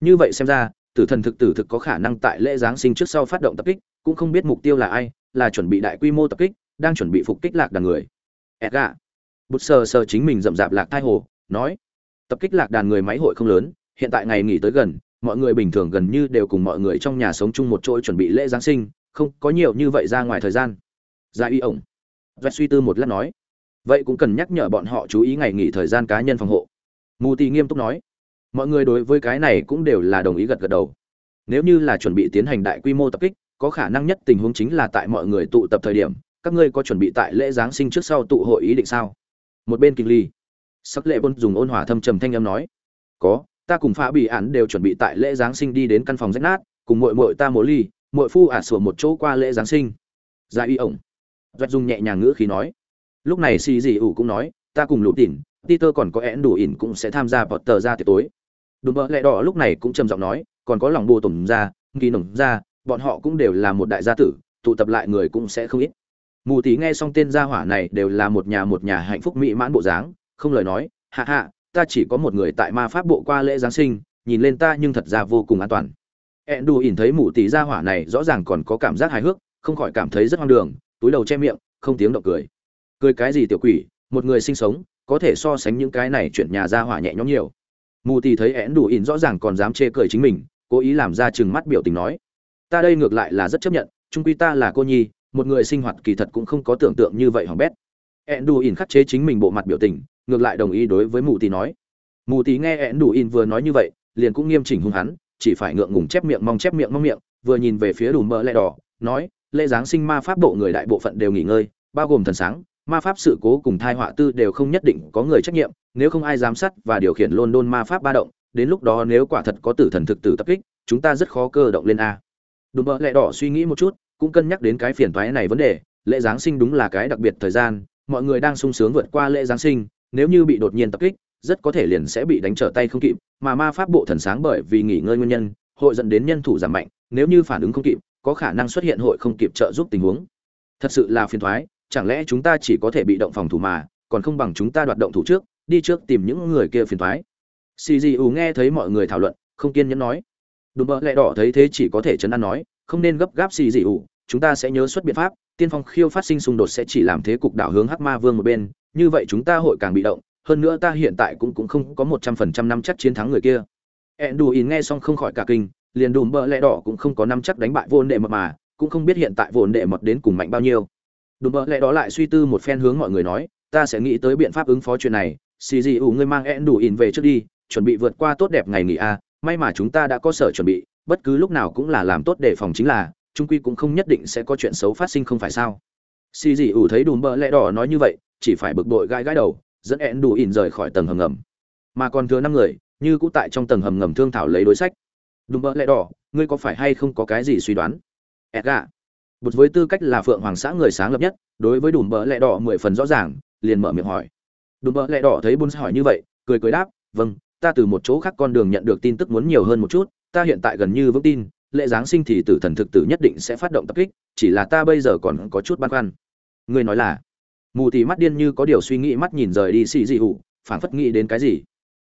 như vậy xem ra, tử thần thực tử thực có khả năng tại lễ giáng sinh trước sau phát động tập kích, cũng không biết mục tiêu là ai, là chuẩn bị đại quy mô tập kích, đang chuẩn bị phục kích lạc đàn người. Edga bút sờ sờ chính mình rậm rạp lạc thai hồ, nói, tập kích lạc đàn người máy hội không lớn, hiện tại ngày nghỉ tới gần, mọi người bình thường gần như đều cùng mọi người trong nhà sống chung một chỗ chuẩn bị lễ giáng sinh, không có nhiều như vậy ra ngoài thời gian. Gia uy ổng. Vẹt suy tư một lát nói, vậy cũng cần nhắc nhở bọn họ chú ý ngày nghỉ thời gian cá nhân phòng hộ. Mù tì nghiêm túc nói mọi người đối với cái này cũng đều là đồng ý gật gật đầu. Nếu như là chuẩn bị tiến hành đại quy mô tập kích, có khả năng nhất tình huống chính là tại mọi người tụ tập thời điểm, các ngươi có chuẩn bị tại lễ giáng sinh trước sau tụ hội ý định sao? Một bên kinh ly, sắc lệ bôn dùng ôn hòa thâm trầm thanh âm nói, có, ta cùng phá bị án đều chuẩn bị tại lễ giáng sinh đi đến căn phòng rách nát, cùng mội mội ta mối ly mội phu ả sủa một chỗ qua lễ giáng sinh. Ra y ổng doanh dung nhẹ nhàng ngữ khí nói, lúc này xì dị ủ cũng nói, ta cùng lũ tỉn, peter còn có én đủ ỉn cũng sẽ tham gia vào tờ ra tiệc tối đùm bợ lẹ đỏ lúc này cũng trầm giọng nói, còn có lòng bồ tổm ra, kỳ nổng ra, bọn họ cũng đều là một đại gia tử, tụ tập lại người cũng sẽ không ít. Mù tí nghe xong tên gia hỏa này đều là một nhà một nhà hạnh phúc mỹ mãn bộ dáng, không lời nói, hạ hạ, ta chỉ có một người tại ma pháp bộ qua lễ giáng sinh, nhìn lên ta nhưng thật ra vô cùng an toàn. Ẹn đù ỉn thấy mù tí gia hỏa này rõ ràng còn có cảm giác hài hước, không khỏi cảm thấy rất hoang đường, túi đầu che miệng, không tiếng động cười. Cười cái gì tiểu quỷ, một người sinh sống, có thể so sánh những cái này chuyện nhà gia hỏa nhẹ nhõm nhiều mù tì thấy én đủ ỉn rõ ràng còn dám chê cười chính mình, cố ý làm ra chừng mắt biểu tình nói, ta đây ngược lại là rất chấp nhận trung quy ta là cô nhi, một người sinh hoạt kỳ thật cũng không có tưởng tượng như vậy hỏng bét. Én đủ ỉn khắc chế chính mình bộ mặt biểu tình, ngược lại đồng ý đối với mù tì nói. Mù tì nghe én đủ ỉn vừa nói như vậy, liền cũng nghiêm chỉnh hung hắn chỉ phải ngượng ngùng chép miệng mong chép miệng mong miệng, vừa nhìn về phía đủ mỡ lẹ đỏ, nói, lễ giáng sinh ma pháp bộ người đại bộ phận đều nghỉ ngơi, bao gồm thần sáng, ma pháp sự cố cùng thai họa tư đều không nhất định có người trách nhiệm nếu không ai giám sát và điều khiển london ma pháp ba động, đến lúc đó nếu quả thật có tử thần thực tử tập kích, chúng ta rất khó cơ động lên a. Đùm bợ lẹ đỏ suy nghĩ một chút, cũng cân nhắc đến cái phiền toái này vấn đề, lễ giáng sinh đúng là cái đặc biệt thời gian, mọi người đang sung sướng vượt qua lễ giáng sinh, nếu như bị đột nhiên tập kích, rất có thể liền sẽ bị đánh trở tay không kịp, mà ma pháp bộ thần sáng bởi vì nghỉ ngơi nguyên nhân, hội dẫn đến nhân thủ giảm mạnh, nếu như phản ứng không kịp, có khả năng xuất hiện hội không kịp trợ giúp tình huống. Thật sự là phiền thoái chẳng lẽ chúng ta chỉ có thể bị động phòng thủ mà, còn không bằng chúng ta đoạt động thủ trước đi trước tìm những người kia phiền thoái. Xì dị ù nghe thấy mọi người thảo luận, không kiên nhẫn nói. Đùm bợ lẹ đỏ thấy thế chỉ có thể chấn an nói, không nên gấp gáp xì dị ù, chúng ta sẽ nhớ xuất biện pháp, tiên phong khiêu phát sinh xung đột sẽ chỉ làm thế cục đảo hướng hắc ma vương một bên, như vậy chúng ta hội càng bị động, hơn nữa ta hiện tại cũng cũng không có một trăm phần trăm năm chắc chiến thắng người kia. Ẹn đù ỉn nghe xong không khỏi cả kinh, liền đùm bợ lẹ đỏ cũng không có năm chắc đánh bại vô đệ mật mà, cũng không biết hiện tại vô đệ mật đến cùng mạnh bao nhiêu. Đùm bợ lẹ đó lại suy tư một phen hướng mọi người nói, ta sẽ nghĩ tới biện pháp ứng phó chuyện này xì gì ủ, ngươi mang ẹn đủ ỉn về trước đi, chuẩn bị vượt qua tốt đẹp ngày nghỉ a may mà chúng ta đã có sở chuẩn bị, bất cứ lúc nào cũng là làm tốt để phòng chính là trung quy cũng không nhất định sẽ có chuyện xấu phát sinh không phải sao. Xì gì ủ thấy đùm bơ lẹ đỏ nói như vậy, chỉ phải bực bội gãi gãi đầu, dẫn ẹn đủ ỉn rời khỏi tầng hầm ngầm. Mà còn thừa năm người, như cũ tại trong tầng hầm ngầm thương thảo lấy đối sách. Đùm bơ lẹ đỏ, ngươi có phải hay không có cái gì suy đoán? Edga bụt với tư cách là phượng hoàng xã người sáng lập nhất, đối với đùm bơ lẹ đỏ mười phần rõ ràng, liền mở miệng hỏi đùm bợ lẹ đỏ thấy bun hỏi như vậy, cười cười đáp vâng ta từ một chỗ khác con đường nhận được tin tức muốn nhiều hơn một chút, ta hiện tại gần như vững tin, lễ giáng sinh thì tử thần thực tử nhất định sẽ phát động tập kích, chỉ là ta bây giờ còn có chút băn khoăn. Ngươi nói là, mù thì mắt điên như có điều suy nghĩ mắt nhìn rời đi xì dị hụ, phảng phất nghĩ đến cái gì.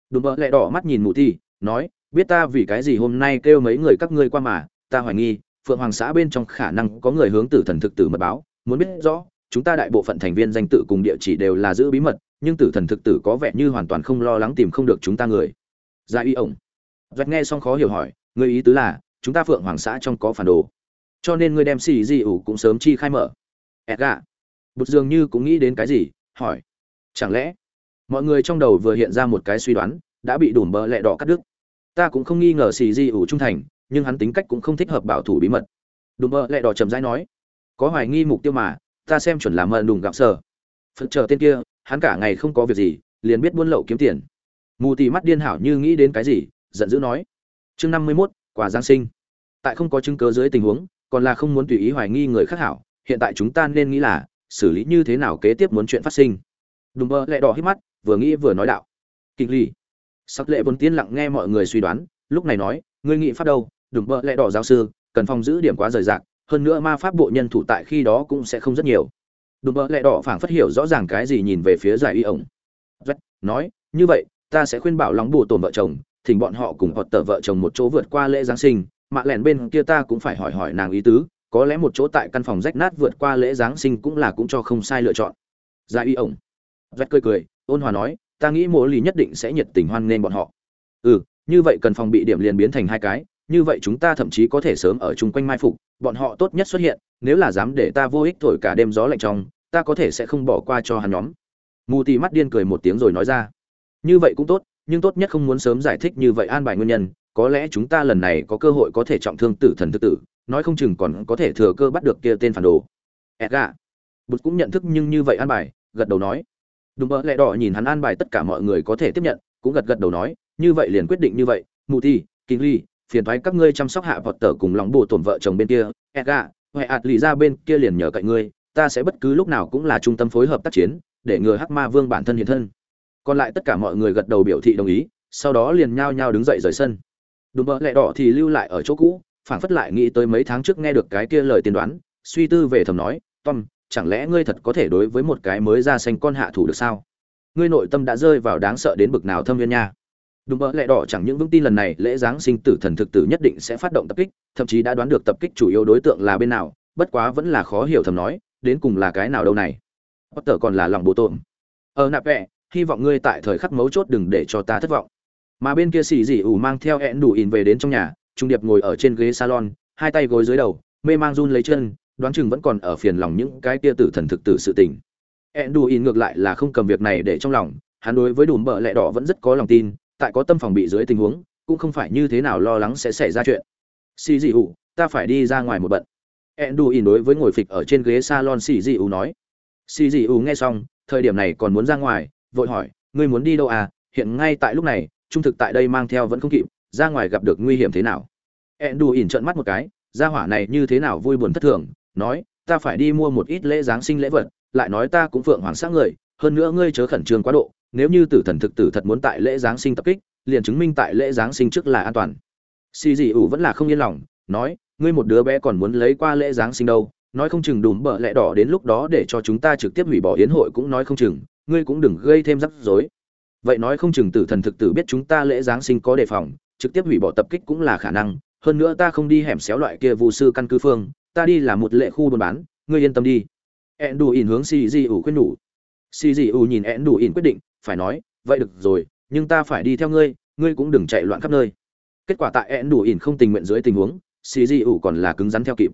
Đùm bợ lẹ đỏ mắt nhìn mù thì nói, biết ta vì cái gì hôm nay kêu mấy người các ngươi qua mà, ta hoài nghi, phượng hoàng xã bên trong khả năng có người hướng tử thần thực tử mật báo, muốn biết rõ, chúng ta đại bộ phận thành viên danh tự cùng địa chỉ đều là giữ bí mật nhưng tử thần thực tử có vẻ như hoàn toàn không lo lắng tìm không được chúng ta người. Gia y ổng. Doét nghe xong khó hiểu hỏi, người ý tứ là, chúng ta phượng hoàng xã trong có phản đồ. Cho nên ngươi đem xì di ủ cũng sớm chi khai mở. Edga bụt dường như cũng nghĩ đến cái gì, hỏi. Chẳng lẽ, mọi người trong đầu vừa hiện ra một cái suy đoán, đã bị đùm bơ lẹ đỏ cắt đứt? Ta cũng không nghi ngờ xì di ủ trung thành, nhưng hắn tính cách cũng không thích hợp bảo thủ bí mật. Đùm bơ lẹ đỏ chậm rãi nói. Có hoài nghi mục tiêu mà, ta xem chuẩn làm mờ đùm gặp sờ. Phật chờ tên kia hắn cả ngày không có việc gì, liền biết buôn lậu kiếm tiền. Mù tì mắt điên hảo như nghĩ đến cái gì, giận dữ nói, chương năm mươi mốt, quà giáng sinh. Tại không có chứng cớ dưới tình huống, còn là không muốn tùy ý hoài nghi người khác hảo, hiện tại chúng ta nên nghĩ là, xử lý như thế nào kế tiếp muốn chuyện phát sinh. Đùm bơ lẹ đỏ hít mắt, vừa nghĩ vừa nói đạo, kịch ly sắc lệ vốn tiên lặng nghe mọi người suy đoán, lúc này nói, ngươi nghĩ phát đâu đùm bơ lẹ đỏ giáo sư, cần phòng giữ điểm quá rời rạc, hơn nữa ma pháp bộ nhân thủ tại khi đó cũng sẽ không rất nhiều đùm bợ lẹ đỏ phảng phất hiểu rõ ràng cái gì nhìn về phía giải y ổng. Nói, như vậy, ta sẽ khuyên bảo lòng bù tổn vợ chồng, thỉnh bọn họ cùng hoặc tờ vợ chồng một chỗ vượt qua lễ giáng sinh. Mạ lẻn bên kia ta cũng phải hỏi hỏi nàng ý tứ, có lẽ một chỗ tại căn phòng rách nát vượt qua lễ giáng sinh cũng là cũng cho không sai lựa chọn. Giải y ổng. Vét cười cười, ôn hòa nói, ta nghĩ mỗi lì nhất định sẽ nhiệt tình hoan nghênh bọn họ. Ừ như vậy cần phòng bị điểm liền biến thành hai cái như vậy chúng ta thậm chí có thể sớm ở chung quanh mai phục, bọn họ tốt nhất xuất hiện, nếu là dám để ta vô ích thổi cả đêm gió lạnh trong, ta có thể sẽ không bỏ qua cho hắn nhóm. Mù tì mắt điên cười một tiếng rồi nói ra. Như vậy cũng tốt, nhưng tốt nhất không muốn sớm giải thích như vậy an bài nguyên nhân, có lẽ chúng ta lần này có cơ hội có thể trọng thương tử thần thực tử, nói không chừng còn có thể thừa cơ bắt được kia tên phản đồ. Edga bụt cũng nhận thức nhưng như vậy an bài, gật đầu nói. Đúng mơ lẹ đỏ nhìn hắn an bài tất cả mọi người có thể tiếp nhận, cũng gật gật đầu nói, như vậy liền quyết định như vậy, mù ti kinh ly phiền thoái các ngươi chăm sóc hạ vọt tờ cùng lòng bồ tổn vợ chồng bên kia, edgar huệ ạt lì ra bên kia liền nhờ cậy ngươi, ta sẽ bất cứ lúc nào cũng là trung tâm phối hợp tác chiến, để ngừa hắc ma vương bản thân hiện thân. Còn lại tất cả mọi người gật đầu biểu thị đồng ý, sau đó liền nhao nhao đứng dậy rời sân. Đùm bỡ lẹ đỏ thì lưu lại ở chỗ cũ, phảng phất lại nghĩ tới mấy tháng trước nghe được cái kia lời tiên đoán, suy tư về thầm nói, tom, chẳng lẽ ngươi thật có thể đối với một cái mới ra xanh con hạ thủ được sao? Ngươi nội tâm đã rơi vào đáng sợ đến bực nào thâm viên nha đúng bỡ lẹ đỏ chẳng những vững tin lần này, lễ giáng sinh tử thần thực tử nhất định sẽ phát động tập kích, thậm chí đã đoán được tập kích chủ yếu đối tượng là bên nào, bất quá vẫn là khó hiểu thầm nói, đến cùng là cái nào đâu này. Potter còn là lòng bố tôm ờ nạp vẹ, hy vọng ngươi tại thời khắc mấu chốt đừng để cho ta thất vọng. Mà bên kia xì dị ủ mang theo ẹn đủ in về đến trong nhà, trung điệp ngồi ở trên ghế salon, hai tay gối dưới đầu, mê mang run lấy chân, đoán chừng vẫn còn ở phiền lòng những cái kia tử thần thực tử sự tình. Ẹn đủ in ngược lại là không cầm việc này để trong lòng, hắn đối với đùm bợ lẹ đỏ vẫn rất có lòng tin tại có tâm phòng bị dưới tình huống, cũng không phải như thế nào lo lắng sẽ xảy ra chuyện. Xì dị ủ ta phải đi ra ngoài một bận. Ẹn đủ ỉn đối với ngồi phịch ở trên ghế salon xì dị ủ nói. Xì dị ủ nghe xong, thời điểm này còn muốn ra ngoài, vội hỏi, ngươi muốn đi đâu à? Hiện ngay tại lúc này, trung thực tại đây mang theo vẫn không kịp, ra ngoài gặp được nguy hiểm thế nào? Ẹn đù ỉn trợn mắt một cái ra hỏa này như thế nào vui buồn thất thường, nói, ta phải đi mua một ít lễ giáng sinh lễ vật, lại nói ta cũng phượng hoàng sát người, hơn nữa ngươi chớ khẩn trương quá độ nếu như tử thần thực tử thật muốn tại lễ giáng sinh tập kích, liền chứng minh tại lễ giáng sinh trước là an toàn. Xì dị ủ vẫn là không yên lòng, nói, ngươi một đứa bé còn muốn lấy qua lễ giáng sinh đâu, nói không chừng đùm bợ lẽ đỏ đến lúc đó để cho chúng ta trực tiếp hủy bỏ yến hội cũng nói không chừng, ngươi cũng đừng gây thêm rắc rối. Vậy nói không chừng tử thần thực tử biết chúng ta lễ giáng sinh có đề phòng, trực tiếp hủy bỏ tập kích cũng là khả năng, hơn nữa ta không đi hẻm xéo loại kia vụ sư căn cứ phương, ta đi là một lệ khu buôn bán, ngươi yên tâm đi. Ẹn đủ ỉn hướng xì dị ủ khuyên nhủ. Xì dị ủ nhìn ẹn đủ ỉn quyết định phải nói, vậy được rồi, nhưng ta phải đi theo ngươi ngươi cũng đừng chạy loạn khắp nơi. Kết quả tại ẹn đủ ỉn không tình nguyện dưới tình huống xì di ủ còn là cứng rắn theo kịp.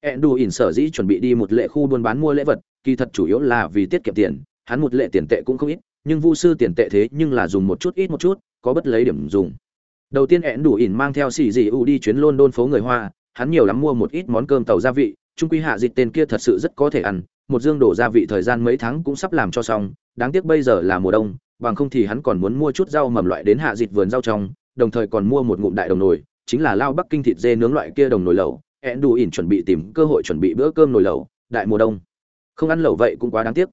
Ẹn đủ ỉn sở dĩ chuẩn bị đi một lệ khu buôn bán mua lễ vật, kỳ thật chủ yếu là vì tiết kiệm tiền, hắn một lệ tiền tệ cũng không ít, nhưng vu sư tiền tệ thế nhưng là dùng một chút ít một chút, có bất lấy điểm dùng. Đầu tiên ẹn đủ ỉn mang theo xì di ủ đi chuyến london phố người hoa, hắn nhiều lắm mua một ít món cơm tàu gia vị trung quy hạ dịch tên kia thật sự rất có thể ăn một dương đổ gia vị thời gian mấy tháng cũng sắp làm cho xong, đáng tiếc bây giờ là mùa đông, bằng không thì hắn còn muốn mua chút rau mầm loại đến hạ dịt vườn rau trong, đồng thời còn mua một ngụm đại đồng nồi, chính là lao bắc kinh thịt dê nướng loại kia đồng nồi lẩu ẹn đủ ỉn chuẩn bị tìm cơ hội chuẩn bị bữa cơm nồi lẩu, đại mùa đông. Không ăn lẩu vậy cũng quá đáng tiếc.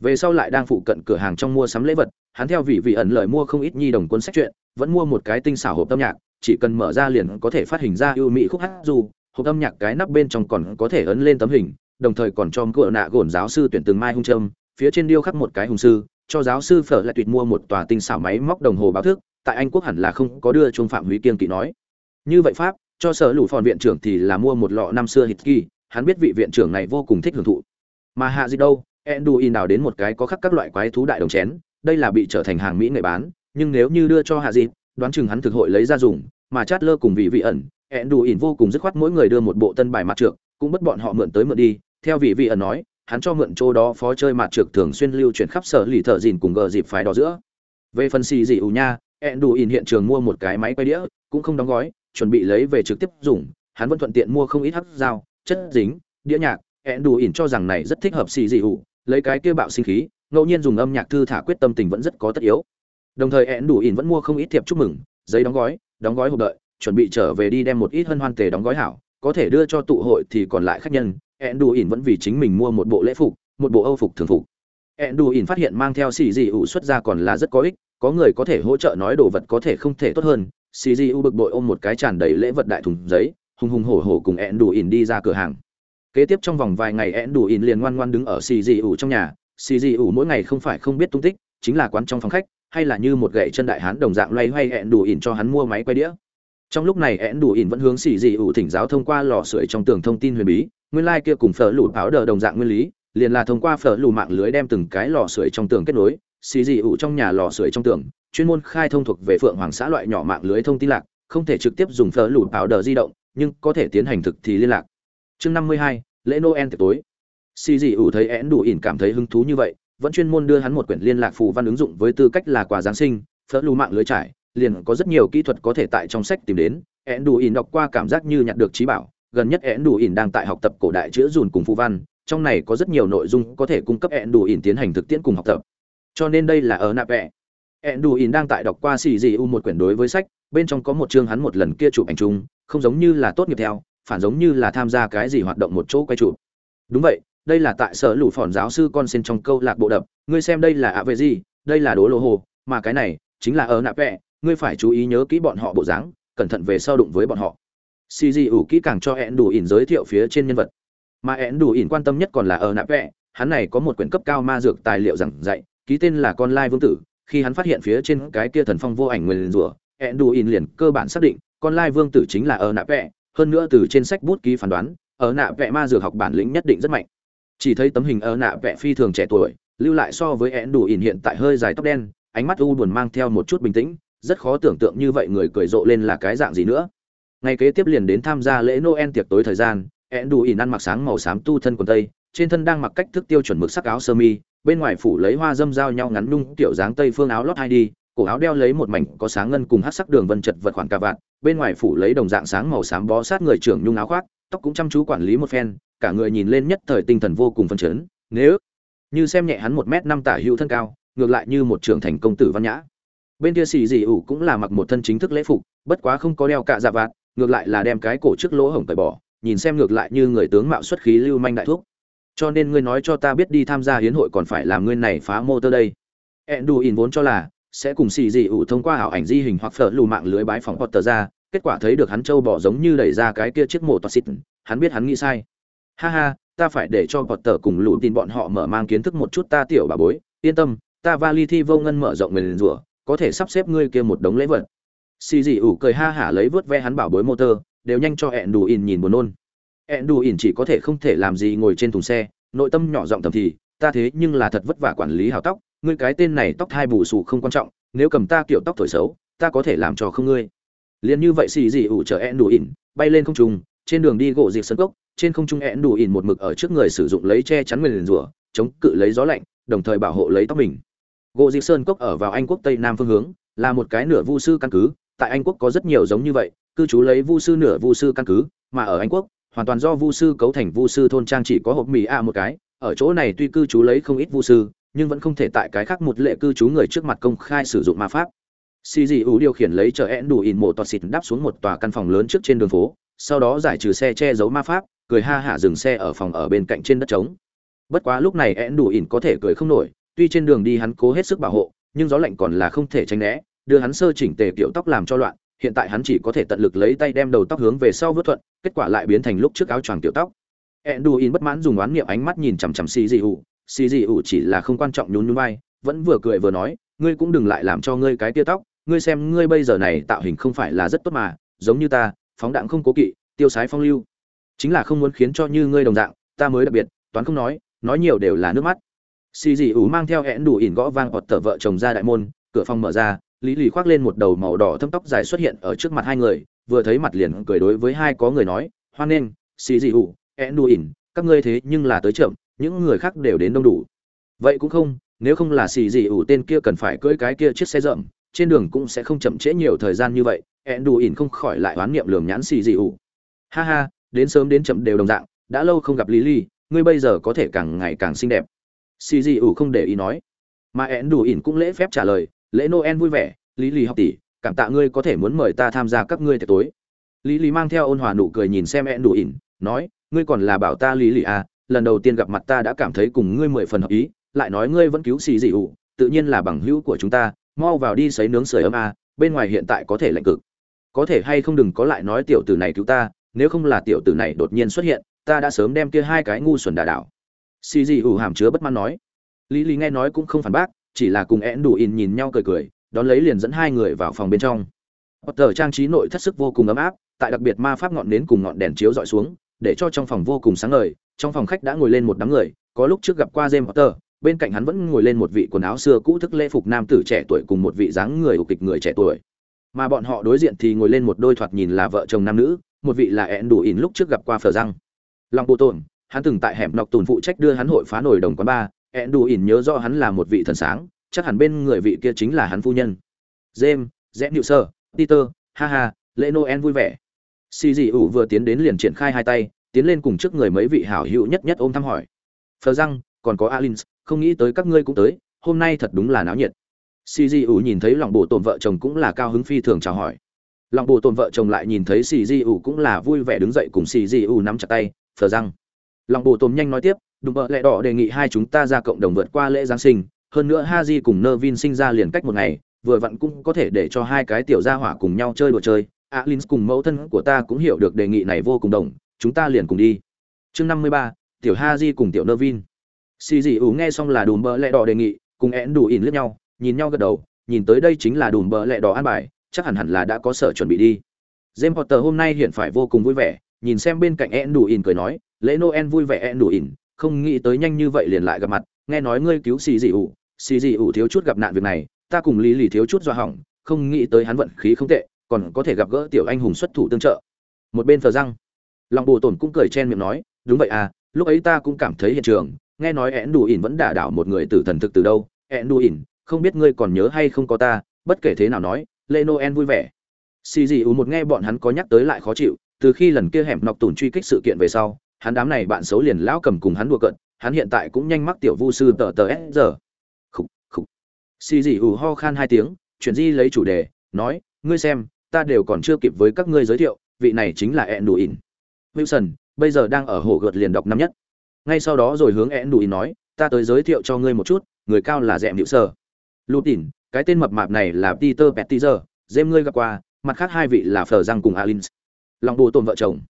Về sau lại đang phụ cận cửa hàng trong mua sắm lễ vật, hắn theo vị vị ẩn lời mua không ít nhi đồng cuốn sách truyện, vẫn mua một cái tinh xảo hộp âm nhạc, chỉ cần mở ra liền có thể phát hình ra ưu mỹ khúc hát dù hộp âm nhạc cái nắp bên trong còn có thể ấn lên tấm hình đồng thời còn cho cửa nạ gồn giáo sư tuyển từng mai hung trâm phía trên điêu khắc một cái hùng sư cho giáo sư phở lại tuyệt mua một tòa tinh xảo máy móc đồng hồ báo thức tại anh quốc hẳn là không có đưa trung phạm húy kiên kỵ nói. Như vậy pháp cho sở lũ phòn viện trưởng thì là mua một lọ năm xưa hít kỳ hắn biết vị viện trưởng này vô cùng thích hưởng thụ. Mà hạ gì đâu Enduin đào đến một cái có khắc các loại quái thú đại đồng chén, đây là bị trở thành hàng mỹ nghệ bán, nhưng nếu như đưa cho Hạ gì đoán chừng hắn thực hội lấy ra dùng, mà chát lơ cùng vị vị ẩn, Enduin vô cùng dứt khoát mỗi người đưa một bộ tân bài mặt trượng cũng bất bọn họ mượn tới mượn đi, theo vị vị ẩn nói, hắn cho mượn chỗ đó phó chơi mặt trược thường xuyên lưu chuyển khắp sở lì thợ dìn cùng gờ dịp phái đó giữa. Về phần xì dị ủ nha, Enduin hiện trường mua một cái máy quay đĩa, cũng không đóng gói, chuẩn bị lấy về trực tiếp dùng, hắn vẫn thuận tiện mua không ít hắc dao, chất dính, đĩa nhạc, ẹn đủ in cho rằng này rất thích hợp xì dị ủ, lấy cái kia bạo sinh khí ngẫu nhiên dùng âm nhạc thư thả quyết tâm tình vẫn rất có tất yếu. Đồng thời ẹn đủ ỉn vẫn mua không ít thiệp chúc mừng giấy đóng gói đóng gói hộp đợi chuẩn bị trở về đi đem một ít hân hoan tề đóng gói hảo có thể đưa cho tụ hội thì còn lại khách nhân ẹn đủ ỉn vẫn vì chính mình mua một bộ lễ phục, một bộ âu phục thường phục. Ẹn đủ ỉn phát hiện mang theo xì dị ủ xuất ra còn là rất có ích, có người có thể hỗ trợ nói đồ vật có thể không thể tốt hơn. Xì dị ủ bực bội ôm một cái tràn đầy lễ vật đại thùng giấy, hùng hùng hổ hổ cùng ẹn đủ ỉn đi ra cửa hàng. Kế tiếp trong vòng vài ngày ẹn đủ ỉn liền ngoan ngoan đứng ở xì dị ủ trong nhà. Xì dị ủ mỗi ngày không phải không biết tung tích, chính là quán trong phòng khách, hay là như một gậy chân đại hán đồng dạng loay hoay ẹn đủ ỉn cho hắn mua máy quay đĩa. Trong lúc này ẹn đủ ỉn vẫn hướng xì dị ủ thỉnh giáo thông qua lò sưởi trong tường thông tin huyền bí nguyên lai kia cùng phở lù áo đờ đồng dạng nguyên lý, liền là thông qua phở lù mạng lưới đem từng cái lò sưởi trong tường kết nối, xì dị ủ trong nhà lò sưởi trong tường, chuyên môn khai thông thuộc về phượng hoàng xã loại nhỏ mạng lưới thông tin lạc, không thể trực tiếp dùng phở lù áo đờ di động, nhưng có thể tiến hành thực thì liên lạc. Chương năm mươi hai, lễ noel tối. Xì dị ủ thấy én đủ ỉn cảm thấy hứng thú như vậy, vẫn chuyên môn đưa hắn một quyển liên lạc phù văn ứng dụng với tư cách là quà giáng sinh, phở lù mạng lưới trải, liền có rất nhiều kỹ thuật có thể tại trong sách tìm đến, én đủ ỉn đọc qua cảm giác như nhặt được trí bảo gần nhất én đủ ỉn đang tại học tập cổ đại chữ dùn cùng phụ văn, trong này có rất nhiều nội dung có thể cung cấp én đủ ỉn tiến hành thực tiễn cùng học tập. Cho nên đây là ở nạp vẽ én đủ ỉn đang tại đọc qua xì dị u một quyển đối với sách, bên trong có một chương hắn một lần kia chụp ảnh chung, không giống như là tốt nghiệp theo, phản giống như là tham gia cái gì hoạt động một chỗ quay chụp. Đúng vậy, đây là tại sở lũ phòn giáo sư con xin trong câu lạc bộ đập, ngươi xem đây là ạ về gì, đây là đố lô hồ, mà cái này chính là ở nạp vẽ ngươi phải chú ý nhớ kỹ bọn họ bộ dáng, cẩn thận về sau đụng với bọn họ xì dị ủ kỹ càng cho hẹn đủ ỉn giới thiệu phía trên nhân vật. Mà hẹn đủ ỉn quan tâm nhất còn là ở nạp vẽ, hắn này có một quyển cấp cao ma dược tài liệu giảng dạy, ký tên là con lai vương tử. Khi hắn phát hiện phía trên cái kia thần phong vô ảnh nguyên rủa hẹn đủ ỉn liền cơ bản xác định con lai vương tử chính là ở nạp vẽ, hơn nữa từ trên sách bút ký phán đoán, ở nạp vẽ ma dược học bản lĩnh nhất định rất mạnh. Chỉ thấy tấm hình ở nạ vẽ phi thường trẻ tuổi, lưu lại so với én đủ ỉn hiện tại hơi dài tóc đen, ánh mắt u buồn mang theo một chút bình tĩnh, rất khó tưởng tượng như vậy người cười rộ lên là cái dạng gì nữa ngày kế tiếp liền đến tham gia lễ noel tiệc tối thời gian én đủ ỉn ăn mặc sáng màu xám tu thân quần tây, trên thân đang mặc cách thức tiêu chuẩn mực sắc áo sơ mi, bên ngoài phủ lấy hoa dâm dao nhau ngắn nung tiểu dáng tây phương áo lót hai đi, cổ áo đeo lấy một mảnh có sáng ngân cùng hát sắc đường vân chật vật khoảng cà vạt, bên ngoài phủ lấy đồng dạng sáng màu xám bó sát người trưởng nhung áo khoác, tóc cũng chăm chú quản lý một phen, cả người nhìn lên nhất thời tinh thần vô cùng phấn chấn, nếu như xem nhẹ hắn một m năm tả hữu thân cao, ngược lại như một trưởng thành công tử văn nhã. Bên kia xì dị ủ cũng là mặc một thân chính thức lễ phục, bất quá không có đeo cạ dạ vạt ngược lại là đem cái cổ trước lỗ hổng tẩy bỏ, nhìn xem ngược lại như người tướng mạo xuất khí lưu manh đại thuốc cho nên ngươi nói cho ta biết đi tham gia hiến hội còn phải làm ngươi này phá mô tơ đây. Ẹn đù ỉn vốn cho là sẽ cùng xì dị ủ thông qua ảo ảnh di hình hoặc phở lù mạng lưới bái phòng potter ra, kết quả thấy được hắn trâu bỏ giống như đẩy ra cái kia chiếc mổ toa xịt hắn biết hắn nghĩ sai. Ha ha, ta phải để cho potter cùng lù tin bọn họ mở mang kiến thức một chút ta tiểu bà bối, yên tâm, ta vali thi vô ngân mở rộng nguyền rủa, có thể sắp xếp ngươi kia một đống lễ vật xì dị ủ cười ha hả lấy vớt ve hắn bảo bối motor, đều nhanh cho ẹn đủ ỉn nhìn buồn nôn. Ẹn đủ ỉn chỉ có thể không thể làm gì ngồi trên thùng xe, nội tâm nhỏ giọng thầm thì, ta thế nhưng là thật vất vả quản lý hào tóc, ngươi cái tên này tóc hai bù xù không quan trọng, nếu cầm ta kiểu tóc thổi xấu, ta có thể làm cho không ngươi. Liền như vậy xì dị ủ chở ẹn đủ ỉn bay lên không trung, trên đường đi gỗ dịp sân cốc trên không trung ẹn đủ ỉn một mực ở trước người sử dụng lấy che chắn nguyền rủa, chống cự lấy gió lạnh, đồng thời bảo hộ lấy tóc mình. Gỗ dịp sơn cốc ở vào anh quốc tây nam phương hướng, là một cái nửa vu sư căn cứ tại anh quốc có rất nhiều giống như vậy, cư trú lấy vu sư nửa vu sư căn cứ, mà ở anh quốc, hoàn toàn do vu sư cấu thành vu sư thôn trang chỉ có hộp mì a một cái, ở chỗ này tuy cư trú lấy không ít vu sư, nhưng vẫn không thể tại cái khác một lệ cư trú người trước mặt công khai sử dụng ma pháp. Xì dị ủ điều khiển lấy chở én đủ ỉn mộ toa xịt đáp xuống một tòa căn phòng lớn trước trên đường phố, sau đó giải trừ xe che giấu ma pháp, cười ha hả dừng xe ở phòng ở bên cạnh trên đất trống. Bất quá lúc này én đủ ỉn có thể cười không nổi, tuy trên đường đi hắn cố hết sức bảo hộ, nhưng gió lạnh còn là không thể tránh né đưa hắn sơ chỉnh tề kiểu tóc làm cho loạn hiện tại hắn chỉ có thể tận lực lấy tay đem đầu tóc hướng về sau vớt thuận kết quả lại biến thành lúc trước áo choàng kiểu tóc Enduin bất mãn dùng oán niệm ánh mắt nhìn chằm chằm xì Dị ủ, xì Dị ủ chỉ là không quan trọng nhún nhún vai, vẫn vừa cười vừa nói, ngươi cũng đừng lại làm cho ngươi cái tia tóc, ngươi xem ngươi bây giờ này tạo hình không phải là rất tốt mà, giống như ta, phóng đạn không cố kỵ, tiêu sái phong lưu. Chính là không muốn khiến cho như ngươi đồng dạng, ta mới đặc biệt, toán không nói, nói nhiều đều là nước mắt. xì Dị ủ mang theo Enduin gõ vang hoặc tờ vợ chồng ra đại môn, cửa phòng mở ra, Lý Lì khoác lên một đầu màu đỏ thâm tóc dài xuất hiện ở trước mặt hai người, vừa thấy mặt liền cười đối với hai có người nói, hoan nghênh, Xì Dị ủ, Enduin, các ngươi thế nhưng là tới chậm, những người khác đều đến đông đủ. Vậy cũng không, nếu không là xì Dị ủ tên kia cần phải cưỡi cái kia chiếc xe rậm, trên đường cũng sẽ không chậm trễ nhiều thời gian như vậy. Enduin không khỏi lại oán niệm lườm nhãn xì Dị ủ. Ha ha, đến sớm đến chậm đều đồng dạng, đã lâu không gặp Lý Lì, ngươi bây giờ có thể càng ngày càng xinh đẹp. Xì Dị ủ không để ý nói, mà Enduin cũng lễ phép trả lời, lễ Noel vui vẻ, Lý Ly học tỷ, cảm tạ ngươi có thể muốn mời ta tham gia các ngươi tiệc tối. Lý Lý mang theo ôn hòa nụ cười nhìn xem em đủ ỉn, nói, ngươi còn là bảo ta lý lì à lần đầu tiên gặp mặt ta đã cảm thấy cùng ngươi mười phần hợp ý lại nói ngươi vẫn cứu xì dị ủ tự nhiên là bằng hữu của chúng ta mau vào đi sấy nướng sưởi ấm à bên ngoài hiện tại có thể lạnh cực. Có thể hay không đừng có lại nói tiểu tử này cứu ta nếu không là tiểu tử này đột nhiên xuất hiện ta đã sớm đem kia hai cái ngu xuẩn đà đảo. Xì dị ủ hàm chứa bất mãn nói. Lý lý nghe nói cũng không phản bác chỉ là cùng én đủ in nhìn nhau cười cười, đón lấy liền dẫn hai người vào phòng bên trong. Potter trang trí nội thất sức vô cùng ấm áp, tại đặc biệt ma pháp ngọn nến cùng ngọn đèn chiếu dọi xuống, để cho trong phòng vô cùng sáng ngời, trong phòng khách đã ngồi lên một đám người, có lúc trước gặp qua James Potter, bên cạnh hắn vẫn ngồi lên một vị quần áo xưa cũ thức lễ phục nam tử trẻ tuổi cùng một vị dáng người kịch người trẻ tuổi. Mà bọn họ đối diện thì ngồi lên một đôi thoạt nhìn là vợ chồng nam nữ, một vị là ẹn đủ ỉn lúc trước gặp qua phở răng long bộ tồn hắn từng tại hẻm nọc tùn phụ trách đưa hắn hội phá nổi đồng quán ba ẹn đủ ỉn nhớ rõ hắn là một vị thần sáng, chắc hẳn bên người vị kia chính là hắn phu nhân. James rẽ nhự sơ peter, ha ha, lễ noel vui vẻ. Xì dị ủ vừa tiến đến liền triển khai hai tay, tiến lên cùng trước người mấy vị hảo hữu nhất nhất ôm thăm hỏi. Phờ răng, còn có alin không nghĩ tới các ngươi cũng tới, hôm nay thật đúng là náo nhiệt. Xì dị ủ nhìn thấy lòng bộ tồn vợ chồng cũng là cao hứng phi thường chào hỏi. Lòng bộ tồn vợ chồng lại nhìn thấy xì dị ủ cũng là vui vẻ đứng dậy cùng xì dị ủ nắm chặt tay, phờ răng. Lòng bộ tồn nhanh nói tiếp đùm bợ lẹ đỏ đề nghị hai chúng ta ra cộng đồng vượt qua lễ giáng sinh. Hơn nữa ha di cùng nơ vin sinh ra liền cách một ngày, vừa vặn cũng có thể để cho hai cái tiểu gia hỏa cùng nhau chơi đùa chơi. Alin cùng mẫu thân của ta cũng hiểu được đề nghị này vô cùng đồng, chúng ta liền cùng đi. Chương năm mươi ba, tiểu ha di cùng tiểu nơ vin. Xì dị ủ nghe xong là đùm bợ lẹ đỏ đề nghị, cùng én đủ ỉn lướt nhau, nhìn nhau gật đầu, nhìn tới đây chính là đùm bợ lẹ đỏ an bài, chắc hẳn hẳn là đã có sở chuẩn bị đi. James Potter hôm nay hiện phải vô cùng vui vẻ, nhìn xem bên cạnh én đủ ỉn cười nói, lễ noel vui vẻ én đủ ỉn không nghĩ tới nhanh như vậy liền lại gặp mặt, nghe nói ngươi cứu xì dị ủ, xì dị ủ thiếu chút gặp nạn việc này, ta cùng lý lì thiếu chút do hỏng, không nghĩ tới hắn vận khí không tệ, còn có thể gặp gỡ tiểu anh hùng xuất thủ tương trợ. Một bên thờ răng, lòng bồ tổn cũng cười chen miệng nói, đúng vậy à lúc ấy ta cũng cảm thấy hiện trường, nghe nói én đủ ỉn vẫn đả đảo một người tử thần thực từ đâu én đủ ỉn, không biết ngươi còn nhớ hay không có ta, bất kể thế nào nói lê noel vui vẻ. Xì dị ủ một nghe bọn hắn có nhắc tới lại khó chịu, từ khi lần kia hẻm nọc tùn truy kích sự kiện về sau hắn đám này bạn xấu liền lão cầm cùng hắn đùa cận hắn hiện tại cũng nhanh mắc tiểu vu sư tờ tờ s giờ. Khục khục. Xì dị ủ ho khan hai tiếng chuyển di lấy chủ đề nói ngươi xem ta đều còn chưa kịp với các ngươi giới thiệu vị này chính là ẹn đủ ỉn. Wilson bây giờ đang ở hồ gợt liền đọc năm nhất. Ngay sau đó rồi hướng ẹn đủ ỉn nói ta tới giới thiệu cho ngươi một chút người cao là dẹm điệu sờ. lụt ỉn cái tên mập mạp này là peter Pettiger, dêm ngươi gặp qua mặt khác hai vị là phở răng cùng alins. Lòng bồ tồn vợ chồng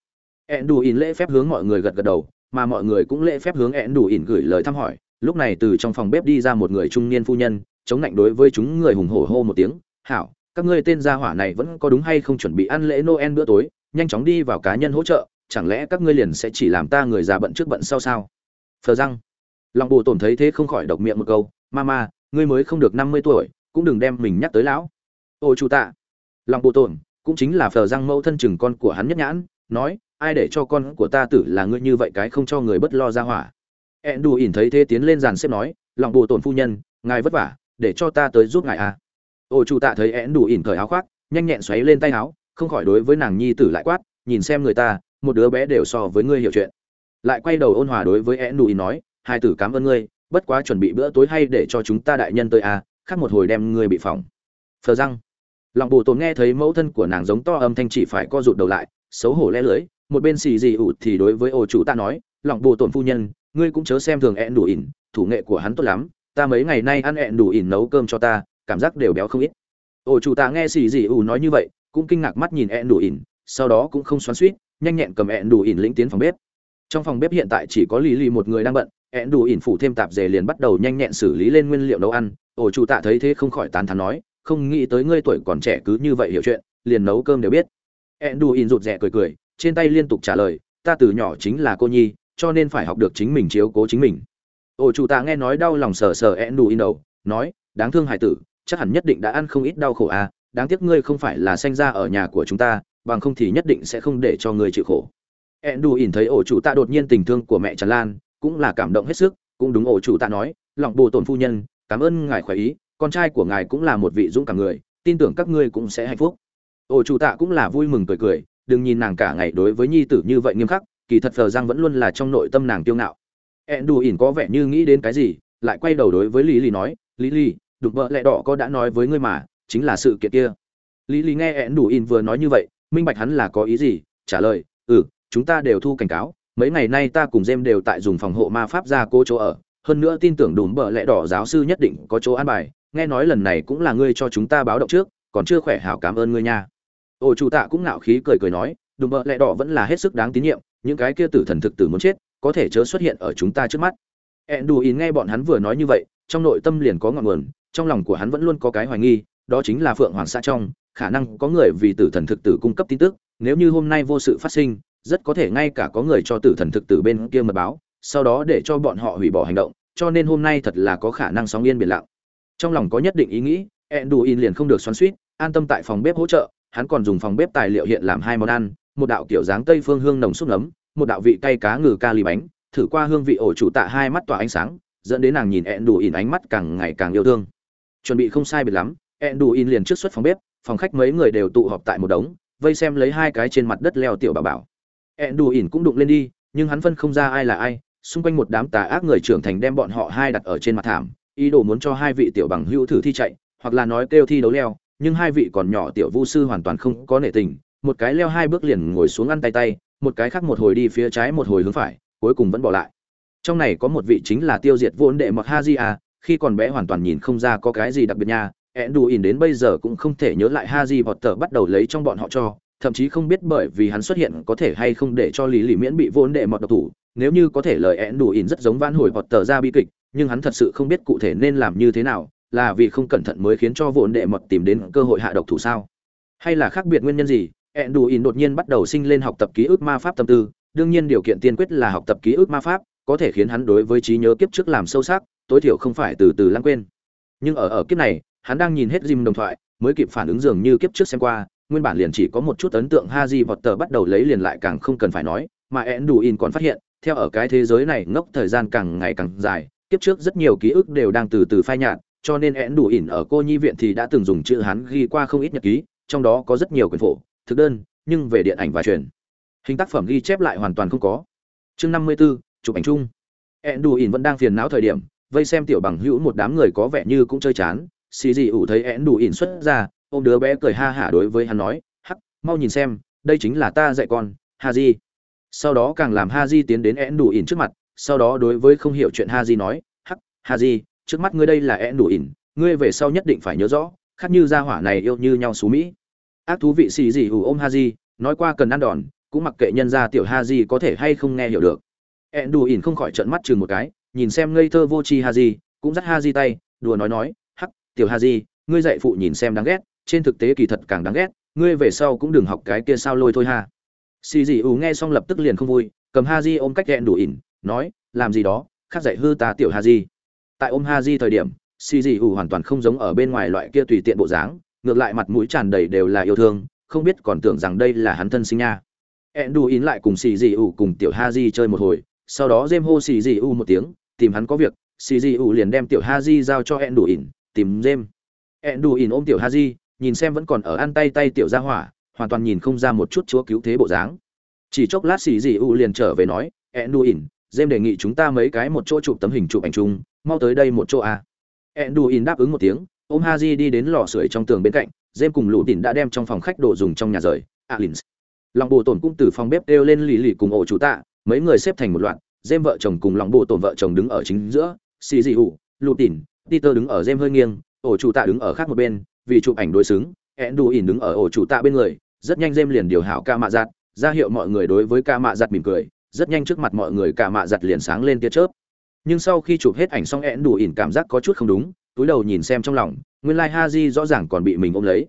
ẹn đủ ỉn lễ phép hướng mọi người gật gật đầu, mà mọi người cũng lễ phép hướng ẹn đủ ỉn gửi lời thăm hỏi. Lúc này từ trong phòng bếp đi ra một người trung niên phu nhân, chống lạnh đối với chúng người hùng hổ hô một tiếng, hảo, các ngươi tên gia hỏa này vẫn có đúng hay không chuẩn bị ăn lễ noel bữa tối, nhanh chóng đi vào cá nhân hỗ trợ, chẳng lẽ các ngươi liền sẽ chỉ làm ta người già bận trước bận sau sao? Phờ răng. Lòng bồ tổn thấy thế không khỏi độc miệng một câu, mama, ngươi mới không được năm mươi tuổi, cũng đừng đem mình nhắc tới lão. Ô chủ tạ. Lòng bồ tổn, cũng chính là phờ răng mẫu thân chừng con của hắn nhất nhãn, nói ai để cho con của ta tử là ngươi như vậy cái không cho người bất lo ra hỏa. Ẹn đù ỉn thấy thế tiến lên dàn xếp nói, lòng bồ tổn phu nhân, ngài vất vả, để cho ta tới giúp ngài à. Ô chủ tạ thấy én đù ỉn cởi áo khoác, nhanh nhẹn xoáy lên tay áo, không khỏi đối với nàng nhi tử lại quát, nhìn xem người ta, một đứa bé đều so với ngươi hiểu chuyện. Lại quay đầu ôn hòa đối với én đù ỉn nói, hai tử cảm ơn ngươi, bất quá chuẩn bị bữa tối hay để cho chúng ta đại nhân tới à khác một hồi đem ngươi bị phỏng. Phờ răng. Lòng bồ tồn nghe thấy mẫu thân của nàng giống to âm thanh chỉ phải co rụt đầu lại, xấu hổ lẽ lưới một bên xì gì ủ thì đối với ô chủ ta nói lòng bồ tổn phu nhân, ngươi cũng chớ xem thường ẹn đủ ỉn, thủ nghệ của hắn tốt lắm, ta mấy ngày nay ăn ẹn đủ ỉn nấu cơm cho ta, cảm giác đều béo không ít. Ổ chủ ta nghe xì dị ủ nói như vậy, cũng kinh ngạc mắt nhìn ẹn đủ ỉn, sau đó cũng không xoắn suýt nhanh nhẹn cầm ẹn đủ ỉn lĩnh tiến phòng bếp. Trong phòng bếp hiện tại chỉ có lì lì một người đang bận, ẹn đủ ỉn phủ thêm tạp dề liền bắt đầu nhanh nhẹn xử lý lên nguyên liệu nấu ăn. Ổ chủ tạ thấy thế không khỏi tán thán nói, không nghĩ tới ngươi tuổi còn trẻ cứ như vậy hiểu chuyện, liền nấu cơm đều biết. Ẹn đủ ỉn rụt rè cười cười trên tay liên tục trả lời, ta từ nhỏ chính là cô nhi, cho nên phải học được chính mình chiếu cố chính mình. Ổ chủ tạ nghe nói đau lòng sờ sờ ẹn đủ in đầu, nói, đáng thương hải tử, chắc hẳn nhất định đã ăn không ít đau khổ à đáng tiếc ngươi không phải là sanh ra ở nhà của chúng ta, bằng không thì nhất định sẽ không để cho ngươi chịu khổ. Ẹn đù in thấy ổ chủ tạ đột nhiên tình thương của mẹ tràn lan, cũng là cảm động hết sức, cũng đúng ổ chủ tạ nói, lòng bồ tổn phu nhân, cảm ơn ngài khỏe ý, con trai của ngài cũng là một vị dũng cảm người, tin tưởng các ngươi cũng sẽ hạnh phúc. Ổ chủ tạ cũng là vui mừng cười cười đừng nhìn nàng cả ngày đối với nhi tử như vậy nghiêm khắc, kỳ thật phờ giang vẫn luôn là trong nội tâm nàng tiêu ngạo. Ẹn đù ỉn có vẻ như nghĩ đến cái gì, lại quay đầu đối với lý lý nói, lý lý đục vợ lẹ đỏ có đã nói với ngươi mà, chính là sự kiện kia. Lý lý nghe ẹn đù in vừa nói như vậy, minh bạch hắn là có ý gì, trả lời ừ chúng ta đều thu cảnh cáo, mấy ngày nay ta cùng jem đều tại dùng phòng hộ ma pháp ra cô chỗ ở, hơn nữa tin tưởng đùm bợ lẹ đỏ giáo sư nhất định có chỗ an bài, nghe nói lần này cũng là ngươi cho chúng ta báo động trước, còn chưa khỏe hảo cảm ơn ngươi nha ổ chủ tạ cũng ngạo khí cười cười nói đùm bợ lẹ đỏ vẫn là hết sức đáng tín nhiệm những cái kia tử thần thực tử muốn chết có thể chớ xuất hiện ở chúng ta trước mắt. Ẹn đù in nghe bọn hắn vừa nói như vậy trong nội tâm liền có ngọn nguồn trong lòng của hắn vẫn luôn có cái hoài nghi đó chính là phượng hoàng xã trong khả năng có người vì tử thần thực tử cung cấp tin tức nếu như hôm nay vô sự phát sinh rất có thể ngay cả có người cho tử thần thực tử bên kia mật báo sau đó để cho bọn họ hủy bỏ hành động cho nên hôm nay thật là có khả năng sóng yên biển lặng. Trong lòng có nhất định ý nghĩ Enduin liền không được xoắn xuýt, an tâm tại phòng bếp hỗ trợ, hắn còn dùng phòng bếp tài liệu hiện làm hai món ăn, một đạo kiểu dáng tây phương hương nồng súp nấm, một đạo vị cay cá ngừ ca ly bánh, thử qua hương vị ổ chủ tạ hai mắt tỏa ánh sáng, dẫn đến nàng nhìn Enduin ánh mắt càng ngày càng yêu thương. Chuẩn bị không sai biệt lắm, Enduin liền trước xuất phòng bếp, phòng khách mấy người đều tụ họp tại một đống, vây xem lấy hai cái trên mặt đất leo tiểu bảo bảo. in cũng đụng lên đi, nhưng hắn phân không ra ai là ai, xung quanh một đám tà ác người trưởng thành đem bọn họ hai đặt ở trên mặt thảm, ý đồ muốn cho hai vị tiểu bằng hữu thử thi chạy, hoặc là nói kêu thi đấu leo nhưng hai vị còn nhỏ tiểu vu sư hoàn toàn không có nể tình, một cái leo hai bước liền ngồi xuống ăn tay tay, một cái khác một hồi đi phía trái một hồi hướng phải, cuối cùng vẫn bỏ lại. Trong này có một vị chính là tiêu diệt vốn đệ Mật Ha Di à khi còn bé hoàn toàn nhìn không ra có cái gì đặc biệt nha ẹn đù ỉn đến bây giờ cũng không thể nhớ lại Ha Di vọt tờ bắt đầu lấy trong bọn họ cho, thậm chí không biết bởi vì hắn xuất hiện có thể hay không để cho lý lì miễn bị vốn đệ mọt độc thủ, nếu như có thể lời ẹn đù ỉn rất giống van hồi vọt tờ ra bi kịch, nhưng hắn thật sự không biết cụ thể nên làm như thế nào là vì không cẩn thận mới khiến cho vốn đệ mọt tìm đến cơ hội hạ độc thủ sao? Hay là khác biệt nguyên nhân gì? Ẹn đù ỉn đột nhiên bắt đầu sinh lên học tập ký ức ma pháp tâm tư đương nhiên điều kiện tiên quyết là học tập ký ức ma pháp có thể khiến hắn đối với trí nhớ kiếp trước làm sâu sắc tối thiểu không phải từ từ lãng quên. Nhưng ở ở kiếp này hắn đang nhìn hết dìm đồng thoại mới kịp phản ứng dường như kiếp trước xem qua nguyên bản liền chỉ có một chút ấn tượng ha di vọt tờ bắt đầu lấy liền lại càng không cần phải nói, mà Enduin còn phát hiện, theo ở cái thế giới này ngốc thời gian càng ngày càng dài, kiếp trước rất nhiều ký ức đều đang từ từ phai nhạt, cho nên én đủ ỉn ở cô nhi viện thì đã từng dùng chữ hán ghi qua không ít nhật ký trong đó có rất nhiều quyền phổ thực đơn nhưng về điện ảnh và truyền. Hình tác phẩm ghi chép lại hoàn toàn không có. Chương năm mươi 54, chụp ảnh chung. Én đủ ỉn vẫn đang phiền não thời điểm vây xem tiểu bằng hữu một đám người có vẻ như cũng chơi chán. Xì gì ủ thấy én đủ ỉn xuất ra ô m đứa bé cười ha hả đối với hắn nói hắc mau nhìn xem đây chính là ta dạy con ha di. Sau đó càng làm ha di tiến đến én đủ ỉn trước mặt sau đó đối với không hiểu chuyện ha di nói hắc ha di trước mắt ngươi đây là én đủ ỉn, ngươi về sau nhất định phải nhớ rõ, khác như gia hỏa này yêu như nhau xú mỹ. Ác thú vị xì gì ủ ôm ha di nói qua cần ăn đòn, cũng mặc kệ nhân gia tiểu ha di có thể hay không nghe hiểu được. Én đủ ỉn không khỏi trợn mắt chừng một cái, nhìn xem ngây thơ vô tri ha di cũng dắt ha di tay, đùa nói nói, hắc, tiểu ha di ngươi dạy phụ nhìn xem đáng ghét, trên thực tế kỳ thật càng đáng ghét, ngươi về sau cũng đừng học cái kia sao lôi thôi ha. Xì gì ủ nghe xong lập tức liền không vui, cầm ha di ôm cách ẹn đủ ỉn, nói, làm gì đó, khác dạy hư ta tiểu ha di tại ôm ha di thời điểm xì dị ủ hoàn toàn không giống ở bên ngoài loại kia tùy tiện bộ dáng, ngược lại mặt mũi tràn đầy đều là yêu thương, không biết còn tưởng rằng đây là hắn thân sinh nha. Ẹn đù ín lại cùng xì dị ủ cùng tiểu ha di chơi một hồi, sau đó dêm hô xì dị ủ một tiếng, tìm hắn có việc xì dị ủ liền đem tiểu ha di giao cho ẹn đù ín tìm dêm ẹn đù ín ôm tiểu ha di nhìn xem vẫn còn ở ăn tay tay tiểu ra hỏa, hoàn toàn nhìn không ra một chút chúa cứu thế bộ dáng. Chỉ chốc lát xì dị ủ liền trở về nói ẹn đù ín dêm đề nghị chúng ta mấy cái một chỗ chụp tấm hình chụp ảnh chung mau tới đây một chỗ à. enduin đáp ứng một tiếng, ôm haji đi đến lò sưởi trong tường bên cạnh jem cùng lũ tỉn đã đem trong phòng khách đồ dùng trong nhà rời. Alins. Lòng bộ tổn cũng từ phòng bếp kêu lên lì lì cùng ổ chủ tạ, mấy người xếp thành một loạt jem vợ chồng cùng lòng bộ tổn vợ chồng đứng ở chính giữa, xì dị hủ lũ tỉn, peter đứng ở jem hơi nghiêng, ổ chủ tạ đứng ở khác một bên, vì chụp ảnh đối xứng, enduin đứng ở ổ chủ tạ bên người, rất nhanh jem liền điều hảo ca mạ giặt, ra hiệu mọi người đối với ca mạ giặt mỉm cười, rất nhanh trước mặt mọi người ca mạ giặt liền sáng lên tia chớp nhưng sau khi chụp hết ảnh xong én đủ ỉn cảm giác có chút không đúng, túi đầu nhìn xem trong lòng, nguyên lai、like、ha di rõ ràng còn bị mình ôm lấy.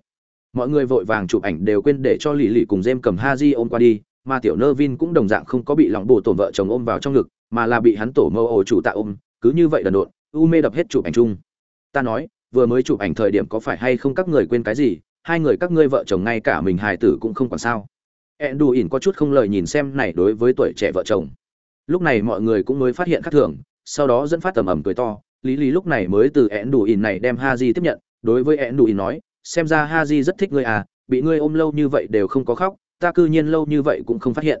Mọi người vội vàng chụp ảnh đều quên để cho lì lì cùng jem cầm ha di ôm qua đi, mà tiểu nơ vin cũng đồng dạng không có bị lòng bồ tổn vợ chồng ôm vào trong ngực, mà là bị hắn tổ mơ ổ chủ tạ ôm, cứ như vậy đần độn, u mê đập hết chụp ảnh chung. Ta nói, vừa mới chụp ảnh thời điểm có phải hay không các người quên cái gì, hai người các ngươi vợ chồng ngay cả mình hài tử cũng không còn sao. Ẹn đù ỉn có chút không lời nhìn xem này đối với tuổi trẻ vợ chồng. Lúc này mọi người cũng mới phát hiện khác thường sau đó dẫn phát tầm ầm cười to lý lý lúc này mới từ ẹn đủ ỉn này đem ha di tiếp nhận đối với ẹn đủ ỉn nói xem ra ha di rất thích ngươi à bị ngươi ôm lâu như vậy đều không có khóc ta cư nhiên lâu như vậy cũng không phát hiện.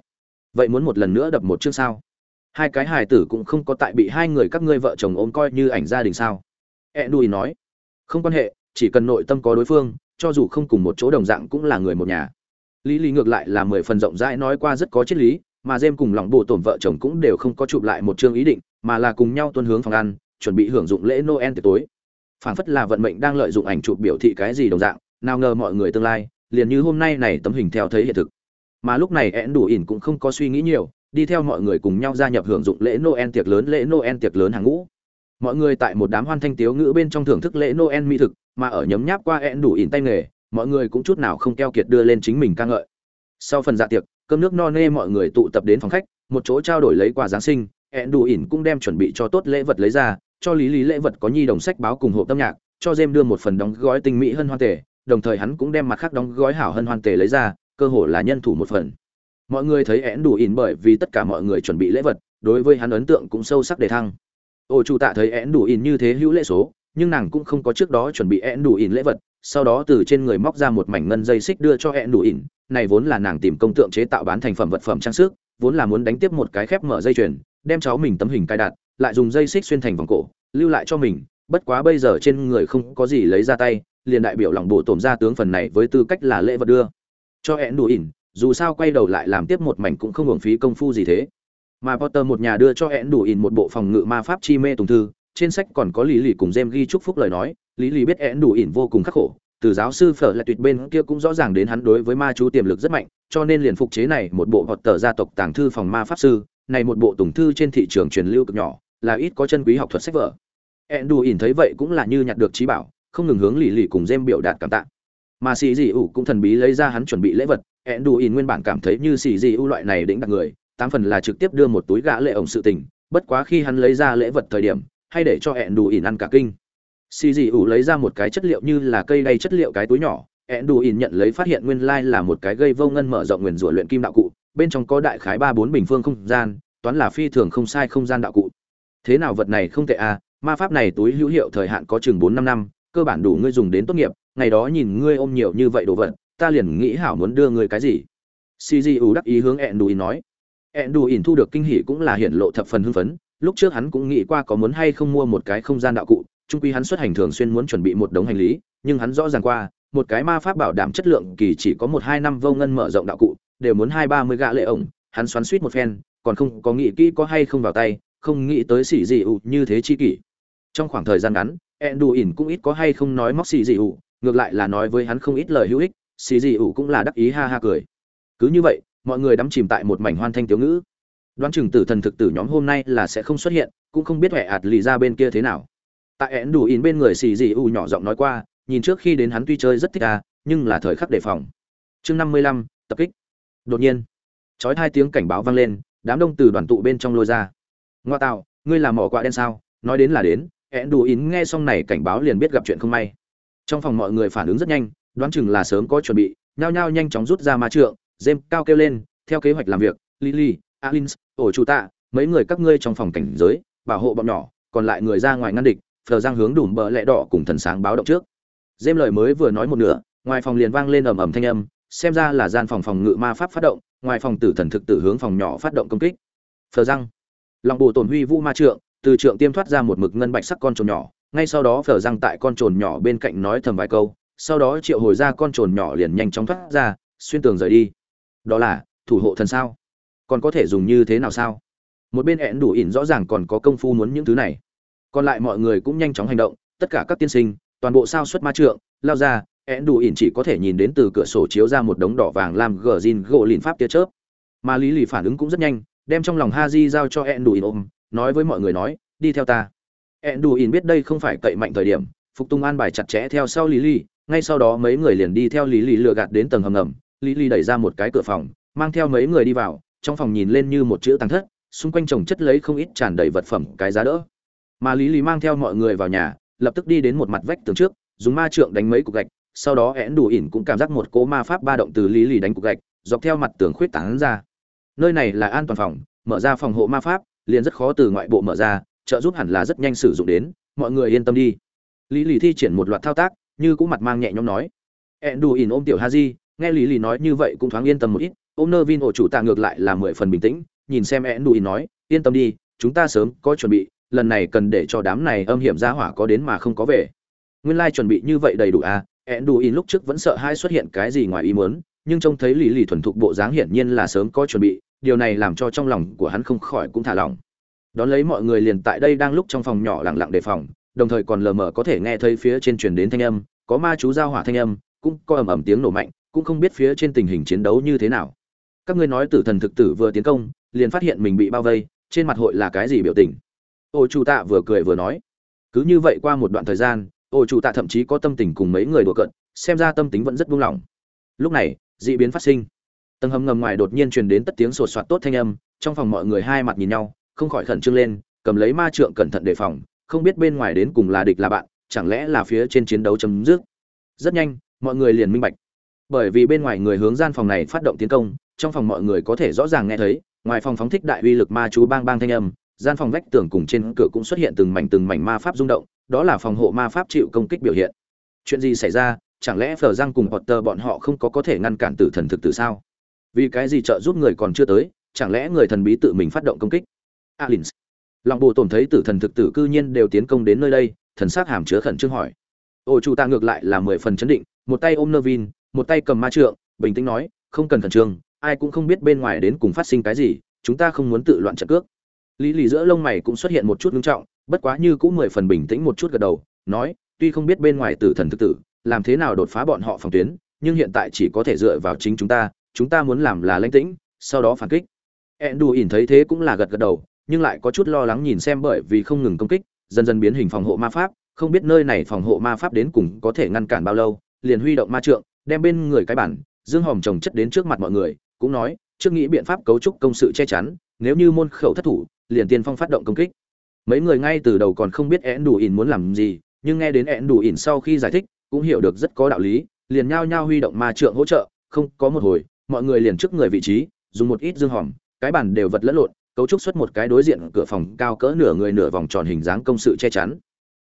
Vậy muốn một lần nữa đập một chương sao? Hai cái hài tử cũng không có tại bị hai người các ngươi vợ chồng ôm coi như ảnh gia đình sao? Ẹn đủ ỉn nói không quan hệ chỉ cần nội tâm có đối phương cho dù không cùng một chỗ đồng dạng cũng là người một nhà. Lý lý ngược lại là mười phần rộng rãi nói qua rất có triết lý mà Jem cùng lòng bộ tổn vợ chồng cũng đều không có chụp lại một chương ý định, mà là cùng nhau tuân hướng phòng ăn, chuẩn bị hưởng dụng lễ Noel tiệc tối. phảng phất là vận mệnh đang lợi dụng ảnh chụp biểu thị cái gì đồng dạng, nào ngờ mọi người tương lai, liền như hôm nay này tấm hình theo thấy hiện thực. Mà lúc này én đủ ỉn cũng không có suy nghĩ nhiều, đi theo mọi người cùng nhau gia nhập hưởng dụng lễ Noel tiệc lớn lễ Noel tiệc lớn hàng ngũ. mọi người tại một đám hoan thanh tiếu ngữ bên trong thưởng thức lễ noel mỹ thực mà ở nhấm nháp qua én đủ ỉn tay nghề mọi người cũng chút nào không keo kiệt đưa lên chính mình ca ngợi sau phần dạ tiệc cơm nước no nê mọi người tụ tập đến phòng khách một chỗ trao đổi lấy quà giáng sinh ẹn đủ ỉn cũng đem chuẩn bị cho tốt lễ vật lấy ra, cho lý lý lễ vật có nhi đồng sách báo cùng hộp âm nhạc, cho jem đưa một phần đóng gói tinh mỹ hơn hoan tề, đồng thời hắn cũng đem mặt khác đóng gói hảo hơn hoan tề lấy ra, cơ hồ là nhân thủ một phần. Mọi người thấy én đủ ỉn bởi vì tất cả mọi người chuẩn bị lễ vật, đối với hắn ấn tượng cũng sâu sắc để thăng. Ô chủ tạ thấy én đủ ỉn như thế hữu lễ số, nhưng nàng cũng không có trước đó chuẩn bị én đủ ỉn lễ vật, sau đó từ trên người móc ra một mảnh ngân dây xích đưa cho én đủ ỉn này vốn là nàng tìm công tượng chế tạo bán thành phẩm vật phẩm trang sức, vốn là muốn đánh tiếp một cái khép mở dây chuyền đem cháu mình tấm hình cài đặt, lại dùng dây xích xuyên thành vòng cổ, lưu lại cho mình, bất quá bây giờ trên người không có gì lấy ra tay, liền đại biểu lòng bộ tổm ra tướng phần này với tư cách là lễ vật đưa. Cho ẻn đủ ỉn, dù sao quay đầu lại làm tiếp một mảnh cũng không uổng phí công phu gì thế. Mà potter một nhà đưa cho ẻn đủ ỉn một bộ phòng ngự ma pháp chi mê tùng thư, trên sách còn có lý lì cùng Gem ghi chúc phúc lời nói, lý lì biết ẻn đủ ỉn vô cùng khắc khổ, từ giáo sư phở lại tuyệt bên kia cũng rõ ràng đến hắn đối với ma chú tiềm lực rất mạnh, cho nên liền phục chế này một bộ hoặc tờ gia tộc tàng thư phòng ma pháp sư này một bộ tùng thư trên thị trường truyền lưu cực nhỏ, là ít có chân quý học thuật sách vở. Enduin thấy vậy cũng là như nhặt được trí bảo, không ngừng hướng lì lì cùng jem biểu đạt cảm tạ. Mà xì dị ủ cũng thần bí lấy ra hắn chuẩn bị lễ vật, Enduin nguyên bản cảm thấy như xì dị ủ loại này đỉnh đặc người, tám phần là trực tiếp đưa một túi gã lệ ổng sự tình, bất quá khi hắn lấy ra lễ vật thời điểm, hay để cho Enduin ăn cả kinh. Xì dị ủ lấy ra một cái chất liệu như là cây đay chất liệu cái túi nhỏ, Enduin nhận lấy phát hiện nguyên lai là một cái gây vô ngân mở rộng nguyên rủa luyện kim đạo cụ bên trong có đại khái ba bốn bình phương không gian, toán là phi thường không sai không gian đạo cụ. Thế nào vật này không tệ à ma pháp này túi hữu hiệu thời hạn có chừng bốn năm năm, cơ bản đủ ngươi dùng đến tốt nghiệp, ngày đó nhìn ngươi ôm nhiều như vậy đồ vật, ta liền nghĩ hảo muốn đưa ngươi cái gì. Cgu đắc ý hướng ẹn đù ỉn nói. Ẹn đù ỉn thu được kinh hỉ cũng là hiện lộ thập phần hưng phấn, lúc trước hắn cũng nghĩ qua có muốn hay không mua một cái không gian đạo cụ trung quy hắn xuất hành thường xuyên muốn chuẩn bị một đống hành lý, nhưng hắn rõ ràng qua, một cái ma pháp bảo đảm chất lượng kỳ chỉ có một hai năm vô ngân mở rộng đạo cụ đều muốn hai ba mươi gạ lệ ổng hắn xoắn suýt một phen còn không có nghĩ kỹ có hay không vào tay không nghĩ tới xỉ dị ụ như thế chi kỷ. Trong khoảng thời gian ngắn ẹn đù ỉn cũng ít có hay không nói móc xì dị ụ, ngược lại là nói với hắn không ít lời hữu ích xì dị ụ cũng là đắc ý ha ha cười. Cứ như vậy mọi người đắm chìm tại một mảnh hoan thanh tiếu ngữ. Đoán chừng tử thần thực tử nhóm hôm nay là sẽ không xuất hiện cũng không biết huệ ạt lì ra bên kia thế nào. Tại ẹn đủ ỉn bên người xì dị ụ nhỏ giọng nói qua nhìn trước khi đến hắn tuy chơi rất thích à nhưng là thời khắc đề phòng. Chương năm mươi lăm tập kích đột nhiên, chói hai tiếng cảnh báo vang lên, đám đông từ đoàn tụ bên trong lôi ra. Ngoa tạo, ngươi làm mỏ quạ đen sao? Nói đến là đến ẹn đủ ỉn nghe xong này cảnh báo liền biết gặp chuyện không may. Trong phòng mọi người phản ứng rất nhanh, đoán chừng là sớm có chuẩn bị, nhao nhao nhanh chóng rút ra ma trượng dêm cao kêu lên, theo kế hoạch làm việc, lily, alins, ổ chủ tạ, mấy người các ngươi trong phòng cảnh giới, bảo hộ bọn nhỏ, còn lại người ra ngoài ngăn địch, phờ giang hướng đủ bờ lẹ đỏ cùng thần sáng báo động trước. Dêm lời mới vừa nói một nửa, ngoài phòng liền vang lên ầm ầm thanh âm xem ra là gian phòng phòng ngự ma pháp phát động, ngoài phòng tử thần thực tử hướng phòng nhỏ phát động công kích. Phờ răng. Lòng bồ tổn huy vũ ma trượng, từ trượng tiêm thoát ra một mực ngân bạch sắc con trồn nhỏ, ngay sau đó phở răng tại con trồn nhỏ bên cạnh nói thầm vài câu, sau đó triệu hồi ra con trồn nhỏ liền nhanh chóng thoát ra, xuyên tường rời đi. Đó là, thủ hộ thần sao? Còn có thể dùng như thế nào sao? Một bên hẹn đủ ỉn rõ ràng còn có công phu muốn những thứ này. Còn lại mọi người cũng nhanh chóng hành động, tất cả các tiên sinh, toàn bộ sao xuất ma trượng, lao ra ẹn đủ ỉn chỉ có thể nhìn đến từ cửa sổ chiếu ra một đống đỏ vàng làm gờ zin gỗ lìn pháp tia chớp mà lý lì phản ứng cũng rất nhanh đem trong lòng ha di giao cho ẹn đủ ỉn ôm nói với mọi người nói đi theo ta Enduin biết đây không phải cậy mạnh thời điểm, Phục Tung an bài chặt chẽ theo sau Lý lì. ngay sau đó mấy người liền đi theo Lý lì lừa gạt đến tầng hầm ngầm, Lý lì đẩy ra một cái cửa phòng, mang theo mấy người đi vào, trong phòng nhìn lên như một chữ tăng thất, xung quanh chồng chất lấy không ít tràn đầy vật phẩm cái giá đỡ. Mà Lý Lý mang theo mọi người vào nhà, lập tức đi đến một mặt vách tường trước, dùng ma trượng đánh mấy cục gạch, sau đó Eãn Đủ Ỉn cũng cảm giác một cỗ ma pháp ba động từ Lý Lì đánh cục gạch, dọc theo mặt tường khuyết tảng ra. Nơi này là an toàn phòng, mở ra phòng hộ ma pháp, liền rất khó từ ngoại bộ mở ra, trợ giúp hẳn là rất nhanh sử dụng đến mọi người yên tâm đi. Lý lì thi triển một loạt thao tác như cũng mặt mang nhẹ nhõm nói. Én đủ ỉn ôm tiểu ha di nghe lý lì nói như vậy cũng thoáng yên tâm một ít ôm nơ vin ổ chủ tạ ngược lại là mười phần bình tĩnh nhìn xem én đủ ỉn nói yên tâm đi chúng ta sớm có chuẩn bị lần này cần để cho đám này âm hiểm ra hỏa có đến mà không có về. Nguyên lai chuẩn bị như vậy đầy đủ à ẹn đù lúc trước vẫn sợ hai xuất hiện cái gì ngoài ý muốn, nhưng trông thấy lý lì thuần thục bộ dáng hiển nhiên là sớm có chuẩn bị, điều này làm cho trong lòng của hắn không khỏi cũng thả lỏng. Đón lấy mọi người liền tại đây đang lúc trong phòng nhỏ lặng lặng đề phòng, đồng thời còn lờ mờ có thể nghe thấy phía trên truyền đến thanh âm, có ma chú giao hỏa thanh âm, cũng có ầm ầm tiếng nổ mạnh, cũng không biết phía trên tình hình chiến đấu như thế nào. Các ngươi nói tử thần thực tử vừa tiến công, liền phát hiện mình bị bao vây, trên mặt hội là cái gì biểu tình? Ô chu tạ vừa cười vừa nói, cứ như vậy qua một đoạn thời gian ổ chủ tạ thậm chí có tâm tình cùng mấy người đùa cận xem ra tâm tính vẫn rất buông lỏng. Lúc này, dị biến phát sinh. Tầng hầm ngầm ngoài đột nhiên truyền đến tất tiếng sột soạt tốt thanh âm, trong phòng mọi người hai mặt nhìn nhau, không khỏi khẩn trương lên, cầm lấy ma trượng cẩn thận đề phòng, không biết bên ngoài đến cùng là địch là bạn, chẳng lẽ là phía trên chiến đấu chấm dứt? Rất nhanh, mọi người liền minh bạch. Bởi vì bên ngoài người hướng gian phòng này phát động tiến công, trong phòng mọi người có thể rõ ràng nghe thấy, ngoài phòng phóng thích đại uy lực ma chú bang bang thanh âm, gian phòng vách tường cùng trên cửa cũng xuất hiện từng mảnh từng mảnh ma pháp rung động đó là phòng hộ ma pháp chịu công kích biểu hiện. Chuyện gì xảy ra? Chẳng lẽ phờ giang cùng potter bọn họ không có có thể ngăn cản tử thần thực tử sao? Vì cái gì trợ giúp người còn chưa tới, chẳng lẽ người thần bí tự mình phát động công kích? Alins lòng bồ tổn thấy tử thần thực tử cư nhiên đều tiến công đến nơi đây, thần s hàm chứa khẩn trương hỏi. Ô, chủ ta ngược lại là mười phần chấn định, một tay ôm nơ vin một tay cầm ma trượng, bình tĩnh nói, không cần khẩn trương, ai cũng không biết bên ngoài đến cùng phát sinh cái gì, chúng ta không muốn tự loạn trận cước. Lý lì giữa lông mày cũng xuất hiện một chút ngưng trọng bất quá như cũng mười phần bình tĩnh một chút gật đầu, nói, tuy không biết bên ngoài tử thần thực tử, làm thế nào đột phá bọn họ phòng tuyến, nhưng hiện tại chỉ có thể dựa vào chính chúng ta chúng ta muốn làm là lãnh tĩnh, sau đó phản kích. Ẹn đù ỉn thấy thế cũng là gật gật đầu, nhưng lại có chút lo lắng nhìn xem bởi vì không ngừng công kích, dần dần biến hình phòng hộ ma pháp, không biết nơi này phòng hộ ma pháp đến cùng có thể ngăn cản bao lâu, liền huy động ma trượng, đem bên người cái bản, dương hòm trồng chất đến trước mặt mọi người, cũng nói, trước nghĩ biện pháp cấu trúc công sự che chắn, nếu như môn khẩu thất thủ, liền tiên phong phát động công kích mấy người ngay từ đầu còn không biết én đủ ỉn muốn làm gì, nhưng nghe đến én đủ ỉn sau khi giải thích, cũng hiểu được rất có đạo lý, liền nhao nhao huy động ma trượng hỗ trợ, không có một hồi, mọi người liền trước người vị trí, dùng một ít dương hòm, cái bàn đều vật lẫn lộn, cấu trúc xuất một cái đối diện cửa phòng cao cỡ nửa người nửa vòng tròn hình dáng công sự che chắn.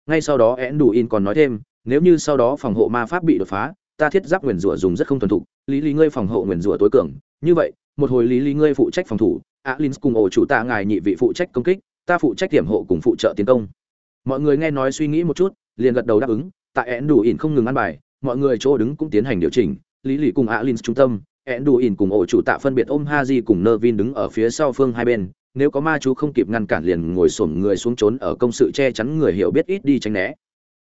Ngay sau đó én đủ in còn nói thêm, nếu như sau đó phòng hộ ma pháp bị đột phá, ta thiết giáp nguyền rủa dùng rất không thuần thục, lý lý ngươi phòng hộ nguyền rủa tối cường, như vậy, một hồi lý lý ngươi phụ trách phòng thủ alin cùng ổ chủ tạ ngài nhị vị phụ trách công kích ta phụ trách điểm hộ cùng phụ trợ tiến công. Mọi người nghe nói suy nghĩ một chút, liền gật đầu đáp ứng, tại én đủ ỉn không ngừng ăn bài, mọi người chỗ đứng cũng tiến hành điều chỉnh, lý lý cùng alin trung tâm én đủ ỉn cùng ổ chủ tạ phân biệt ôm haji cùng nơ vin đứng ở phía sau phương hai bên, nếu có ma chú không kịp ngăn cản liền ngồi xổm người xuống trốn ở công sự che chắn người hiểu biết ít đi tránh né.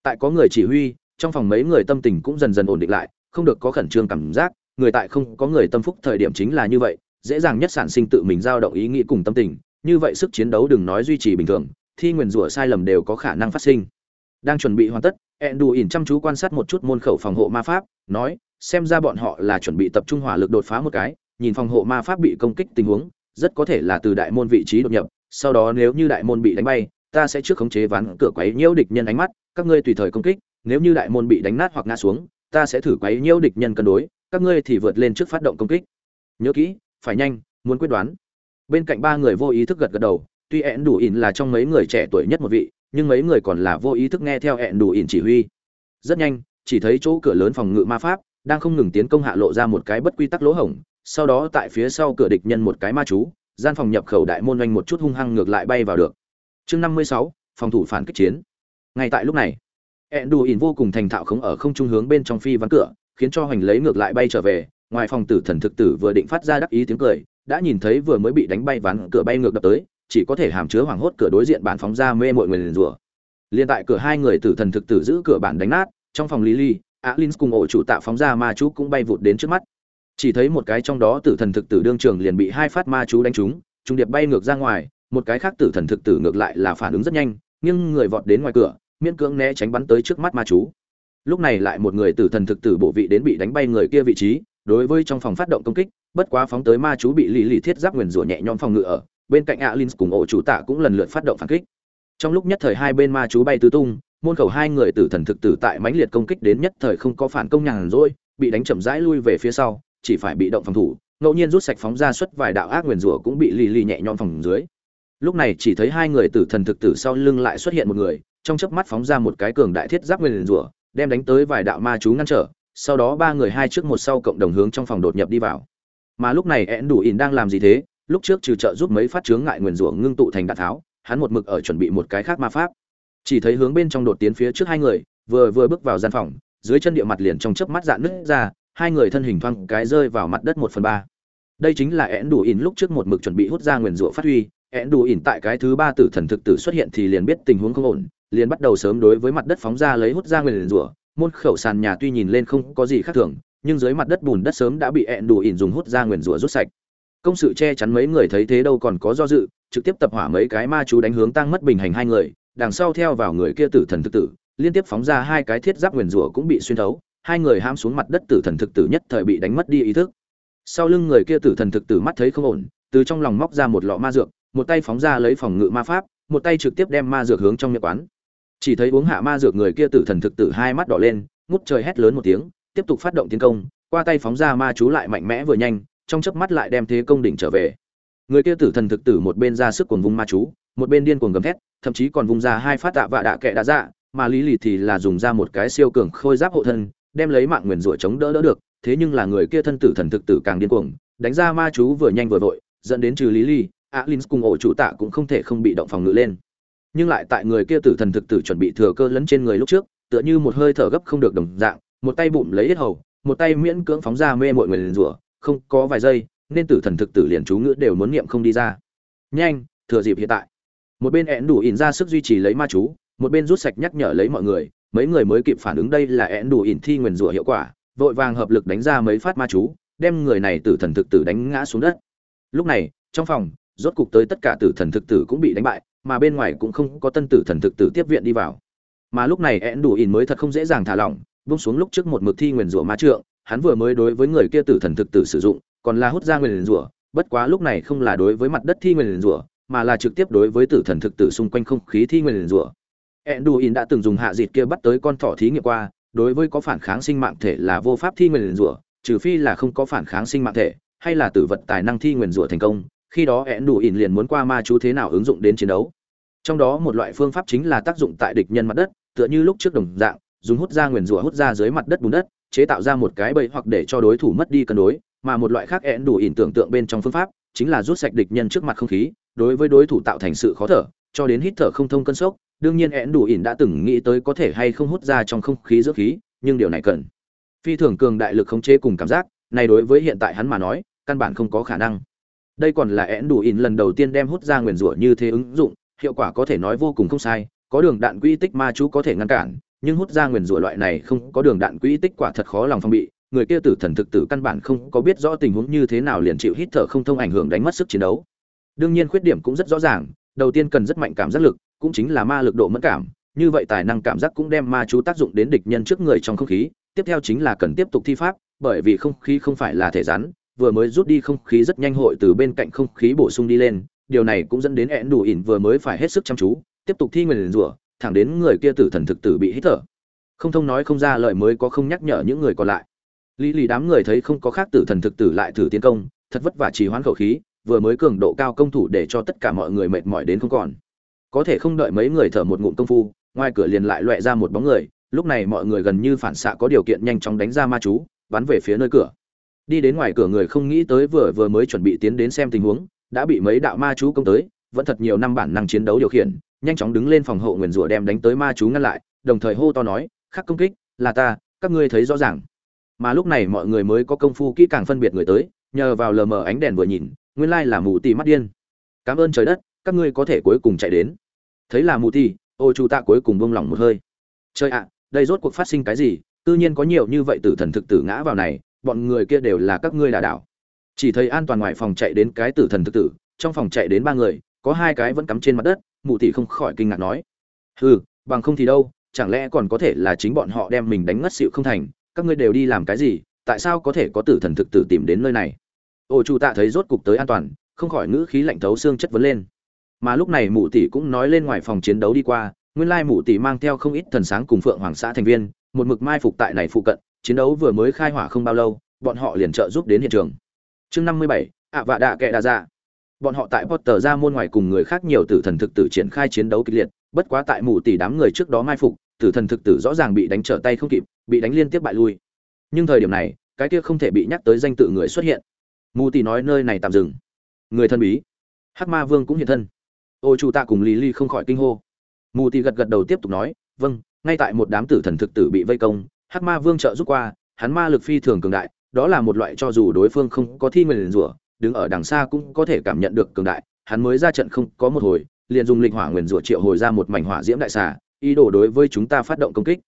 Tại có người chỉ huy, trong phòng mấy người tâm tình cũng dần dần ổn định lại, không được có khẩn trương cảm giác, người tại không có người tâm phúc thời điểm chính là như vậy, dễ dàng nhất sản sinh tự mình dao động ý nghĩ cùng tâm tình như vậy sức chiến đấu đừng nói duy trì bình thường, thi nguyền rủa sai lầm đều có khả năng phát sinh. Đang chuẩn bị hoàn tất ẹn đù ỉn chăm chú quan sát một chút môn khẩu phòng hộ ma pháp, nói, xem ra bọn họ là chuẩn bị tập trung hỏa lực đột phá một cái, nhìn phòng hộ ma pháp bị công kích tình huống, rất có thể là từ đại môn vị trí đột nhập, sau đó nếu như đại môn bị đánh bay, ta sẽ trước khống chế ván cửa quấy nhiễu địch nhân ánh mắt, các ngươi tùy thời công kích, nếu như đại môn bị đánh nát hoặc ngã xuống, ta sẽ thử quấy nhiễu địch nhân cân đối, các ngươi thì vượt lên trước phát động công kích. Nhớ kỹ, phải nhanh, muốn quyết đoán bên cạnh ba người vô ý thức gật gật đầu, tuy ẹn đủ ỉn là trong mấy người trẻ tuổi nhất một vị, nhưng mấy người còn là vô ý thức nghe theo ẹn đủ ỉn chỉ huy. Rất nhanh, chỉ thấy chỗ cửa lớn phòng ngự ma pháp, đang không ngừng tiến công hạ lộ ra một cái bất quy tắc lỗ hổng, sau đó tại phía sau cửa địch nhân một cái ma chú, gian phòng nhập khẩu đại môn oanh một chút hung hăng ngược lại bay vào được. Chương năm mươi sáu, phòng thủ phản kích chiến. Ngay tại lúc này, ẹn đù ỉn vô cùng thành thạo khống ở không trung hướng bên trong phi ván cửa, khiến cho hoành lấy ngược lại bay trở về, ngoài phòng tử thần thực tử vừa định phát ra đắc ý tiếng cười đã nhìn thấy vừa mới bị đánh bay ván cửa bay ngược đập tới, chỉ có thể hàm chứa hoảng hốt cửa đối diện bản phóng ra mê mội người liền rủa. Liên tại cửa hai người tử thần thực tử giữ cửa bản đánh nát, trong phòng lý ly alin cùng ổ chủ tạo phóng ra ma chú cũng bay vụt đến trước mắt. Chỉ thấy một cái trong đó tử thần thực tử đương trường liền bị hai phát ma chú đánh trúng, trung điệp bay ngược ra ngoài, một cái khác tử thần thực tử ngược lại là phản ứng rất nhanh, nhưng người vọt đến ngoài cửa, miễn cưỡng né tránh bắn tới trước mắt ma chú. Lúc này lại một người tử thần thực tử bộ vị đến bị đánh bay người kia vị trí đối với trong phòng phát động công kích, bất quá phóng tới ma chú bị lì lì thiết giáp nguyền rủa nhẹ nhõm phòng ngự ở, bên cạnh alin cùng ổ chủ tạ cũng lần lượt phát động phản kích. Trong lúc nhất thời hai bên ma chú bay tứ tung, môn khẩu hai người tử thần thực tử tại mãnh liệt công kích đến nhất thời không có phản công nhàn rỗi, bị đánh chậm rãi lui về phía sau, chỉ phải bị động phòng thủ, ngẫu nhiên rút sạch phóng ra suất vài đạo ác nguyền rủa cũng bị lì lì nhẹ nhõm phòng dưới. Lúc này chỉ thấy hai người tử thần thực tử sau lưng lại xuất hiện một người, trong chớp mắt phóng ra một cái cường đại thiết giáp nguyền rủa, đem đánh tới vài đạo ma chú ngăn trở sau đó ba người hai trước một sau cộng đồng hướng trong phòng đột nhập đi vào. Mà lúc này én đủ ỉn đang làm gì thế? Lúc trước trừ trợ giúp mấy phát chướng ngại nguyền rủa ngưng tụ thành đạn tháo, hắn một mực ở chuẩn bị một cái khác ma pháp. Chỉ thấy hướng bên trong đột tiến phía trước hai người, vừa vừa bước vào gian phòng, dưới chân địa mặt liền trong chớp mắt dạn nứt ra, hai người thân hình thoang cái rơi vào mặt đất một phần ba. Đây chính là én đủ ỉn lúc trước một mực chuẩn bị hút ra nguyền rủa phát huy. Én đủ ỉn tại cái thứ ba tử thần thực tử xuất hiện thì liền biết tình huống không ổn, liền bắt đầu sớm đối với mặt đất phóng ra lấy hút ra nguyền rủa môn khẩu sàn nhà tuy nhìn lên không có gì khác thường, nhưng dưới mặt đất bùn đất sớm đã bị ẹn đủ ỉn dùng hút ra nguyền rủa rút sạch. Công sự che chắn mấy người thấy thế đâu còn có do dự, trực tiếp tập hỏa mấy cái ma chú đánh hướng tăng mất bình hành hai người, đằng sau theo vào người kia tử thần thực tử, liên tiếp phóng ra hai cái thiết giáp nguyền rủa cũng bị xuyên thấu, hai người ham xuống mặt đất tử thần thực tử nhất thời bị đánh mất đi ý thức. Sau lưng người kia tử thần thực tử mắt thấy không ổn, từ trong lòng móc ra một lọ ma dược, một tay phóng ra lấy phòng ngự ma pháp, một tay trực tiếp đem ma dược hướng trong miệng quán chỉ thấy uống hạ ma dược người kia tử thần thực tử hai mắt đỏ lên, ngút trời hét lớn một tiếng, tiếp tục phát động tiến công, qua tay phóng ra ma chú lại mạnh mẽ vừa nhanh, trong chớp mắt lại đem thế công đỉnh trở về. Người kia tử thần thực tử một bên ra sức cuồng vung ma chú, một bên điên cuồng gầm thét, thậm chí còn vung ra hai phát tạ vạ đạ kệ đã dạ mà lý lì thì là dùng ra một cái siêu cường khôi giáp hộ thân, đem lấy mạng nguyền rủa chống đỡ đỡ được, thế nhưng là người kia thân tử thần thực tử càng điên cuồng, đánh ra ma chú vừa nhanh vừa vội, dẫn đến trừ lý lì alin cùng ổ chủ tạ cũng không thể không bị động phòng ngự lên nhưng lại tại người kia tử thần thực tử chuẩn bị thừa cơ lấn trên người lúc trước, tựa như một hơi thở gấp không được đồng dạng, một tay bụng lấy hết hầu, một tay miễn cưỡng phóng ra mê mội người liền rủa, không có vài giây, nên tử thần thực tử liền chú ngữ đều muốn niệm không đi ra. Nhanh, thừa dịp hiện tại. Một bên én đủ ỉn ra sức duy trì lấy ma chú, một bên rút sạch nhắc nhở lấy mọi người, mấy người mới kịp phản ứng đây là én đủ ỉn thi nguyền rủa hiệu quả, vội vàng hợp lực đánh ra mấy phát ma chú, đem người này tử thần thực tử đánh ngã xuống đất. Lúc này, trong phòng, rốt cục tới tất cả tử thần thực tử cũng bị đánh bại mà bên ngoài cũng không có tân tử thần thực tử tiếp viện đi vào mà lúc này én đủ ỉn mới thật không dễ dàng thả lỏng buông xuống lúc trước một mực thi nguyền rủa ma trượng hắn vừa mới đối với người kia tử thần thực tử sử dụng còn là hút ra nguyền rủa bất quá lúc này không là đối với mặt đất thi nguyền rủa mà là trực tiếp đối với tử thần thực tử xung quanh không khí thi nguyền rủa Enduin đã từng dùng hạ dịt kia bắt tới con thỏ thí nghiệm qua, đối với có phản kháng sinh mạng thể là vô pháp thi nguyền rủa, trừ phi là không có phản kháng sinh mạng thể, hay là tử vật tài năng thi nguyền rủa thành công, khi đó én đủ ỉn liền muốn qua ma chú thế nào ứng dụng đến chiến đấu. Trong đó một loại phương pháp chính là tác dụng tại địch nhân mặt đất, tựa như lúc trước đồng dạng, dùng hút ra nguyền rủa hút ra dưới mặt đất bùn đất, chế tạo ra một cái bẫy hoặc để cho đối thủ mất đi cân đối, mà một loại khác eãn đủ ỉn tưởng tượng bên trong phương pháp, chính là rút sạch địch nhân trước mặt không khí, đối với đối thủ tạo thành sự khó thở, cho đến hít thở không thông cân sốc, đương nhiên én đủ ỉn đã từng nghĩ tới có thể hay không hút ra trong không khí giữa khí nhưng điều này cần phi thường cường đại lực khống chế cùng cảm giác này đối với hiện tại hắn mà nói căn bản không có khả năng. Đây còn là én đủ ỉn lần đầu tiên đem hút ra nguyền rủa như thế ứng dụng hiệu quả có thể nói vô cùng không sai, có đường đạn quỹ tích ma chú có thể ngăn cản, nhưng hút ra nguyền rủa loại này không có đường đạn quỹ tích quả thật khó lòng phong bị, người kia tử thần thực tử căn bản không có biết rõ tình huống như thế nào liền chịu hít thở không thông ảnh hưởng đánh mất sức chiến đấu. Đương nhiên khuyết điểm cũng rất rõ ràng, đầu tiên cần rất mạnh cảm giác lực, cũng chính là ma lực độ mẫn cảm, như vậy tài năng cảm giác cũng đem ma chú tác dụng đến địch nhân trước người trong không khí, tiếp theo chính là cần tiếp tục thi pháp, bởi vì không khí không phải là thể rắn, vừa mới rút đi không khí rất nhanh hội từ bên cạnh không khí bổ sung đi lên điều này cũng dẫn đến ẹn đủ ỉn vừa mới phải hết sức chăm chú, tiếp tục thi nguyền rủa, thẳng đến người kia tử thần thực tử bị hít thở. Không thông nói không ra lời mới có không nhắc nhở những người còn lại. Lý lì đám người thấy không có khác tử thần thực tử lại thử tiến công, thật vất vả trì hoãn khẩu khí, vừa mới cường độ cao công thủ để cho tất cả mọi người mệt mỏi đến không còn. Có thể không đợi mấy người thở một ngụm công phu, ngoài cửa liền lại loẹ ra một bóng người, lúc này mọi người gần như phản xạ có điều kiện nhanh chóng đánh ra ma chú, bắn về phía nơi cửa. Đi đến ngoài cửa người không nghĩ tới vừa vừa mới chuẩn bị tiến đến xem tình huống đã bị mấy đạo ma chú công tới, vẫn thật nhiều năm bản năng chiến đấu điều khiển, nhanh chóng đứng lên phòng hộ nguyền rủa đem đánh tới ma chú ngăn lại, đồng thời hô to nói, khắc công kích, là ta, các ngươi thấy rõ ràng. Mà lúc này mọi người mới có công phu kỹ càng phân biệt người tới, nhờ vào lờ mờ ánh đèn vừa nhìn, nguyên lai là mù tì mắt điên. Cảm ơn trời đất, các ngươi có thể cuối cùng chạy đến. Thấy là mù ti ô chu tạ cuối cùng buông lỏng một hơi. Trời ạ, đây rốt cuộc phát sinh cái gì? Tự nhiên có nhiều như vậy tử thần thực tử ngã vào này, bọn người kia đều là các ngươi đà đảo chỉ thấy an toàn ngoài phòng chạy đến cái tử thần thực tử, trong phòng chạy đến ba người, có hai cái vẫn cắm trên mặt đất, mụ tỷ không khỏi kinh ngạc nói. Hừ, bằng không thì đâu, chẳng lẽ còn có thể là chính bọn họ đem mình đánh ngất xịu không thành, các ngươi đều đi làm cái gì, tại sao có thể có tử thần thực tử tìm đến nơi này? Ô chu tạ thấy rốt cục tới an toàn, không khỏi ngữ khí lạnh thấu xương chất vấn lên. Mà lúc này mụ tỷ cũng nói lên ngoài phòng chiến đấu đi qua, nguyên lai mụ tỷ mang theo không ít thần sáng cùng phượng hoàng xã thành viên, một mực mai phục tại này phụ cận, chiến đấu vừa mới khai hỏa không bao lâu, bọn họ liền trợ giúp đến hiện trường chương năm mươi bảy, ạ vạ đạ kệ đa dạ. Bọn họ tại potter ra môn ngoài cùng người khác nhiều tử thần thực tử triển khai chiến đấu kịch liệt, bất quá tại mù tỷ đám người trước đó mai phục, tử thần thực tử rõ ràng bị đánh trở tay không kịp, bị đánh liên tiếp bại lui. Nhưng thời điểm này, cái kia không thể bị nhắc tới danh tự người xuất hiện. Mù tỷ nói nơi này tạm dừng. Người thân bí. Hắc ma vương cũng hiện thân. Ô chủ tạ cùng lý ly không khỏi kinh hô. Mù tỷ gật gật đầu tiếp tục nói vâng ngay tại một đám tử thần thực tử bị vây công, hắc ma vương trợ giúp qua, hắn ma lực phi thường cường đại đó là một loại cho dù đối phương không có thi nguyền rủa, đứng ở đằng xa cũng có thể cảm nhận được cường đại, hắn mới ra trận không có một hồi, liền dùng lịch hỏa nguyền rủa triệu hồi ra một mảnh hỏa diễm đại xà, ý đồ đối với chúng ta phát động công kích.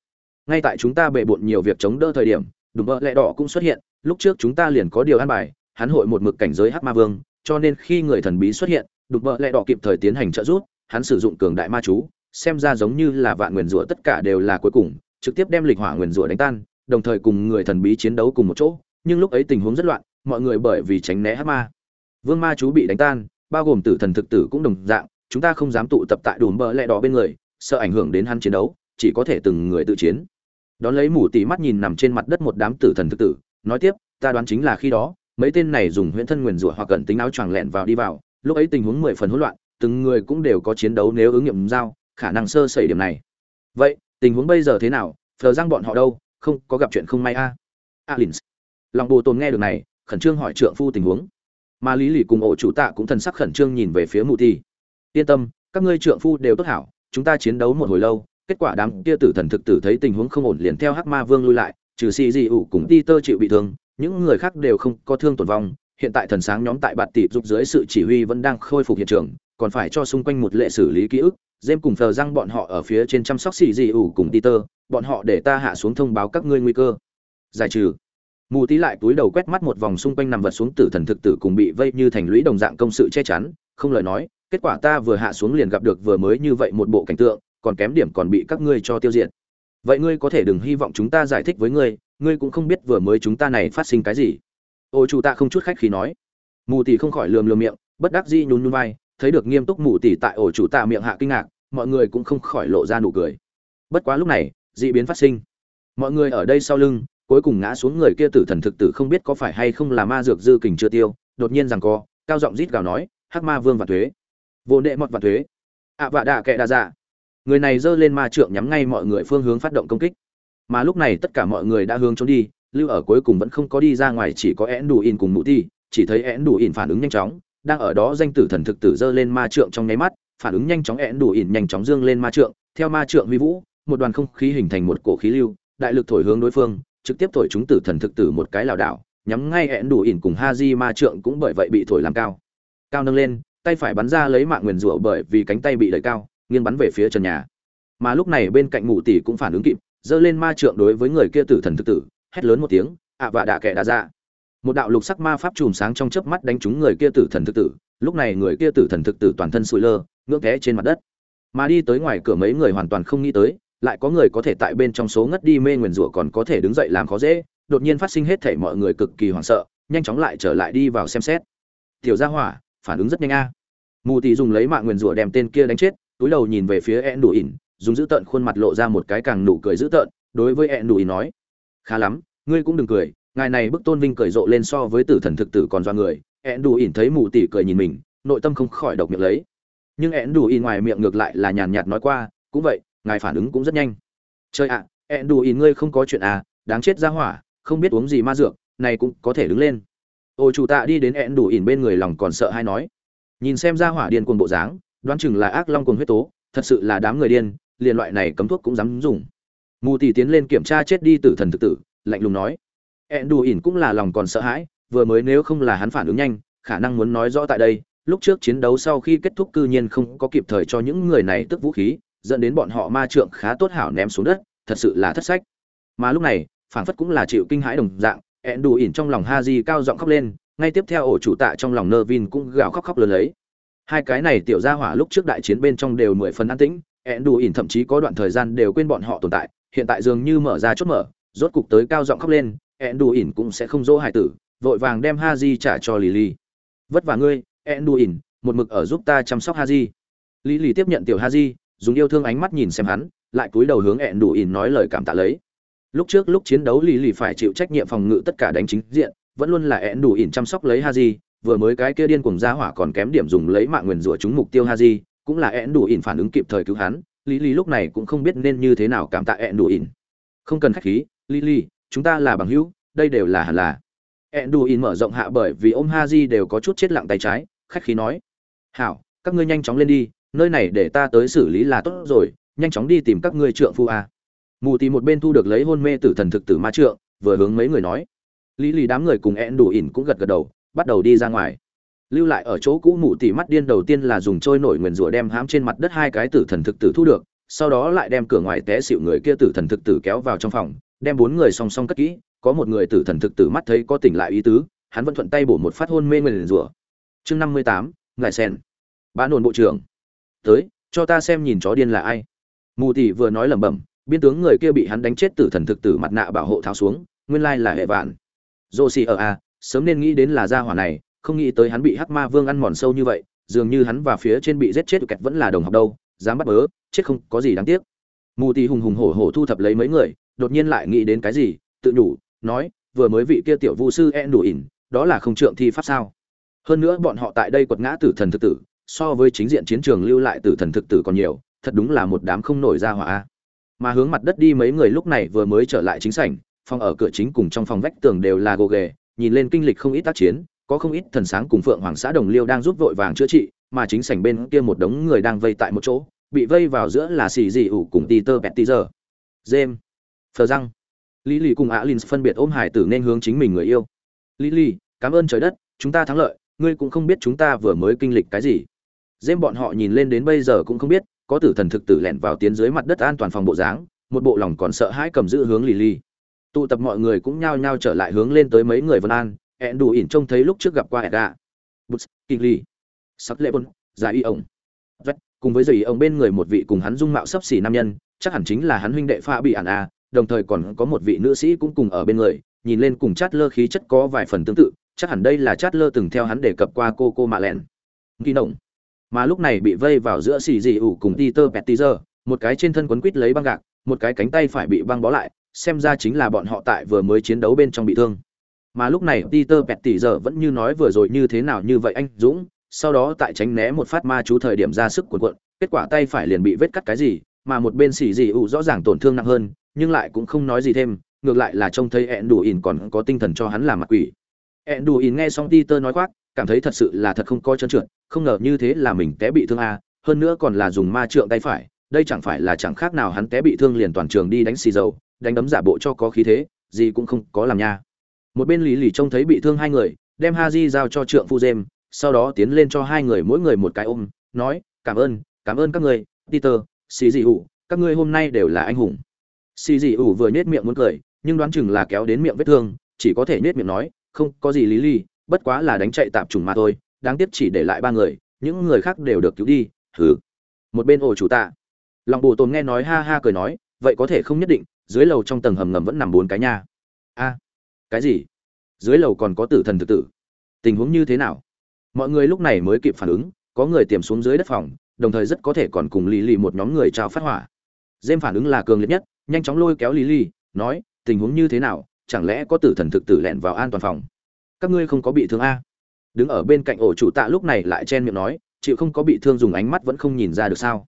Ngay tại chúng ta bệ bộn nhiều việc chống đỡ thời điểm, đùm bợ lẹ đỏ cũng xuất hiện, lúc trước chúng ta liền có điều an bài, hắn hội một mực cảnh giới hắc ma vương, cho nên khi người thần bí xuất hiện đục vợ lẹ đỏ kịp thời tiến hành trợ giúp, hắn sử dụng cường đại ma chú, xem ra giống như là vạn nguyền rủa tất cả đều là cuối cùng, trực tiếp đem lịch hỏa nguyền rủa đánh tan, đồng thời cùng người thần bí chiến đấu cùng một chỗ nhưng lúc ấy tình huống rất loạn, mọi người bởi vì tránh né hắc ma. Vương ma chú bị đánh tan, bao gồm tử thần thực tử cũng đồng dạng, chúng ta không dám tụ tập tại đùm bờ lẹ đỏ bên người, sợ ảnh hưởng đến hắn chiến đấu, chỉ có thể từng người tự chiến. Đón lấy mù tỉ mắt nhìn nằm trên mặt đất một đám tử thần thực tử, nói tiếp, ta đoán chính là khi đó, mấy tên này dùng huyễn thân nguyền rủa hoặc gần tính áo choàng lẹn vào đi vào, lúc ấy tình huống mười phần hỗn loạn, từng người cũng đều có chiến đấu nếu ứng nghiệm giao, khả năng sơ sẩy điểm này. Vậy, tình huống bây giờ thế nào? Phờ răng bọn họ đâu? Không, có gặp chuyện không may a? À? Lòng bồ tồn nghe được này, khẩn trương hỏi trượng phu tình huống. Mà lý lì cùng ổ chủ tạ cũng thần sắc khẩn trương nhìn về phía mù ti yên tâm, các ngươi trượng phu đều tốt hảo, chúng ta chiến đấu một hồi lâu, kết quả đám kia tử thần thực tử thấy tình huống không ổn liền theo hắc ma vương lui lại, trừ xì dị ủ cùng ti tơ chịu bị thương, những người khác đều không có thương tổn vong. Hiện tại thần sáng nhóm tại bạt tỷ giúp dưới sự chỉ huy vẫn đang khôi phục hiện trường, còn phải cho xung quanh một lệ xử lý ký ức. Dêm cùng thờ răng bọn họ ở phía trên chăm sóc xì dị ủ cùng ti tơ bọn họ để ta hạ xuống thông báo các ngươi nguy cơ. Giải trừ mù tí lại túi đầu quét mắt một vòng xung quanh nằm vật xuống tử thần thực tử cùng bị vây như thành lũy đồng dạng công sự che chắn, không lời nói, kết quả ta vừa hạ xuống liền gặp được vừa mới như vậy một bộ cảnh tượng, còn kém điểm còn bị các ngươi cho tiêu diệt. Vậy ngươi có thể đừng hy vọng chúng ta giải thích với ngươi ngươi cũng không biết vừa mới chúng ta này phát sinh cái gì. Ô chủ tạ không chút khách khi nói. Mù tỷ không khỏi lườm lườm miệng, bất đắc dĩ nhún nhún vai, thấy được nghiêm túc mù tỷ tại ổ chủ tạ miệng hạ kinh ngạc, mọi người cũng không khỏi lộ ra nụ cười. Bất quá lúc này, dị biến phát sinh. Mọi người ở đây sau lưng cuối cùng ngã xuống người kia tử thần thực tử không biết có phải hay không là ma dược dư kình chưa tiêu, đột nhiên rằng co, cao giọng rít gào nói, hắc ma vương và thuế, vô nệ mọt và thuế. Ạ vạ đạ kệ đa dạ. Người này giơ lên ma trượng nhắm ngay mọi người phương hướng phát động công kích. Mà lúc này tất cả mọi người đã hướng trốn đi, lưu ở cuối cùng vẫn không có đi ra ngoài, chỉ có én đủ in cùng mụ ti, chỉ thấy én đủ in phản ứng nhanh chóng, đang ở đó danh tử thần thực tử giơ lên ma trượng trong nháy mắt, phản ứng nhanh chóng én đủ in nhanh chóng dương lên ma trượng, theo ma trượng huy vũ, một đoàn không khí hình thành một cổ khí lưu, đại lực thổi hướng đối phương trực tiếp thổi chúng tử thần thực tử một cái lảo đảo, nhắm ngay hẹn đủ ỉn cùng ha ma trượng cũng bởi vậy bị thổi làm cao. Cao nâng lên, tay phải bắn ra lấy mạng nguyền rủa bởi vì cánh tay bị đẩy cao, nghiêng bắn về phía trần nhà. Mà lúc này bên cạnh ngủ tỷ cũng phản ứng kịp, giơ lên ma trượng đối với người kia tử thần thực tử, hét lớn một tiếng, ạ và đạ kẻ đã ra dạ. một đạo lục sắc ma pháp chùm sáng trong chớp mắt đánh trúng người kia tử thần thực tử, lúc này người kia tử thần thực tử toàn thân sụi lơ, ngưỡng té trên mặt đất. Mà đi tới ngoài cửa mấy người hoàn toàn không nghĩ tới lại có người có thể tại bên trong số ngất đi mê nguyền rủa còn có thể đứng dậy làm khó dễ, đột nhiên phát sinh hết thể mọi người cực kỳ hoảng sợ, nhanh chóng lại trở lại đi vào xem xét. Tiểu gia hỏa, phản ứng rất nhanh a. Mù tỷ dùng lấy mạng nguyền rủa đem tên kia đánh chết, túi đầu nhìn về phía ẹn đủ ỉn, dùng giữ tợn khuôn mặt lộ ra một cái càng nụ cười dữ tợn, đối với ẹn đủ ỉn nói, khá lắm, ngươi cũng đừng cười, ngài này bức tôn vinh cười rộ lên so với tử thần thực tử còn do người. Ẹn đủ ỉn thấy mù tỷ cười nhìn mình, nội tâm không khỏi độc miệng lấy. Nhưng ẹn đủ ỉn ngoài miệng ngược lại là nhàn nhạt nói qua, cũng vậy ngài phản ứng cũng rất nhanh. Chơi ạ ẹn đủ ỉn ngươi không có chuyện à đáng chết ra hỏa, không biết uống gì ma dược, này cũng có thể đứng lên. Ô chủ tạ đi đến ẹn đủ ỉn bên người lòng còn sợ hay nói. Nhìn xem ra hỏa điên cuồng bộ dáng, đoán chừng là ác long cuồng huyết tố, thật sự là đám người điên, liền loại này cấm thuốc cũng dám dùng. Mù tỷ tiến lên kiểm tra chết đi tử thần thực tử, lạnh lùng nói. Ẹn đù ỉn cũng là lòng còn sợ hãi, vừa mới nếu không là hắn phản ứng nhanh, khả năng muốn nói rõ tại đây, lúc trước chiến đấu sau khi kết thúc cư nhiên không có kịp thời cho những người này tức vũ khí dẫn đến bọn họ ma trượng khá tốt hảo ném xuống đất, thật sự là thất sách. Mà lúc này phản phất cũng là chịu kinh hãi đồng dạng, ẹn đù ỉn trong lòng ha di cao giọng khóc lên, ngay tiếp theo ổ chủ tạ trong lòng nơ vin cũng gào khóc khóc lớn lấy. Hai cái này tiểu gia hỏa lúc trước đại chiến bên trong đều mười phần an tĩnh, ẹn đù ỉn thậm chí có đoạn thời gian đều quên bọn họ tồn tại, hiện tại dường như mở ra chốt mở, rốt cục tới cao giọng khóc lên, ẹn đù ỉn cũng sẽ không dỗ hải tử, vội vàng đem ha di trả cho lì lì. Vất vả ngươi, ẹn đù ỉn, một mực ở giúp ta chăm sóc ha di. Lì lì tiếp nhận tiểu ha di dùng yêu thương ánh mắt nhìn xem hắn lại cúi đầu hướng ẹn Đủ ỉn nói lời cảm tạ lấy lúc trước lúc chiến đấu lì lì phải chịu trách nhiệm phòng ngự tất cả đánh chính diện vẫn luôn là ẹn Đủ ỉn chăm sóc lấy ha di vừa mới cái kia điên cuồng ra hỏa còn kém điểm dùng lấy mạng nguyền rủa chúng mục tiêu Ha Di, cũng là ẹn đủ ỉn phản ứng kịp thời cứu hắn, Lý Lì lúc này cũng không biết nên như thế nào cảm tạ ẹn đủ ỉn. Không cần khách khí, Lý Lì, chúng ta là bằng hữu, đây đều là hẳn là. ẹn đủ ỉn mở rộng hạ bởi vì ôm di đều có chút chết lặng tay trái, khách khí nói: "Hảo, các ngươi nhanh chóng lên đi, nơi này để ta tới xử lý là tốt rồi, nhanh chóng đi tìm các ngươi trượng phu a." Mù Tì một bên thu được lấy hôn mê tử thần thực tử ma trượng, vừa hướng mấy người nói. Lý lì đám người cùng ẹn đủ ỉn cũng gật gật đầu, bắt đầu đi ra ngoài lưu lại ở chỗ cũ mụ tì mắt điên đầu tiên là dùng trôi nổi nguyền rủa đem hãm trên mặt đất hai cái tử thần thực tử thu được sau đó lại đem cửa ngoài té xịu người kia tử thần thực tử kéo vào trong phòng đem bốn người song song cất kỹ có một người tử thần thực tử mắt thấy có tỉnh lại ý tứ hắn vẫn thuận tay bổ một phát hôn mê nguyền rủa chương năm mươi tám ngài sen ba nồn bộ trưởng tới, cho ta xem nhìn chó điên là ai. Mù tỷ vừa nói lẩm bẩm, biên tướng người kia bị hắn đánh chết tử thần thực tử mặt nạ bảo hộ tháo xuống, nguyên lai là hệ vạn. Dô xì ở a sớm nên nghĩ đến là gia hỏa này, không nghĩ tới hắn bị hắc ma vương ăn mòn sâu như vậy, dường như hắn và phía trên bị giết chết kẹt vẫn là đồng học đâu, dám bắt bớ, chết không có gì đáng tiếc. Mù Tỷ hùng hùng hổ hổ thu thập lấy mấy người, đột nhiên lại nghĩ đến cái gì, tự nhủ, nói, vừa mới vị kia tiểu vu sư e đủ ỉn, đó là không trượng thi pháp sao. Hơn nữa bọn họ tại đây quật ngã tử thần thực tử so với chính diện chiến trường lưu lại tử thần thực tử còn nhiều, thật đúng là một đám không nổi ra hỏa. Mà hướng mặt đất đi mấy người lúc này vừa mới trở lại chính sảnh, phòng ở cửa chính cùng trong phòng vách tường đều là gồ ghề, nhìn lên kinh lịch không ít tác chiến, có không ít thần sáng cùng phượng hoàng xã đồng liêu đang giúp vội vàng chữa trị, mà chính sảnh bên kia một đống người đang vây tại một chỗ, bị vây vào giữa là xì dị ủ cùng tì tơ bẹt tì giờ james, phờ răng, lý lì cùng alin phân biệt ôm hải tử nên hướng chính mình người yêu. Lý lì, cảm ơn trời đất, chúng ta thắng lợi, ngươi cũng không biết chúng ta vừa mới kinh lịch cái gì. Dêm bọn họ nhìn lên đến bây giờ cũng không biết, có tử thần thực tử lẻn vào tiến dưới mặt đất an toàn phòng bộ dáng, một bộ lòng còn sợ hãi cầm giữ hướng lì lì. Tụ tập mọi người cũng nhao nhao trở lại hướng lên tới mấy người Vân An, ẹn đủ ỉn trông thấy lúc trước gặp qua Edda. Bút, Kinh Ly, Sắc Lệ Bôn, Giải Y ông Vết, cùng với Giải ông bên người một vị cùng hắn dung mạo sấp xỉ nam nhân, chắc hẳn chính là hắn huynh đệ Pha bị ản a, đồng thời còn có một vị nữ sĩ cũng cùng ở bên người, nhìn lên cùng chát lơ khí chất có vài phần tương tự, chắc hẳn đây là chát lơ từng theo hắn đề cập qua cô cô mạ lẹn. Kỳ nồng mà lúc này bị vây vào giữa xì dị ủ cùng Peter Pettizer, một cái trên thân quấn quít lấy băng gạc, một cái cánh tay phải bị băng bó lại, xem ra chính là bọn họ tại vừa mới chiến đấu bên trong bị thương. Mà lúc này Peter Pettizer vẫn như nói vừa rồi như thế nào như vậy anh Dũng, sau đó tại tránh né một phát ma chú thời điểm ra sức cuộn cuộn, kết quả tay phải liền bị vết cắt cái gì, mà một bên xì dị ủ rõ ràng tổn thương nặng hơn, nhưng lại cũng không nói gì thêm, ngược lại là trông thấy ẹn đủ ỉn còn có tinh thần cho hắn làm mặt quỷ. ẹn đủ ỉn nghe xong Peter nói quát, cảm thấy thật sự là thật không coi trơn trượt, không ngờ như thế là mình té bị thương a, hơn nữa còn là dùng ma trượng tay phải, đây chẳng phải là chẳng khác nào hắn té bị thương liền toàn trường đi đánh xì dầu, đánh đấm giả bộ cho có khí thế, gì cũng không có làm nha. Một bên lý lì trông thấy bị thương hai người, đem ha di giao cho trượng phu dêm sau đó tiến lên cho hai người mỗi người một cái ôm, nói, cảm ơn cảm ơn các người, peter, xì dị ủ, các ngươi hôm nay đều là anh hùng. Xì dị ủ vừa nhét miệng muốn cười, nhưng đoán chừng là kéo đến miệng vết thương, chỉ có thể nhét miệng nói, không có gì lý lì bất quá là đánh chạy tạp trùng mà thôi, đáng tiếc chỉ để lại ba người, những người khác đều được cứu đi, hừ. Một bên ổ chủ tạ. Lòng bồ tồn nghe nói ha ha cười nói, vậy có thể không nhất định, dưới lầu trong tầng hầm ngầm vẫn nằm bốn cái nha. A. Cái gì? Dưới lầu còn có tử thần thực tử. Tình huống như thế nào? Mọi người lúc này mới kịp phản ứng, có người tiềm xuống dưới đất phòng, đồng thời rất có thể còn cùng lì lì một nhóm người trao phát hỏa. Dêm phản ứng là cường liệt nhất, nhanh chóng lôi kéo lì lì, nói, tình huống như thế nào, chẳng lẽ có tử thần thực tử lẻn vào an toàn phòng? Các ngươi không có bị thương a? Đứng ở bên cạnh ổ chủ tạ lúc này lại chen miệng nói, chịu không có bị thương dùng ánh mắt vẫn không nhìn ra được sao?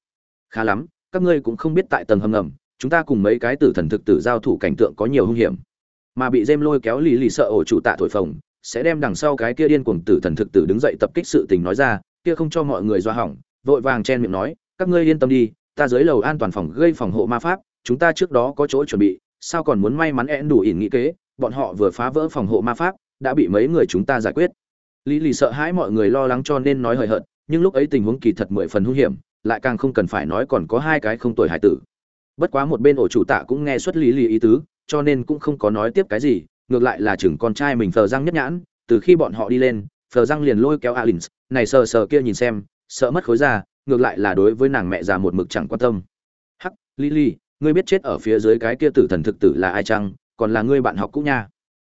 Khá lắm, các ngươi cũng không biết tại tầng hầm ngầm, chúng ta cùng mấy cái tử thần thực tử giao thủ cảnh tượng có nhiều hung hiểm. Mà bị dêm lôi kéo lì lì sợ ổ chủ tạ thổi phồng, sẽ đem đằng sau cái kia điên cuồng tử thần thực tử đứng dậy tập kích sự tình nói ra, kia không cho mọi người do hỏng, vội vàng chen miệng nói, các ngươi yên tâm đi, ta dưới lầu an toàn phòng gây phòng hộ ma pháp, chúng ta trước đó có chỗ chuẩn bị, sao còn muốn may mắn én đủ ỉn nghĩ kế, bọn họ vừa phá vỡ phòng hộ ma pháp đã bị mấy người chúng ta giải quyết. Lý lì sợ hãi mọi người lo lắng cho nên nói hời hợt, nhưng lúc ấy tình huống kỳ thật mười phần hung hiểm, lại càng không cần phải nói còn có hai cái không tuổi hải tử. Bất quá một bên ổ chủ tạ cũng nghe xuất lý lì ý tứ, cho nên cũng không có nói tiếp cái gì, ngược lại là chừng con trai mình phờ răng nhất nhãn, từ khi bọn họ đi lên phờ răng liền lôi kéo alin này sờ sờ kia nhìn xem, sợ mất khối ra ngược lại là đối với nàng mẹ già một mực chẳng quan tâm. Hắc lily ngươi biết chết ở phía dưới cái kia tử thần thực tử là ai chăng, còn là ngươi bạn học cũ nha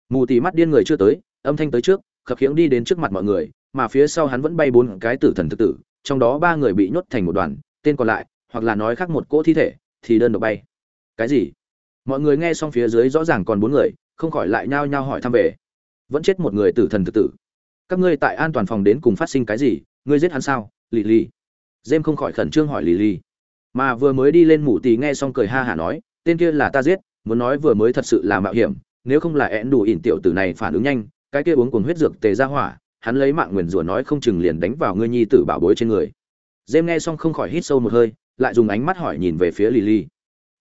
mù tì mắt điên người chưa tới, âm thanh tới trước, khập khiễng đi đến trước mặt mọi người, mà phía sau hắn vẫn bay bốn cái tử thần thực tử, trong đó ba người bị nhốt thành một đoàn, tên còn lại, hoặc là nói khác một cỗ thi thể, thì đơn độc bay. Cái gì? Mọi người nghe xong phía dưới rõ ràng còn bốn người, không khỏi lại nhao nhao hỏi thăm về. Vẫn chết một người tử thần thực tử. Các ngươi tại an toàn phòng đến cùng phát sinh cái gì? Ngươi giết hắn sao? Lì lì. Dêm không khỏi khẩn trương hỏi lì lì. Mà vừa mới đi lên mù tì nghe xong cười ha hả nói, tên kia là ta giết, muốn nói vừa mới thật sự là mạo hiểm nếu không là én đủ ỉn tiểu tử này phản ứng nhanh, cái kia uống cuồng huyết dược tề ra hỏa, hắn lấy mạng nguyền rủa nói không chừng liền đánh vào ngươi nhi tử bảo bối trên người. Dêm nghe xong không khỏi hít sâu một hơi, lại dùng ánh mắt hỏi nhìn về phía lì lì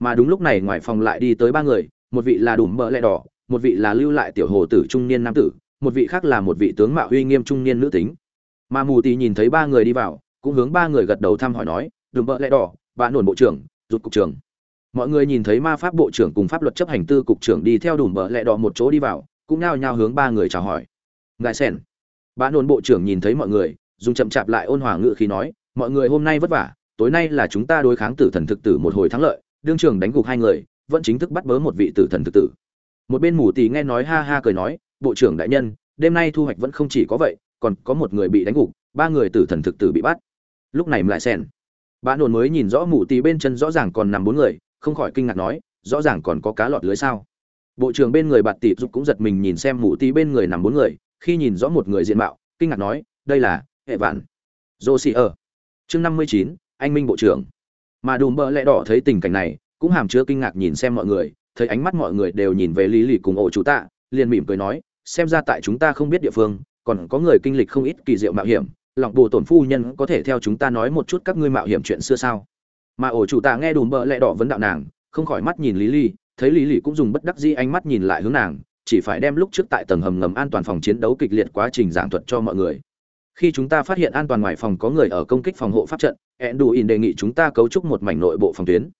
mà đúng lúc này ngoài phòng lại đi tới ba người, một vị là đùm mỡ lẹ đỏ, một vị là lưu lại tiểu hồ tử trung niên nam tử, một vị khác là một vị tướng mạo uy nghiêm trung niên nữ tính. Mà mù tì nhìn thấy ba người đi vào, cũng hướng ba người gật đầu thăm hỏi nói, đùm mỡ lẹ đỏ, bạn nổn bộ trưởng, rụt cục trưởng mọi người nhìn thấy ma pháp bộ trưởng cùng pháp luật chấp hành tư cục trưởng đi theo đùm bờ lẹ đỏ một chỗ đi vào, cũng nao nhao hướng ba người chào hỏi. Ngài sen. Bà ổn bộ trưởng nhìn thấy mọi người, dùng chậm chạp lại ôn hòa ngự khi nói, mọi người hôm nay vất vả, tối nay là chúng ta đối kháng tử thần thực tử một hồi thắng lợi, đương trường đánh gục hai người, vẫn chính thức bắt bớ một vị tử thần thực tử. Một bên mù tì nghe nói ha ha cười nói, bộ trưởng đại nhân, đêm nay thu hoạch vẫn không chỉ có vậy, còn có một người bị đánh gục, ba người tử thần thực tử bị bắt. Lúc này lại sen. Bạn nồn mới nhìn rõ mù tì bên chân rõ ràng còn nằm bốn người không khỏi kinh ngạc nói, rõ ràng còn có cá lọt lưới sao? Bộ trưởng bên người bạt tỷ dục cũng giật mình nhìn xem mù tí bên người nằm bốn người, khi nhìn rõ một người diện mạo, kinh ngạc nói, đây là hệ vạn. Dô xì ở. Chương năm mươi chín, anh minh bộ trưởng. Mà đùm bơ lẽ đỏ thấy tình cảnh này, cũng hàm chứa kinh ngạc nhìn xem mọi người, thấy ánh mắt mọi người đều nhìn về lý lì cùng ổ chủ tạ, liền mỉm cười nói, xem ra tại chúng ta không biết địa phương, còn có người kinh lịch không ít kỳ diệu mạo hiểm, lọc bồ tổn phu nhân có thể theo chúng ta nói một chút các ngươi mạo hiểm chuyện xưa sao? Mà ổ chủ tạ nghe đùm bợ lẹ đỏ vấn đạo nàng, không khỏi mắt nhìn lý ly thấy lý lì cũng dùng bất đắc dĩ ánh mắt nhìn lại hướng nàng, chỉ phải đem lúc trước tại tầng hầm ngầm an toàn phòng chiến đấu kịch liệt quá trình giảng thuật cho mọi người. Khi chúng ta phát hiện an toàn ngoài phòng có người ở công kích phòng hộ pháp trận ẹn đủ ỉn đề nghị chúng ta cấu trúc một mảnh nội bộ phòng tuyến.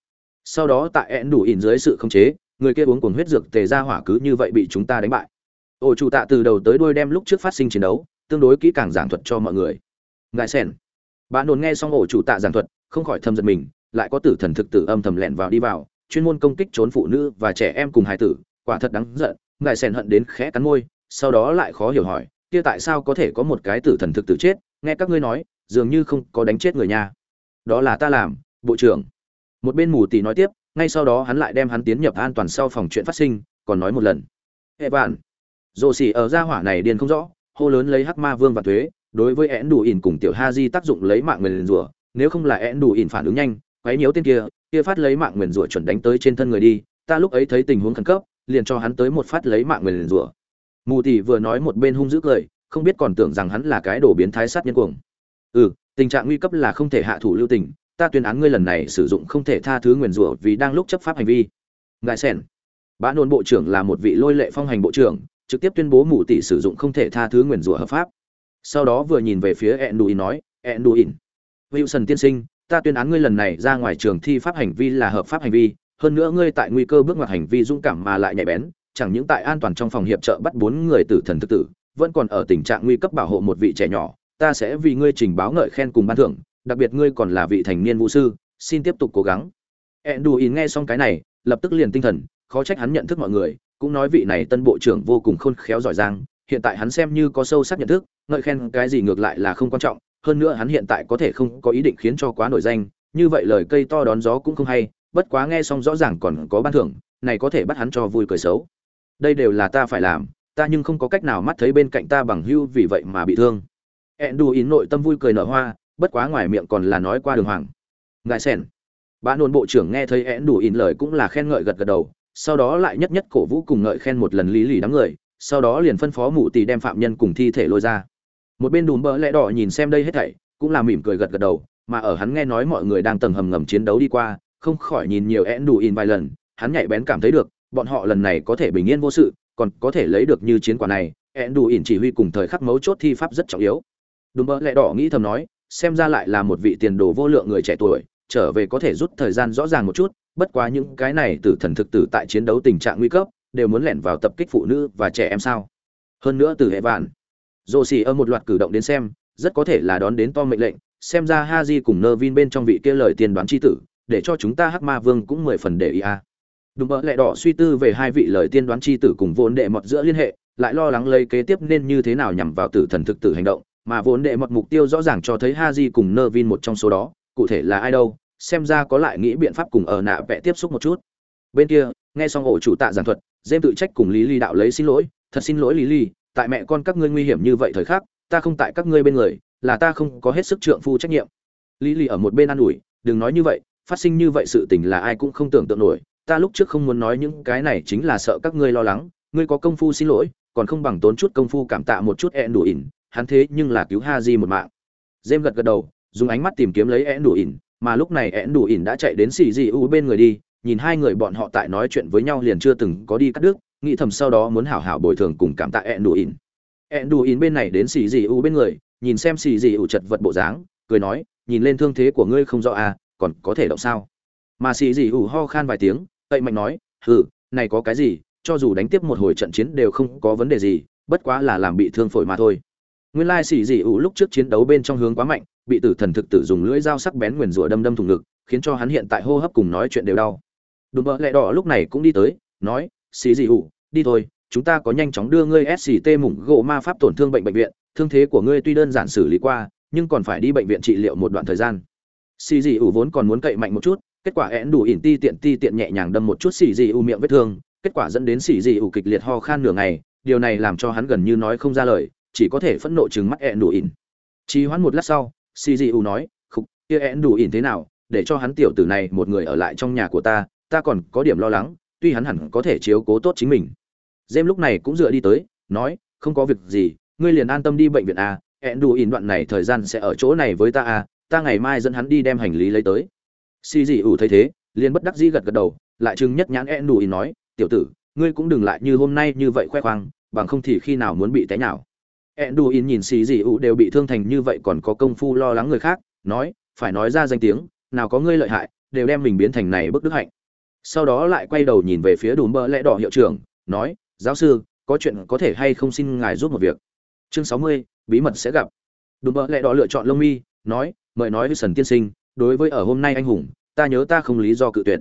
Sau đó tại ẹn đủ ỉn dưới sự khống chế, người kia uống cuồng huyết dược tề ra hỏa cứ như vậy bị chúng ta đánh bại. Ổ chủ tạ từ đầu tới đuôi đem lúc trước phát sinh chiến đấu, tương đối kỹ càng giảng thuật cho mọi người. Ngại sen bạn đồn nghe xong ổ chủ tạ giảng thuật, không khỏi thâm giật mình lại có tử thần thực tử âm thầm lẹn vào đi vào, chuyên môn công kích trốn phụ nữ và trẻ em cùng hài tử, quả thật đáng giận, ngài sen hận đến khẽ cắn môi, sau đó lại khó hiểu hỏi, kia tại sao có thể có một cái tử thần thực tử chết? Nghe các ngươi nói, dường như không có đánh chết người nhà đó là ta làm, bộ trưởng. Một bên mù tì nói tiếp, ngay sau đó hắn lại đem hắn tiến nhập an toàn sau phòng chuyện phát sinh, còn nói một lần. Hệ bạn. Rồ xỉ ở gia hỏa này điên không rõ, hô lớn lấy hắc ma vương và thuế, đối với én đủ ỉn cùng tiểu ha di tác dụng lấy mạng người liền rủa, nếu không là én đủ ỉn phản ứng nhanh quấy nhiễu tên kia kia phát lấy mạng nguyền rủa chuẩn đánh tới trên thân người đi, ta lúc ấy thấy tình huống khẩn cấp, liền cho hắn tới một phát lấy mạng nguyền rủa. Mù tỷ vừa nói một bên hung dữ cười, không biết còn tưởng rằng hắn là cái đồ biến thái sát nhân cuồng. Ừ tình trạng nguy cấp là không thể hạ thủ lưu tình, ta tuyên án ngươi lần này sử dụng không thể tha thứ nguyền rủa vì đang lúc chấp pháp hành vi. Ngài sen bã nôn bộ trưởng là một vị lôi lệ phong hành bộ trưởng, trực tiếp tuyên bố mù tỷ sử dụng không thể tha thứ nguyền rủa hợp pháp. Sau đó vừa nhìn về phía enduin nói, enduin, wilson tiên sinh ta tuyên án ngươi lần này ra ngoài trường thi pháp hành vi là hợp pháp hành vi, hơn nữa ngươi tại nguy cơ bước ngoặt hành vi dũng cảm mà lại nhạy bén, chẳng những tại an toàn trong phòng hiệp trợ bắt bốn người tử thần thực tử, vẫn còn ở tình trạng nguy cấp bảo hộ một vị trẻ nhỏ. Ta sẽ vì ngươi trình báo ngợi khen cùng ban thưởng, đặc biệt ngươi còn là vị thành niên vũ sư, xin tiếp tục cố gắng. Enduin nghe xong cái này, lập tức liền tinh thần, khó trách hắn nhận thức mọi người, cũng nói vị này tân bộ trưởng vô cùng khôn khéo giỏi giang, hiện tại hắn xem như có sâu sắc nhận thức, ngợi khen cái gì ngược lại là không quan trọng hơn nữa hắn hiện tại có thể không có ý định khiến cho quá nổi danh, như vậy lời cây to đón gió cũng không hay, bất quá nghe xong rõ ràng còn có ban thưởng, này có thể bắt hắn cho vui cười xấu. Đây đều là ta phải làm, ta nhưng không có cách nào mắt thấy bên cạnh ta bằng hưu vì vậy mà bị thương. Ẹn đù ý nội tâm vui cười nở hoa, bất quá ngoài miệng còn là nói qua đường hoàng. Ngại sen bà nôn bộ trưởng nghe thấy ẹn đủ ỉn lời cũng là khen ngợi gật gật đầu, sau đó lại nhất nhất cổ vũ cùng ngợi khen một lần lý lì đám người, sau đó liền phân phó mụ tỷ đem phạm nhân cùng thi thể lôi ra một bên đùm bỡ lẽ đỏ nhìn xem đây hết thảy, cũng là mỉm cười gật gật đầu, mà ở hắn nghe nói mọi người đang tầng hầm ngầm chiến đấu đi qua, không khỏi nhìn nhiều én đủ in vài lần, hắn nhạy bén cảm thấy được, bọn họ lần này có thể bình yên vô sự, còn có thể lấy được như chiến quả này én đủ in chỉ huy cùng thời khắc mấu chốt thi pháp rất trọng yếu. Đùm bỡ lẽ đỏ nghĩ thầm nói, xem ra lại là một vị tiền đồ vô lượng người trẻ tuổi, trở về có thể rút thời gian rõ ràng một chút, bất quá những cái này tử thần thực tử tại chiến đấu tình trạng nguy cấp, đều muốn lẻn vào tập kích phụ nữ và trẻ em sao? Hơn nữa từ hệ vạn rồ xì ở một loạt cử động đến xem, rất có thể là đón đến to mệnh lệnh, xem ra Haji cùng Nervin bên trong vị kia lời tiên đoán chi tử, để cho chúng ta hắc ma vương cũng mười phần để ý a à. đúng mỡ lẹ đỏ suy tư về hai vị lời tiên đoán chi tử cùng vốn đệ mọt giữa liên hệ, lại lo lắng lấy kế tiếp nên như thế nào nhằm vào tử thần thực tử hành động, mà vốn đệ mọt mục tiêu rõ ràng cho thấy Haji cùng Nervin một trong số đó, cụ thể là ai đâu, xem ra có lại nghĩ biện pháp cùng ở nạ vẽ tiếp xúc một chút bên kia, nghe xong ổ chủ tạ giảng thuật dêm tự trách cùng lý ly đạo lấy xin lỗi, thật xin lỗi lý ly tại mẹ con các ngươi nguy hiểm như vậy thời khắc, ta không tại các ngươi bên người, là ta không có hết sức trượng phu trách nhiệm. Lý lì ở một bên an ủi, đừng nói như vậy, phát sinh như vậy sự tình là ai cũng không tưởng tượng nổi, ta lúc trước không muốn nói những cái này chính là sợ các ngươi lo lắng, ngươi có công phu xin lỗi, còn không bằng tốn chút công phu cảm tạ một chút ẹn đủ ỉn, hắn thế nhưng là cứu ha di một mạng. Dêm gật gật đầu, dùng ánh mắt tìm kiếm lấy ẹn đủ ỉn, mà lúc này ẹn đủ ỉn đã chạy đến xì Di u bên người đi, nhìn hai người bọn họ tại nói chuyện với nhau liền chưa từng có đi cắt đứt nghĩ thầm sau đó muốn hảo hảo bồi thường cùng cảm tạ ẹn đủ ỉn ẹn đủ ỉn bên này đến xì dị u bên người, nhìn xem xì dị u chật vật bộ dáng, cười nói, nhìn lên thương thế của ngươi không rõ à còn có thể động sao? Mà xì dị u ho khan vài tiếng tậy mạnh nói, hừ, này có cái gì, cho dù đánh tiếp một hồi trận chiến đều không có vấn đề gì, bất quá là làm bị thương phổi mà thôi. Nguyên lai xì dị u lúc trước chiến đấu bên trong hướng quá mạnh, bị tử thần thực tử dùng lưỡi dao sắc bén nguyền rủa đâm đâm thủng ngực, khiến cho hắn hiện tại hô hấp cùng nói chuyện đều đau. Đùm bợ lẹ đỏ lúc này cũng đi tới, nói xì dị ủ đi thôi, chúng ta có nhanh chóng đưa ngươi sct mủng gỗ ma pháp tổn thương bệnh bệnh viện, thương thế của ngươi tuy đơn giản xử lý qua, nhưng còn phải đi bệnh viện trị liệu một đoạn thời gian. Xì dị ủ vốn còn muốn cậy mạnh một chút, kết quả én đủ ỉn ti tiện ti tiện nhẹ nhàng đâm một chút xì dị ủ miệng vết thương, kết quả dẫn đến xì dị ủ kịch liệt ho khan nửa ngày, điều này làm cho hắn gần như nói không ra lời, chỉ có thể phẫn nộ chừng mắt én đủ ỉn. Trì hoãn một lát sau, xì dị ủ nói, khục, kia én đủ ỉn thế nào, để cho hắn tiểu tử này một người ở lại trong nhà của ta ta còn có điểm lo lắng tuy hắn hẳn có thể chiếu cố tốt chính mình Jem lúc này cũng dựa đi tới, nói, không có việc gì, ngươi liền an tâm đi bệnh viện a, ẹn đủ ỉn đoạn này thời gian sẽ ở chỗ này với ta a, ta ngày mai dẫn hắn đi đem hành lý lấy tới. Si dị ủ thấy thế, liền bất đắc dĩ gật gật đầu, lại trừng nhất nhãn ẹn đủ ỉn nói, tiểu tử, ngươi cũng đừng lại như hôm nay như vậy khoe khoang, bằng không thì khi nào muốn bị té nhào. ẹn đủ ỉn nhìn xì dị ủ đều bị thương thành như vậy còn có công phu lo lắng người khác, nói, phải nói ra danh tiếng, nào có ngươi lợi hại, đều đem mình biến thành này bức đức hạnh. Sau đó lại quay đầu nhìn về phía đùm bờ lẽ đỏ hiệu trưởng, nói, giáo sư có chuyện có thể hay không xin ngài giúp một việc? Chương sáu mươi bí mật sẽ gặp. Đùm bơ lẹ đỏ lựa chọn lông mi nói mời nói với sần tiên sinh đối với ở hôm nay anh hùng ta nhớ ta không lý do cự tuyệt.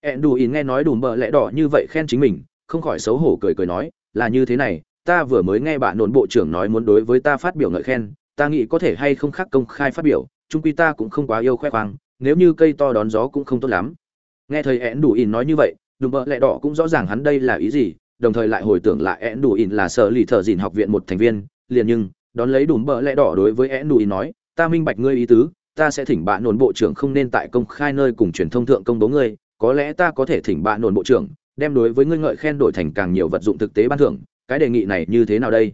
Ẹn đù ỉn nghe nói đùm bơ lẹ đỏ như vậy khen chính mình không khỏi xấu hổ cười cười nói là như thế này ta vừa mới nghe bạn nộn bộ trưởng nói muốn đối với ta phát biểu ngợi khen ta nghĩ có thể hay không khác công khai phát biểu chung quy ta cũng không quá yêu khoe khoang nếu như cây to đón gió cũng không tốt lắm nghe thấy én đủ ỉn nói như vậy, đùm bợ lẹ đỏ cũng rõ ràng hắn đây là ý gì, đồng thời lại hồi tưởng lại én đủ ỉn là sở lì thợ dìn học viện một thành viên, liền nhưng, đón lấy đùm bợ lẹ đỏ đối với én đủ ỉn nói, ta minh bạch ngươi ý tứ, ta sẽ thỉnh bạn nổn bộ trưởng không nên tại công khai nơi cùng truyền thông thượng công bố ngươi, có lẽ ta có thể thỉnh bạn nổn bộ trưởng, đem đối với ngươi ngợi khen đổi thành càng nhiều vật dụng thực tế ban thưởng, cái đề nghị này như thế nào đây?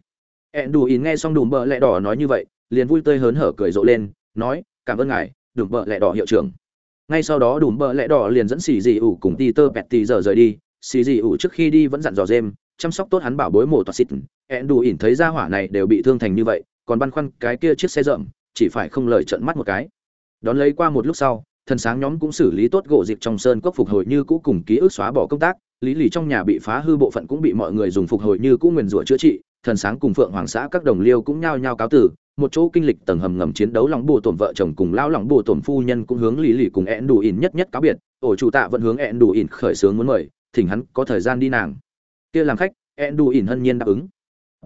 Ẹn đủ ỉn nghe xong đùm bợ lẹ đỏ nói như vậy, liền vui tươi hớn hở cười rộ lên, nói, cảm ơn ngài, đùm bợ lẹ đỏ hiệu trưởng ngay sau đó đùm bợ lẽ đỏ liền dẫn xì dị ủ cùng ti tơ pẹt tì giờ rời đi. Xì dị ủ trước khi đi vẫn dặn dò dêm chăm sóc tốt hắn bảo bối mổ toa xịt. Ẹn đủ ỉn thấy ra hỏa này đều bị thương thành như vậy, còn băn khoăn cái kia chiếc xe rậm, chỉ phải không lời trận mắt một cái. Đón lấy qua một lúc sau, thần sáng nhóm cũng xử lý tốt gỗ dịp trong sơn cốc phục hồi như cũ cùng ký ức xóa bỏ công tác. Lý lì trong nhà bị phá hư bộ phận cũng bị mọi người dùng phục hồi như cũ nguyền rủa chữa trị. Thần sáng cùng phượng hoàng xã các đồng liêu cũng nhao nhao cáo tử một chỗ kinh lịch tầng hầm ngầm chiến đấu lòng bồ tổn vợ chồng cùng lao lòng bồ tổn phu nhân cũng hướng lý lì cùng ẹn đủ ỉn nhất nhất cáo biệt. Ổ chủ tạ vẫn hướng ẹn đủ ỉn khởi sướng muốn mời, thỉnh hắn có thời gian đi nàng. Kia làm khách, Enduin hân nhiên đáp ứng.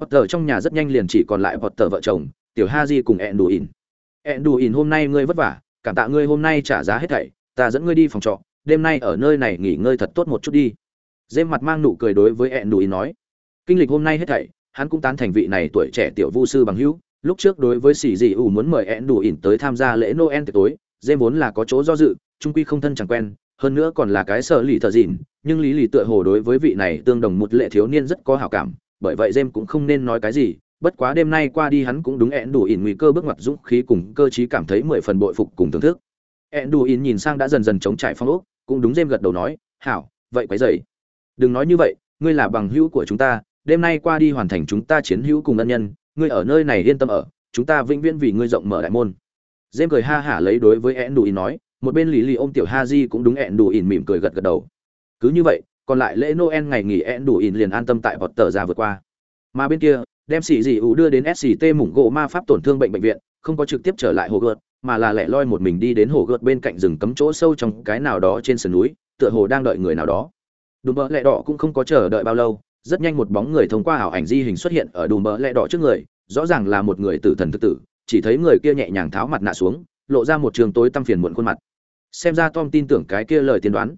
Potter trong nhà rất nhanh liền chỉ còn lại Potter vợ chồng, tiểu ha di cùng Enduin. Enduin, hôm nay ngươi vất vả, cảm tạ ngươi hôm nay trả giá hết thảy, ta dẫn ngươi đi phòng trọ, đêm nay ở nơi này nghỉ ngơi thật tốt một chút đi. Dêm mặt mang nụ cười đối với Enduin nói. Kinh lịch hôm nay hết thảy, hắn cũng tán thành vị này tuổi trẻ tiểu vu sư bằng hữu lúc trước đối với sỉ dị ủ muốn mời ẽn đủ ỉn tới tham gia lễ noel tối dê vốn là có chỗ do dự trung quy không thân chẳng quen, hơn nữa còn là cái sợ lì thợ dịn nhưng lý lì tựa hồ đối với vị này tương đồng một lệ thiếu niên rất có hảo cảm, bởi vậy jem cũng không nên nói cái gì, bất quá đêm nay qua đi hắn cũng đúng ẹn đủ ỉn nguy cơ bước ngoặt dũng khí cùng cơ chí cảm thấy mười phần bội phục cùng thưởng thức. Ẹn đủ ỉn nhìn sang đã dần dần chống trải phong ốc, cũng đúng jem gật đầu nói, hảo, vậy quấy dậy đừng nói như vậy, ngươi là bằng hữu của chúng ta, đêm nay qua đi hoàn thành chúng ta chiến hữu cùng ân nhân ngươi ở nơi này yên tâm ở, chúng ta vĩnh viễn vì ngươi rộng mở đại môn. Dêm cười ha hả lấy đối với ẹn đù ỉn nói, một bên lì lì ôm tiểu ha di cũng đúng ẹn đù ỉn mỉm cười gật gật đầu. Cứ như vậy, còn lại lễ noel ngày nghỉ ẹn đù ỉn liền an tâm tại vọt tờ ra vượt qua. Mà bên kia, đem xì dị ủ đưa đến sct mủng gỗ ma pháp tổn thương bệnh bệnh viện, không có trực tiếp trở lại hồ gợt mà là lẻ loi một mình đi đến hồ gợt bên cạnh rừng cấm chỗ sâu trong cái nào đó trên sườn núi, tựa hồ đang đợi người nào đó. Đùm bỡ lẹ đỏ cũng không có chờ đợi bao lâu rất nhanh một bóng người thông qua ảo ảnh di hình xuất hiện ở đùm bỡ lẹ đỏ trước người, rõ ràng là một người tử thần thực tử, chỉ thấy người kia nhẹ nhàng tháo mặt nạ xuống, lộ ra một trường tối tăm phiền muộn khuôn mặt. Xem ra tom tin tưởng cái kia lời tiên đoán.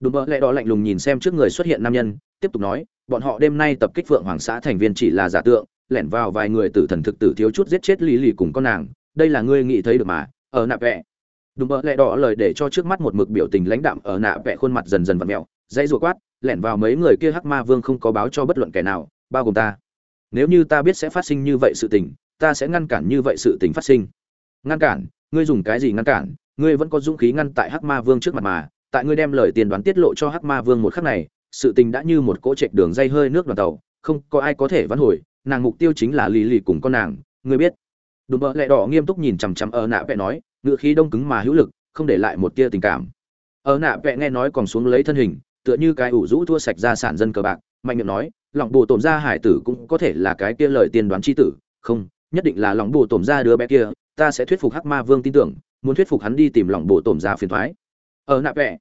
Đùm bỡ lẹ đỏ lạnh lùng nhìn xem trước người xuất hiện nam nhân, tiếp tục nói, bọn họ đêm nay tập kích phượng hoàng xã thành viên chỉ là giả tượng, lẻn vào vài người tử thần thực tử thiếu chút giết chết lý lì cùng con nàng, đây là ngươi nghĩ thấy được mà, ở nạ vẽ đùm bỡ lẹ đỏ lời để cho trước mắt một mực biểu tình lãnh đạm ở nạ vẽ khuôn mặt dần dần vặn mẹo dãy rùa quát, lẻn vào mấy người kia hắc ma vương không có báo cho bất luận kẻ nào, bao gồm ta. Nếu như ta biết sẽ phát sinh như vậy sự tình, ta sẽ ngăn cản như vậy sự tình phát sinh. Ngăn cản? Ngươi dùng cái gì ngăn cản? Ngươi vẫn có dũng khí ngăn tại hắc ma vương trước mặt mà, tại ngươi đem lời tiền đoán tiết lộ cho hắc ma vương một khắc này, sự tình đã như một cỗ trệch đường dây hơi nước đoàn tàu, không có ai có thể vãn hồi, nàng mục tiêu chính là lì lì cùng con nàng, ngươi biết. Đùm bợ lẹ đỏ nghiêm túc nhìn chằm chằm ở nạ vẽ nói ngựa khí đông cứng mà hữu lực, không để lại một tia tình cảm. Ở nạ vẽ nghe nói còn xuống lấy thân hình tựa như cái ủ rũ thua sạch ra sản dân cờ bạc, mạnh miệng nói, lòng bồ tổn ra hải tử cũng có thể là cái kia lời tiên đoán chi tử. Không, nhất định là lòng bồ tổm ra đứa bé kia, ta sẽ thuyết phục hắc ma vương tin tưởng, muốn thuyết phục hắn đi tìm lòng bồ tổm ra phiền thoái. Ở nạ vẽ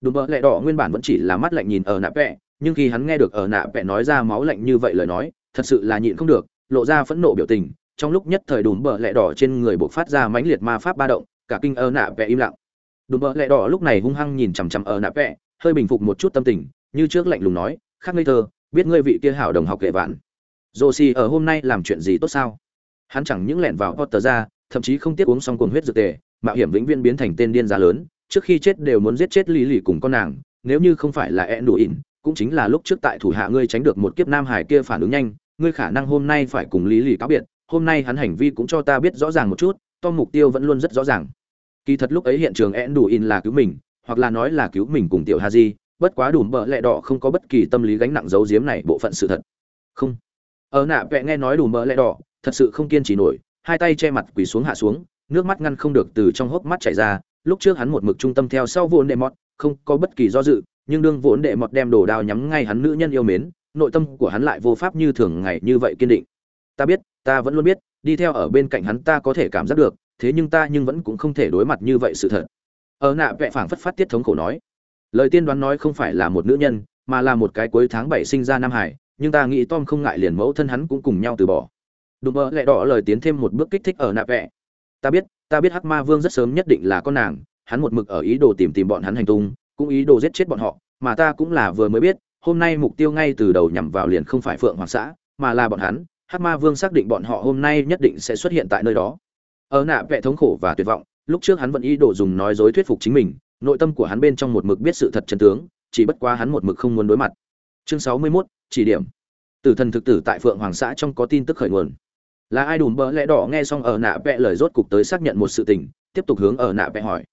đùm bợ lẹ đỏ nguyên bản vẫn chỉ là mắt lạnh nhìn ở nạ vẽ nhưng khi hắn nghe được ở nạ vẽ nói ra máu lạnh như vậy lời nói, thật sự là nhịn không được, lộ ra phẫn nộ biểu tình. Trong lúc nhất thời đùm bợ lẹ đỏ trên người buộc phát ra mãnh liệt ma pháp ba động, cả kinh ở nạ vẽ im lặng. Đùm bợ lẹ đỏ lúc này hung hăng nhìn chằm chằm ở nạ vẽ hơi bình phục một chút tâm tình, như trước lạnh lùng nói khác ngây thơ, biết ngươi vị kia hảo đồng học kệ vạn. Dồ xì ở hôm nay làm chuyện gì tốt sao? Hắn chẳng những lẻn vào potter ra, thậm chí không tiếc uống xong cuồng huyết dược tề, mạo hiểm vĩnh viễn biến thành tên điên giá lớn, trước khi chết đều muốn giết chết lý lì cùng con nàng, nếu như không phải là e đủ ỉn cũng chính là lúc trước tại thủ hạ ngươi tránh được một kiếp nam hải kia phản ứng nhanh, ngươi khả năng hôm nay phải cùng lý lì cáo biệt, hôm nay hắn hành vi cũng cho ta biết rõ ràng một chút, to mục tiêu vẫn luôn rất rõ ràng. Kỳ thật lúc ấy hiện trường e đủ ỉn là cứu mình hoặc là nói là cứu mình cùng tiểu ha di bất quá đủ bợ lẹ đỏ không có bất kỳ tâm lý gánh nặng giấu giếm này bộ phận sự thật. Không. Ở nạ vẽ nghe nói đủ bợ lẹ đỏ, thật sự không kiên trì nổi, hai tay che mặt quỳ xuống hạ xuống, nước mắt ngăn không được từ trong hốc mắt chảy ra, lúc trước hắn một mực trung tâm theo sau vốn đệ mọt, không có bất kỳ do dự, nhưng đương vốn đệ mọt đem đồ đao nhắm ngay hắn nữ nhân yêu mến, nội tâm của hắn lại vô pháp như thường ngày như vậy kiên định. Ta biết, ta vẫn luôn biết, đi theo ở bên cạnh hắn ta có thể cảm giác được, thế nhưng ta nhưng vẫn cũng không thể đối mặt như vậy sự thật ở nạ vẽ phảng phất phát tiết thống khổ nói. Lời tiên đoán nói không phải là một nữ nhân, mà là một cái cuối tháng bảy sinh ra nam hải, nhưng ta nghĩ tom không ngại liền mẫu thân hắn cũng cùng nhau từ bỏ. Đùm mơ lẹ đỏ lời tiến thêm một bước kích thích ở nạ vẽ ta biết ta biết hắc ma vương rất sớm nhất định là con nàng, hắn một mực ở ý đồ tìm tìm bọn hắn hành tung, cũng ý đồ giết chết bọn họ, mà ta cũng là vừa mới biết, hôm nay mục tiêu ngay từ đầu nhằm vào liền không phải phượng hoàng xã, mà là bọn hắn, hắc ma vương xác định bọn họ hôm nay nhất định sẽ xuất hiện tại nơi đó. Ở nạ vẽ thống khổ và tuyệt vọng lúc trước hắn vẫn ý đồ dùng nói dối thuyết phục chính mình nội tâm của hắn bên trong một mực biết sự thật chân tướng chỉ bất quá hắn một mực không muốn đối mặt. Chương sáu mươi 61, chỉ điểm. Tử thần thực tử tại phượng hoàng xã trong có tin tức khởi nguồn. Là ai đùm bỡ lẽ đỏ nghe xong ở nạ vẽ lời rốt cục tới xác nhận một sự tình tiếp tục hướng ở nạ vẽ hỏi.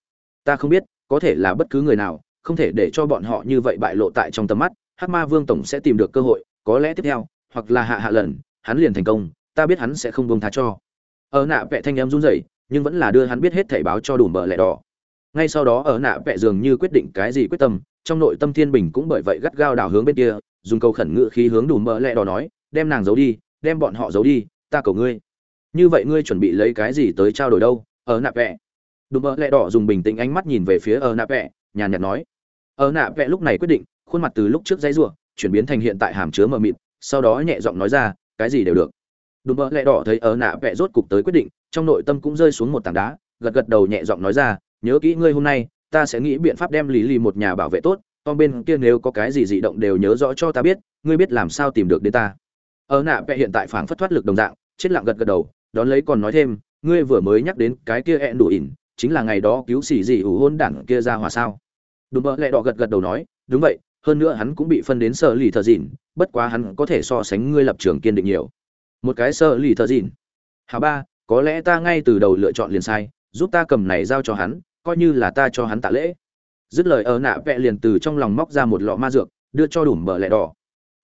Ta không biết có thể là bất cứ người nào không thể để cho bọn họ như vậy bại lộ tại trong tầm mắt hắc ma vương tổng sẽ tìm được cơ hội có lẽ tiếp theo hoặc là hạ hạ lần hắn liền thành công ta biết hắn sẽ không buông tha cho. Ở nạ vẽ thanh em run rẩy nhưng vẫn là đưa hắn biết hết thảy báo cho đủ bỡ lẹ đỏ. Ngay sau đó ở nạ vẽ dường như quyết định cái gì quyết tâm, trong nội tâm thiên bình cũng bởi vậy gắt gao đảo hướng bên kia, dùng câu khẩn ngự khí hướng đủ bỡ lẹ đỏ nói, đem nàng giấu đi, đem bọn họ giấu đi, ta cầu ngươi. Như vậy ngươi chuẩn bị lấy cái gì tới trao đổi đâu? Ở nạ vẽ đủ bỡ lẹ đỏ dùng bình tĩnh ánh mắt nhìn về phía ở nạ vẽ nhàn nhạt nói. Ở nạ vẽ lúc này quyết định, khuôn mặt từ lúc trước dãy rủa, chuyển biến thành hiện tại hàm chứa mờ mịt, sau đó nhẹ giọng nói ra, cái gì đều được đùm bỡ lẽ đỏ thấy ở nạ vẽ rốt cục tới quyết định, trong nội tâm cũng rơi xuống một tảng đá, gật gật đầu nhẹ giọng nói ra, nhớ kỹ ngươi hôm nay, ta sẽ nghĩ biện pháp đem lý lì một nhà bảo vệ tốt con bên kia nếu có cái gì dị động đều nhớ rõ cho ta biết, ngươi biết làm sao tìm được đến ta. Ở nạ vẽ hiện tại phảng phất thoát lực đồng dạng, chết lặng gật gật đầu, đón lấy còn nói thêm, ngươi vừa mới nhắc đến cái kia ẹn đủ ỉn, chính là ngày đó cứu xỉ dị ủ hôn đảng kia ra hòa sao? Đùm bợ lẹ đỏ gật gật đầu nói, đúng vậy, hơn nữa hắn cũng bị phân đến sở lì thợ dịn, bất quá hắn có thể so sánh ngươi lập trường kiên định nhiều một cái sơ lì thợ dịn hà ba, có lẽ ta ngay từ đầu lựa chọn liền sai, giúp ta cầm này giao cho hắn, coi như là ta cho hắn tạ lễ. Dứt lời ở nạ vẽ liền từ trong lòng móc ra một lọ ma dược, đưa cho đủ bờ lẹ đỏ.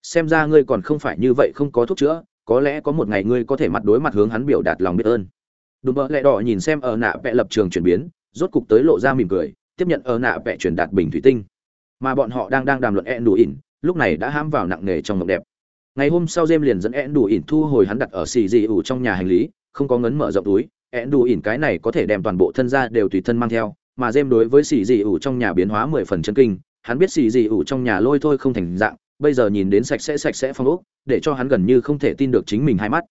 Xem ra ngươi còn không phải như vậy không có thuốc chữa, có lẽ có một ngày ngươi có thể mặt đối mặt hướng hắn biểu đạt lòng biết ơn. Đùm bờ lẹ đỏ nhìn xem ở nạ vẽ lập trường chuyển biến, rốt cục tới lộ ra mỉm cười, tiếp nhận ở nạ vẽ truyền đạt bình thủy tinh. Mà bọn họ đang đang đàm luận e đủ ỉn lúc này đã hãm vào nặng nề trong mộng đẹp ngày hôm sau jem liền dẫn ẹn đủ ỉn thu hồi hắn đặt ở xì dị ủ trong nhà hành lý, không có ngấn mở rộng túi. Ẹn đủ ỉn cái này có thể đem toàn bộ thân ra đều tùy thân mang theo, mà jem đối với xì dị ủ trong nhà biến hóa mười phần chân kinh. Hắn biết xì dị ủ trong nhà lôi thôi không thành dạng, bây giờ nhìn đến sạch sẽ sạch sẽ phong ốc, để cho hắn gần như không thể tin được chính mình hai mắt.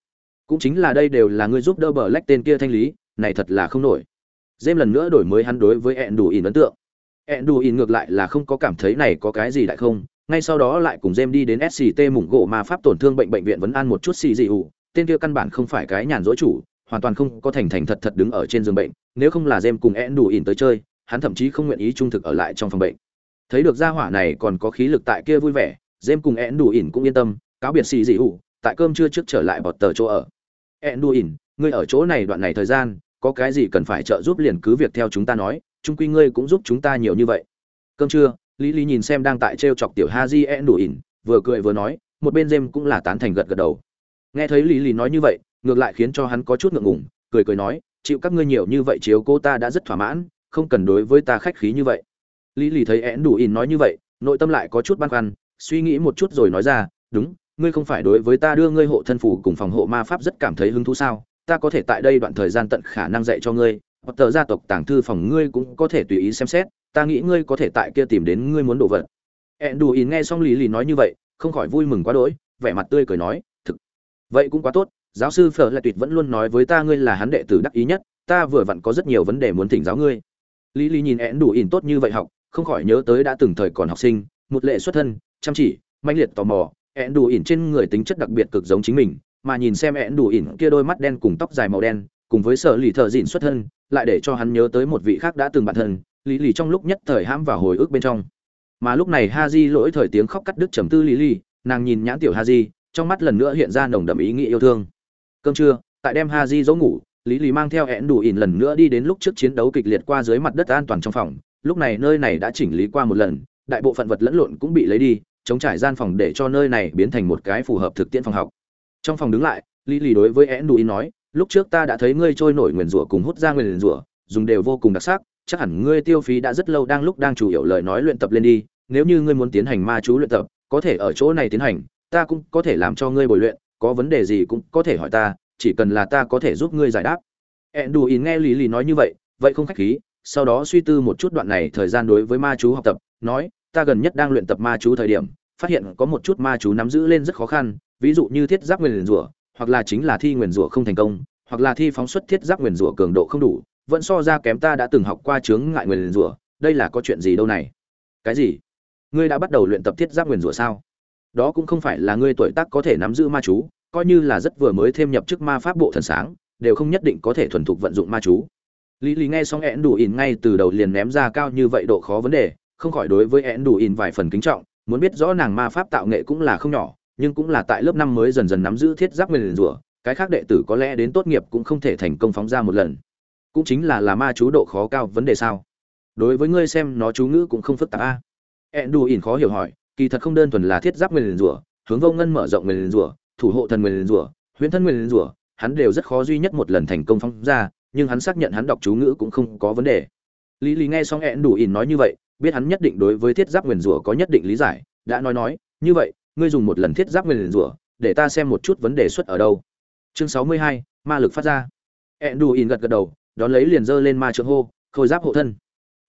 Cũng chính là đây đều là người giúp đỡ bờ lách tên kia thanh lý, này thật là không nổi. Jem lần nữa đổi mới hắn đối với ẹn đủ ỉn ấn tượng. Ẹn đủ ỉn ngược lại là không có cảm thấy này có cái gì đại không ngay sau đó lại cùng jem đi đến sct mủng gỗ mà pháp tổn thương bệnh bệnh viện vẫn an một chút xì dị ủ. Tên kia căn bản không phải cái nhàn dối chủ, hoàn toàn không có thành thành thật thật đứng ở trên giường bệnh, nếu không là jem cùng Én đủ ỉn tới chơi, hắn thậm chí không nguyện ý trung thực ở lại trong phòng bệnh. Thấy được gia hỏa này còn có khí lực tại kia vui vẻ jem cùng Én đủ ỉn cũng yên tâm, cáo biệt xì dị ủ, tại cơm trưa trước trở lại bọt tờ chỗ ở. Én đủ ỉn, ngươi ở chỗ này đoạn này thời gian, có cái gì cần phải trợ giúp liền cứ việc theo chúng ta nói trung quy ngươi cũng giúp chúng ta nhiều như vậy. Cơm trưa lý lý nhìn xem đang tại t chọc tiểu ha di ẹn đủ ỉn, vừa cười vừa nói, một bên jem cũng là tán thành gật gật đầu. Nghe thấy lý lý nói như vậy, ngược lại khiến cho hắn có chút ngượng ngùng, cười cười nói, chịu các ngươi nhiều như vậy chiếu cô ta đã rất thỏa mãn, không cần đối với ta khách khí như vậy. Lý lý thấy én đủ ỉn nói như vậy, nội tâm lại có chút băn khoăn, suy nghĩ một chút rồi nói ra, đúng, ngươi không phải đối với ta đưa ngươi hộ thân phủ cùng phòng hộ ma pháp rất cảm thấy hứng thú sao? Ta có thể tại đây đoạn thời gian tận khả năng dạy cho ngươi, hoặc tờ gia tộc tàng thư phòng ngươi cũng có thể tùy ý xem xét ta nghĩ ngươi có thể tại kia tìm đến ngươi muốn đồ vật. Ẹn đù ỉn nghe xong lý lì nói như vậy, không khỏi vui mừng quá đỗi, vẻ mặt tươi cười nói, thực, vậy cũng quá tốt, giáo sư phở lại tuyệt vẫn luôn nói với ta ngươi là hắn đệ tử đắc ý nhất, ta vừa vặn có rất nhiều vấn đề muốn thỉnh giáo ngươi. Lý lý nhìn ẹn đủ ỉn tốt như vậy học, không khỏi nhớ tới đã từng thời còn học sinh, một lệ xuất thân, chăm chỉ manh liệt tò mò ẹn đủ ỉn trên người tính chất đặc biệt cực giống chính mình, mà nhìn xem ẹn đủ ỉn kia đôi mắt đen cùng tóc dài màu đen, cùng với sở lì thợ dịn xuất thân, lại để cho hắn nhớ tới một vị khác đã từng bạn thân lý lì trong lúc nhất thời hãm vào hồi ức bên trong. Mà lúc này ha di lỗi thời tiếng khóc cắt đứt trầm tư lý lì nàng nhìn nhãn tiểu ha di trong mắt lần nữa hiện ra nồng đậm ý nghĩa yêu thương. Cơm trưa, tại đem ha di dỗ ngủ, lý lì mang theo hẹn đủ ỉn lần nữa đi đến lúc trước chiến đấu kịch liệt qua dưới mặt đất an toàn trong phòng. Lúc này nơi này đã chỉnh lý qua một lần, đại bộ phận vật lẫn lộn cũng bị lấy đi, chống trải gian phòng để cho nơi này biến thành một cái phù hợp thực tiễn phòng học. Trong phòng đứng lại, lý lì đối với hẹn đủ ỉn nói, lúc trước ta đã thấy ngươi trôi nổi nguyền rủa cùng hút ra nguyền rủa, dùng đều vô cùng đặc sắc chắc hẳn ngươi tiêu phí đã rất lâu đang lúc đang chủ yếu lời nói luyện tập lên đi, nếu như ngươi muốn tiến hành ma chú luyện tập, có thể ở chỗ này tiến hành, ta cũng có thể làm cho ngươi bồi luyện, có vấn đề gì cũng có thể hỏi ta, chỉ cần là ta có thể giúp ngươi giải đáp. Ẹn đù ỉn nghe lý lý nói như vậy vậy không khách khí, sau đó suy tư một chút đoạn này thời gian đối với ma chú học tập, nói, ta gần nhất đang luyện tập ma chú thời điểm, phát hiện có một chút ma chú nắm giữ lên rất khó khăn, ví dụ như thiết giáp nguyền rủa, hoặc là chính là thi nguyền rủa không thành công, hoặc là thi phóng xuất thiết giáp nguyền rủa cường độ không đủ vẫn so ra kém ta đã từng học qua chướng ngại nguyền rủa, đây là có chuyện gì đâu này? Cái gì? Ngươi đã bắt đầu luyện tập thiết giáp nguyền rủa sao? Đó cũng không phải là ngươi tuổi tác có thể nắm giữ ma chú, coi như là rất vừa mới thêm nhập chức ma pháp bộ thần sáng, đều không nhất định có thể thuần thục vận dụng ma chú. Lý lý nghe xong én đủ ỉn ngay từ đầu liền ném ra cao như vậy độ khó vấn đề, không khỏi đối với én đủ ỉn vài phần kính trọng, muốn biết rõ nàng ma pháp tạo nghệ cũng là không nhỏ, nhưng cũng là tại lớp năm mới dần dần nắm giữ thiết giáp nguyền rủa, cái khác đệ tử có lẽ đến tốt nghiệp cũng không thể thành công phóng ra một lần cũng chính là là ma chú độ khó cao vấn đề sao? Đối với ngươi xem, nó chú ngữ cũng không phức tạp a. Ẹn đủ ỉn khó hiểu hỏi, kỳ thật không đơn thuần là thiết giáp nguyền rủa, hướng vô ngân mở rộng nguyền rủa, thủ hộ thần nguyền rủa, huyễn thân nguyền rủa, hắn đều rất khó duy nhất một lần thành công phóng ra, nhưng hắn xác nhận hắn đọc chú ngữ cũng không có vấn đề. Lý lý nghe xong ẹn đủ ỉn nói như vậy, biết hắn nhất định đối với thiết giáp nguyền rủa có nhất định lý giải, đã nói nói, như vậy, ngươi dùng một lần thiết giáp nguyền rủa, để ta xem một chút vấn đề xuất ở đâu. Chương sáu mươi hai, ma lực phát ra. Ẹn đủ ỉn gật gật đầu đón lấy liền giơ lên ma trượng hô, khôi giáp hộ thân.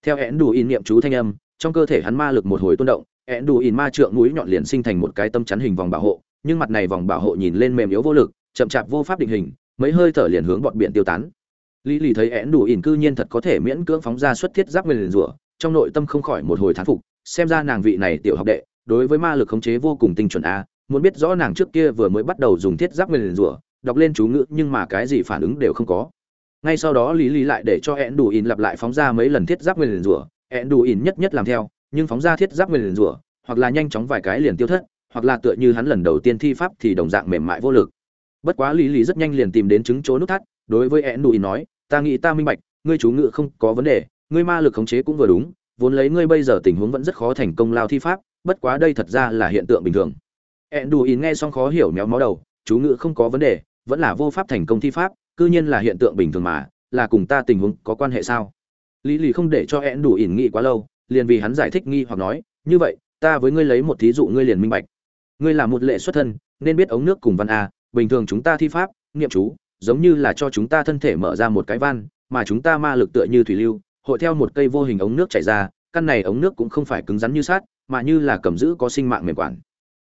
Theo ẹn đủ in niệm chú thanh âm, trong cơ thể hắn ma lực một hồi tuôn động ẹn đủ in ma trượng núi nhọn liền sinh thành một cái tâm chắn hình vòng bảo hộ, nhưng mặt này vòng bảo hộ nhìn lên mềm yếu vô lực, chậm chạp vô pháp định hình, mấy hơi thở liền hướng bọn biển tiêu tán. Lý lì thấy én đủ in cư nhiên thật có thể miễn cưỡng phóng ra xuất thiết giáp nguyên rủa, trong nội tâm không khỏi một hồi thán phục, xem ra nàng vị này tiểu học đệ, đối với ma lực khống chế vô cùng tinh chuẩn a, muốn biết rõ nàng trước kia vừa mới bắt đầu dùng thiết giáp nguyên rủa, đọc lên chú ngữ nhưng mà cái gì phản ứng đều không có ngay sau đó lý lý lại để cho én đủ ỉn lặp lại phóng ra mấy lần thiết giáp nguyên rủa. Én đủ ỉn nhất nhất làm theo, nhưng phóng ra thiết giáp nguyên rủa, hoặc là nhanh chóng vài cái liền tiêu thất, hoặc là tựa như hắn lần đầu tiên thi pháp thì đồng dạng mềm mại vô lực. Bất quá lý lý rất nhanh liền tìm đến chứng chỗ nút thắt, đối với én đùi nói, ta nghĩ ta minh bạch, ngươi chú ngự không có vấn đề, ngươi ma lực khống chế cũng vừa đúng, vốn lấy ngươi bây giờ tình huống vẫn rất khó thành công lao thi pháp, bất quá đây thật ra là hiện tượng bình thường. Én đùi nghe xong khó hiểu méo máu đầu, chú ngự không có vấn đề, vẫn là vô pháp thành công thi pháp cư nhiên là hiện tượng bình thường mà, là cùng ta tình huống có quan hệ sao? Lý lì không để cho én đủ ỉn nghĩ quá lâu, liền vì hắn giải thích nghi hoặc nói, như vậy, ta với ngươi lấy một thí dụ ngươi liền minh bạch. Ngươi là một lệ xuất thân, nên biết ống nước cùng văn a, bình thường chúng ta thi pháp, niệm chú, giống như là cho chúng ta thân thể mở ra một cái van, mà chúng ta ma lực tựa như thủy lưu, hội theo một cây vô hình ống nước chảy ra, căn này ống nước cũng không phải cứng rắn như sắt, mà như là cầm giữ có sinh mạng mềm quản.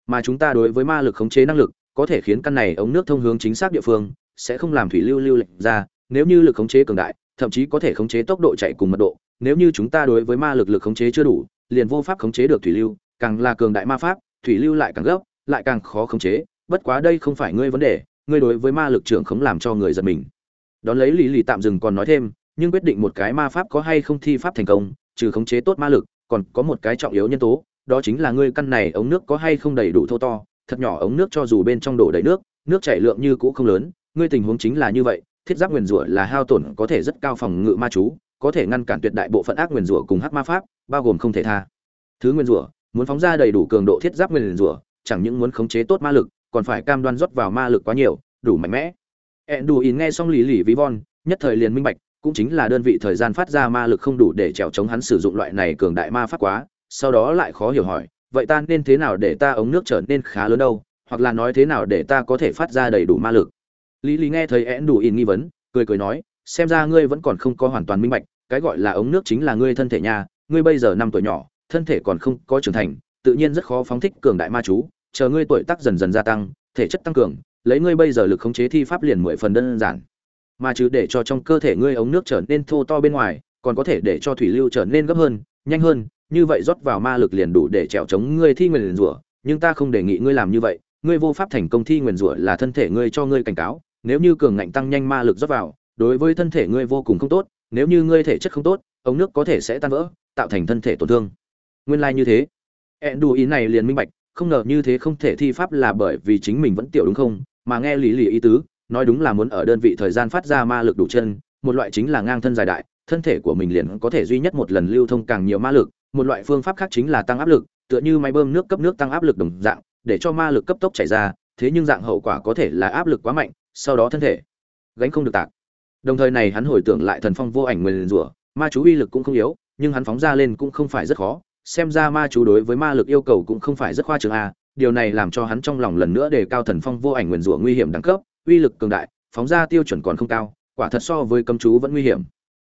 Mà chúng ta đối với ma lực khống chế năng lực, có thể khiến căn này ống nước thông hướng chính xác địa phương sẽ không làm thủy lưu lưu lệch ra, nếu như lực khống chế cường đại, thậm chí có thể khống chế tốc độ chạy cùng mật độ, nếu như chúng ta đối với ma lực lực khống chế chưa đủ, liền vô pháp khống chế được thủy lưu, càng là cường đại ma pháp, thủy lưu lại càng gấp, lại càng khó khống chế, bất quá đây không phải ngươi vấn đề, ngươi đối với ma lực trưởng khống làm cho người giật mình. Đón lấy lý lì tạm dừng còn nói thêm, nhưng quyết định một cái ma pháp có hay không thi pháp thành công, trừ khống chế tốt ma lực, còn có một cái trọng yếu nhân tố, đó chính là ngươi căn này ống nước có hay không đầy đủ thô to, thật nhỏ ống nước cho dù bên trong đổ đầy nước nước chảy lượng như cũ không lớn ngươi tình huống chính là như vậy, thiết giáp nguyền rủa là hao tổn có thể rất cao phòng ngự ma chú, có thể ngăn cản tuyệt đại bộ phận ác nguyền rủa cùng hắc ma pháp, bao gồm không thể tha. Thứ nguyền rủa, muốn phóng ra đầy đủ cường độ thiết giáp nguyền rủa, chẳng những muốn khống chế tốt ma lực, còn phải cam đoan rót vào ma lực quá nhiều, đủ mạnh mẽ. Ẹn đủ ỉn nghe xong lì lì ví von, nhất thời liền minh bạch, cũng chính là đơn vị thời gian phát ra ma lực không đủ để trèo chống hắn sử dụng loại này cường đại ma pháp quá, sau đó lại khó hiểu hỏi, vậy ta nên thế nào để ta ống nước trở nên khá lớn đâu, hoặc là nói thế nào để ta có thể phát ra đầy đủ ma lực? Lý lý nghe thấy én đủ in nghi vấn, cười cười nói, xem ra ngươi vẫn còn không có hoàn toàn minh bạch, cái gọi là ống nước chính là ngươi thân thể nhà, ngươi bây giờ năm tuổi nhỏ, thân thể còn không có trưởng thành, tự nhiên rất khó phóng thích cường đại ma chú, chờ ngươi tuổi tác dần dần gia tăng, thể chất tăng cường, lấy ngươi bây giờ lực khống chế thi pháp liền mười phần đơn giản. Mà chứ để cho trong cơ thể ngươi ống nước trở nên thô to bên ngoài, còn có thể để cho thủy lưu trở nên gấp hơn, nhanh hơn, như vậy rót vào ma lực liền đủ để trèo chống ngươi thi nguyền rủa, nhưng ta không đề nghị ngươi làm như vậy, ngươi vô pháp thành công thi nguyền rủa là thân thể ngươi cho ngươi cảnh cáo nếu như cường ngạnh tăng nhanh ma lực rót vào, đối với thân thể ngươi vô cùng không tốt, nếu như ngươi thể chất không tốt, ống nước có thể sẽ tan vỡ, tạo thành thân thể tổn thương. Nguyên lai như thế. Ẹn đù ý này liền minh bạch, không ngờ như thế không thể thi pháp là bởi vì chính mình vẫn tiểu đúng không, mà nghe lý lì ý tứ, nói đúng là muốn ở đơn vị thời gian phát ra ma lực đủ chân, một loại chính là ngang thân dài đại, thân thể của mình liền có thể duy nhất một lần lưu thông càng nhiều ma lực, một loại phương pháp khác chính là tăng áp lực, tựa như máy bơm nước cấp nước tăng áp lực đồng dạng, để cho ma lực cấp tốc chảy ra, thế nhưng dạng hậu quả có thể là áp lực quá mạnh sau đó thân thể. Gánh không được tạc. Đồng thời này hắn hồi tưởng lại thần phong vô ảnh nguyên rủa, ma chú uy lực cũng không yếu, nhưng hắn phóng ra lên cũng không phải rất khó, xem ra ma chú đối với ma lực yêu cầu cũng không phải rất khoa trường a, điều này làm cho hắn trong lòng lần nữa đề cao thần phong vô ảnh nguyên rủa nguy hiểm đẳng cấp, uy lực cường đại, phóng ra tiêu chuẩn còn không cao, quả thật so với cấm chú vẫn nguy hiểm.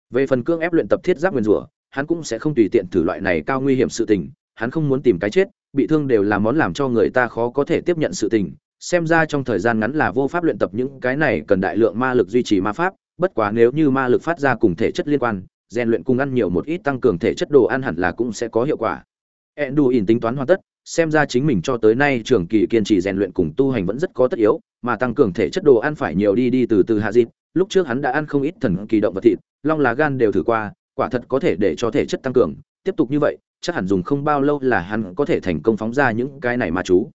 Về phần cương ép luyện tập thiết giáp nguyên rủa, hắn cũng sẽ không tùy tiện thử loại này cao nguy hiểm sự tình, hắn không muốn tìm cái chết, bị thương đều là món làm cho người ta khó có thể tiếp nhận sự tình xem ra trong thời gian ngắn là vô pháp luyện tập những cái này cần đại lượng ma lực duy trì ma pháp, bất quá nếu như ma lực phát ra cùng thể chất liên quan, rèn luyện cùng ăn nhiều một ít tăng cường thể chất đồ ăn hẳn là cũng sẽ có hiệu quả. Ẹn đù ỉn tính toán hoàn tất, xem ra chính mình cho tới nay trường kỳ kiên trì rèn luyện cùng tu hành vẫn rất có tất yếu, mà tăng cường thể chất đồ ăn phải nhiều đi đi từ từ hạ dịp. Lúc trước hắn đã ăn không ít thần kỳ động vật thịt, long lá gan đều thử qua, quả thật có thể để cho thể chất tăng cường. Tiếp tục như vậy, chắc hẳn dùng không bao lâu là hắn có thể thành công phóng ra những cái này ma chú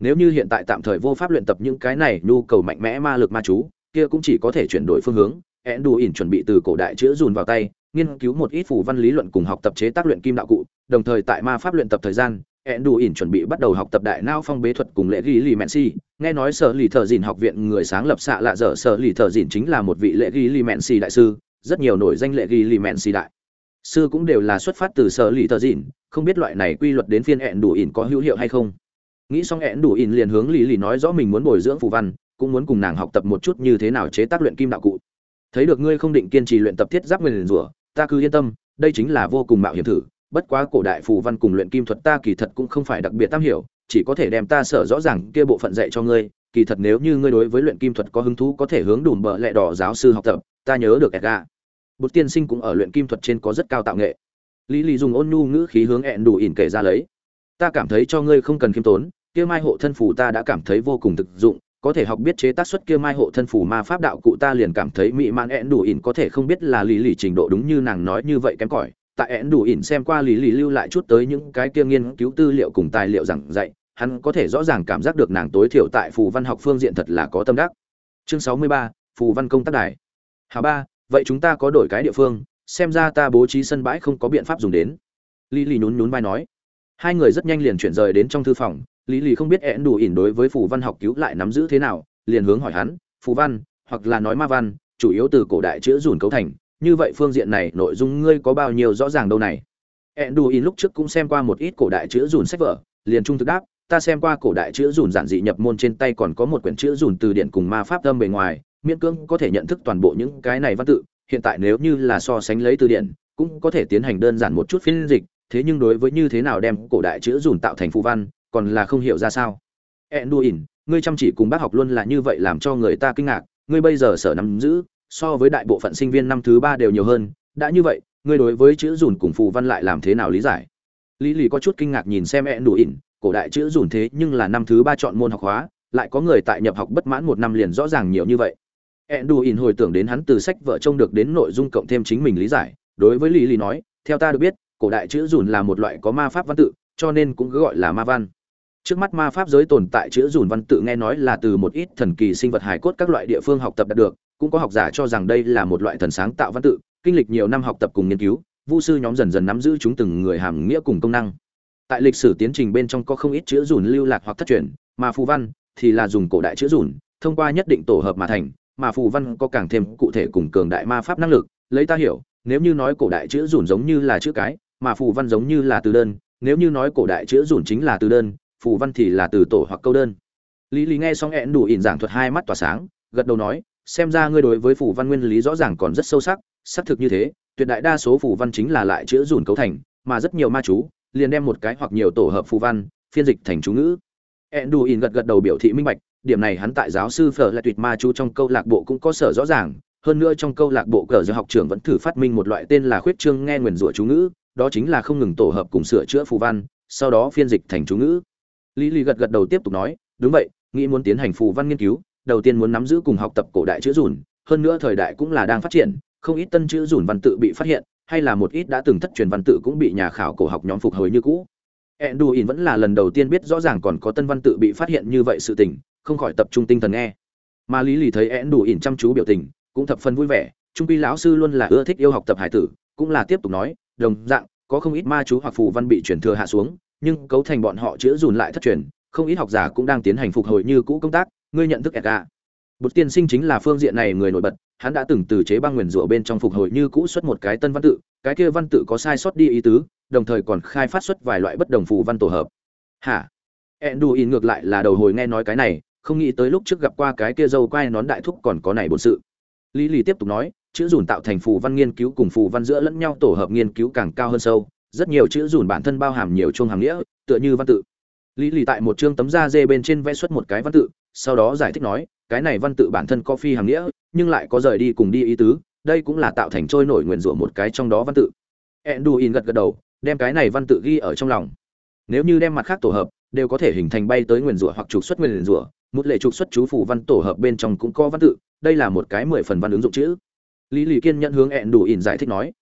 nếu như hiện tại tạm thời vô pháp luyện tập những cái này nhu cầu mạnh mẽ ma lực ma chú, kia cũng chỉ có thể chuyển đổi phương hướng. Ẹn đù ỉn chuẩn bị từ cổ đại chữa dùn vào tay, nghiên cứu một ít phù văn lý luận cùng học tập chế tác luyện kim đạo cụ, đồng thời tại ma pháp luyện tập thời gian ẹn đù ỉn chuẩn bị bắt đầu học tập đại nao phong bế thuật cùng lễ ghi lì mẹn si nghe nói sở lì thợ dìn học viện người sáng lập xạ lạ dở, sở lì thợ dìn chính là một vị lễ ghi lì mẹn si đại sư, rất nhiều nổi danh lễ ghi lì mẹn si đại. Sư cũng đều là xuất phát từ sở lì thợ dìn, không biết loại này quy luật đến phiên ẹn đủ ỉn có hữu hiệu hay không nghĩ xong ẹn đủ ỉn liền hướng Lý lì nói rõ mình muốn bồi dưỡng phù văn, cũng muốn cùng nàng học tập một chút như thế nào chế tác luyện kim đạo cụ. Thấy được ngươi không định kiên trì luyện tập thiết giáp nguyên rủa, ta cứ yên tâm, đây chính là vô cùng mạo hiểm thử, bất quá cổ đại phù văn cùng luyện kim thuật ta kỳ thật cũng không phải đặc biệt tam hiểu, chỉ có thể đem ta sở rõ ràng kia bộ phận dạy cho ngươi, kỳ thật nếu như ngươi đối với luyện kim thuật có hứng thú có thể hướng đùm bợ lẹ đỏ giáo sư học tập, ta nhớ được edga bột tiên sinh cũng ở luyện kim thuật trên có rất cao tạo nghệ. Lý lý dùng ôn nhu ngữ khí hướng ẹn đủ ỉn kể ra lấy. Ta cảm thấy cho ngươi không cần khiêm tốn kia mai hộ thân phù ta đã cảm thấy vô cùng thực dụng, có thể học biết chế tác xuất kia mai hộ thân phù ma pháp đạo cụ ta liền cảm thấy mỹ mãn én đủ ỉn có thể không biết là lý lì trình độ đúng như nàng nói như vậy kém cỏi. Tại én đủ ỉn xem qua lý lì lưu lại chút tới những cái kia nghiên cứu tư liệu cùng tài liệu giảng dạy, hắn có thể rõ ràng cảm giác được nàng tối thiểu tại phù văn học phương diện thật là có tâm đắc. Chương sáu mươi ba, phù văn công tác đài. Hà ba, vậy chúng ta có đổi cái địa phương, xem ra ta bố trí sân bãi không có biện pháp dùng đến. Lý lì nhún nhún vai nói. Hai người rất nhanh liền chuyển rời đến trong thư phòng lý lì không biết ẹn đủ ỉn đối với phù văn học cứu lại nắm giữ thế nào, liền hướng hỏi hắn, phù văn, hoặc là nói ma văn, chủ yếu từ cổ đại chữ dùn cấu thành, như vậy phương diện này nội dung ngươi có bao nhiêu rõ ràng đâu này? Ẹn đủ ỉn lúc trước cũng xem qua một ít cổ đại chữ dùn sách vở, liền trung thực đáp, ta xem qua cổ đại chữ dùn giản dị nhập môn trên tay còn có một quyển chữ dùn từ điển cùng ma pháp âm bề ngoài, miễn cưỡng có thể nhận thức toàn bộ những cái này văn tự, hiện tại nếu như là so sánh lấy từ điển, cũng có thể tiến hành đơn giản một chút phiên dịch, thế nhưng đối với như thế nào đem cổ đại chữ dùn tạo thành phù văn còn là không hiểu ra sao. Enduin ngươi chăm chỉ cùng bác học luôn là như vậy làm cho người ta kinh ngạc ngươi bây giờ sở nắm giữ so với đại bộ phận sinh viên năm thứ ba đều nhiều hơn đã như vậy ngươi đối với chữ dùn cùng phù văn lại làm thế nào lý giải? Lý lì có chút kinh ngạc nhìn xem enduin cổ đại chữ dùn thế nhưng là năm thứ ba chọn môn học hóa lại có người tại nhập học bất mãn một năm liền rõ ràng nhiều như vậy. Enduin hồi tưởng đến hắn từ sách vợ trông được đến nội dung cộng thêm chính mình lý giải, đối với Lý Lý nói, theo ta được biết, cổ đại chữ dùn là một loại có ma pháp văn tự, cho nên cũng cứ gọi là ma văn. Trước mắt ma pháp giới tồn tại chữ rùn văn tự nghe nói là từ một ít thần kỳ sinh vật hài cốt các loại địa phương học tập đạt được, cũng có học giả cho rằng đây là một loại thần sáng tạo văn tự, kinh lịch nhiều năm học tập cùng nghiên cứu, vu sư nhóm dần dần nắm giữ chúng từng người hàm nghĩa cùng công năng. Tại lịch sử tiến trình bên trong có không ít chữ rùn lưu lạc hoặc thất truyền, mà phù văn thì là dùng cổ đại chữ rùn, thông qua nhất định tổ hợp mà thành, mà phù văn có càng thêm cụ thể cùng cường đại ma pháp năng lực lấy ta hiểu nếu như nói cổ đại chữ dùn giống như là chữ cái mà phù văn giống như là từ đơn nếu như nói cổ đại chữ dùn chính là từ đơn phù văn thì là từ tổ hoặc câu đơn. Lý lý nghe xong hẹn đủ ỉn giảng thuật hai mắt tỏa sáng, gật đầu nói, xem ra ngươi đối với phù văn nguyên lý rõ ràng còn rất sâu sắc, xác thực như thế, tuyệt đại đa số phù văn chính là lại chữa dùn cấu thành, mà rất nhiều ma chú liền đem một cái hoặc nhiều tổ hợp phù văn phiên dịch thành chú ngữ. Eãn đủ ỉn gật gật đầu biểu thị minh bạch, điểm này hắn tại giáo sư phở lại tuyệt ma chú trong câu lạc bộ cũng có sở rõ ràng, hơn nữa trong câu lạc bộ cờ giữa học trường vẫn thử phát minh một loại tên là khuyết trương nghe nguyền rủa chú ngữ, đó chính là không ngừng tổ hợp cùng sửa chữa phù văn, sau đó phiên dịch thành chú ngữ lý lý gật gật đầu tiếp tục nói đúng vậy nghĩ muốn tiến hành phù văn nghiên cứu đầu tiên muốn nắm giữ cùng học tập cổ đại chữ dùn hơn nữa thời đại cũng là đang phát triển không ít tân chữ dùn văn tự bị phát hiện hay là một ít đã từng thất truyền văn tự cũng bị nhà khảo cổ học nhóm phục hồi như cũ Enduin vẫn là lần đầu tiên biết rõ ràng còn có tân văn tự bị phát hiện như vậy sự tình, không khỏi tập trung tinh thần nghe. Mà Lý Lì thấy Enduin chăm chú biểu tình, cũng thập phần vui vẻ, trung quy lão sư luôn là ưa thích yêu học tập hải tử, cũng là tiếp tục nói, đồng dạng, có không ít ma chú hoặc phù văn bị truyền thừa hạ xuống, nhưng cấu thành bọn họ chữa dùn lại thất truyền, không ít học giả cũng đang tiến hành phục hồi như cũ công tác, ngươi nhận thức Edgar. Bột tiên sinh chính là phương diện này người nổi bật, hắn đã từng từ chế băng nguyên rủa bên trong phục hồi như cũ xuất một cái tân văn tự, cái kia văn tự có sai sót đi ý tứ, đồng thời còn khai phát xuất vài loại bất đồng phụ văn tổ hợp. Hả? Enduin ngược lại là đầu hồi nghe nói cái này, không nghĩ tới lúc trước gặp qua cái kia dâu quai nón đại thúc còn có này bổn sự. Lý Lý tiếp tục nói, chữ dùn tạo thành phù văn nghiên cứu cùng phù văn giữa lẫn nhau tổ hợp nghiên cứu càng cao hơn sâu, rất nhiều chữ dùn bản thân bao hàm nhiều chuông hàm nghĩa, tựa như văn tự. Lý Lì tại một chương tấm da dê bên trên vẽ xuất một cái văn tự, sau đó giải thích nói, cái này văn tự bản thân có phi hàm nghĩa, nhưng lại có rời đi cùng đi ý tứ, đây cũng là tạo thành trôi nổi nguyền rủa một cái trong đó văn tự. Enduin gật gật đầu, đem cái này văn tự ghi ở trong lòng. Nếu như đem mặt khác tổ hợp, đều có thể hình thành bay tới nguyền rủa hoặc trục xuất nguyền rủa, một lệ trục xuất chú phù văn tổ hợp bên trong cũng có văn tự, đây là một cái mười phần văn ứng dụng chữ. Lý Lì Kiên nhận hướng Enduin giải thích nói,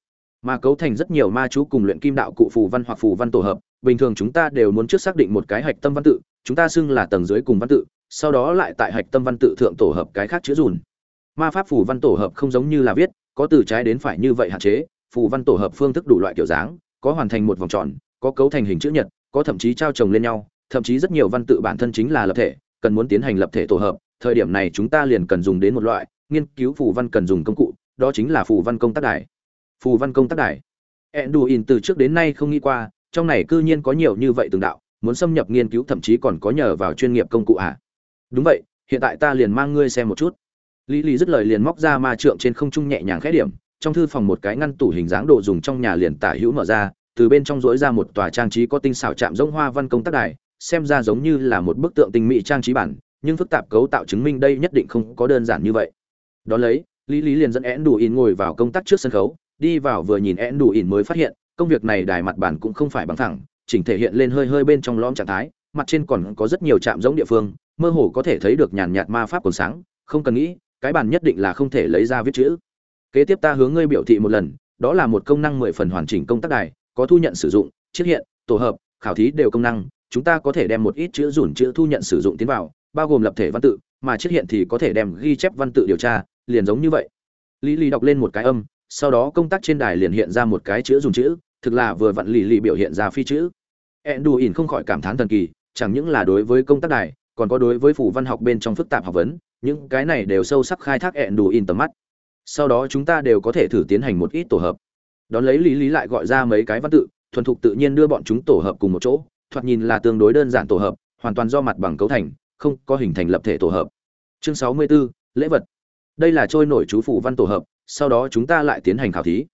mà cấu thành rất nhiều ma chú cùng luyện kim đạo cụ phù văn hoặc phù văn tổ hợp, bình thường chúng ta đều muốn trước xác định một cái hạch tâm văn tự, chúng ta xưng là tầng dưới cùng văn tự, sau đó lại tại hạch tâm văn tự thượng tổ hợp cái khác chữ dùn. Ma pháp phù văn tổ hợp không giống như là viết, có từ trái đến phải như vậy hạn chế, phù văn tổ hợp phương thức đủ loại kiểu dáng, có hoàn thành một vòng tròn, có cấu thành hình chữ nhật, có thậm chí trao chồng lên nhau, thậm chí rất nhiều văn tự bản thân chính là lập thể, cần muốn tiến hành lập thể tổ hợp, thời điểm này chúng ta liền cần dùng đến một loại nghiên cứu phù văn cần dùng công cụ, đó chính là phù văn công tác đài. Phù văn công tác đài. Enduin từ trước đến nay không nghĩ qua, trong này cư nhiên có nhiều như vậy từng đạo, muốn xâm nhập nghiên cứu thậm chí còn có nhờ vào chuyên nghiệp công cụ à? Đúng vậy, hiện tại ta liền mang ngươi xem một chút. Lý Lý dứt lời liền móc ra ma trượng trên không trung nhẹ nhàng khẽ điểm, trong thư phòng một cái ngăn tủ hình dáng đồ dùng trong nhà liền tả hữu mở ra, từ bên trong rỗi ra một tòa trang trí có tinh xảo chạm giống hoa văn công tác đài, xem ra giống như là một bức tượng tinh mỹ trang trí bản, nhưng phức tạp cấu tạo chứng minh đây nhất định không có đơn giản như vậy. Đón lấy, Lý Lý liền dẫn én đủ in ngồi vào công tác trước sân khấu, đi vào vừa nhìn én đủ ỉn mới phát hiện, công việc này đài mặt bản cũng không phải bằng thẳng, chỉnh thể hiện lên hơi hơi bên trong lõm trạng thái, mặt trên còn có rất nhiều chạm giống địa phương, mơ hồ có thể thấy được nhàn nhạt ma pháp còn sáng, không cần nghĩ, cái bàn nhất định là không thể lấy ra viết chữ. Kế tiếp ta hướng ngươi biểu thị một lần, đó là một công năng mười phần hoàn chỉnh công tác đài, có thu nhận sử dụng, chiết hiện, tổ hợp, khảo thí đều công năng, chúng ta có thể đem một ít chữ dùn chữ thu nhận sử dụng tiến vào, bao gồm lập thể văn tự, mà chiết hiện thì có thể đem ghi chép văn tự điều tra, liền giống như vậy. Lý Lý đọc lên một cái âm, sau đó công tác trên đài liền hiện ra một cái chữ dùng chữ, thực là vừa vặn lì lì biểu hiện ra phi chữ. Enduin không khỏi cảm thán thần kỳ, chẳng những là đối với công tác đài, còn có đối với phủ văn học bên trong phức tạp học vấn, những cái này đều sâu sắc khai thác Enduin tầm mắt. Sau đó chúng ta đều có thể thử tiến hành một ít tổ hợp. Đón lấy Lý Lý lại gọi ra mấy cái văn tự, thuần thục tự nhiên đưa bọn chúng tổ hợp cùng một chỗ, thoạt nhìn là tương đối đơn giản tổ hợp, hoàn toàn do mặt bằng cấu thành, không có hình thành lập thể tổ hợp. Chương 64, lễ vật. Đây là trôi nổi chú phủ văn tổ hợp, sau đó chúng ta lại tiến hành khảo thí.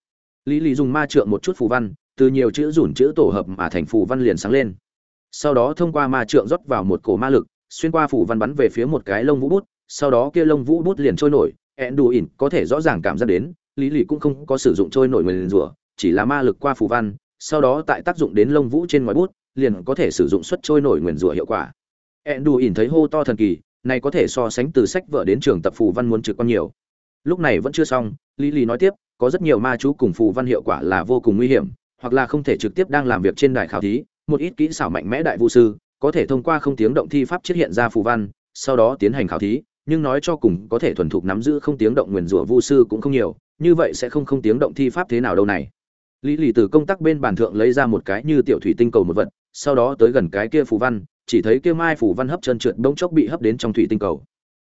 Lý Lý dùng ma trượng một chút phù văn, từ nhiều chữ rủn chữ tổ hợp mà thành phù văn liền sáng lên. Sau đó thông qua ma trượng rót vào một cổ ma lực, xuyên qua phù văn bắn về phía một cái lông vũ bút, sau đó kia lông vũ bút liền trôi nổi, Enduin có thể rõ ràng cảm giác đến, Lý Lý cũng không có sử dụng trôi nổi nguyên rủa, chỉ là ma lực qua phù văn, sau đó tại tác dụng đến lông vũ trên ngoài bút, liền có thể sử dụng xuất trôi nổi nguyên rủa hiệu quả. Enduin thấy hô to thần kỳ, này có thể so sánh từ sách vở đến trường tập phù văn muốn trực quan nhiều. Lúc này vẫn chưa xong, Lý Lý nói tiếp, có rất nhiều ma chú cùng phù văn hiệu quả là vô cùng nguy hiểm, hoặc là không thể trực tiếp đang làm việc trên đài khảo thí, một ít kỹ xảo mạnh mẽ đại vũ sư, có thể thông qua không tiếng động thi pháp chiết hiện ra phù văn, sau đó tiến hành khảo thí, nhưng nói cho cùng có thể thuần thục nắm giữ không tiếng động nguyền rủa vu sư cũng không nhiều, như vậy sẽ không không tiếng động thi pháp thế nào đâu này. Lý Lì từ công tác bên bàn thượng lấy ra một cái như tiểu thủy tinh cầu một vật, sau đó tới gần cái kia phù văn, chỉ thấy kia mai phù văn hấp chân trượt bỗng chốc bị hấp đến trong thủy tinh cầu.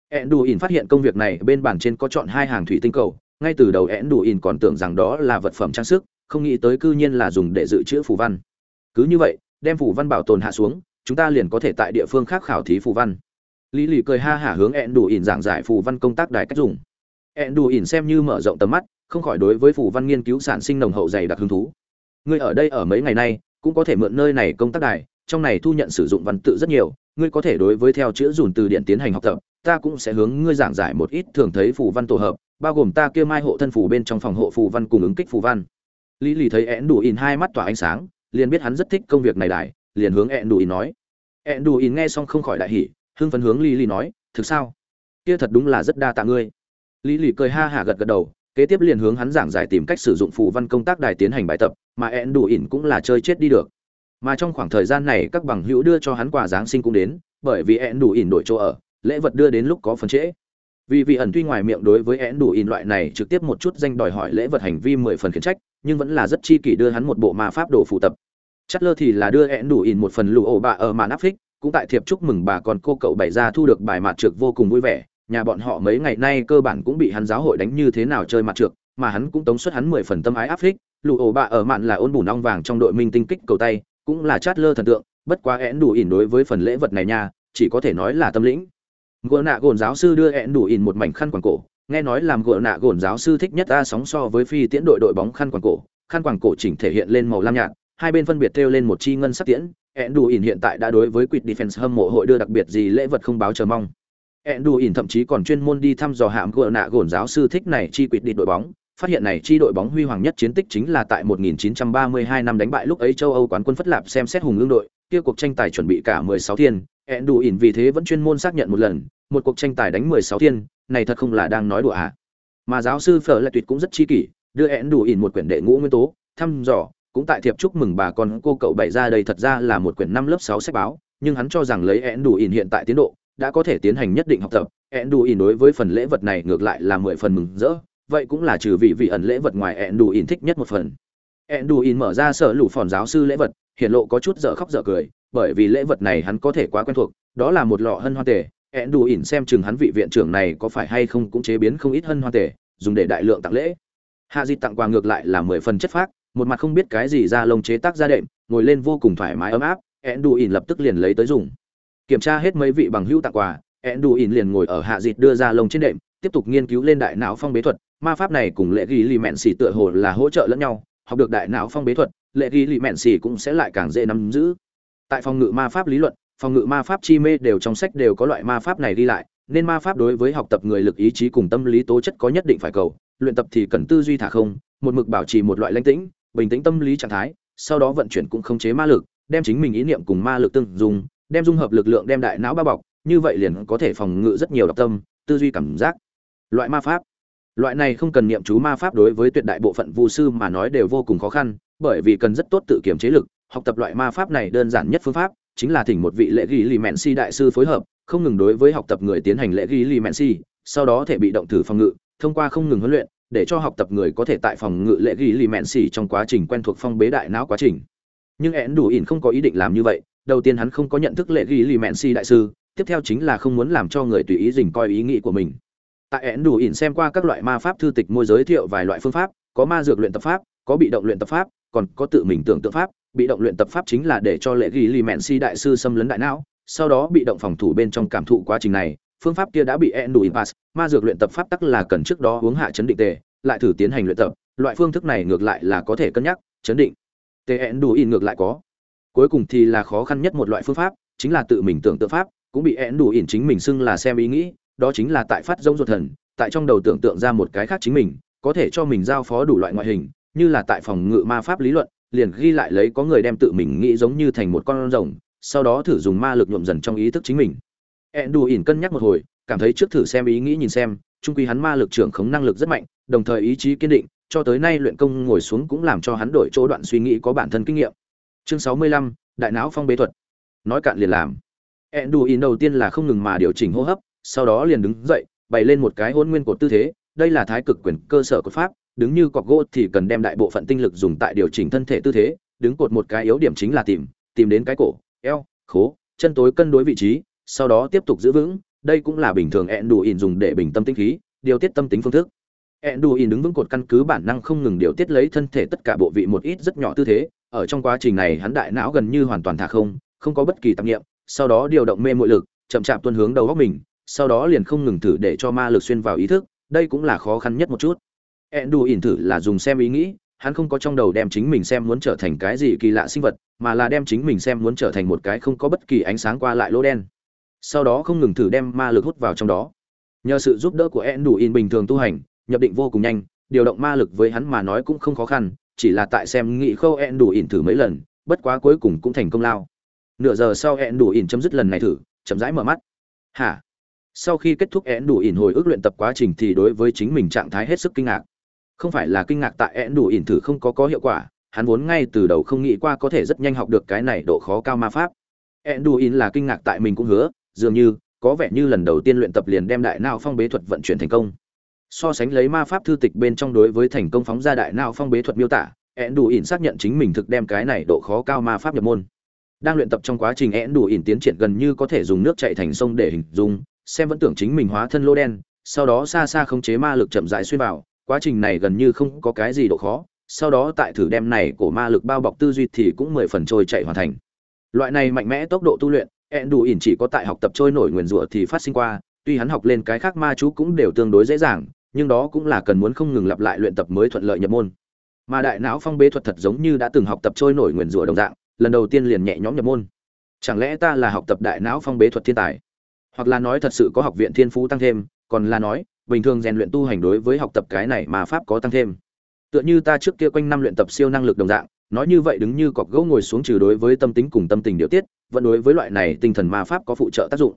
Enduin phát hiện công việc này bên bản trên có chọn hai hàng thủy tinh cầu, ngay từ đầu Enduin còn tưởng rằng đó là vật phẩm trang sức, không nghĩ tới cư nhiên là dùng để dự trữ phù văn. Cứ như vậy, đem phù văn bảo tồn hạ xuống, chúng ta liền có thể tại địa phương khác khảo thí phù văn. Lý lì cười ha hả hướng ẹn đủ ỉn giảng giải phù văn công tác đài cách dùng. Ẹn đủ ỉn xem như mở rộng tầm mắt không khỏi đối với phù văn nghiên cứu sản sinh nồng hậu dày đặc hứng thú. Ngươi ở đây ở mấy ngày nay cũng có thể mượn nơi này công tác đài trong này thu nhận sử dụng văn tự rất nhiều ngươi có thể đối với theo chữ dùn từ điện tiến hành học tập ta cũng sẽ hướng ngươi giảng giải một ít thường thấy phù văn tổ hợp, bao gồm ta kia mai hộ thân phù bên trong phòng hộ phù văn cùng ứng kích phù văn. Lý lì thấy ẹn đủ ỉn hai mắt tỏa ánh sáng, liền biết hắn rất thích công việc này đại, liền hướng ẹn đủ ỉn nói. Ẹn đủ ỉn nghe xong không khỏi đại hỉ, hưng phấn hướng lý lì nói, thực sao? Kia thật đúng là rất đa tạ ngươi. Lý lì cười ha hả gật gật đầu, kế tiếp liền hướng hắn giảng giải tìm cách sử dụng phù văn công tác đài tiến hành bài tập, mà ẹn đủ ỉn cũng là chơi chết đi được. Mà trong khoảng thời gian này, các bằng hữu đưa cho hắn quà giáng sinh cũng đến, bởi vì ẹn đủ ỉn đổi chỗ ở lễ vật đưa đến lúc có phần trễ. Vì vị ẩn tuy ngoài miệng đối với én đủ in loại này trực tiếp một chút danh đòi hỏi lễ vật hành vi mười phần khiển trách, nhưng vẫn là rất chi kỷ đưa hắn một bộ ma pháp đồ phụ tập. Chất lơ thì là đưa én đủ in một phần lụ ổ bà ở màn áp phích, cũng tại thiệp chúc mừng bà con cô cậu bày ra thu được bài mặt trược vô cùng vui vẻ, nhà bọn họ mấy ngày nay cơ bản cũng bị hắn giáo hội đánh như thế nào chơi mặt trược, mà hắn cũng tống suất hắn mười phần tâm ái áp phích lụ ổ bà ở mạn là ôn bùn ong vàng trong đội minh tinh kích cầu tay, cũng là chát lơ thần tượng, bất quá én đủ ỉn đối với phần lễ vật này nha, chỉ có thể nói là tâm lĩnh gỗ nạ gồn giáo sư đưa hẹn đủ in một mảnh khăn quàng cổ nghe nói làm gỗ nạ gồn giáo sư thích nhất ta sóng so với phi tiễn đội đội bóng khăn quàng cổ. Khăn quàng cổ chỉnh thể hiện lên màu lam nhạt hai bên phân biệt treo lên một chi ngân sắc tiễn. Hẹn đủ in hiện tại đã đối với quýt defense hâm mộ hội đưa đặc biệt gì lễ vật không báo chờ mong. Hẹn đủ in thậm chí còn chuyên môn đi thăm dò hạm gỗ nạ gồn giáo sư thích này chi quýt đi đội bóng. Phát hiện này chi đội bóng huy hoàng nhất chiến tích chính là tại 1932 năm đánh bại lúc ấy châu Âu quán quân phất lạp xem xét hùng lương đội, kia cuộc tranh tài chuẩn bị cả 16 thiên, ẹn đủ ỉn vì thế vẫn chuyên môn xác nhận một lần, một cuộc tranh tài đánh 16 thiên, này thật không là đang nói đùa à. Mà giáo sư Phở lại tuyệt cũng rất chi kỷ, đưa ẹn đủ ỉn một quyển đệ ngũ nguyên tố, thăm dò, cũng tại thiệp chúc mừng bà con cô cậu bày ra đây thật ra là một quyển năm lớp sáu sách báo, nhưng hắn cho rằng lấy ẹn đủ ỉn hiện tại tiến độ, đã có thể tiến hành nhất định học tập, ẹn đủ ỉn đối với phần lễ vật này ngược lại là 10 phần mừng rỡ, vậy cũng là trừ vị vị ẩn lễ vật ngoài ẹn đủ ỉn thích nhất một phần ẹn đủ ỉn mở ra sở lũ phòn giáo sư lễ vật hiện lộ có chút dở khóc dở cười bởi vì lễ vật này hắn có thể quá quen thuộc đó là một lọ hân hoa tề. ẹn đủ ỉn xem chừng hắn vị viện trưởng này có phải hay không cũng chế biến không ít hân hoa tề, dùng để đại lượng tặng lễ. Hạ di tặng quà ngược lại là mười phần chất phác một mặt không biết cái gì ra lông chế tác ra đệm ngồi lên vô cùng thoải mái ấm áp ẹn đủ ỉn lập tức liền lấy tới dùng. Kiểm tra hết mấy vị bằng hữu tặng quà ẹn đủ ỉn liền ngồi ở hạ Dịch đưa ra lông trên đệm tiếp tục nghiên cứu lên đại não phong bế thuật. Ma pháp này cùng lễ ghi lì mện xì tựa hồ là hỗ trợ lẫn nhau học được đại não phong bế thuật lệ ghi lì mẹn xì cũng sẽ lại càng dễ nắm giữ tại phòng ngự ma pháp lý luận, phòng ngự ma pháp chi mê đều trong sách đều có loại ma pháp này đi lại, nên ma pháp đối với học tập người lực ý chí cùng tâm lý tố chất có nhất định phải cầu, luyện tập thì cần tư duy thả không, một mực bảo trì một loại lãnh tĩnh, bình tĩnh tâm lý trạng thái, sau đó vận chuyển cũng không chế ma lực, đem chính mình ý niệm cùng ma lực tương dùng đem dung hợp lực lượng đem đại não bao bọc, như vậy liền có thể phòng ngự rất nhiều độc tâm, tư duy cảm giác. Loại ma pháp, loại này không cần niệm chú ma pháp đối với tuyệt đại bộ phận vu sư mà nói đều vô cùng khó khăn, bởi vì cần rất tốt tự kiểm chế lực học tập loại ma pháp này đơn giản nhất phương pháp chính là thỉnh một vị lễ ghi lì mẹn si đại sư phối hợp, không ngừng đối với học tập người tiến hành lễ ghi lì mẹn si, sau đó thể bị động thử phòng ngự, thông qua không ngừng huấn luyện để cho học tập người có thể tại phòng ngự lễ ghi lì mẹn si trong quá trình quen thuộc phong bế đại não quá trình. Nhưng én đủ ỉn không có ý định làm như vậy, đầu tiên hắn không có nhận thức lễ ghi lì mẹn si đại sư, tiếp theo chính là không muốn làm cho người tùy ý dình coi ý nghĩ của mình. Tại én đủ ỉn xem qua các loại ma pháp thư tịch môi giới thiệu vài loại phương pháp, có ma dược luyện tập pháp, có bị động luyện tập pháp, còn có tự mình tưởng tượng pháp bị động luyện tập pháp chính là để cho lệ ghi lì mẹn si đại sư xâm lấn đại não, sau đó bị động phòng thủ bên trong cảm thụ quá trình này, phương pháp kia đã bị én đủ ỉn pass ma dược luyện tập pháp tắc là cần trước đó uống hạ chấn định tề, lại thử tiến hành luyện tập, loại phương thức này ngược lại là có thể cân nhắc, chấn định. Tề én đủ ỉn ngược lại có. Cuối cùng thì là khó khăn nhất một loại phương pháp, chính là tự mình tưởng tượng pháp, cũng bị én đủ ỉn chính mình xưng là xem ý nghĩ, đó chính là tại phát rông ruột thần, tại trong đầu tưởng tượng ra một cái khác chính mình, có thể cho mình giao phó đủ loại ngoại hình, như là tại phòng ngự ma pháp lý luận liền ghi lại lấy có người đem tự mình nghĩ giống như thành một con rồng, sau đó thử dùng ma lực nhuộm dần trong ý thức chính mình. Ẹn đù ỉn cân nhắc một hồi, cảm thấy trước thử xem ý nghĩ nhìn xem, trung quy hắn ma lực trưởng khống năng lực rất mạnh, đồng thời ý chí kiên định, cho tới nay luyện công ngồi xuống cũng làm cho hắn đổi chỗ đoạn suy nghĩ có bản thân kinh nghiệm. Chương sáu mươi lăm, đại não phong bế thuật. Nói cạn liền làm. Ẹn đù ỉn đầu tiên là không ngừng mà điều chỉnh hô hấp, sau đó liền đứng dậy, bày lên một cái hôn nguyên cột tư thế, đây là thái cực quyền cơ sở của pháp đứng như cọc gỗ thì cần đem đại bộ phận tinh lực dùng tại điều chỉnh thân thể tư thế, đứng cột một cái yếu điểm chính là tìm tìm đến cái cổ, eo, khố, chân tối cân đối vị trí, sau đó tiếp tục giữ vững, đây cũng là bình thường ẹn đủ ỉn dùng để bình tâm tinh khí, điều tiết tâm tính phương thức. Ẹn đủ ỉn đứng vững cột căn cứ bản năng không ngừng điều tiết lấy thân thể tất cả bộ vị một ít rất nhỏ tư thế, ở trong quá trình này hắn đại não gần như hoàn toàn thả không không có bất kỳ tạp nghiệm sau đó điều động mê mội lực, chậm chạp tuân hướng đầu góc mình, sau đó liền không ngừng thử để cho ma lực xuyên vào ý thức, đây cũng là khó khăn nhất một chút ẹn đù ỉn thử là dùng xem ý nghĩ, hắn không có trong đầu đem chính mình xem muốn trở thành cái gì kỳ lạ sinh vật, mà là đem chính mình xem muốn trở thành một cái không có bất kỳ ánh sáng qua lại lỗ đen. Sau đó không ngừng thử đem ma lực hút vào trong đó. Nhờ sự giúp đỡ của ẹn đù ỉn bình thường tu hành, nhập định vô cùng nhanh, điều động ma lực với hắn mà nói cũng không khó khăn, chỉ là tại xem nghị khâu ẹn đù ỉn thử mấy lần, bất quá cuối cùng cũng thành công lao. Nửa giờ sau ẹn đủ ỉn chấm dứt lần này thử, chậm rãi mở mắt. Hả? Sau khi kết thúc ẹn đủ ỉn hồi ức luyện tập quá trình thì đối với chính mình trạng thái hết sức kinh ngạc không phải là kinh ngạc tại ẹn đủ ỉn thử không có có hiệu quả, hắn vốn ngay từ đầu không nghĩ qua có thể rất nhanh học được cái này độ khó cao ma pháp. Ẹn đủ ỉn là kinh ngạc tại mình cũng hứa, dường như, có vẻ như lần đầu tiên luyện tập liền đem đại não phong bế thuật vận chuyển thành công. So sánh lấy ma pháp thư tịch bên trong đối với thành công phóng ra đại não phong bế thuật miêu tả ẹn đủ ỉn xác nhận chính mình thực đem cái này độ khó cao ma pháp nhập môn. Đang luyện tập trong quá trình én đủ ỉn tiến triển gần như có thể dùng nước chạy thành sông để hình dung, xem vẫn tưởng chính mình hóa thân lô đen, sau đó xa xa khống chế ma lực chậm rãi xuyên vào quá trình này gần như không có cái gì độ khó, sau đó tại thử đem này của ma lực bao bọc tư duy thì cũng mười phần trôi chạy hoàn thành. Loại này mạnh mẽ tốc độ tu luyện ẹn đủ ỉn chỉ có tại học tập trôi nổi nguyền rủa thì phát sinh qua, tuy hắn học lên cái khác ma chú cũng đều tương đối dễ dàng, nhưng đó cũng là cần muốn không ngừng lặp lại luyện tập mới thuận lợi nhập môn. Mà đại não phong bế thuật thật giống như đã từng học tập trôi nổi nguyền rủa đồng dạng, lần đầu tiên liền nhẹ nhõm nhập môn. Chẳng lẽ ta là học tập đại não phong bế thuật thiên tài? Hoặc là nói thật sự có học viện thiên phú tăng thêm, còn là nói bình thường rèn luyện tu hành đối với học tập cái này mà pháp có tăng thêm. Tựa như ta trước kia quanh năm luyện tập siêu năng lực đồng dạng, nói như vậy đứng như cọc gỗ ngồi xuống trừ đối với tâm tính cùng tâm tình điều tiết, vẫn đối với loại này tinh thần ma pháp có phụ trợ tác dụng.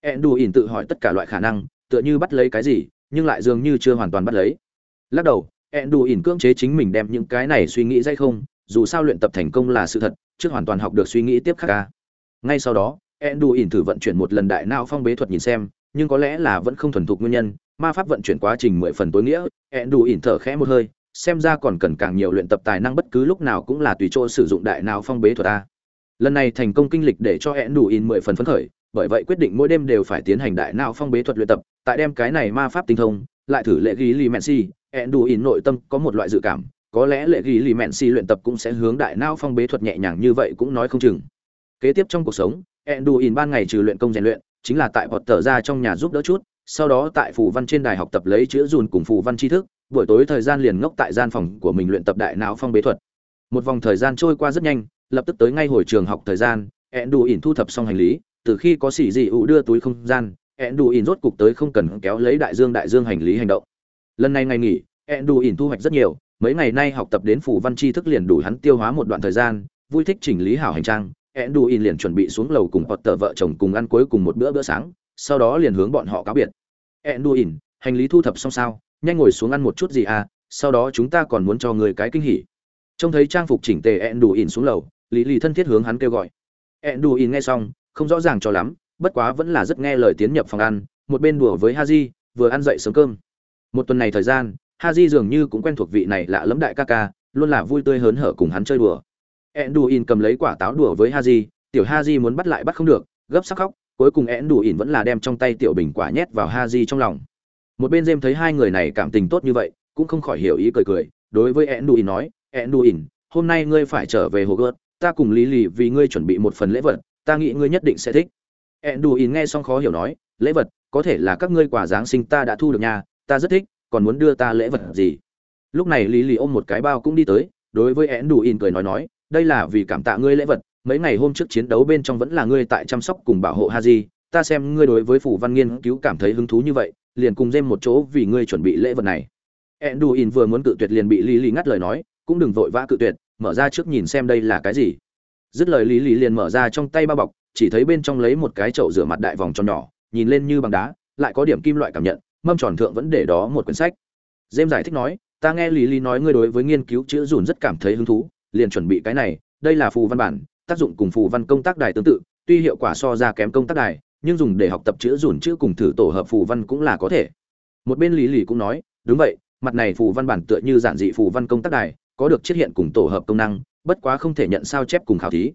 Endu ỉn tự hỏi tất cả loại khả năng, tựa như bắt lấy cái gì, nhưng lại dường như chưa hoàn toàn bắt lấy. Lắc đầu endu ỉn cưỡng chế chính mình đem những cái này suy nghĩ dây không, dù sao luyện tập thành công là sự thật, trước hoàn toàn học được suy nghĩ tiếp khác ca. Ngay sau đó endu ỉn thử vận chuyển một lần đại não phong bế thuật nhìn xem, nhưng có lẽ là vẫn không thuần thục nguyên nhân ma pháp vận chuyển quá trình mười phần tối nghĩa endu ỉn thở khẽ một hơi, xem ra còn cần càng nhiều luyện tập tài năng bất cứ lúc nào cũng là tùy chỗ sử dụng đại não phong bế thuật a lần này thành công kinh lịch để cho endu ỉn mười phần phấn khởi, bởi vậy quyết định mỗi đêm đều phải tiến hành đại não phong bế thuật luyện tập, tại đem cái này ma pháp tinh thông, lại thử lệ ghi li ẹn đủ ỉn nội tâm có một loại dự cảm, có lẽ lệ ghi lì mẹn si luyện tập cũng sẽ hướng đại não phong bế thuật nhẹ nhàng như vậy cũng nói không chừng. Kế tiếp trong cuộc sống ẹn đủ ỉn ban ngày trừ luyện công rèn luyện, chính là tại bọt tờ ra trong nhà giúp đỡ chút sau đó tại phủ văn trên đài học tập lấy chữ dùn cùng phủ văn tri thức, buổi tối thời gian liền ngốc tại gian phòng của mình luyện tập đại não phong bế thuật. Một vòng thời gian trôi qua rất nhanh, lập tức tới ngay hồi trường học thời gian, enduin thu thập xong hành lý, từ khi có xỉ dị ủ đưa túi không gian, enduin rốt cục tới không cần kéo lấy đại dương đại dương hành lý hành động. Lần này ngày nghỉ, enduin thu hoạch rất nhiều, mấy ngày nay học tập đến phủ văn tri thức liền đủ hắn tiêu hóa một đoạn thời gian, vui thích chỉnh lý hảo hành trang, enduin liền chuẩn bị xuống lầu cùng potter vợ chồng cùng ăn cuối cùng một bữa bữa sáng, sau đó liền hướng bọn họ cáo biệt enduin hành lý thu thập xong sao? Nhanh ngồi xuống ăn một chút gì à? Sau đó chúng ta còn muốn cho người cái kinh hỉ. Trông thấy trang phục chỉnh tề enduin xuống lầu lý lì thân thiết hướng hắn kêu gọi. Enduin nghe xong không rõ ràng cho lắm bất quá vẫn là rất nghe lời tiến nhập phòng ăn một bên đùa với haji vừa ăn dậy sớm cơm. Một tuần này thời gian Haji dường như cũng quen thuộc vị này lạ lẫm đại ca ca luôn là vui tươi hớn hở cùng hắn chơi đùa. Enduin cầm lấy quả táo đùa với Haji, tiểu Haji muốn bắt lại bắt không được gấp sắc khóc cuối cùng enduin vẫn là đem trong tay tiểu bình quả nhét vào ha di trong lòng. Một bên dêm thấy hai người này cảm tình tốt như vậy, cũng không khỏi hiểu ý cười cười, đối với enduin nói enduin hôm nay ngươi phải trở về hồ gớt ta cùng lý lì vì ngươi chuẩn bị một phần lễ vật, ta nghĩ ngươi nhất định sẽ thích. enduin nghe xong khó hiểu nói, lễ vật, có thể là các ngươi quả giáng sinh ta đã thu được nhà ta rất thích, còn muốn đưa ta lễ vật gì? Lúc này lý lì ôm một cái bao cũng đi tới, đối với én đủ ỉn cười nói nói, đây là vì cảm tạ ngươi lễ vật mấy ngày hôm trước chiến đấu bên trong vẫn là ngươi tại chăm sóc cùng bảo hộ haji, ta xem ngươi đối với phủ văn nghiên cứu cảm thấy hứng thú như vậy, liền cùng dêm một chỗ vì ngươi chuẩn bị lễ vật này. Enduin in vừa muốn cự tuyệt liền bị lý ngắt lời nói, cũng đừng vội vã cự tuyệt, mở ra trước nhìn xem đây là cái gì. Dứt lời lý liền mở ra trong tay bao bọc, chỉ thấy bên trong lấy một cái chậu rửa mặt đại vòng tròn nhỏ, nhìn lên như bằng đá, lại có điểm kim loại cảm nhận, mâm tròn thượng vẫn để đó một quyển sách. James giải thích nói, ta nghe lý lý nói ngươi đối với nghiên cứu chữ dùn rất cảm thấy hứng thú, liền chuẩn bị cái này, đây là phù văn bản tác dụng cùng phù văn công tác đài tương tự tuy hiệu quả so ra kém công tác đài nhưng dùng để học tập chữ dùn chữ cùng thử tổ hợp phù văn cũng là có thể. Một bên lý Lì cũng nói đúng vậy mặt này phù văn bản tựa như giản dị phù văn công tác đài có được chiết hiện cùng tổ hợp công năng bất quá không thể nhận sao chép cùng khảo thí.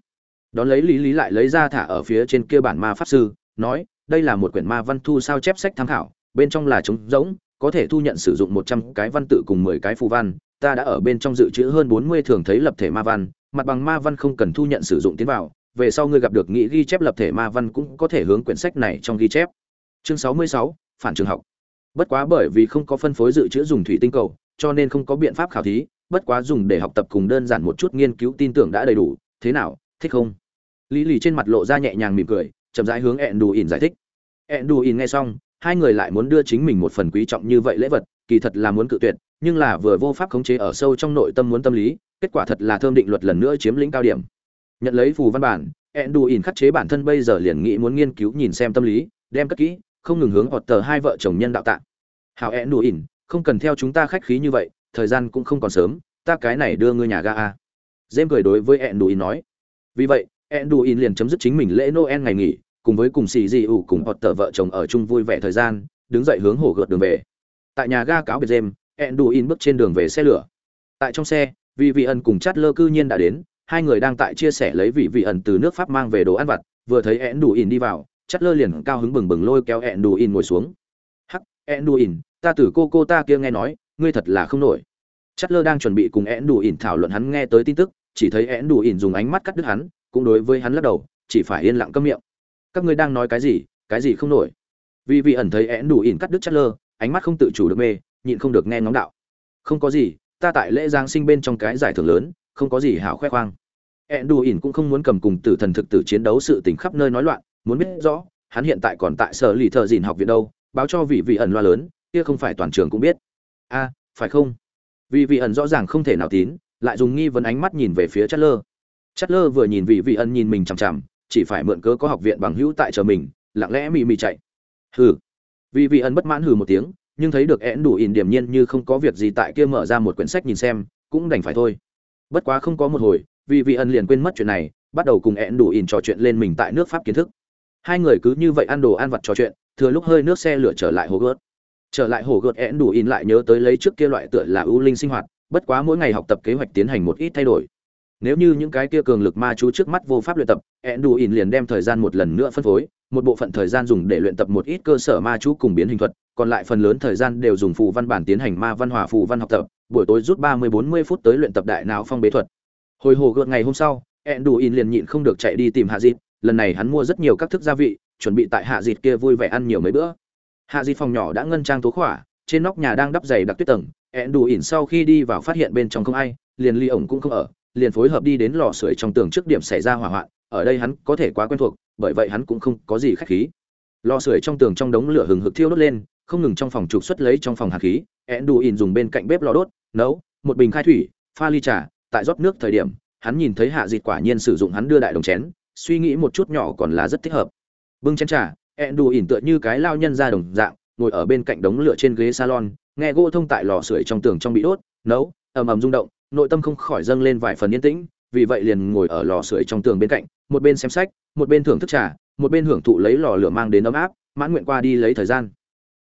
Đón lấy lý lý lại lấy ra thả ở phía trên kia bản ma pháp sư nói đây là một quyển ma văn thu sao chép sách tham khảo bên trong là trống rỗng, có thể thu nhận sử dụng một trăm cái văn tự cùng mười cái phù văn, ta đã ở bên trong dự trữ hơn bốn mươi thường thấy lập thể ma văn, mặt bằng ma văn không cần thu nhận sử dụng tiến vào, về sau ngươi gặp được nghĩ ghi chép lập thể ma văn cũng có thể hướng quyển sách này trong ghi chép. Chương sáu mươi sáu phản trường học. Bất quá bởi vì không có phân phối dự trữ dùng thủy tinh cầu cho nên không có biện pháp khảo thí bất quá dùng để học tập cùng đơn giản một chút nghiên cứu tin tưởng đã đầy đủ thế nào thích không? Lý lì trên mặt lộ ra nhẹ nhàng mỉm cười chậm rãi hướng ẹn đù ỉn giải thích. Ẹn đù ỉn nghe xong hai người lại muốn đưa chính mình một phần quý trọng như vậy lễ vật kỳ thật là muốn cự tuyệt, nhưng là vừa vô pháp khống chế ở sâu trong nội tâm muốn tâm lý, kết quả thật là thơm định luật lần nữa chiếm lĩnh cao điểm. Nhận lấy phù văn bản ẹn đù khắc chế bản thân bây giờ liền nghĩ muốn nghiên cứu nhìn xem tâm lý, đem cất kỹ, không ngừng hướng hoặc tờ hai vợ chồng nhân đạo tạng hào ẹn đù không cần theo chúng ta khách khí như vậy, thời gian cũng không còn sớm, ta cái này đưa ngươi nhà ga a. Dêm cười đối với ẹn đù nói. Vì vậy ẹn đù liền chấm dứt chính mình lễ noel ngày nghỉ, cùng với cùng xì dị ủ cùng hoặc tờ vợ chồng ở chung vui vẻ thời gian, đứng dậy hướng hồ gợt đường về tại nhà ga cáo biệt dêm ẹn Đủ In bước trên đường về xe lửa. Tại trong xe vì vị ẩn cùng chát lơ cư nhiên đã đến hai người đang tại chia sẻ lấy vị vị ẩn từ nước pháp mang về đồ ăn vặt vừa thấy ẹn Đủ In đi vào chát lơ liền cao hứng bừng bừng lôi kéo ẹn Đủ In ngồi xuống. Hắc ẹn Đủ In, ta từ cô cô ta kia nghe nói ngươi thật là không nổi. Chát lơ đang chuẩn bị cùng ẹn Đủ In thảo luận hắn nghe tới tin tức chỉ thấy ẹn Đủ In dùng ánh mắt cắt đứt hắn cũng đối với hắn lắc đầu chỉ phải yên lặng câm miệng. Các ngươi đang nói cái gì? Cái gì không nổi? Vì vị ẩn thấy ẹn Đủ ỉn cắt đứt chát lơ ánh mắt không tự chủ được mê, nhịn không được nghe ngóng đạo. Không có gì, ta tại lễ giáng sinh bên trong cái giải thưởng lớn, không có gì hảo khoe khoang. Ẹn đù ỉn cũng không muốn cầm cùng tử thần thực tử chiến đấu sự tình khắp nơi nói loạn, muốn biết rõ, hắn hiện tại còn tại sở lì thợ dìn học viện đâu, báo cho vị vị ẩn loa lớn, kia không phải toàn trường cũng biết. A, phải không? Vị vị ẩn rõ ràng không thể nào tín, lại dùng nghi vấn ánh mắt nhìn về phía chất lơ chất lơ vừa nhìn vị vị ẩn nhìn mình chằm chằm, chỉ phải mượn cớ có học viện bằng hữu tại chờ mình, lặng lẽ mì mì chạy. Hừ. Vì vị ẩn bất mãn hừ một tiếng, nhưng thấy được én đủ ỉn điểm nhiên như không có việc gì tại kia mở ra một quyển sách nhìn xem, cũng đành phải thôi. Bất quá không có một hồi, vì vị ẩn liền quên mất chuyện này, bắt đầu cùng én đủ ỉn trò chuyện lên mình tại nước pháp kiến thức. Hai người cứ như vậy ăn đồ ăn vặt trò chuyện, thừa lúc hơi nước xe lửa trở lại hồ gớt trở lại hồ gợt én đủ ỉn lại nhớ tới lấy trước kia loại tựa là ưu linh sinh hoạt, bất quá mỗi ngày học tập kế hoạch tiến hành một ít thay đổi nếu như những cái kia cường lực ma chú trước mắt vô pháp luyện tập ed đù ỉn liền đem thời gian một lần nữa phân phối, một bộ phận thời gian dùng để luyện tập một ít cơ sở ma chú cùng biến hình thuật, còn lại phần lớn thời gian đều dùng phù văn bản tiến hành ma văn hòa phù văn học tập, buổi tối rút ba mươi bốn mươi phút tới luyện tập đại não phong bế thuật. Hồi hồ gợn ngày hôm sau ed đù ỉn liền nhịn không được chạy đi tìm hạ dịp lần này hắn mua rất nhiều các thức gia vị, chuẩn bị tại hạ dịp kia vui vẻ ăn nhiều mấy bữa. Hạ dịp phòng nhỏ đã ngân trang tố khỏa, trên nóc nhà đang đắp giày đặc tuyết tầng ed đù ỉn sau khi đi vào phát hiện bên trong không ai, liền ly ổng cũng không ở liền phối hợp đi đến lò sưởi trong tường trước điểm xảy ra hỏa hoạn, ở đây hắn có thể quá quen thuộc, bởi vậy hắn cũng không có gì khách khí. Lò sưởi trong tường trong đống lửa hừng hực thiêu đốt lên, không ngừng trong phòng trục xuất lấy trong phòng hạt khí ẹn ỉn dùng bên cạnh bếp lò đốt, nấu, một bình khai thủy, pha ly trà, tại rót nước thời điểm, hắn nhìn thấy hạ dịt quả nhiên sử dụng hắn đưa đại đồng chén, suy nghĩ một chút nhỏ còn là rất thích hợp. Bưng chén trà ẹn ỉn tựa như cái lao nhân ra đồng dạng, ngồi ở bên cạnh đống lửa trên ghế salon, nghe gỗ thông tại lò sưởi trong tường trong bị đốt, nấu, ầm ầm rung động nội tâm không khỏi dâng lên vài phần yên tĩnh, vì vậy liền ngồi ở lò sưởi trong tường bên cạnh, một bên xem sách, một bên thưởng thức trà, một bên hưởng thụ lấy lò lửa mang đến ấm áp, mãn nguyện qua đi lấy thời gian.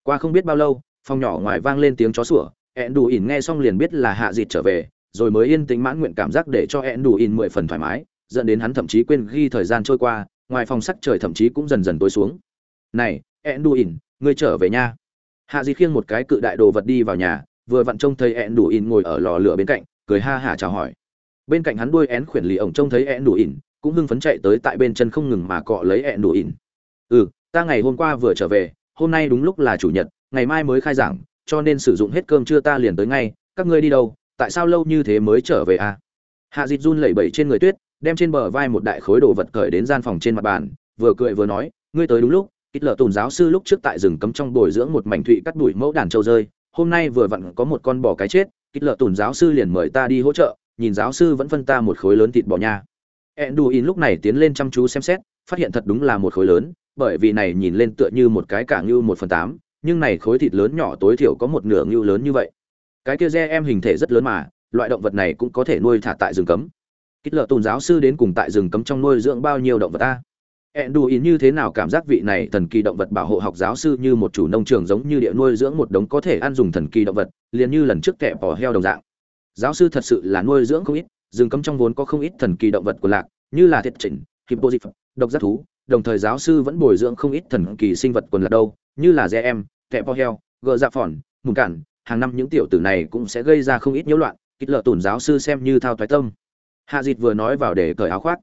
Qua không biết bao lâu, phòng nhỏ ngoài vang lên tiếng chó sủa, ẹn đủ ỉn nghe xong liền biết là hạ dịt trở về, rồi mới yên tĩnh mãn nguyện cảm giác để cho ẹn đủ ỉn mười phần thoải mái, dẫn đến hắn thậm chí quên ghi thời gian trôi qua, ngoài phòng sắc trời thậm chí cũng dần dần tối xuống. Này, ẹn đủ ỉn, ngươi trở về nha. Hạ di khiêng một cái cự đại đồ vật đi vào nhà, vừa vặn trông thấy ẹn đủ ỉn ngồi ở lò lửa bên cạnh cười ha hả chào hỏi. Bên cạnh hắn đuôi én khuyển lì ổng trông thấy én đủ ỉn, cũng hưng phấn chạy tới tại bên chân không ngừng mà cọ lấy én đủ ỉn. Ừ ta ngày hôm qua vừa trở về, hôm nay đúng lúc là chủ nhật, ngày mai mới khai giảng, cho nên sử dụng hết cơm trưa ta liền tới ngay, các ngươi đi đâu, tại sao lâu như thế mới trở về à? Hạ dịt run lẩy bẩy trên người tuyết, đem trên bờ vai một đại khối đồ vật cởi đến gian phòng trên mặt bàn, vừa cười vừa nói, ngươi tới đúng lúc ít lợ tùn giáo sư lúc trước tại rừng cấm trong bồi dưỡng một mảnh thụy cắt đuổi mẫu đàn trâu rơi, hôm nay vừa vặn có một con bò cái chết kích lợ tùn giáo sư liền mời ta đi hỗ trợ, nhìn giáo sư vẫn phân ta một khối lớn thịt bò nha. Enduin lúc này tiến lên chăm chú xem xét, phát hiện thật đúng là một khối lớn, bởi vì này nhìn lên tựa như một cái cả ngưu một phần tám, nhưng này khối thịt lớn nhỏ tối thiểu có một nửa ngưu lớn như vậy. Cái kia re em hình thể rất lớn mà, loại động vật này cũng có thể nuôi thả tại rừng cấm. Kích lợ tùn giáo sư đến cùng tại rừng cấm trong nuôi dưỡng bao nhiêu động vật ta? Enduin như thế nào cảm giác vị này thần kỳ động vật bảo hộ học giáo sư như một chủ nông trường giống như địa nuôi dưỡng một đống có thể ăn dùng thần kỳ động vật, liền như lần trước kẻ bò heo đồng dạng. Giáo sư thật sự là nuôi dưỡng không ít, rừng cấm trong vốn có không ít thần kỳ động vật của lạc, như là thiệt chỉnh, hippolyph, độc giác thú, đồng thời giáo sư vẫn bồi dưỡng không ít thần kỳ sinh vật quần lạc đâu, như là dê em, kẻ bò heo, gờ dạ phòn, mùng cản, hàng năm những tiểu tử này cũng sẽ gây ra không ít nhiễu loạn, kích lợ tổn giáo sư xem như thao toái tâm. Hạ Dịch vừa nói vào để cởi áo khoác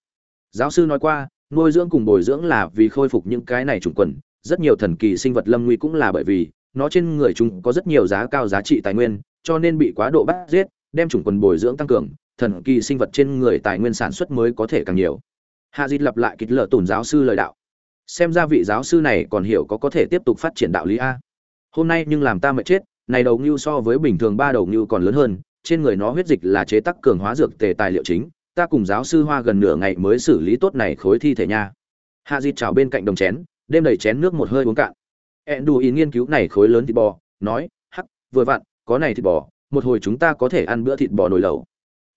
giáo sư nói qua nuôi dưỡng cùng bồi dưỡng là vì khôi phục những cái này trùng quần. Rất nhiều thần kỳ sinh vật lâm nguy cũng là bởi vì nó trên người chúng có rất nhiều giá cao giá trị tài nguyên, cho nên bị quá độ bắt giết, đem chủng quần bồi dưỡng tăng cường, thần kỳ sinh vật trên người tài nguyên sản xuất mới có thể càng nhiều. Hạ dịt lặp lại kịch lợ tổn giáo sư lời đạo. Xem ra vị giáo sư này còn hiểu có có thể tiếp tục phát triển đạo lý a. Hôm nay nhưng làm ta mệt chết, này đầu ngưu so với bình thường ba đầu ngưu còn lớn hơn, trên người nó huyết dịch là chế tác cường hóa dược tề tài liệu chính ta cùng giáo sư hoa gần nửa ngày mới xử lý tốt này khối thi thể nha. Hạ dịt chào bên cạnh đồng chén, đêm đầy chén nước một hơi uống cạn. Ẹn đù ý nghiên cứu này khối lớn thịt bò, nói, hắc, vừa vặn, có này thịt bò, một hồi chúng ta có thể ăn bữa thịt bò nồi lẩu.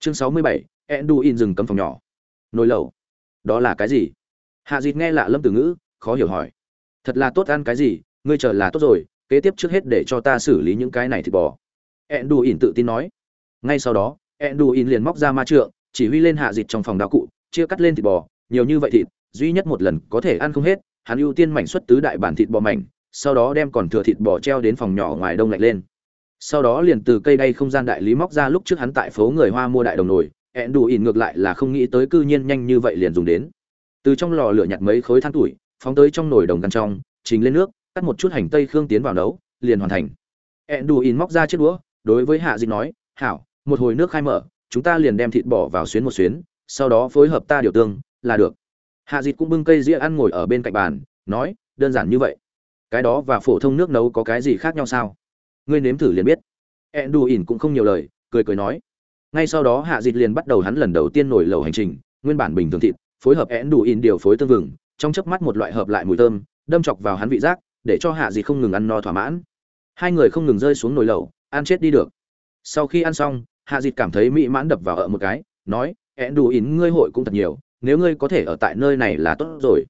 Chương sáu mươi bảy ẹn đù in rừng cấm phòng nhỏ. Nồi lẩu? Đó là cái gì? Hạ dịt nghe lạ lâm từ ngữ, khó hiểu hỏi. Thật là tốt ăn cái gì? Ngươi chờ là tốt rồi, kế tiếp trước hết để cho ta xử lý những cái này thịt bò. Ẹn đù ỉn tự tin nói. Ngay sau đó ẹn đù ỉn liền móc ra ma trượng chỉ huy lên hạ dịch trong phòng đạo cụ, chia cắt lên thịt bò, nhiều như vậy thịt, duy nhất một lần có thể ăn không hết, hắn ưu tiên mảnh xuất tứ đại bản thịt bò mảnh, sau đó đem còn thừa thịt bò treo đến phòng nhỏ ngoài đông lạnh lên. Sau đó liền từ cây đay không gian đại lý móc ra lúc trước hắn tại phố người hoa mua đại đồng nồi, ẹn đủ ỉn ngược lại là không nghĩ tới cư nhiên nhanh như vậy liền dùng đến. Từ trong lò lửa nhặt mấy khối than tuổi, phóng tới trong nồi đồng căn trong, trình lên nước, cắt một chút hành tây khương tiến vào nấu, liền hoàn thành. ẹn đủ ỉn móc ra chiếc đũa, đối với hạ dịch nói, hảo, một hồi nước khai mở chúng ta liền đem thịt bỏ vào xuyến một xuyến, sau đó phối hợp ta điều tương, là được. Hạ dịt cũng bưng cây rĩa ăn ngồi ở bên cạnh bàn, nói, đơn giản như vậy. Cái đó và phổ thông nước nấu có cái gì khác nhau sao? Ngươi nếm thử liền biết. Ẹn đù ỉn cũng không nhiều lời, cười cười nói. Ngay sau đó hạ dịt liền bắt đầu hắn lần đầu tiên nổi lầu hành trình, nguyên bản bình thường thịt, phối hợp én đù ỉn điều phối tương vừng, trong chớp mắt một loại hợp lại mùi thơm, đâm chọc vào hắn vị giác, để cho hạ dịt không ngừng ăn no thỏa mãn. Hai người không ngừng rơi xuống nồi lẩu, ăn chết đi được. Sau khi ăn xong hạ dịt cảm thấy mỹ mãn đập vào ở một cái nói én đủ ỉn, ngươi hội cũng thật nhiều nếu ngươi có thể ở tại nơi này là tốt rồi.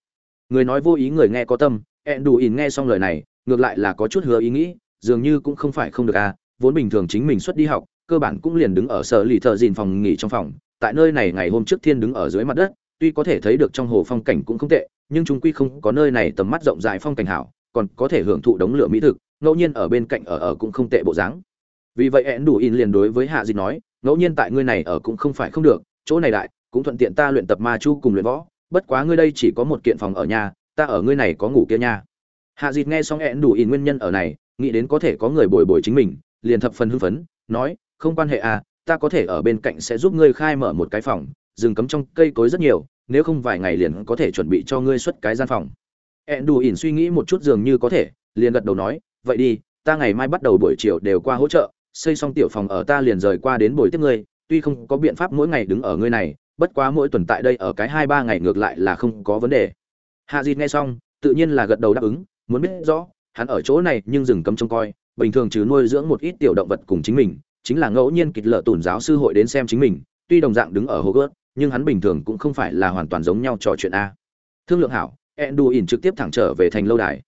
Người nói vô ý người nghe có tâm én đủ ỉn nghe xong lời này ngược lại là có chút hứa ý nghĩ dường như cũng không phải không được à vốn bình thường chính mình xuất đi học cơ bản cũng liền đứng ở sở lì thợ dìn phòng nghỉ trong phòng tại nơi này ngày hôm trước thiên đứng ở dưới mặt đất tuy có thể thấy được trong hồ phong cảnh cũng không tệ nhưng chúng quy không có nơi này tầm mắt rộng rãi phong cảnh hảo còn có thể hưởng thụ đống lửa mỹ thực ngẫu nhiên ở bên cạnh ở ở cũng không tệ bộ dáng vì vậy én đủ in liền đối với hạ dịch nói, ngẫu nhiên tại ngươi này ở cũng không phải không được, chỗ này đại, cũng thuận tiện ta luyện tập ma chu cùng luyện võ, bất quá ngươi đây chỉ có một kiện phòng ở nhà, ta ở ngươi này có ngủ kia nha. Hạ dịch nghe xong én đủ in nguyên nhân ở này, nghĩ đến có thể có người bồi bồi chính mình, liền thập phần hưng phấn, nói, không quan hệ à ta có thể ở bên cạnh sẽ giúp ngươi khai mở một cái phòng, rừng cấm trong cây cối rất nhiều, nếu không vài ngày liền có thể chuẩn bị cho ngươi xuất cái gian phòng. Ẹn đù ỉn suy nghĩ một chút dường như có thể, liền gật đầu nói, vậy đi, ta ngày mai bắt đầu buổi chiều đều qua hỗ trợ xây xong tiểu phòng ở ta liền rời qua đến buổi tiếp ngươi, tuy không có biện pháp mỗi ngày đứng ở ngươi này, bất quá mỗi tuần tại đây ở cái hai ba ngày ngược lại là không có vấn đề. Hạ Dịch nghe xong, tự nhiên là gật đầu đáp ứng, muốn biết rõ, hắn ở chỗ này nhưng rừng cấm trông coi, bình thường trừ nuôi dưỡng một ít tiểu động vật cùng chính mình, chính là ngẫu nhiên kịch lợ tổn giáo sư hội đến xem chính mình, tuy đồng dạng đứng ở hồ gớt nhưng hắn bình thường cũng không phải là hoàn toàn giống nhau trò chuyện a. Thương lượng hảo Enduin trực tiếp thẳng trở về thành lâu đài.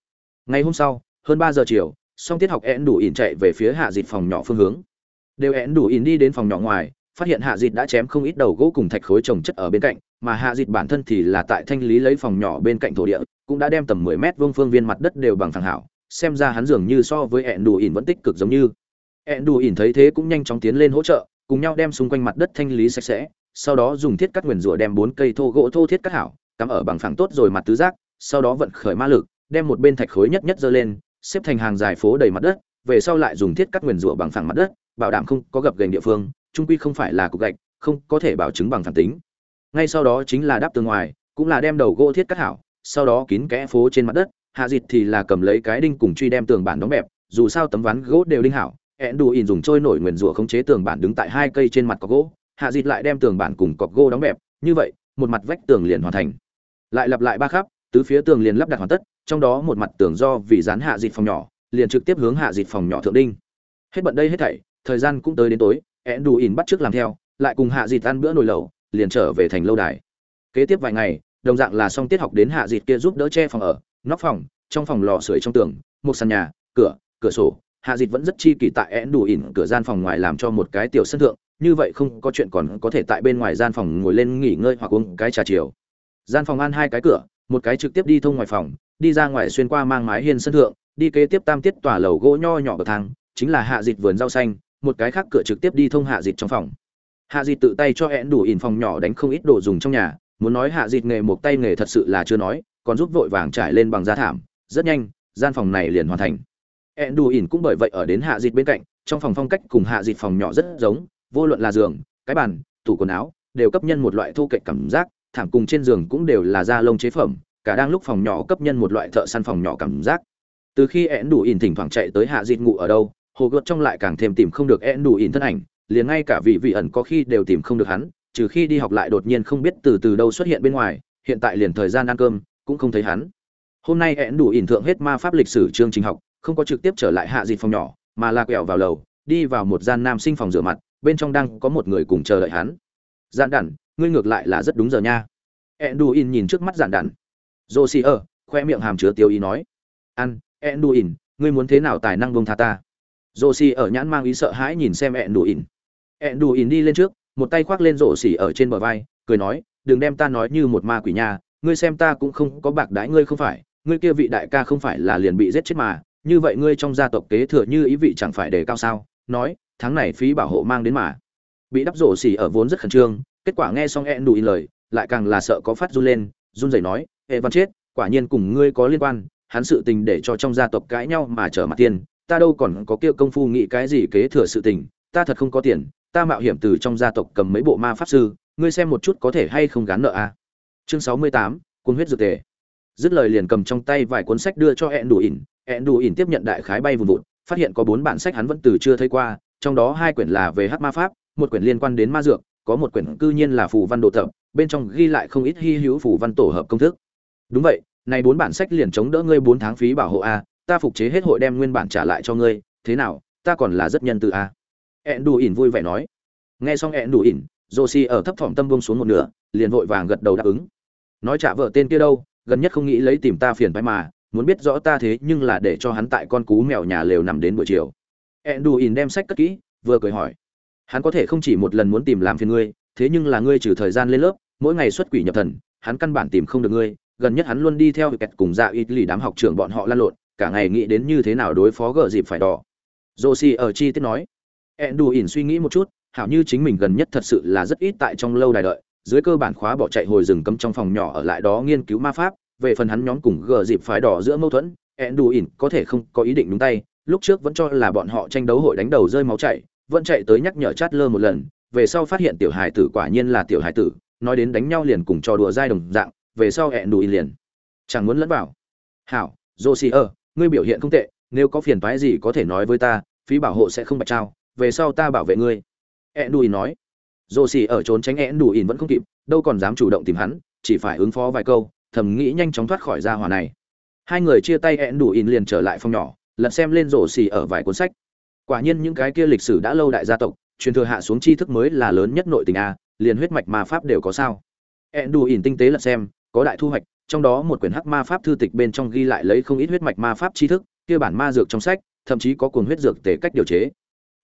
Ngày hôm sau, hơn ba giờ chiều song tiết học ẹn ỉn chạy về phía hạ dịt phòng nhỏ phương hướng. Đều ẹn ỉn đi đến phòng nhỏ ngoài, phát hiện hạ dịt đã chém không ít đầu gỗ cùng thạch khối trồng chất ở bên cạnh, mà hạ dịt bản thân thì là tại thanh lý lấy phòng nhỏ bên cạnh thổ địa, cũng đã đem tầm mười mét vuông phương viên mặt đất đều bằng thẳng hảo, xem ra hắn dường như so với ẹn ỉn vẫn tích cực giống như. Ẹn ỉn thấy thế cũng nhanh chóng tiến lên hỗ trợ, cùng nhau đem xung quanh mặt đất thanh lý sạch sẽ, sau đó dùng thiết cắt nguyền rủa đem bốn cây thô gỗ thô thiết cắt hảo, cắm ở bằng phẳng tốt rồi mặt tứ giác, sau đó vận khởi ma lực, đem một bên thạch khối nhất nhất dơ lên xếp thành hàng dài phố đầy mặt đất, về sau lại dùng thiết cắt nguyền rủa bằng phẳng mặt đất, bảo đảm không có gập gành địa phương, trung quy không phải là cục gạch, không có thể bảo chứng bằng phản tính. Ngay sau đó chính là đắp tường ngoài, cũng là đem đầu gỗ thiết cắt hảo, sau đó kín kẽ phố trên mặt đất, hạ dịt thì là cầm lấy cái đinh cùng truy đem tường bản đóng bẹp, dù sao tấm ván gỗ đều đinh hảo, ẹn đủ ỉn dùng trôi nổi nguyền rủa khống chế tường bản đứng tại hai cây trên mặt có gỗ, hạ dịt lại đem tường bản cùng cọc gỗ đóng bẹp, như vậy, một mặt vách tường liền hoàn thành. Lại lặp lại ba khắp, tứ phía tường liền lắp đặt hoàn tất trong đó một mặt tường do vì dán hạ dịt phòng nhỏ, liền trực tiếp hướng hạ dịt phòng nhỏ thượng đinh. Hết bận đây hết thảy, thời gian cũng tới đến tối ẹn đủ ỉn bắt trước làm theo, lại cùng hạ dịt ăn bữa nồi lẩu, liền trở về thành lâu đài. Kế tiếp vài ngày, đồng dạng là xong tiết học đến hạ dịt kia giúp đỡ che phòng ở, nóc phòng, trong phòng lò sưởi trong tường, một sàn nhà, cửa cửa sổ, hạ dịt vẫn rất chi kỳ tại én đủ ỉn cửa gian phòng ngoài làm cho một cái tiểu sân thượng, như vậy không có chuyện còn có thể tại bên ngoài gian phòng ngồi lên nghỉ ngơi hoặc uống cái trà chiều. Gian phòng ăn hai cái cửa, một cái trực tiếp đi thông ngoài phòng đi ra ngoài xuyên qua mang mái hiên sân thượng, đi kế tiếp tam tiết tòa lầu gỗ nho nhỏ bậc thang, chính là hạ dịch vườn rau xanh, một cái khác cửa trực tiếp đi thông hạ dịch trong phòng. Hạ dịch tự tay cho én đủ ỉn phòng nhỏ đánh không ít đồ dùng trong nhà, muốn nói hạ dịch nghề một tay nghề thật sự là chưa nói, còn giúp vội vàng trải lên bằng da thảm, rất nhanh, gian phòng này liền hoàn thành. Ẹn đủ ỉn cũng bởi vậy ở đến hạ dịch bên cạnh, trong phòng phong cách cùng hạ dịch phòng nhỏ rất giống, vô luận là giường, cái bàn, tủ quần áo, đều cấp nhân một loại thu kệch cảm giác, thảm cùng trên giường cũng đều là da lông chế phẩm cả đang lúc phòng nhỏ cấp nhân một loại thợ săn phòng nhỏ cảm giác. Từ khi én đủ ỉn thỉnh thoảng chạy tới hạ dịt ngủ ở đâu, hồ gợt trong lại càng thêm tìm không được én đủ ỉn thân ảnh, liền ngay cả vị vị ẩn có khi đều tìm không được hắn, trừ khi đi học lại đột nhiên không biết từ từ đâu xuất hiện bên ngoài, hiện tại liền thời gian ăn cơm, cũng không thấy hắn. Hôm nay én đủ ỉn thượng hết ma pháp lịch sử chương trình học, không có trực tiếp trở lại hạ dịt phòng nhỏ, mà là quẹo vào lầu, đi vào một gian nam sinh phòng rửa mặt, bên trong đang có một người cùng chờ đợi hắn. Dạn đản, ngươi ngược lại là rất đúng giờ nha. Ẹn đủ ỉn nhìn trước mắt dạn đản dô xì ơ khoe miệng hàm chứa tiêu ý nói. Ăn ẹn đù ỉn ngươi muốn thế nào tài năng bông tha ta? Dô xì ở nhãn mang ý sợ hãi nhìn xem ẹn đù ỉn ẹn đù ỉn đi lên trước, một tay khoác lên rổ xỉ ở trên bờ vai, cười nói, đừng đem ta nói như một ma quỷ nhà ngươi xem ta cũng không có bạc đái ngươi không phải, ngươi kia vị đại ca không phải là liền bị giết chết mà, như vậy ngươi trong gia tộc kế thừa như ý vị chẳng phải đề cao sao? Nói, tháng này phí bảo hộ mang đến mà. Bị đắp rổ xỉ ở vốn rất khẩn trương, kết quả nghe xong ẹn đù ỉn lời, lại càng là sợ có phát run lên, run rẩy nói hệ văn chết, quả nhiên cùng ngươi có liên quan, hắn sự tình để cho trong gia tộc cãi nhau mà trở mặt tiền, ta đâu còn có kia công phu nghĩ cái gì kế thừa sự tình, ta thật không có tiền, ta mạo hiểm từ trong gia tộc cầm mấy bộ ma pháp sư, ngươi xem một chút có thể hay không gán nợ à. chương sáu mươi tám, cuốn huyết dược tề. Dứt lời liền cầm trong tay vài cuốn sách đưa cho hẹn đủ ỉn. Hẹn đủ ỉn tiếp nhận đại khái bay vùn vụt phát hiện có bốn bản sách hắn vẫn từ chưa thấy qua, trong đó hai quyển là về hát ma pháp, một quyển liên quan đến ma dược, có một quyển cư nhiên là phù văn đồ tập, bên trong ghi lại không ít hy hữu phù văn tổ hợp công thức đúng vậy, này bốn bản sách liền chống đỡ ngươi bốn tháng phí bảo hộ a, ta phục chế hết hội đem nguyên bản trả lại cho ngươi, thế nào, ta còn là rất nhân từ a. Ẹn đủ ỉn vui vẻ nói. Nghe xong ẹn đủ ỉn josi ở thấp thỏm tâm bông xuống một nửa, liền vội vàng gật đầu đáp ứng. Nói trả vợ tên kia đâu, gần nhất không nghĩ lấy tìm ta phiền phái mà, muốn biết rõ ta thế nhưng là để cho hắn tại con cú mèo nhà lều nằm đến buổi chiều. Ẹn đủ ỉn đem sách cất kỹ, vừa cười hỏi. Hắn có thể không chỉ một lần muốn tìm làm phiền ngươi, thế nhưng là ngươi trừ thời gian lên lớp, mỗi ngày xuất quỷ nhập thần, hắn căn bản tìm không được ngươi gần nhất hắn luôn đi theo kẹt cùng dạ ít lì đám học trưởng bọn họ lan lộn, cả ngày nghĩ đến như thế nào đối phó gờ dịp phải đỏ. Josi ở chi tiết nói ẹn đù ỉn suy nghĩ một chút, hảo như chính mình gần nhất thật sự là rất ít tại trong lâu đài đợi, dưới cơ bản khóa bỏ chạy hồi rừng cấm trong phòng nhỏ ở lại đó nghiên cứu ma pháp, về phần hắn nhóm cùng gờ dịp phải đỏ giữa mâu thuẫn ẹn đù ỉn có thể không có ý định đúng tay, lúc trước vẫn cho là bọn họ tranh đấu hội đánh đầu rơi máu chảy, vẫn chạy tới nhắc nhở chát lơ một lần, về sau phát hiện tiểu hài tử quả nhiên là tiểu hài tử, nói đến đánh nhau liền cùng trò đùa dai đồng dạng về sau hẹn đủ liền. Chẳng muốn lẫn vào. Hảo josi ơ, ngươi biểu hiện không tệ, nếu có phiền toái gì có thể nói với ta, phí bảo hộ sẽ không bạch trao, về sau ta bảo vệ ngươi. Hẹn đủ nói. Josi ở trốn tránh hẹn đủ ỉn vẫn không kịp, đâu còn dám chủ động tìm hắn, chỉ phải ứng phó vài câu, thầm nghĩ nhanh chóng thoát khỏi gia hỏa này. Hai người chia tay hẹn đủ ỉn liền trở lại phòng nhỏ, lật xem lên rổ xì ở vài cuốn sách. Quả nhiên những cái kia lịch sử đã lâu đại gia tộc, truyền thừa hạ xuống tri thức mới là lớn nhất nội tình a, liền huyết mạch ma pháp đều có sao. Hẹn đủ ỉn tinh tế lật xem có đại thu hoạch, trong đó một quyển hắc ma pháp thư tịch bên trong ghi lại lấy không ít huyết mạch ma pháp tri thức, kia bản ma dược trong sách, thậm chí có cuồng huyết dược tề cách điều chế.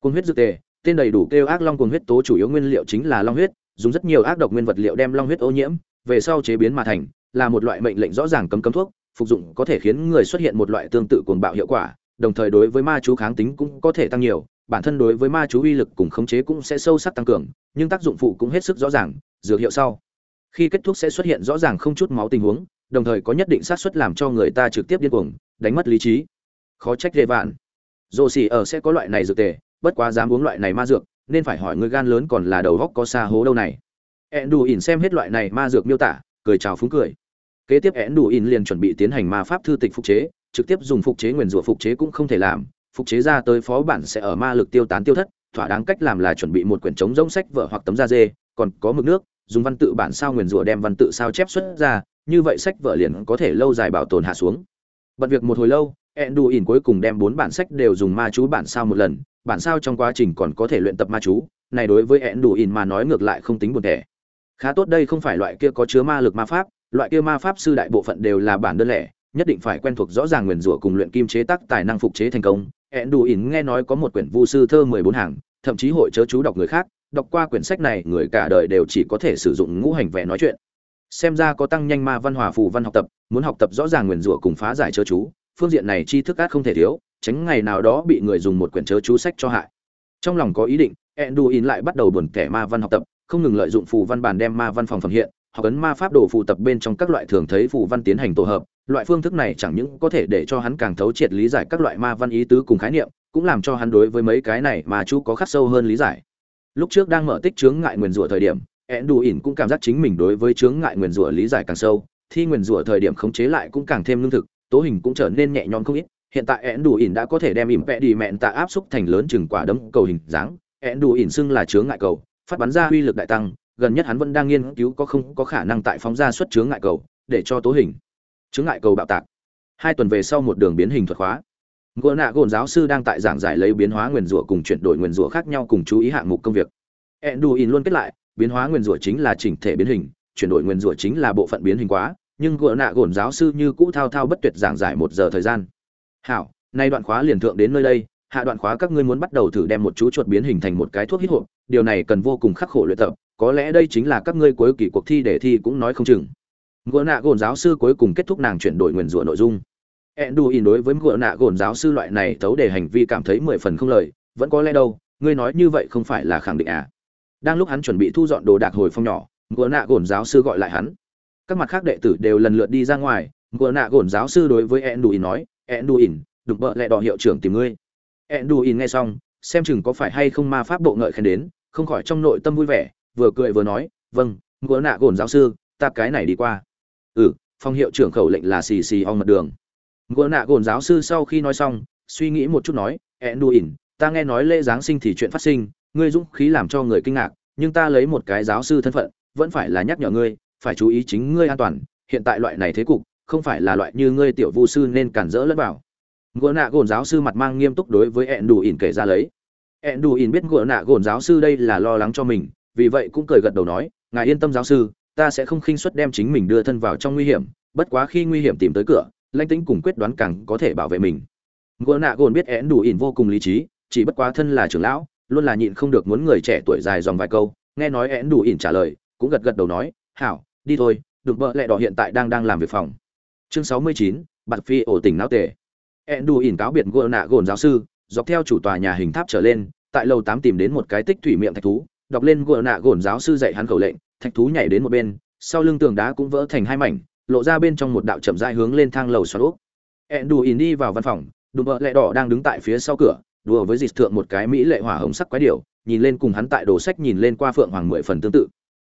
Cuồng huyết dược tề, tên đầy đủ kêu ác long cuồng huyết tố chủ yếu nguyên liệu chính là long huyết, dùng rất nhiều ác độc nguyên vật liệu đem long huyết ô nhiễm, về sau chế biến mà thành, là một loại mệnh lệnh rõ ràng cấm cấm thuốc, phục dụng có thể khiến người xuất hiện một loại tương tự cuồng bạo hiệu quả, đồng thời đối với ma chú kháng tính cũng có thể tăng nhiều, bản thân đối với ma chú uy lực cùng khống chế cũng sẽ sâu sắc tăng cường, nhưng tác dụng phụ cũng hết sức rõ ràng, dược hiệu sau khi kết thúc sẽ xuất hiện rõ ràng không chút máu tình huống, đồng thời có nhất định xác suất làm cho người ta trực tiếp điên cuồng, đánh mất lý trí. Khó trách rệ vạn. Dồ xỉ ở sẽ có loại này dược tề, bất quá dám uống loại này ma dược, nên phải hỏi người gan lớn còn là đầu góc có xa hố đâu này. Ẹn đủ ỉn xem hết loại này ma dược miêu tả, cười chào phúng cười. Kế tiếp ẹn đủ ỉn liền chuẩn bị tiến hành ma pháp thư tịch phục chế, trực tiếp dùng phục chế nguyền rủa phục chế cũng không thể làm, phục chế ra tới phó bản sẽ ở ma lực tiêu tán tiêu thất, thỏa đáng cách làm là chuẩn bị một quyển chống rỗng sách vở hoặc tấm da dê, còn có mực nước dùng văn tự bản sao nguyền rủa đem văn tự sao chép xuất ra, như vậy sách vở liền có thể lâu dài bảo tồn hạ xuống. Bận việc một hồi lâu ẹn ỉn cuối cùng đem bốn bản sách đều dùng ma chú bản sao một lần, bản sao trong quá trình còn có thể luyện tập ma chú, này đối với ẹn ỉn mà nói ngược lại không tính buồn thẻ. Khá tốt đây không phải loại kia có chứa ma lực ma pháp, loại kia ma pháp sư đại bộ phận đều là bản đơn lẻ, nhất định phải quen thuộc rõ ràng nguyền rủa cùng luyện kim chế tác tài năng phục chế thành công. Ẹn đủ ỉn nghe nói có một quyển vu sư thơ mười bốn hàng, thậm chí hội chớ chú đọc người khác đọc qua quyển sách này, người cả đời đều chỉ có thể sử dụng ngũ hành vẽ nói chuyện. Xem ra có tăng nhanh ma văn hòa phù văn học tập, muốn học tập rõ ràng nguyền rủa cùng phá giải chớ chú, phương diện này tri thức át không thể thiếu, tránh ngày nào đó bị người dùng một quyển chớ chú sách cho hại. Trong lòng có ý định ẹn đủ lại bắt đầu buồn kẻ ma văn học tập, không ngừng lợi dụng phù văn bản đem ma văn phòng phẩm hiện, học ấn ma pháp đồ phù tập bên trong các loại thường thấy phù văn tiến hành tổ hợp. Loại phương thức này chẳng những có thể để cho hắn càng thấu triệt lý giải các loại ma văn ý tứ cùng khái niệm, cũng làm cho hắn đối với mấy cái này mà chú có khắc sâu hơn lý giải lúc trước đang mở tích chướng ngại nguyền rủa thời điểm ẹn đù ỉn cũng cảm giác chính mình đối với chướng ngại nguyền rủa lý giải càng sâu, thi nguyền rủa thời điểm khống chế lại cũng càng thêm lương thực, tố hình cũng trở nên nhẹ nhõm không ít. Hiện tại ẹn đù ỉn đã có thể đem ỉm vẽ đi mẹn tạ áp xúc thành lớn chừng quả đấm cầu hình dáng. Ẹn đù ỉn xưng là chướng ngại cầu, phát bắn ra uy lực đại tăng, gần nhất hắn vẫn đang nghiên cứu có không có khả năng tại phóng ra xuất chướng ngại cầu để cho tố hình. Chướng ngại cầu bạo tạc. Hai tuần về sau một đường biến hình thuật khóa gỗ nạ gồn giáo sư đang tại giảng giải lấy biến hóa nguyền rủa cùng chuyển đổi nguyền rủa khác nhau cùng chú ý hạng mục công việc. Enduin luôn kết lại, biến hóa nguyền rủa chính là chỉnh thể biến hình, chuyển đổi nguyền rủa chính là bộ phận biến hình quá, nhưng gỗ nạ gồn giáo sư như cũ thao thao bất tuyệt giảng giải một giờ thời gian. Hảo, nay đoạn khóa liền thượng đến nơi đây, hạ đoạn khóa các ngươi muốn bắt đầu thử đem một chú chuột biến hình thành một cái thuốc hít hộp điều này cần vô cùng khắc khổ luyện tập, có lẽ đây chính là các ngươi cuối kỳ cuộc thi để thi cũng nói không chừng. Gỗ nạ gồn giáo sư cuối cùng kết thúc nàng chuyển đổi nguyền rủa nội dung. Enduin đối với gỗ nạ gồn giáo sư loại này tấu đề hành vi cảm thấy mười phần không lời, vẫn có lẽ đâu, ngươi nói như vậy không phải là khẳng định à? Đang lúc hắn chuẩn bị thu dọn đồ đạc hồi phong nhỏ gỗ nạ gồn giáo sư gọi lại hắn. Các mặt khác đệ tử đều lần lượt đi ra ngoài gỗ nạ gồn giáo sư đối với Enduin nói, Enduin, đừng bợ lẹ đỏ hiệu trưởng tìm ngươi. Enduin nghe xong, xem chừng có phải hay không ma pháp bộ ngợi khen đến, không khỏi trong nội tâm vui vẻ, vừa cười vừa nói vâng gỗ nạ gồn giáo sư, ta cái này đi qua. Ừ phong hiệu trưởng khẩu lệnh là xì xì ong mặt đường gỗ nạ gồn giáo sư sau khi nói xong, suy nghĩ một chút nói Enduin ta nghe nói lễ giáng sinh thì chuyện phát sinh, ngươi dũng khí làm cho người kinh ngạc, nhưng ta lấy một cái giáo sư thân phận, vẫn phải là nhắc nhở ngươi, phải chú ý chính ngươi an toàn, hiện tại loại này thế cục, không phải là loại như ngươi tiểu vu sư nên cản rỡ lẫn vào. Gỗ nạ gồn giáo sư mặt mang nghiêm túc đối với enduin kể ra lấy. Enduin biết gỗ nạ gồn giáo sư đây là lo lắng cho mình, vì vậy cũng cười gật đầu nói, ngài yên tâm giáo sư, ta sẽ không khinh suất đem chính mình đưa thân vào trong nguy hiểm, bất quá khi nguy hiểm tìm tới cửa lãnh tĩnh cùng quyết đoán càng có thể bảo vệ mình. Gỗ nạ gồn biết én đủ ỉn vô cùng lý trí, chỉ bất quá thân là trưởng lão, luôn là nhịn không được muốn người trẻ tuổi dài dòng vài câu, nghe nói én đủ ỉn trả lời, cũng gật gật đầu nói, hảo, đi thôi, đừng bợ lẹ đỏ hiện tại đang đang làm việc phòng. Chương sáu mươi chín, bạt phi ổ tỉnh não tề. én đủ ỉn cáo biệt gỗ nạ gồn giáo sư, dọc theo chủ tòa nhà hình tháp trở lên, tại lầu tám tìm đến một cái tích thủy miệng thạch thú, đọc lên gỗ nạ gồn giáo sư dạy hắn khẩu lệnh, thạch thú nhảy đến một bên, sau lưng tường đá cũng vỡ thành hai mảnh lộ ra bên trong một đạo chậm rãi hướng lên thang lầu xoắn úp. Ẹn đủ ỉn đi vào văn phòng, đùm bợ lẹ đỏ đang đứng tại phía sau cửa, đùa với dịch thượng một cái mỹ lệ hỏa hồng sắc quái điểu, nhìn lên cùng hắn tại đồ sách nhìn lên qua phượng hoàng mười phần tương tự.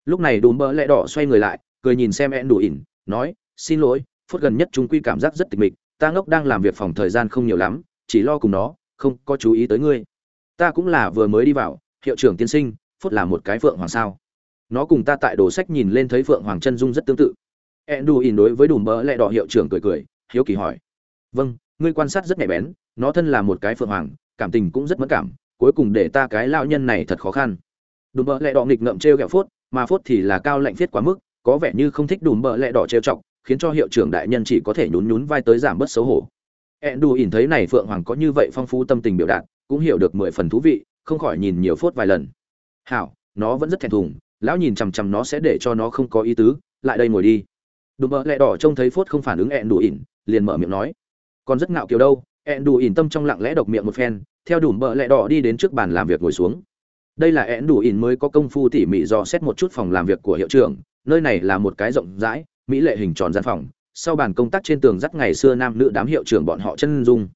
Lúc này đùm bợ lẹ đỏ xoay người lại, cười nhìn xem ẹn đủ ỉn nói, xin lỗi, phút gần nhất chúng quy cảm giác rất tịch mịch, ta ngốc đang làm việc phòng thời gian không nhiều lắm, chỉ lo cùng nó, không có chú ý tới ngươi. Ta cũng là vừa mới đi vào, hiệu trưởng tiên sinh, phút là một cái phượng hoàng sao. Nó cùng ta tại đồ sách nhìn lên thấy phượng hoàng chân dung rất tương tự. Enduin đối với đùm bỡ lẹ đỏ hiệu trưởng cười cười, hiếu kỳ hỏi. Vâng ngươi quan sát rất nhạy bén, nó thân là một cái phượng hoàng, cảm tình cũng rất mẫn cảm, cuối cùng để ta cái lão nhân này thật khó khăn. Đùm bỡ lẹ đỏ nghịch ngậm trêu ghẹo phốt, mà phốt thì là cao lạnh viết quá mức, có vẻ như không thích đùm bỡ lẹ đỏ trêu chọc, khiến cho hiệu trưởng đại nhân chỉ có thể nhún nhún vai tới giảm bớt xấu hổ. Enduin thấy này phượng hoàng có như vậy phong phú tâm tình biểu đạt, cũng hiểu được mười phần thú vị, không khỏi nhìn nhiều phốt vài lần. Hảo, nó vẫn rất thèm thùng, lão nhìn chằm chằm nó sẽ để cho nó không có ý tứ, lại đây ngồi đi đùm bợ lẹ đỏ trông thấy phốt không phản ứng ẹn đủ ỉn liền mở miệng nói. Còn rất ngạo kiều đâu ẹn đủ ỉn tâm trong lặng lẽ độc miệng một phen, theo đủ bợ lẹ đỏ đi đến trước bàn làm việc ngồi xuống. Đây là ẹn đủ ỉn mới có công phu tỉ mỉ dò xét một chút phòng làm việc của hiệu trưởng, nơi này là một cái rộng rãi, mỹ lệ hình tròn gian phòng, sau bàn công tác trên tường dắt ngày xưa nam nữ đám hiệu trưởng bọn họ chân dung.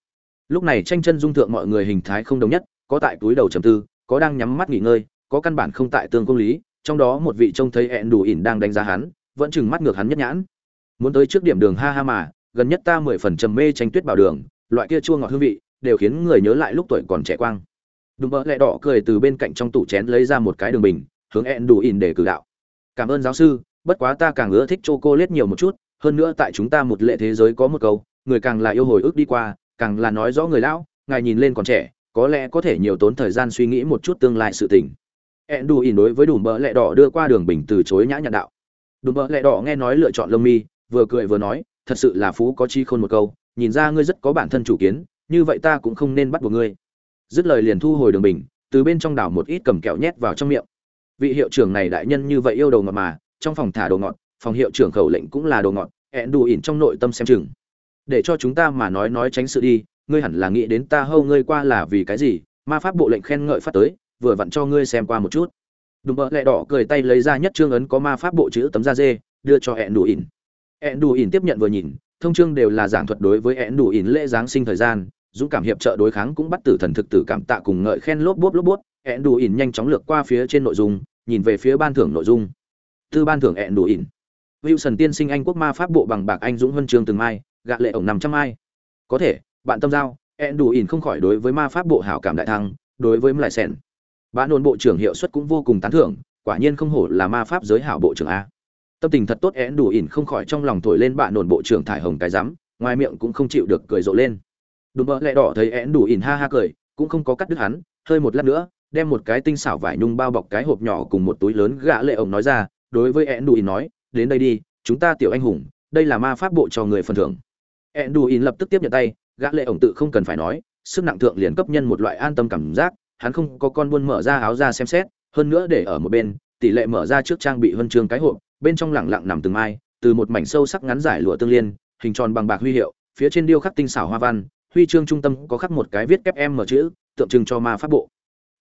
Lúc này tranh chân dung thượng mọi người hình thái không đồng nhất, có tại túi đầu trầm tư, có đang nhắm mắt nghỉ ngơi, có căn bản không tại tương công lý, trong đó một vị trông thấy ẹn đủ ỉn đang đánh giá hắn vẫn chừng mắt ngược hắn nhất nhãn. Muốn tới trước điểm đường ha ha mà, gần nhất ta mười phần trầm mê tranh tuyết bảo đường, loại kia chua ngọt hương vị, đều khiến người nhớ lại lúc tuổi còn trẻ quang. Đùm bỡ lẹ đỏ cười từ bên cạnh trong tủ chén lấy ra một cái đường bình, hướng ẹn đủ ỉn để cử đạo. Cảm ơn giáo sư, bất quá ta càng ưa thích chô cô lết nhiều một chút, hơn nữa tại chúng ta một lệ thế giới có một câu, người càng là yêu hồi ức đi qua, càng là nói rõ người lão, ngài nhìn lên còn trẻ, có lẽ có thể nhiều tốn thời gian suy nghĩ một chút tương lai sự tình. Ẹn đủ ỉn đối với đùm bỡ lẹ đỏ đưa qua đường bình từ chối nhã nhặn đạo đùm bợ lẹ đỏ nghe nói lựa chọn lông mi, vừa cười vừa nói, thật sự là phú có chi khôn một câu, nhìn ra ngươi rất có bản thân chủ kiến, như vậy ta cũng không nên bắt buộc ngươi. Dứt lời liền thu hồi đường bình, từ bên trong đảo một ít cầm kẹo nhét vào trong miệng. Vị hiệu trưởng này đại nhân như vậy yêu đầu ngọt mà, trong phòng thả đồ ngọt, phòng hiệu trưởng khẩu lệnh cũng là đồ ngọt hẹn đủ ỉn trong nội tâm xem chừng. Để cho chúng ta mà nói nói tránh sự đi, ngươi hẳn là nghĩ đến ta hâu ngươi qua là vì cái gì, ma pháp bộ lệnh khen ngợi phát tới, vừa vặn cho ngươi xem qua một chút đùm bợ lẹ đỏ cười tay lấy ra nhất trương ấn có ma pháp bộ chữ tấm da dê, đưa cho hẹn đủ ỉn hẹn đủ ỉn tiếp nhận vừa nhìn, thông chương đều là giảng thuật đối với hẹn đủ ỉn lễ giáng sinh thời gian, dũng cảm hiệp trợ đối kháng cũng bắt tử thần thực tử cảm tạ cùng ngợi khen lốp bốp lốp bốp. Hẹn đủ ỉn nhanh chóng lược qua phía trên nội dung, nhìn về phía ban thưởng nội dung. Tư ban thưởng hẹn đủ ỉn wilson tiên sinh anh quốc ma pháp bộ bằng bạc anh dũng huân chương từng mai, gạ lệ ổng năm trăm mai. Có thể, bạn tâm giao hẹn đủ ỉn không khỏi đối với ma pháp bộ hảo cảm đại thăng, đối với mlại sẻn bạn nôn bộ trưởng hiệu suất cũng vô cùng tán thưởng, quả nhiên không hổ là ma pháp giới hảo bộ trưởng a. Tâm tình thật tốt, én đủ ỉn không khỏi trong lòng thổi lên bạn nổn bộ trưởng thải hồng cái rắm, ngoài miệng cũng không chịu được cười rộ lên. Đúng bợ lẹ đỏ thấy én đủ ỉn ha ha cười, cũng không có cắt đứt hắn, hơi một lát nữa, đem một cái tinh xảo vải nhung bao bọc cái hộp nhỏ cùng một túi lớn gã lệ ổng nói ra, đối với én đủ ỉn nói, đến đây đi, chúng ta tiểu anh hùng, đây là ma pháp bộ cho người phần thưởng. Én đủ ỉn lập tức tiếp nhận tay, gã lệ ổng tự không cần phải nói, sức nặng thượng liền cấp nhân một loại an tâm cảm giác hắn không có con buôn mở ra áo ra xem xét, hơn nữa để ở một bên, tỷ lệ mở ra trước trang bị huân chương cái hộp, bên trong lẳng lặng nằm từng mai, từ một mảnh sâu sắc ngắn giải lụa tương liên, hình tròn bằng bạc huy hiệu, phía trên điêu khắc tinh xảo hoa văn, huy chương trung tâm có khắc một cái viết kép em mở chữ, tượng trưng cho ma pháp bộ.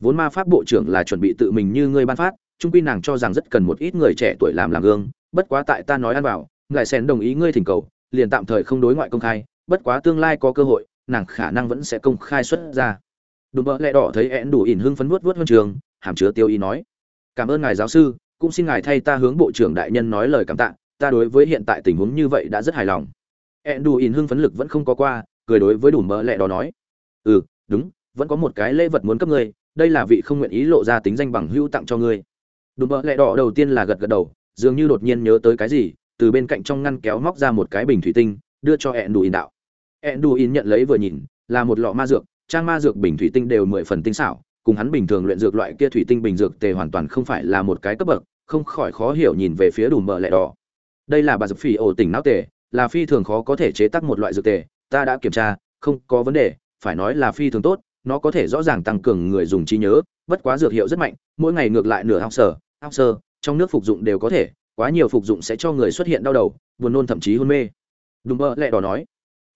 Vốn ma pháp bộ trưởng là chuẩn bị tự mình như ngươi ban phát trung quy nàng cho rằng rất cần một ít người trẻ tuổi làm làm gương, bất quá tại ta nói ăn bảo ngài xén đồng ý ngươi thỉnh cầu, liền tạm thời không đối ngoại công khai, bất quá tương lai có cơ hội, nàng khả năng vẫn sẽ công khai xuất ra đùm bợ lẹ đỏ thấy én đủ ỉn hưng phấn vuốt vuốt huân trường, hàm chứa tiêu ý nói. Cảm ơn ngài giáo sư, cũng xin ngài thay ta hướng bộ trưởng đại nhân nói lời cảm tạ, ta đối với hiện tại tình huống như vậy đã rất hài lòng. Én đủ ỉn hưng phấn lực vẫn không có qua, cười đối với đủ mỡ lẹ đỏ nói. Ừ đúng, vẫn có một cái lễ vật muốn cấp ngươi, đây là vị không nguyện ý lộ ra tính danh bằng hữu tặng cho ngươi. Đủ mỡ lẹ đỏ đầu tiên là gật gật đầu, dường như đột nhiên nhớ tới cái gì, từ bên cạnh trong ngăn kéo móc ra một cái bình thủy tinh, đưa cho ẹn đủ ỉn đạo. Ẹn đủ ỉn nhận lấy vừa nhìn, là một lọ ma dược trang ma dược bình thủy tinh đều mười phần tinh xảo, cùng hắn bình thường luyện dược loại kia thủy tinh bình dược tề hoàn toàn không phải là một cái cấp bậc, không khỏi khó hiểu nhìn về phía đủ mỡ lẹ đỏ. Đây là bà dược phỉ ổ tỉnh não tề, là phi thường khó có thể chế tác một loại dược tề, ta đã kiểm tra, không có vấn đề, phải nói là phi thường tốt, nó có thể rõ ràng tăng cường người dùng trí nhớ, bất quá dược hiệu rất mạnh, mỗi ngày ngược lại nửa học sở học sơ, trong nước phục dụng đều có thể, quá nhiều phục dụng sẽ cho người xuất hiện đau đầu, buồn nôn thậm chí hôn mê. Đúng mơ lẹ đỏ nói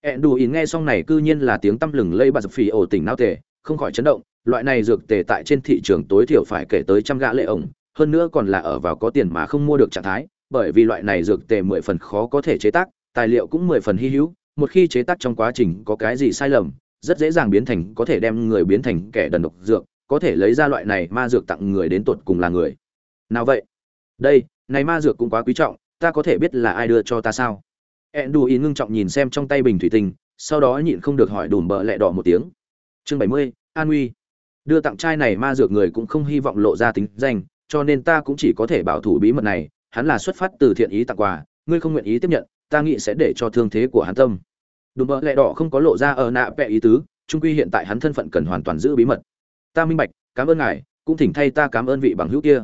ẹn đủ ỉn nghe xong này cư nhiên là tiếng tăm lừng lây bà dập phì ổ tỉnh não tề, không khỏi chấn động, loại này dược tề tại trên thị trường tối thiểu phải kể tới trăm gã lệ ổng, hơn nữa còn là ở vào có tiền mà không mua được trạng thái, bởi vì loại này dược tề mười phần khó có thể chế tác, tài liệu cũng mười phần hy hữu, một khi chế tác trong quá trình có cái gì sai lầm, rất dễ dàng biến thành có thể đem người biến thành kẻ đần độc dược, có thể lấy ra loại này ma dược tặng người đến tột cùng là người. Nào vậy? Đây, này ma dược cũng quá quý trọng, ta có thể biết là ai đưa cho ta sao? Ẹn đù ý ngưng trọng nhìn xem trong tay bình thủy tinh sau đó nhịn không được hỏi đùm bợ lẹ đỏ một tiếng. Chương bảy mươi an uy. Đưa tặng trai này ma dược người cũng không hy vọng lộ ra tính danh cho nên ta cũng chỉ có thể bảo thủ bí mật này hắn là xuất phát từ thiện ý tặng quà ngươi không nguyện ý tiếp nhận ta nghĩ sẽ để cho thương thế của hắn tâm. Đùm bợ lẹ đỏ không có lộ ra ở nạ vẽ ý tứ trung quy hiện tại hắn thân phận cần hoàn toàn giữ bí mật. Ta minh bạch cảm ơn ngài cũng thỉnh thay ta cảm ơn vị bằng hữu kia.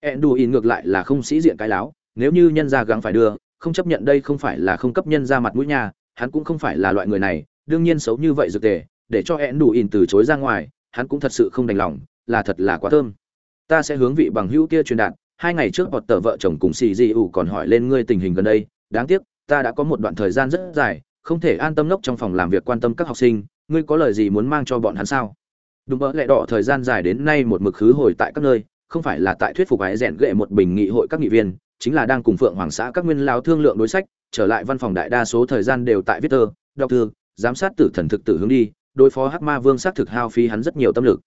Enduin ngược lại là không sĩ diện cái láo, nếu như nhân gia gắng phải đưa, không chấp nhận đây không phải là không cấp nhân ra mặt mũi nhà, hắn cũng không phải là loại người này, đương nhiên xấu như vậy dược tề, để cho e đủ in từ chối ra ngoài, hắn cũng thật sự không đành lòng, là thật là quá thơm. Ta sẽ hướng vị bằng hữu kia truyền đạt, hai ngày trước bọt tờ vợ chồng cùng xì di ủ còn hỏi lên ngươi tình hình gần đây đáng tiếc ta đã có một đoạn thời gian rất dài không thể an tâm lốc trong phòng làm việc quan tâm các học sinh ngươi có lời gì muốn mang cho bọn hắn sao đúng mỡ lẽ đỏ thời gian dài đến nay một mực khứ hồi tại các nơi không phải là tại thuyết phục ái rèn ghệ một bình nghị hội các nghị viên chính là đang cùng phượng hoàng xã các nguyên lao thương lượng đối sách, trở lại văn phòng đại đa số thời gian đều tại viết tơ đọc thư, giám sát tử thần thực tử hướng đi, đối phó hắc ma vương xác thực hao phí hắn rất nhiều tâm lực.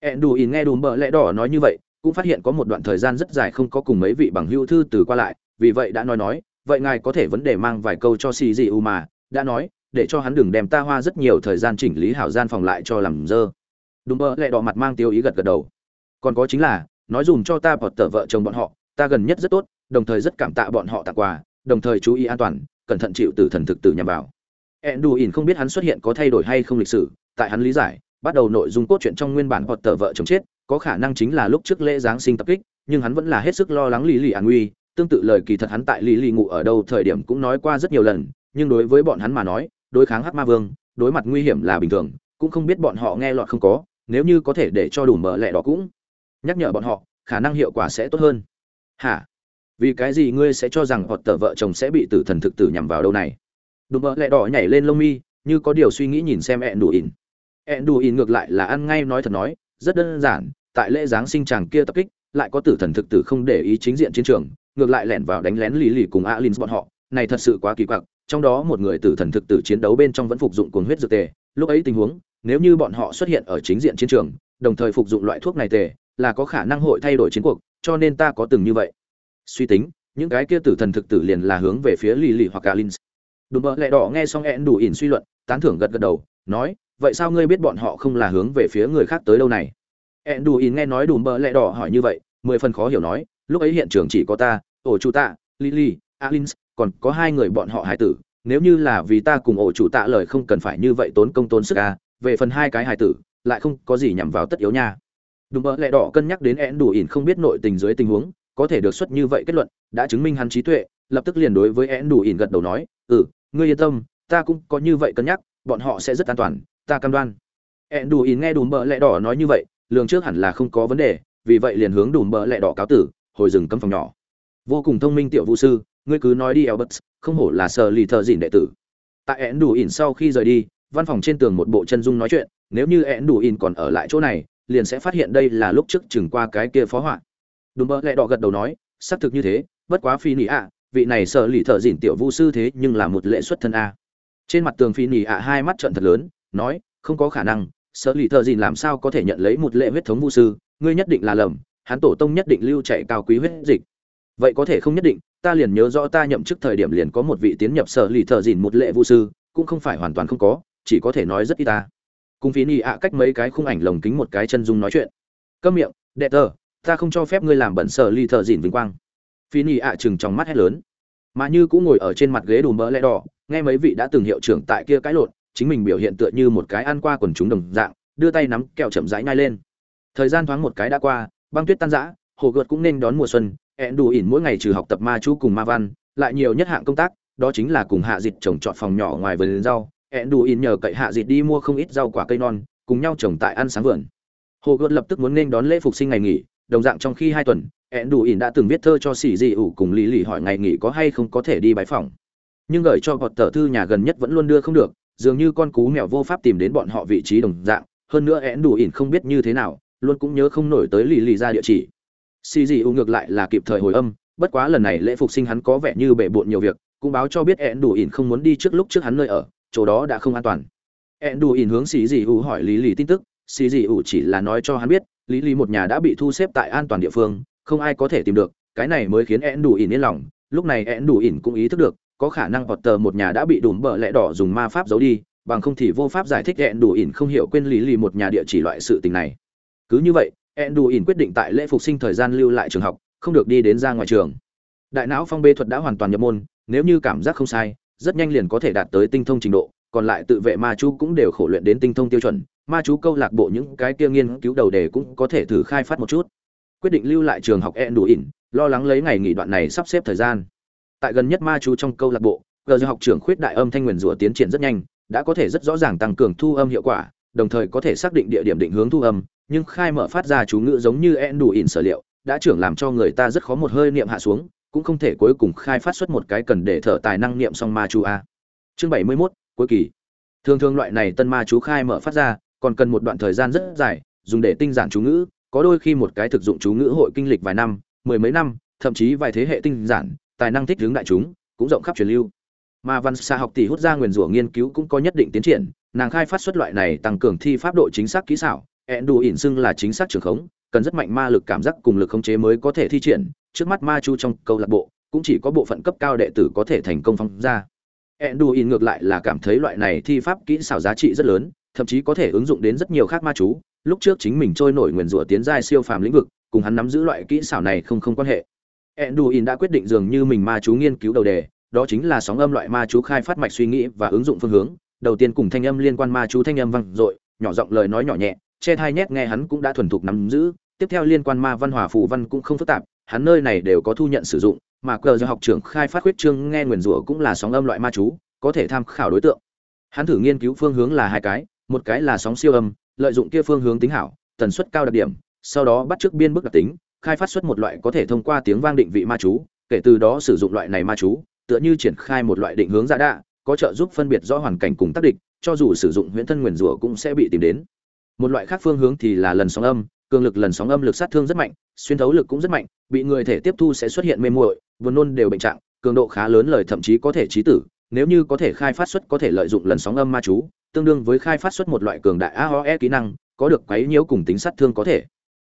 Ẹn đù ỉn nghe đùm bợ lẽ đỏ nói như vậy, cũng phát hiện có một đoạn thời gian rất dài không có cùng mấy vị bằng hữu thư từ qua lại, vì vậy đã nói nói, vậy ngài có thể vấn đề mang vài câu cho xì dị u mà, đã nói, để cho hắn đừng đem ta hoa rất nhiều thời gian chỉnh lý hảo gian phòng lại cho làm dơ. Đúng bợ lẽ đỏ mặt mang tiêu ý gật gật đầu. Còn có chính là, nói dùm cho ta bọt tờ vợ chồng bọn họ, ta gần nhất rất tốt đồng thời rất cảm tạ bọn họ tặng quà, đồng thời chú ý an toàn, cẩn thận chịu tử thần thực tử nhằm vào. Enduin không biết hắn xuất hiện có thay đổi hay không lịch sử, tại hắn lý giải, bắt đầu nội dung cốt truyện trong nguyên bản bọt tờ vợ chồng chết, có khả năng chính là lúc trước lễ giáng sinh tập kích, nhưng hắn vẫn là hết sức lo lắng lý lì an nguy, tương tự lời kỳ thật hắn tại lý lì ngủ ở đâu thời điểm cũng nói qua rất nhiều lần, nhưng đối với bọn hắn mà nói, đối kháng hắc ma vương, đối mặt nguy hiểm là bình thường, cũng không biết bọn họ nghe lọt không có, nếu như có thể để cho đủ mở lẹ đó cũng nhắc nhở bọn họ, khả năng hiệu quả sẽ tốt hơn. Hả? Vì cái gì ngươi sẽ cho rằng hoặc tờ vợ chồng sẽ bị tử thần thực tử nhằm vào đâu này? Đùm mỡ lẹ đỏ nhảy lên lông mi, như có điều suy nghĩ nhìn xem ẹn đủ ỉn. Ẹn đủ ỉn ngược lại là ăn ngay nói thật nói, rất đơn giản, tại lễ giáng sinh chàng kia tập kích, lại có tử thần thực tử không để ý chính diện chiến trường, ngược lại lẻn vào đánh lén lì lì cùng alin bọn họ, này thật sự quá kỳ quặc, trong đó một người tử thần thực tử chiến đấu bên trong vẫn phục dụng cuồng huyết dược tề, lúc ấy tình huống, nếu như bọn họ xuất hiện ở chính diện chiến trường, đồng thời phục dụng loại thuốc này tề, là có khả năng hội thay đổi chiến cuộc, cho nên ta có từng như vậy suy tính, những cái kia tử thần thực tử liền là hướng về phía lì lì hoặc alin đùm bợ lẹ đỏ nghe xong ẹn đủ ỉn suy luận, tán thưởng gật gật đầu, nói, vậy sao ngươi biết bọn họ không là hướng về phía người khác tới đâu này? Ẹn đủ ỉn nghe nói đùm bợ lẹ đỏ hỏi như vậy, mười phần khó hiểu nói, lúc ấy hiện trường chỉ có ta, ổ chủ tạ, lily alin còn có hai người bọn họ hải tử. Nếu như là vì ta cùng ổ chủ tạ lời không cần phải như vậy tốn công tốn sức à về phần hai cái hải tử, lại không có gì nhằm vào tất yếu nha. Đùm bợ lẹ đỏ cân nhắc đến ẹn đủ ỉn không biết nội tình dưới tình huống có thể được xuất như vậy kết luận đã chứng minh hắn trí tuệ lập tức liền đối với én đủ ỉn gật đầu nói ừ ngươi yên tâm ta cũng có như vậy cân nhắc bọn họ sẽ rất an toàn ta cam đoan. Én đủ ỉn nghe đùm bợ lẹ đỏ nói như vậy lường trước hẳn là không có vấn đề vì vậy liền hướng đùm bợ lẹ đỏ cáo tử hồi rừng cấm phòng nhỏ. Vô cùng thông minh tiểu vũ sư ngươi cứ nói đi Albert, không hổ là sở lì thợ dịn đệ tử. Tại én đủ ỉn sau khi rời đi văn phòng trên tường một bộ chân dung nói chuyện nếu như én đủ ỉn còn ở lại chỗ này liền sẽ phát hiện đây là lúc trước chừng qua cái kia phó họa đùm bợ lẹ đỏ gật đầu nói, xác thực như thế, bất quá phi nỉ ạ, vị này sợ lì thợ dỉn tiểu vu sư thế nhưng là một lệ xuất thân a. Trên mặt tường phi nỉ ạ hai mắt trận thật lớn, nói, không có khả năng, sợ lì thợ dỉn làm sao có thể nhận lấy một lệ huyết thống vu sư, ngươi nhất định là lầm, hắn tổ tông nhất định lưu chạy cao quý huyết dịch. Vậy có thể không nhất định, ta liền nhớ rõ ta nhậm chức thời điểm liền có một vị tiến nhập sở lì thợ dỉn một lệ vu sư, cũng không phải hoàn toàn không có, chỉ có thể nói rất ít ta. Cùng phi nỉ ạ cách mấy cái khung ảnh lồng kính một cái chân dung nói chuyện. Câm miệng, đệ tờ ta không cho phép ngươi làm bẩn sở ly thợ dìn vinh quang. Phi nỉ ạ chừng trong mắt hét lớn. Mà như cũng ngồi ở trên mặt ghế đùm bỡ lẽ đỏ, nghe mấy vị đã từng hiệu trưởng tại kia cãi lộn, chính mình biểu hiện tựa như một cái ăn qua quần chúng đồng dạng, đưa tay nắm kẹo chậm rãi nhai lên. Thời gian thoáng một cái đã qua, băng tuyết tan rã, hồ gợt cũng nên đón mùa xuân, ẹn đủ ỉn mỗi ngày trừ học tập ma chú cùng ma văn, lại nhiều nhất hạng công tác, đó chính là cùng hạ dịch trồng trọt phòng nhỏ ngoài vườn rau, ẹn đủ ỉn nhờ cậy hạ dịch đi mua không ít rau quả cây non, cùng nhau trồng tại ăn sáng vườn. Hồ gợt lập tức muốn nên đón lễ phục sinh ngày nghỉ đồng dạng trong khi hai tuần ẹn đủ ỉn đã từng viết thơ cho xì dị ủ cùng lý lì hỏi ngày nghỉ có hay không có thể đi bãi phòng nhưng gửi cho gọt tờ thư nhà gần nhất vẫn luôn đưa không được, dường như con cú mèo vô pháp tìm đến bọn họ vị trí đồng dạng. Hơn nữa ẹn đủ ỉn không biết như thế nào, luôn cũng nhớ không nổi tới lì lì ra địa chỉ. Xì dị ủ ngược lại là kịp thời hồi âm, bất quá lần này lễ phục sinh hắn có vẻ như bể bộn nhiều việc, cũng báo cho biết ẹn đủ ỉn không muốn đi trước lúc trước hắn nơi ở, chỗ đó đã không an toàn. Ẹn đủ ỉn hướng xì dị ủ hỏi lý lì tin tức xì dị ủ chỉ là nói cho hắn biết lý lý một nhà đã bị thu xếp tại an toàn địa phương, không ai có thể tìm được, cái này mới khiến én đủ ỉn yên lòng. Lúc này én đủ ỉn cũng ý thức được, có khả năng vọt tờ một nhà đã bị đùm Bợ lẽ đỏ dùng ma pháp giấu đi, bằng không thì vô pháp giải thích én đủ ỉn không hiểu quên lý lý một nhà địa chỉ loại sự tình này. Cứ như vậy én đủ ỉn quyết định tại lễ phục sinh thời gian lưu lại trường học, không được đi đến ra ngoài trường. Đại não phong bê thuật đã hoàn toàn nhập môn, nếu như cảm giác không sai, rất nhanh liền có thể đạt tới tinh thông trình độ, còn lại tự vệ ma chú cũng đều khổ luyện đến tinh thông tiêu chuẩn ma chú câu lạc bộ những cái kia nghiên cứu đầu đề cũng có thể thử khai phát một chút. Quyết định lưu lại trường học en đủ ỉn lo lắng lấy ngày nghỉ đoạn này sắp xếp thời gian. Tại gần nhất ma chú trong câu lạc bộ gờ học trưởng khuyết đại âm thanh nguyền rủa tiến triển rất nhanh đã có thể rất rõ ràng tăng cường thu âm hiệu quả đồng thời có thể xác định địa điểm định hướng thu âm nhưng khai mở phát ra chú ngữ giống như en đủ ỉn sở liệu đã trưởng làm cho người ta rất khó một hơi niệm hạ xuống cũng không thể cuối cùng khai phát xuất một cái cần để thở tài năng niệm song ma chú a. Chương bảy mươi 71, cuối kỳ. Thường thường loại này tân ma chú khai mở phát ra còn cần một đoạn thời gian rất dài, dùng để tinh giản chú ngữ, có đôi khi một cái thực dụng chú ngữ hội kinh lịch vài năm, mười mấy năm, thậm chí vài thế hệ tinh giản, tài năng thích hướng đại chúng, cũng rộng khắp truyền lưu. Mà văn xa học tỷ hút ra nguyền rủa nghiên cứu cũng có nhất định tiến triển, nàng khai phát xuất loại này tăng cường thi pháp độ chính xác kỹ xảo ẹn đủ ỉn xưng là chính xác trường khống, cần rất mạnh ma lực cảm giác cùng lực khống chế mới có thể thi triển, trước mắt ma chu trong câu lạc bộ, cũng chỉ có bộ phận cấp cao đệ tử có thể thành công phong ra. Ẹn đủ ỉn ngược lại là cảm thấy loại này thi pháp kỹ xảo giá trị rất lớn thậm chí có thể ứng dụng đến rất nhiều khác ma chú. Lúc trước chính mình trôi nổi nguyền rủa tiến giai siêu phàm lĩnh vực, cùng hắn nắm giữ loại kỹ xảo này không không quan hệ. Enduin đã quyết định dường như mình ma chú nghiên cứu đầu đề, đó chính là sóng âm loại ma chú khai phát mạch suy nghĩ và ứng dụng phương hướng. Đầu tiên cùng thanh âm liên quan ma chú thanh âm vang dội, nhỏ giọng lời nói nhỏ nhẹ, che thai nhét nghe hắn cũng đã thuần thục nắm giữ. Tiếp theo liên quan ma văn hòa phù văn cũng không phức tạp, hắn nơi này đều có thu nhận sử dụng, mà cờ do học trưởng khai phát huyết trương nghe nguyền rủa cũng là sóng âm loại ma chú, có thể tham khảo đối tượng. Hắn thử nghiên cứu phương hướng là hai cái một cái là sóng siêu âm, lợi dụng kia phương hướng tính hảo, tần suất cao đặc điểm, sau đó bắt trước biên bức đặc tính, khai phát xuất một loại có thể thông qua tiếng vang định vị ma chú, kể từ đó sử dụng loại này ma chú, tựa như triển khai một loại định hướng giả đạ, có trợ giúp phân biệt rõ hoàn cảnh cùng tác địch, cho dù sử dụng huyễn thân nguyền rủa cũng sẽ bị tìm đến. Một loại khác phương hướng thì là lần sóng âm, cường lực lần sóng âm lực sát thương rất mạnh, xuyên thấu lực cũng rất mạnh, bị người thể tiếp thu sẽ xuất hiện mê muội, buồn nôn đều bệnh trạng, cường độ khá lớn lời thậm chí có thể chí tử, nếu như có thể khai phát xuất có thể lợi dụng lần sóng âm ma chú tương đương với khai phát xuất một loại cường đại aoe kỹ năng, có được quấy nhiễu cùng tính sát thương có thể.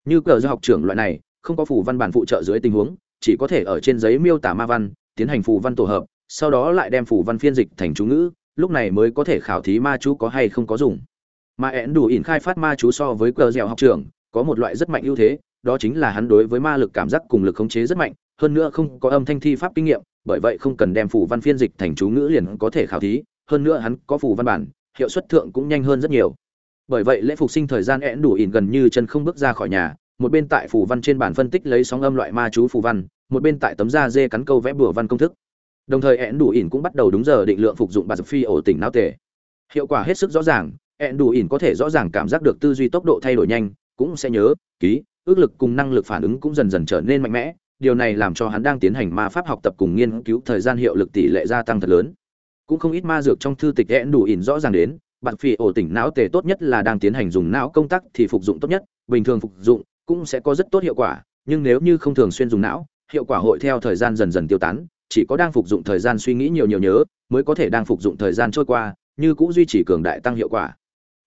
Như cờ do học trưởng loại này, không có phù văn bản phụ trợ dưới tình huống, chỉ có thể ở trên giấy miêu tả ma văn, tiến hành phù văn tổ hợp, sau đó lại đem phù văn phiên dịch thành chú ngữ, lúc này mới có thể khảo thí ma chú có hay không có dùng. Mà én đủ ỉn khai phát ma chú so với cờ dẻo học trưởng, có một loại rất mạnh ưu thế, đó chính là hắn đối với ma lực cảm giác cùng lực khống chế rất mạnh, hơn nữa không có âm thanh thi pháp kinh nghiệm, bởi vậy không cần đem phù văn phiên dịch thành chú ngữ liền có thể khảo thí, hơn nữa hắn có phù văn bản hiệu suất thượng cũng nhanh hơn rất nhiều. Bởi vậy lễ phục sinh thời gian én đủ ỉn gần như chân không bước ra khỏi nhà, một bên tại phù văn trên bản phân tích lấy sóng âm loại ma chú phù văn, một bên tại tấm da dê cắn câu vẽ bùa văn công thức. Đồng thời én đủ ỉn cũng bắt đầu đúng giờ định lượng phục dụng bà phi ổ tỉnh não tề. Hiệu quả hết sức rõ ràng én đủ ỉn có thể rõ ràng cảm giác được tư duy tốc độ thay đổi nhanh, cũng sẽ nhớ, ký, ước lực cùng năng lực phản ứng cũng dần dần trở nên mạnh mẽ, điều này làm cho hắn đang tiến hành ma pháp học tập cùng nghiên cứu thời gian hiệu lực tỷ lệ gia tăng thật lớn cũng không ít ma dược trong thư tịch én đủ ỉn rõ ràng đến, bạn phì ổ tỉnh não tề tốt nhất là đang tiến hành dùng não công tác thì phục dụng tốt nhất, bình thường phục dụng cũng sẽ có rất tốt hiệu quả, nhưng nếu như không thường xuyên dùng não, hiệu quả hội theo thời gian dần dần tiêu tán, chỉ có đang phục dụng thời gian suy nghĩ nhiều nhiều nhớ, mới có thể đang phục dụng thời gian trôi qua, như cũng duy trì cường đại tăng hiệu quả.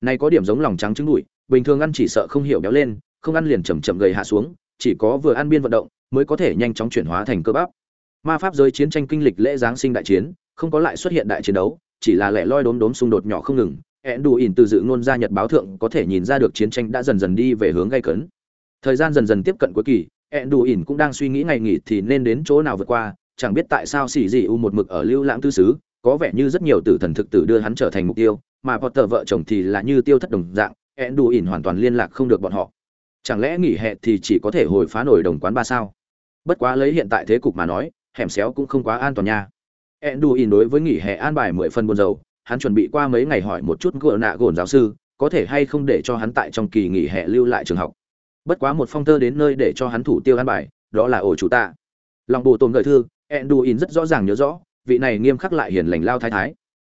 Này có điểm giống lòng trắng trứng đùi, bình thường ăn chỉ sợ không hiểu béo lên, không ăn liền chậm chậm gầy hạ xuống, chỉ có vừa ăn biên vận động, mới có thể nhanh chóng chuyển hóa thành cơ bắp. Ma pháp giới chiến tranh kinh lịch lễ giáng sinh đại chiến không có lại xuất hiện đại chiến đấu, chỉ là lẻ loi đốm đốm xung đột nhỏ không ngừng hẹn đủ ỉn từ dự ngôn ra nhật báo thượng có thể nhìn ra được chiến tranh đã dần dần đi về hướng gây cấn. Thời gian dần dần tiếp cận cuối kỳ hẹn đủ ỉn cũng đang suy nghĩ ngày nghỉ thì nên đến chỗ nào vượt qua, chẳng biết tại sao xỉ dị u một mực ở lưu lãng tư xứ có vẻ như rất nhiều tử thần thực tử đưa hắn trở thành mục tiêu, mà potter vợ chồng thì là như tiêu thất đồng dạng hẹn đủ ỉn hoàn toàn liên lạc không được bọn họ. Chẳng lẽ nghỉ hè thì chỉ có thể hồi phá nổi đồng quán ba sao? Bất quá lấy hiện tại thế cục mà nói, hẻm xéo cũng không quá an toàn nha. Enduin đối với nghỉ hè an bài mười phần buồn dầu hắn chuẩn bị qua mấy ngày hỏi một chút gỡ nạ gồn giáo sư, có thể hay không để cho hắn tại trong kỳ nghỉ hè lưu lại trường học. Bất quá một phong thơ đến nơi để cho hắn thủ tiêu an bài, đó là ổ chủ ta. lòng bồ tồn gửi thư, enduin rất rõ ràng nhớ rõ, vị này nghiêm khắc lại hiền lành lao thái thái.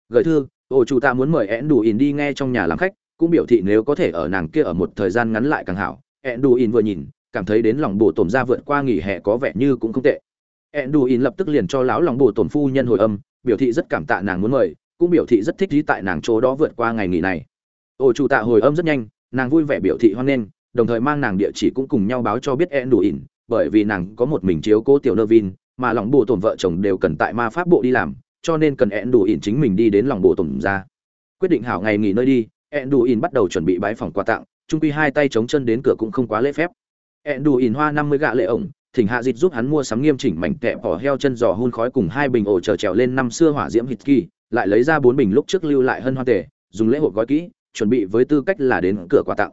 Gửi thư, ổ chủ ta muốn mời enduin đi nghe trong nhà làm khách, cũng biểu thị nếu có thể ở nàng kia ở một thời gian ngắn lại càng hảo. Enduin vừa nhìn, cảm thấy đến lòng bồ tổn ra vượt qua nghỉ hè có vẻ như cũng không tệ enduin lập tức liền cho lão lòng bồ tổn phu nhân hồi âm, biểu thị rất cảm tạ nàng muốn mời, cũng biểu thị rất thích đi tại nàng chỗ đó vượt qua ngày nghỉ này. Ô chủ tạ hồi âm rất nhanh, nàng vui vẻ biểu thị hoan nghênh, đồng thời mang nàng địa chỉ cũng cùng nhau báo cho biết en đủ ỉn bởi vì nàng có một mình chiếu cố tiểu nơ vin mà lòng bộ tổn vợ chồng đều cần tại ma pháp bộ đi làm, cho nên cần en đủ ỉn chính mình đi đến lòng bộ tổn ra. Quyết định hảo ngày nghỉ nơi đi en đủ ỉn bắt đầu chuẩn bị bãi phòng quà tặng trung quy hai tay chống chân đến cửa cũng không quá lễ phép. En đủ ỉn hoa năm mươi gạ lệ ổng thỉnh hạ dịch giúp hắn mua sắm nghiêm chỉnh mảnh tẹp bỏ heo chân giò hun khói cùng hai bình ổ chờ trèo lên năm xưa hỏa diễm hít kỳ, lại lấy ra bốn bình lúc trước lưu lại hân hoa tể dùng lễ hội gói kỹ, chuẩn bị với tư cách là đến cửa quà tặng.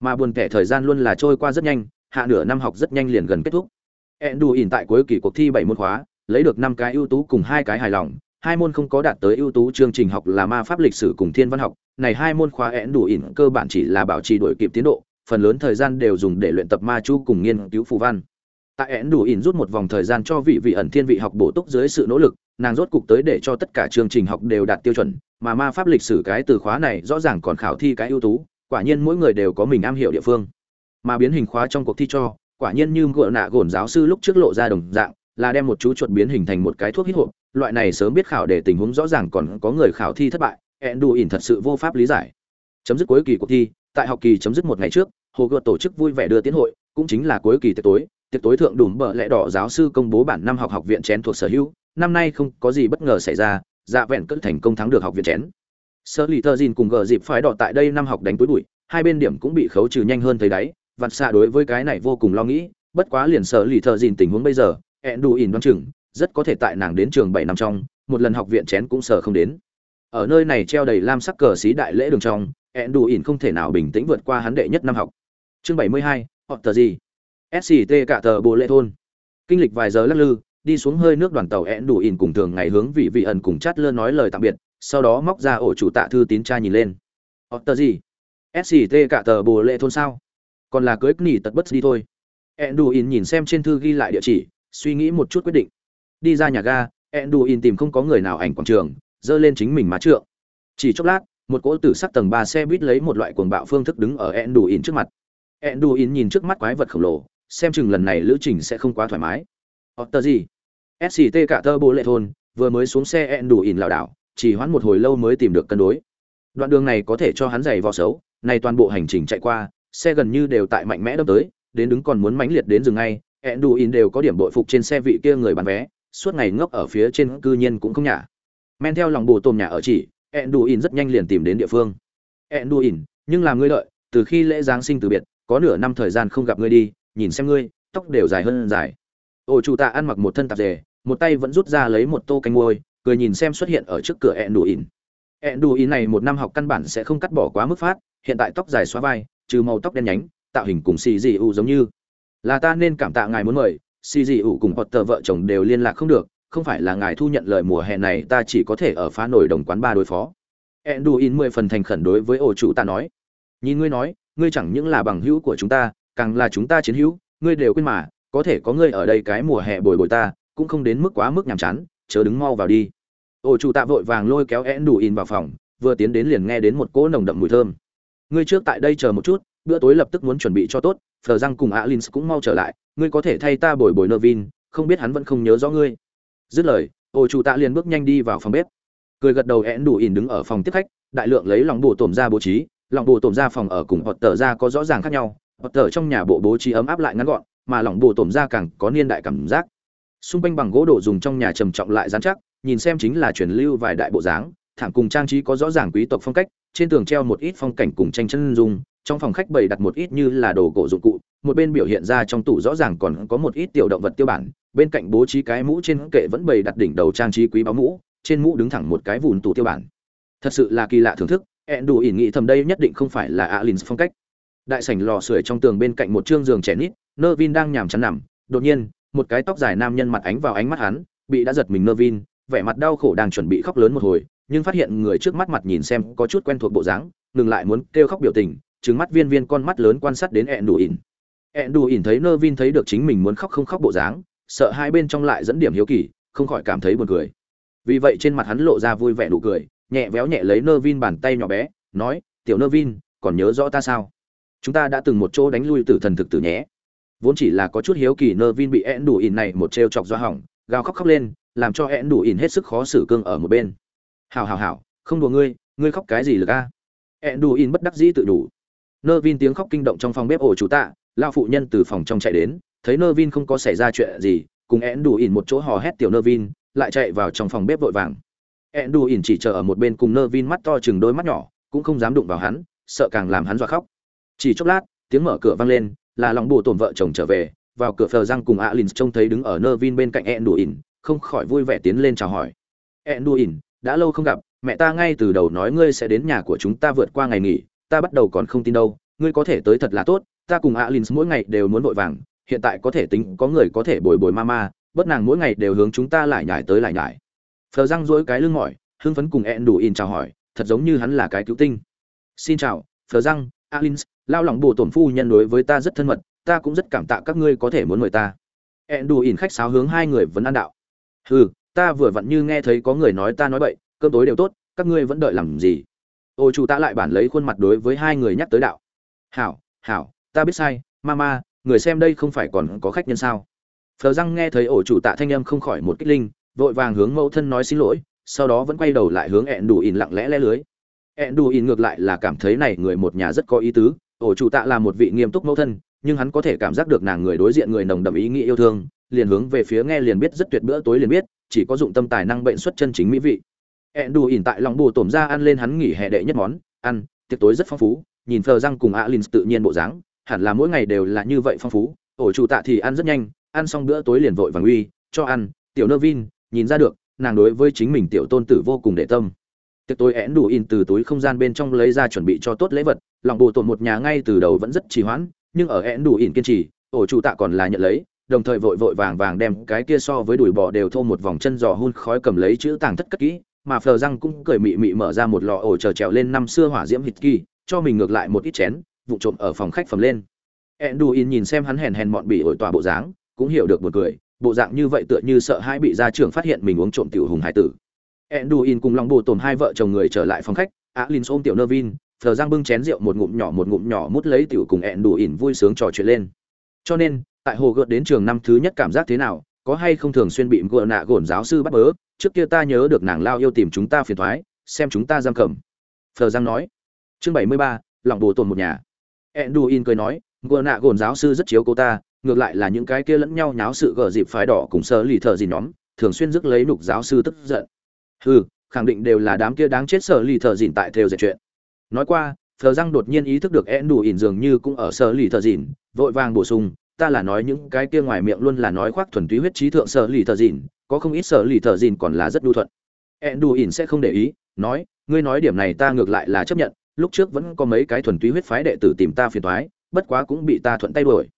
Mà buồn kẻ thời gian luôn là trôi qua rất nhanh, hạ nửa năm học rất nhanh liền gần kết thúc. Ẹn đù ỉn tại cuối kỳ cuộc thi bảy môn khóa, lấy được năm cái ưu tú cùng hai cái hài lòng, hai môn không có đạt tới ưu tú chương trình học là ma pháp lịch sử cùng thiên văn học. Này hai môn khóa ẹn đủ ỉn cơ bản chỉ là bảo trì đổi kịp tiến độ, phần lớn thời gian đều dùng để luyện tập ma chú cùng nghiên cứu phù văn tại én đủ ỉn rút một vòng thời gian cho vị vị ẩn thiên vị học bổ túc dưới sự nỗ lực, nàng rốt cục tới để cho tất cả chương trình học đều đạt tiêu chuẩn, mà ma pháp lịch sử cái từ khóa này rõ ràng còn khảo thi cái ưu tú, quả nhiên mỗi người đều có mình am hiểu địa phương. Mà biến hình khóa trong cuộc thi cho, quả nhiên như gỡ nạ gồn giáo sư lúc trước lộ ra đồng dạng, là đem một chú chuột biến hình thành một cái thuốc hít hộp, loại này sớm biết khảo để tình huống rõ ràng còn có người khảo thi thất bại ẹn Đủ ỉn thật sự vô pháp lý giải. Chấm dứt cuối kỳ cuộc thi, tại học kỳ chấm dứt một ngày trước, hồ gợt tổ chức vui vẻ đưa tiến hội, cũng chính là cuối kỳ tiệc tối tiệc tối thượng đùm bợ lẽ đỏ giáo sư công bố bản năm học học viện chén thuộc sở hữu, năm nay không có gì bất ngờ xảy ra dạ vẹn cất thành công thắng được học viện chén. Sơ lì thơ dìn cùng gờ dịp phái đỏ tại đây năm học đánh túi bụi, hai bên điểm cũng bị khấu trừ nhanh hơn thấy đáy, vặt xa đối với cái này vô cùng lo nghĩ, bất quá liền sơ lì thơ dìn tình huống bây giờ, ẹn đủ ỉn đoán chừng, rất có thể tại nàng đến trường bảy năm trong, một lần học viện chén cũng sờ không đến. Ở nơi này treo đầy lam sắc cờ xí đại lễ đường trong, ẹn đủ ỉn không thể nào bình tĩnh vượt qua hắn đệ nhất năm học. Chương bảy mươi hai, họ tờ gì? Sct cả tờ bộ lệ thôn. Kinh lịch vài giờ lắc lư, đi xuống hơi nước đoàn tàu én đủ ỉn cùng thường ngày hướng vị vị ẩn cùng chát lơ nói lời tạm biệt, sau đó móc ra ổ chủ tạ thư tín tra nhìn lên. Họ tờ gì? Sct cả tờ bồ lệ thôn sao? Còn là cưới nỉ tật bất đi thôi. Enduin nhìn xem trên thư ghi lại địa chỉ, suy nghĩ một chút quyết định. Đi ra nhà ga enduin tìm không có người nào ảnh quảng trường, dơ lên chính mình má trượng. Chỉ chốc lát, một cỗ tử sắc tầng ba xe buýt lấy một loại cuồng bạo phương thức đứng ở enduin trước mặt. Enduin nhìn trước mắt quái vật khổng lồ xem chừng lần này lữ trình sẽ không quá thoải mái. Otter gì? Sct cả tơ bố lệ thôn, vừa mới xuống xe enduin lảo đảo, chỉ hoãn một hồi lâu mới tìm được cân đối. Đoạn đường này có thể cho hắn giày vò xấu, này toàn bộ hành trình chạy qua, xe gần như đều tại mạnh mẽ đâm tới, đến đứng còn muốn mãnh liệt đến dừng ngay enduin đều có điểm bội phục trên xe vị kia người bán vé, suốt ngày ngốc ở phía trên cư nhiên cũng không nhả. Men theo lòng bồ tôm nhà ở chỉ enduin rất nhanh liền tìm đến địa phương. Enduin nhưng làm ngươi lợi từ khi lễ giáng sinh từ biệt, có nửa năm thời gian không gặp ngươi đi nhìn xem ngươi, tóc đều dài hơn dài. Ổ chủ tạ ăn mặc một thân tạp dề, một tay vẫn rút ra lấy một tô canh môi cười nhìn xem xuất hiện ở trước cửa ẹn đủ ỉn ẹn đủ ỉn này một năm học căn bản sẽ không cắt bỏ quá mức phát, hiện tại tóc dài xóa vai, trừ màu tóc đen nhánh, tạo hình cùng xì dị u giống như. Là ta nên cảm tạ ngài muốn mời xì dị u cùng hoặc tờ vợ chồng đều liên lạc không được, không phải là ngài thu nhận lời mùa hè này, ta chỉ có thể ở phá nổi đồng quán ba đối phó. Ẹn đủ ỉn mười phần thành khẩn đối với ổ chủ ta nói. Nhìn ngươi nói, ngươi chẳng những là bằng hữu của chúng ta càng là chúng ta chiến hữu, ngươi đều quên mà, có thể có ngươi ở đây cái mùa hè bồi bồi ta, cũng không đến mức quá mức nhàm chán, chớ đứng mau vào đi. Ổ chủ tạ vội vàng lôi kéo én đủ in vào phòng, vừa tiến đến liền nghe đến một cỗ nồng đậm mùi thơm. Ngươi trước tại đây chờ một chút, bữa tối lập tức muốn chuẩn bị cho tốt, phờ răng cùng alin cũng mau trở lại, ngươi có thể thay ta bồi bồi nơ vin, không biết hắn vẫn không nhớ rõ ngươi. Dứt lời ổ chủ tạ liền bước nhanh đi vào phòng bếp. Cười gật đầu én đủ ỉn đứng ở phòng tiếp khách, đại lượng lấy lòng bồ tổm ra bố trí, lòng bồ tổm ra phòng ở cùng hoặc tờ ra có rõ ràng khác nhau hoặc tờ trong nhà bộ bố trí ấm áp lại ngắn gọn, mà lòng bồ tổm ra càng có niên đại cảm giác. Xung quanh bằng gỗ đổ dùng trong nhà trầm trọng lại dán chắc, nhìn xem chính là truyền lưu vài đại bộ dáng, thảm cùng trang trí có rõ ràng quý tộc phong cách, trên tường treo một ít phong cảnh cùng tranh chân dung, trong phòng khách bày đặt một ít như là đồ cổ dụng cụ, một bên biểu hiện ra trong tủ rõ ràng còn có một ít tiểu động vật tiêu bản, bên cạnh bố trí cái mũ trên kệ vẫn bày đặt đỉnh đầu trang trí quý báo mũ, trên mũ đứng thẳng một cái vùn tủ tiêu bản. Thật sự là kỳ lạ thưởng thức ẹn đủ ỉn nghĩ thầm đây nhất định không phải là alin phong cách đại sảnh lò sưởi trong tường bên cạnh một chương giường trẻ nít nơ vin đang nhàm chán nằm. Đột nhiên, một cái tóc dài nam nhân mặt ánh vào ánh mắt hắn, bị đã giật mình nơ vin vẻ mặt đau khổ đang chuẩn bị khóc lớn một hồi, nhưng phát hiện người trước mắt mặt nhìn xem có chút quen thuộc bộ dáng, ngừng lại muốn kêu khóc biểu tình, trừng mắt viên viên con mắt lớn quan sát đến ẹn đủ ỉn ẹn đủ ỉn thấy nơ vin thấy được chính mình muốn khóc không khóc bộ dáng, sợ hai bên trong lại dẫn điểm hiếu kỳ, không khỏi cảm thấy buồn cười. Vì vậy trên mặt hắn lộ ra vui vẻ nụ cười, nhẹ véo nhẹ lấy nơ vin bàn tay nhỏ bé, nói, tiểu nơ vin còn nhớ rõ ta sao? Chúng ta đã từng một chỗ đánh lui tử thần thực tử nhé. Vốn chỉ là có chút hiếu kỳ nơ vin bị én đủ ỉn này một trêu chọc do hỏng, gào khóc khóc lên, làm cho én đủ ỉn hết sức khó xử cương ở một bên. Hào hào hào không đùa ngươi ngươi khóc cái gì lực a? Én đủ ỉn bất đắc dĩ tự đủ. Nơ vin tiếng khóc kinh động trong phòng bếp ổ chủ tạ lao phụ nhân từ phòng trong chạy đến, thấy nơ vin không có xảy ra chuyện gì, cùng én đủ ỉn một chỗ hò hét tiểu nơ vin, lại chạy vào trong phòng bếp vội vàng. Én đủ ỉn chỉ chờ ở một bên cùng nơ vin mắt to chừng đôi mắt nhỏ, cũng không dám đụng vào hắn, sợ càng làm hắn dọa khóc chỉ chốc lát, tiếng mở cửa vang lên, là lòng bồ tổn vợ chồng trở về, vào cửa phờ răng cùng alin trông thấy đứng ở nơ vin bên cạnh ẹn đù ỉn không khỏi vui vẻ tiến lên chào hỏi. Ẹn đù ỉn đã lâu không gặp, mẹ ta ngay từ đầu nói ngươi sẽ đến nhà của chúng ta vượt qua ngày nghỉ, ta bắt đầu còn không tin đâu, ngươi có thể tới thật là tốt, ta cùng alin mỗi ngày đều muốn vội vàng, hiện tại có thể tính có người có thể bồi bồi mama, bất nàng mỗi ngày đều hướng chúng ta lại nhải tới lại nhải. Phờ răng dỗi cái lưng mỏi, hưng phấn cùng ẹn đù ỉn chào hỏi, thật giống như hắn là cái cứu tinh. Xin chào, phờ răng alin lao lòng bồ tổn phu nhân đối với ta rất thân mật, ta cũng rất cảm tạ các ngươi có thể muốn mời ta. Ẹn đủ ỉn khách sáo hướng hai người vẫn an đạo. Hừ, ta vừa vặn như nghe thấy có người nói ta nói bậy, cơm tối đều tốt, các ngươi vẫn đợi làm gì? Ô chủ ta lại bản lấy khuôn mặt đối với hai người nhắc tới đạo. Hảo hảo, ta biết sai, mama, người xem đây không phải còn có khách nhân sao? Phờ răng nghe thấy ổ chủ tạ thanh âm không khỏi một kích linh, vội vàng hướng mẫu thân nói xin lỗi, sau đó vẫn quay đầu lại hướng ẹn đủ ỉn lặng lẽ lẽ lưới. Ẹn đủ ỉn ngược lại là cảm thấy này người một nhà rất có ý tứ ổ chủ tạ là một vị nghiêm túc mẫu thân, nhưng hắn có thể cảm giác được nàng người đối diện người nồng đậm ý nghĩ yêu thương, liền hướng về phía nghe liền biết rất tuyệt bữa tối liền biết, chỉ có dụng tâm tài năng bệnh xuất chân chính mỹ vị. Ẹn đù ỉn tại lòng bù tổm ra ăn lên hắn nghỉ hè đệ nhất món, ăn, tiệc tối rất phong phú, nhìn phờ răng cùng alin tự nhiên bộ dáng, hẳn là mỗi ngày đều là như vậy phong phú, ổ chủ tạ thì ăn rất nhanh, ăn xong bữa tối liền vội vàng uy, cho ăn, tiểu nơ vin, nhìn ra được, nàng đối với chính mình tiểu tôn tử vô cùng để tâm. Tiệc tối én đủ in từ túi không gian bên trong lấy ra chuẩn bị cho tốt lễ vật lòng bộ tổn một nhà ngay từ đầu vẫn rất trì hoãn nhưng ở én đủ ỉn kiên trì ổ chủ tạ còn là nhận lấy đồng thời vội vội vàng vàng đem cái kia so với đùi bò đều thô một vòng chân giò hun khói cầm lấy chữ tàng thất cất kỹ mà phờ răng cũng cười mị mị mở ra một lò ổ chờ trèo lên năm xưa hỏa diễm hít kỳ cho mình ngược lại một ít chén vụ trộm ở phòng khách phẩm lên Enduin nhìn xem hắn hèn hèn mọn bị ổi tòa bộ dáng, cũng hiểu được một cười, bộ dạng như vậy tựa như sợ hai bị gia trưởng phát hiện mình uống trộm tiểu hùng hải tử. Enduin cùng Long bồ Tồn hai vợ chồng người trở lại phòng khách, Alin ôm tiểu Nervin, phờ giang bưng chén rượu một ngụm nhỏ một ngụm nhỏ mút lấy tiểu cùng ẹn đủ ỉn vui sướng trò chuyện lên. Cho nên, tại hồ gợt đến trường năm thứ nhất cảm giác thế nào, có hay không thường xuyên bị gợ nạ gổn giáo sư bắt bớ, trước kia ta nhớ được nàng lao yêu tìm chúng ta phiền thoái, xem chúng ta giam cầm. Phờ giang nói. Chương bảy mươi ba, lòng bồ tồn một nhà. Ẹn đủ ỉn cười nói, gợ nạ gổn giáo sư rất chiếu cô ta, ngược lại là những cái kia lẫn nhau nháo sự gờ dịp phái đỏ cùng sơ lì thợ gì nhóm, thường xuyên dứt lấy nục giáo sư tức giận. Hừ, khẳng định đều là đám kia đáng chết sở lì thợ dìn tại theo dệt chuyện nói qua thờ răng đột nhiên ý thức được én đủ ỉn dường như cũng ở sở lì thờ dìn vội vàng bổ sung, ta là nói những cái kia ngoài miệng luôn là nói khoác thuần túy huyết trí thượng sở lì thờ dìn có không ít sở lì thờ dìn còn là rất đu thuận. Én đủ ỉn sẽ không để ý, nói, ngươi nói điểm này ta ngược lại là chấp nhận, lúc trước vẫn có mấy cái thuần túy huyết phái đệ tử tìm ta phiền toái, bất quá cũng bị ta thuận tay đuổi.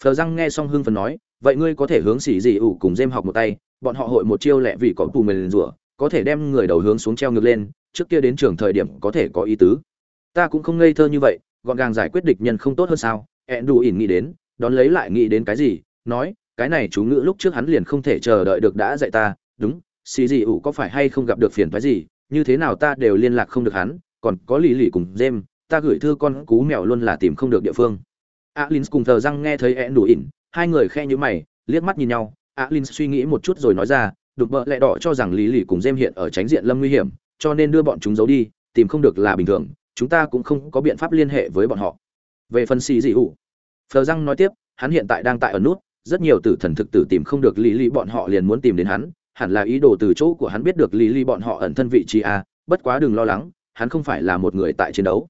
Thờ răng nghe xong hưng phần nói, vậy ngươi có thể hướng xỉ dị ủ cùng dêm học một tay, bọn họ hội một chiêu lẹ vì có tù mềm rủa, có thể đem người đầu hướng xuống treo ngược lên, trước kia đến trường thời điểm có thể có ý tứ ta cũng không ngây thơ như vậy, gọn gàng giải quyết địch nhân không tốt hơn sao? Ẹn đủ ỉn nghĩ đến, đón lấy lại nghĩ đến cái gì? Nói, cái này chú ngữ lúc trước hắn liền không thể chờ đợi được đã dạy ta. Đúng, xì gì ủ có phải hay không gặp được phiền phái gì? Như thế nào ta đều liên lạc không được hắn, còn có lì lì cùng jem ta gửi thư con cú mèo luôn là tìm không được địa phương. Alin cùng thờ răng nghe thấy ẹn đủ ỉn hai người khe như mày, liếc mắt nhìn nhau. Alin suy nghĩ một chút rồi nói ra, đục bợ lẹ đỏ cho rằng lý lì cùng jem hiện ở tránh diện lâm nguy hiểm, cho nên đưa bọn chúng giấu đi, tìm không được là bình thường chúng ta cũng không có biện pháp liên hệ với bọn họ. Về phần xì dị ủ phờ răng nói tiếp, hắn hiện tại đang tại ở nút, rất nhiều tử thần thực tử tìm không được lý lý bọn họ liền muốn tìm đến hắn, hẳn là ý đồ từ chỗ của hắn biết được lý lý bọn họ ẩn thân vị trí a bất quá đừng lo lắng, hắn không phải là một người tại chiến đấu.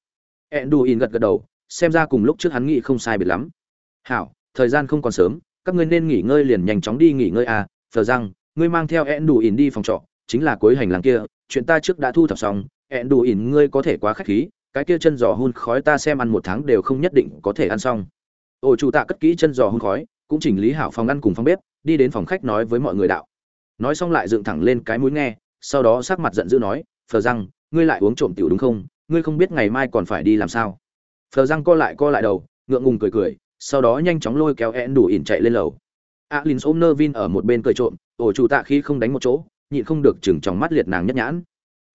Enduin gật gật đầu, xem ra cùng lúc trước hắn nghĩ không sai biệt lắm. Hảo, thời gian không còn sớm, các ngươi nên nghỉ ngơi liền nhanh chóng đi nghỉ ngơi a phờ răng, ngươi mang theo enduin đi phòng trọ, chính là cuối hành lang kia, chuyện ta trước đã thu thập xong ẹn đủ ỉn ngươi có thể quá khách khí, cái kia chân giò hun khói ta xem ăn một tháng đều không nhất định có thể ăn xong. Ổ chủ tạ cất kỹ chân giò hun khói, cũng chỉnh lý hảo phòng ăn cùng phòng bếp, đi đến phòng khách nói với mọi người đạo. Nói xong lại dựng thẳng lên cái mũi nghe, sau đó sắc mặt giận dữ nói, phờ răng, ngươi lại uống trộm tiểu đúng không? Ngươi không biết ngày mai còn phải đi làm sao? Phờ răng co lại co lại đầu, ngượng ngùng cười cười, sau đó nhanh chóng lôi kéo ẹn đủ ỉn chạy lên lầu. Alin ôm nơ vin ở một bên cười trộm ổ chủ tạ khi không đánh một chỗ, nhịn không được chừng trong mắt liệt nàng nhất nhãn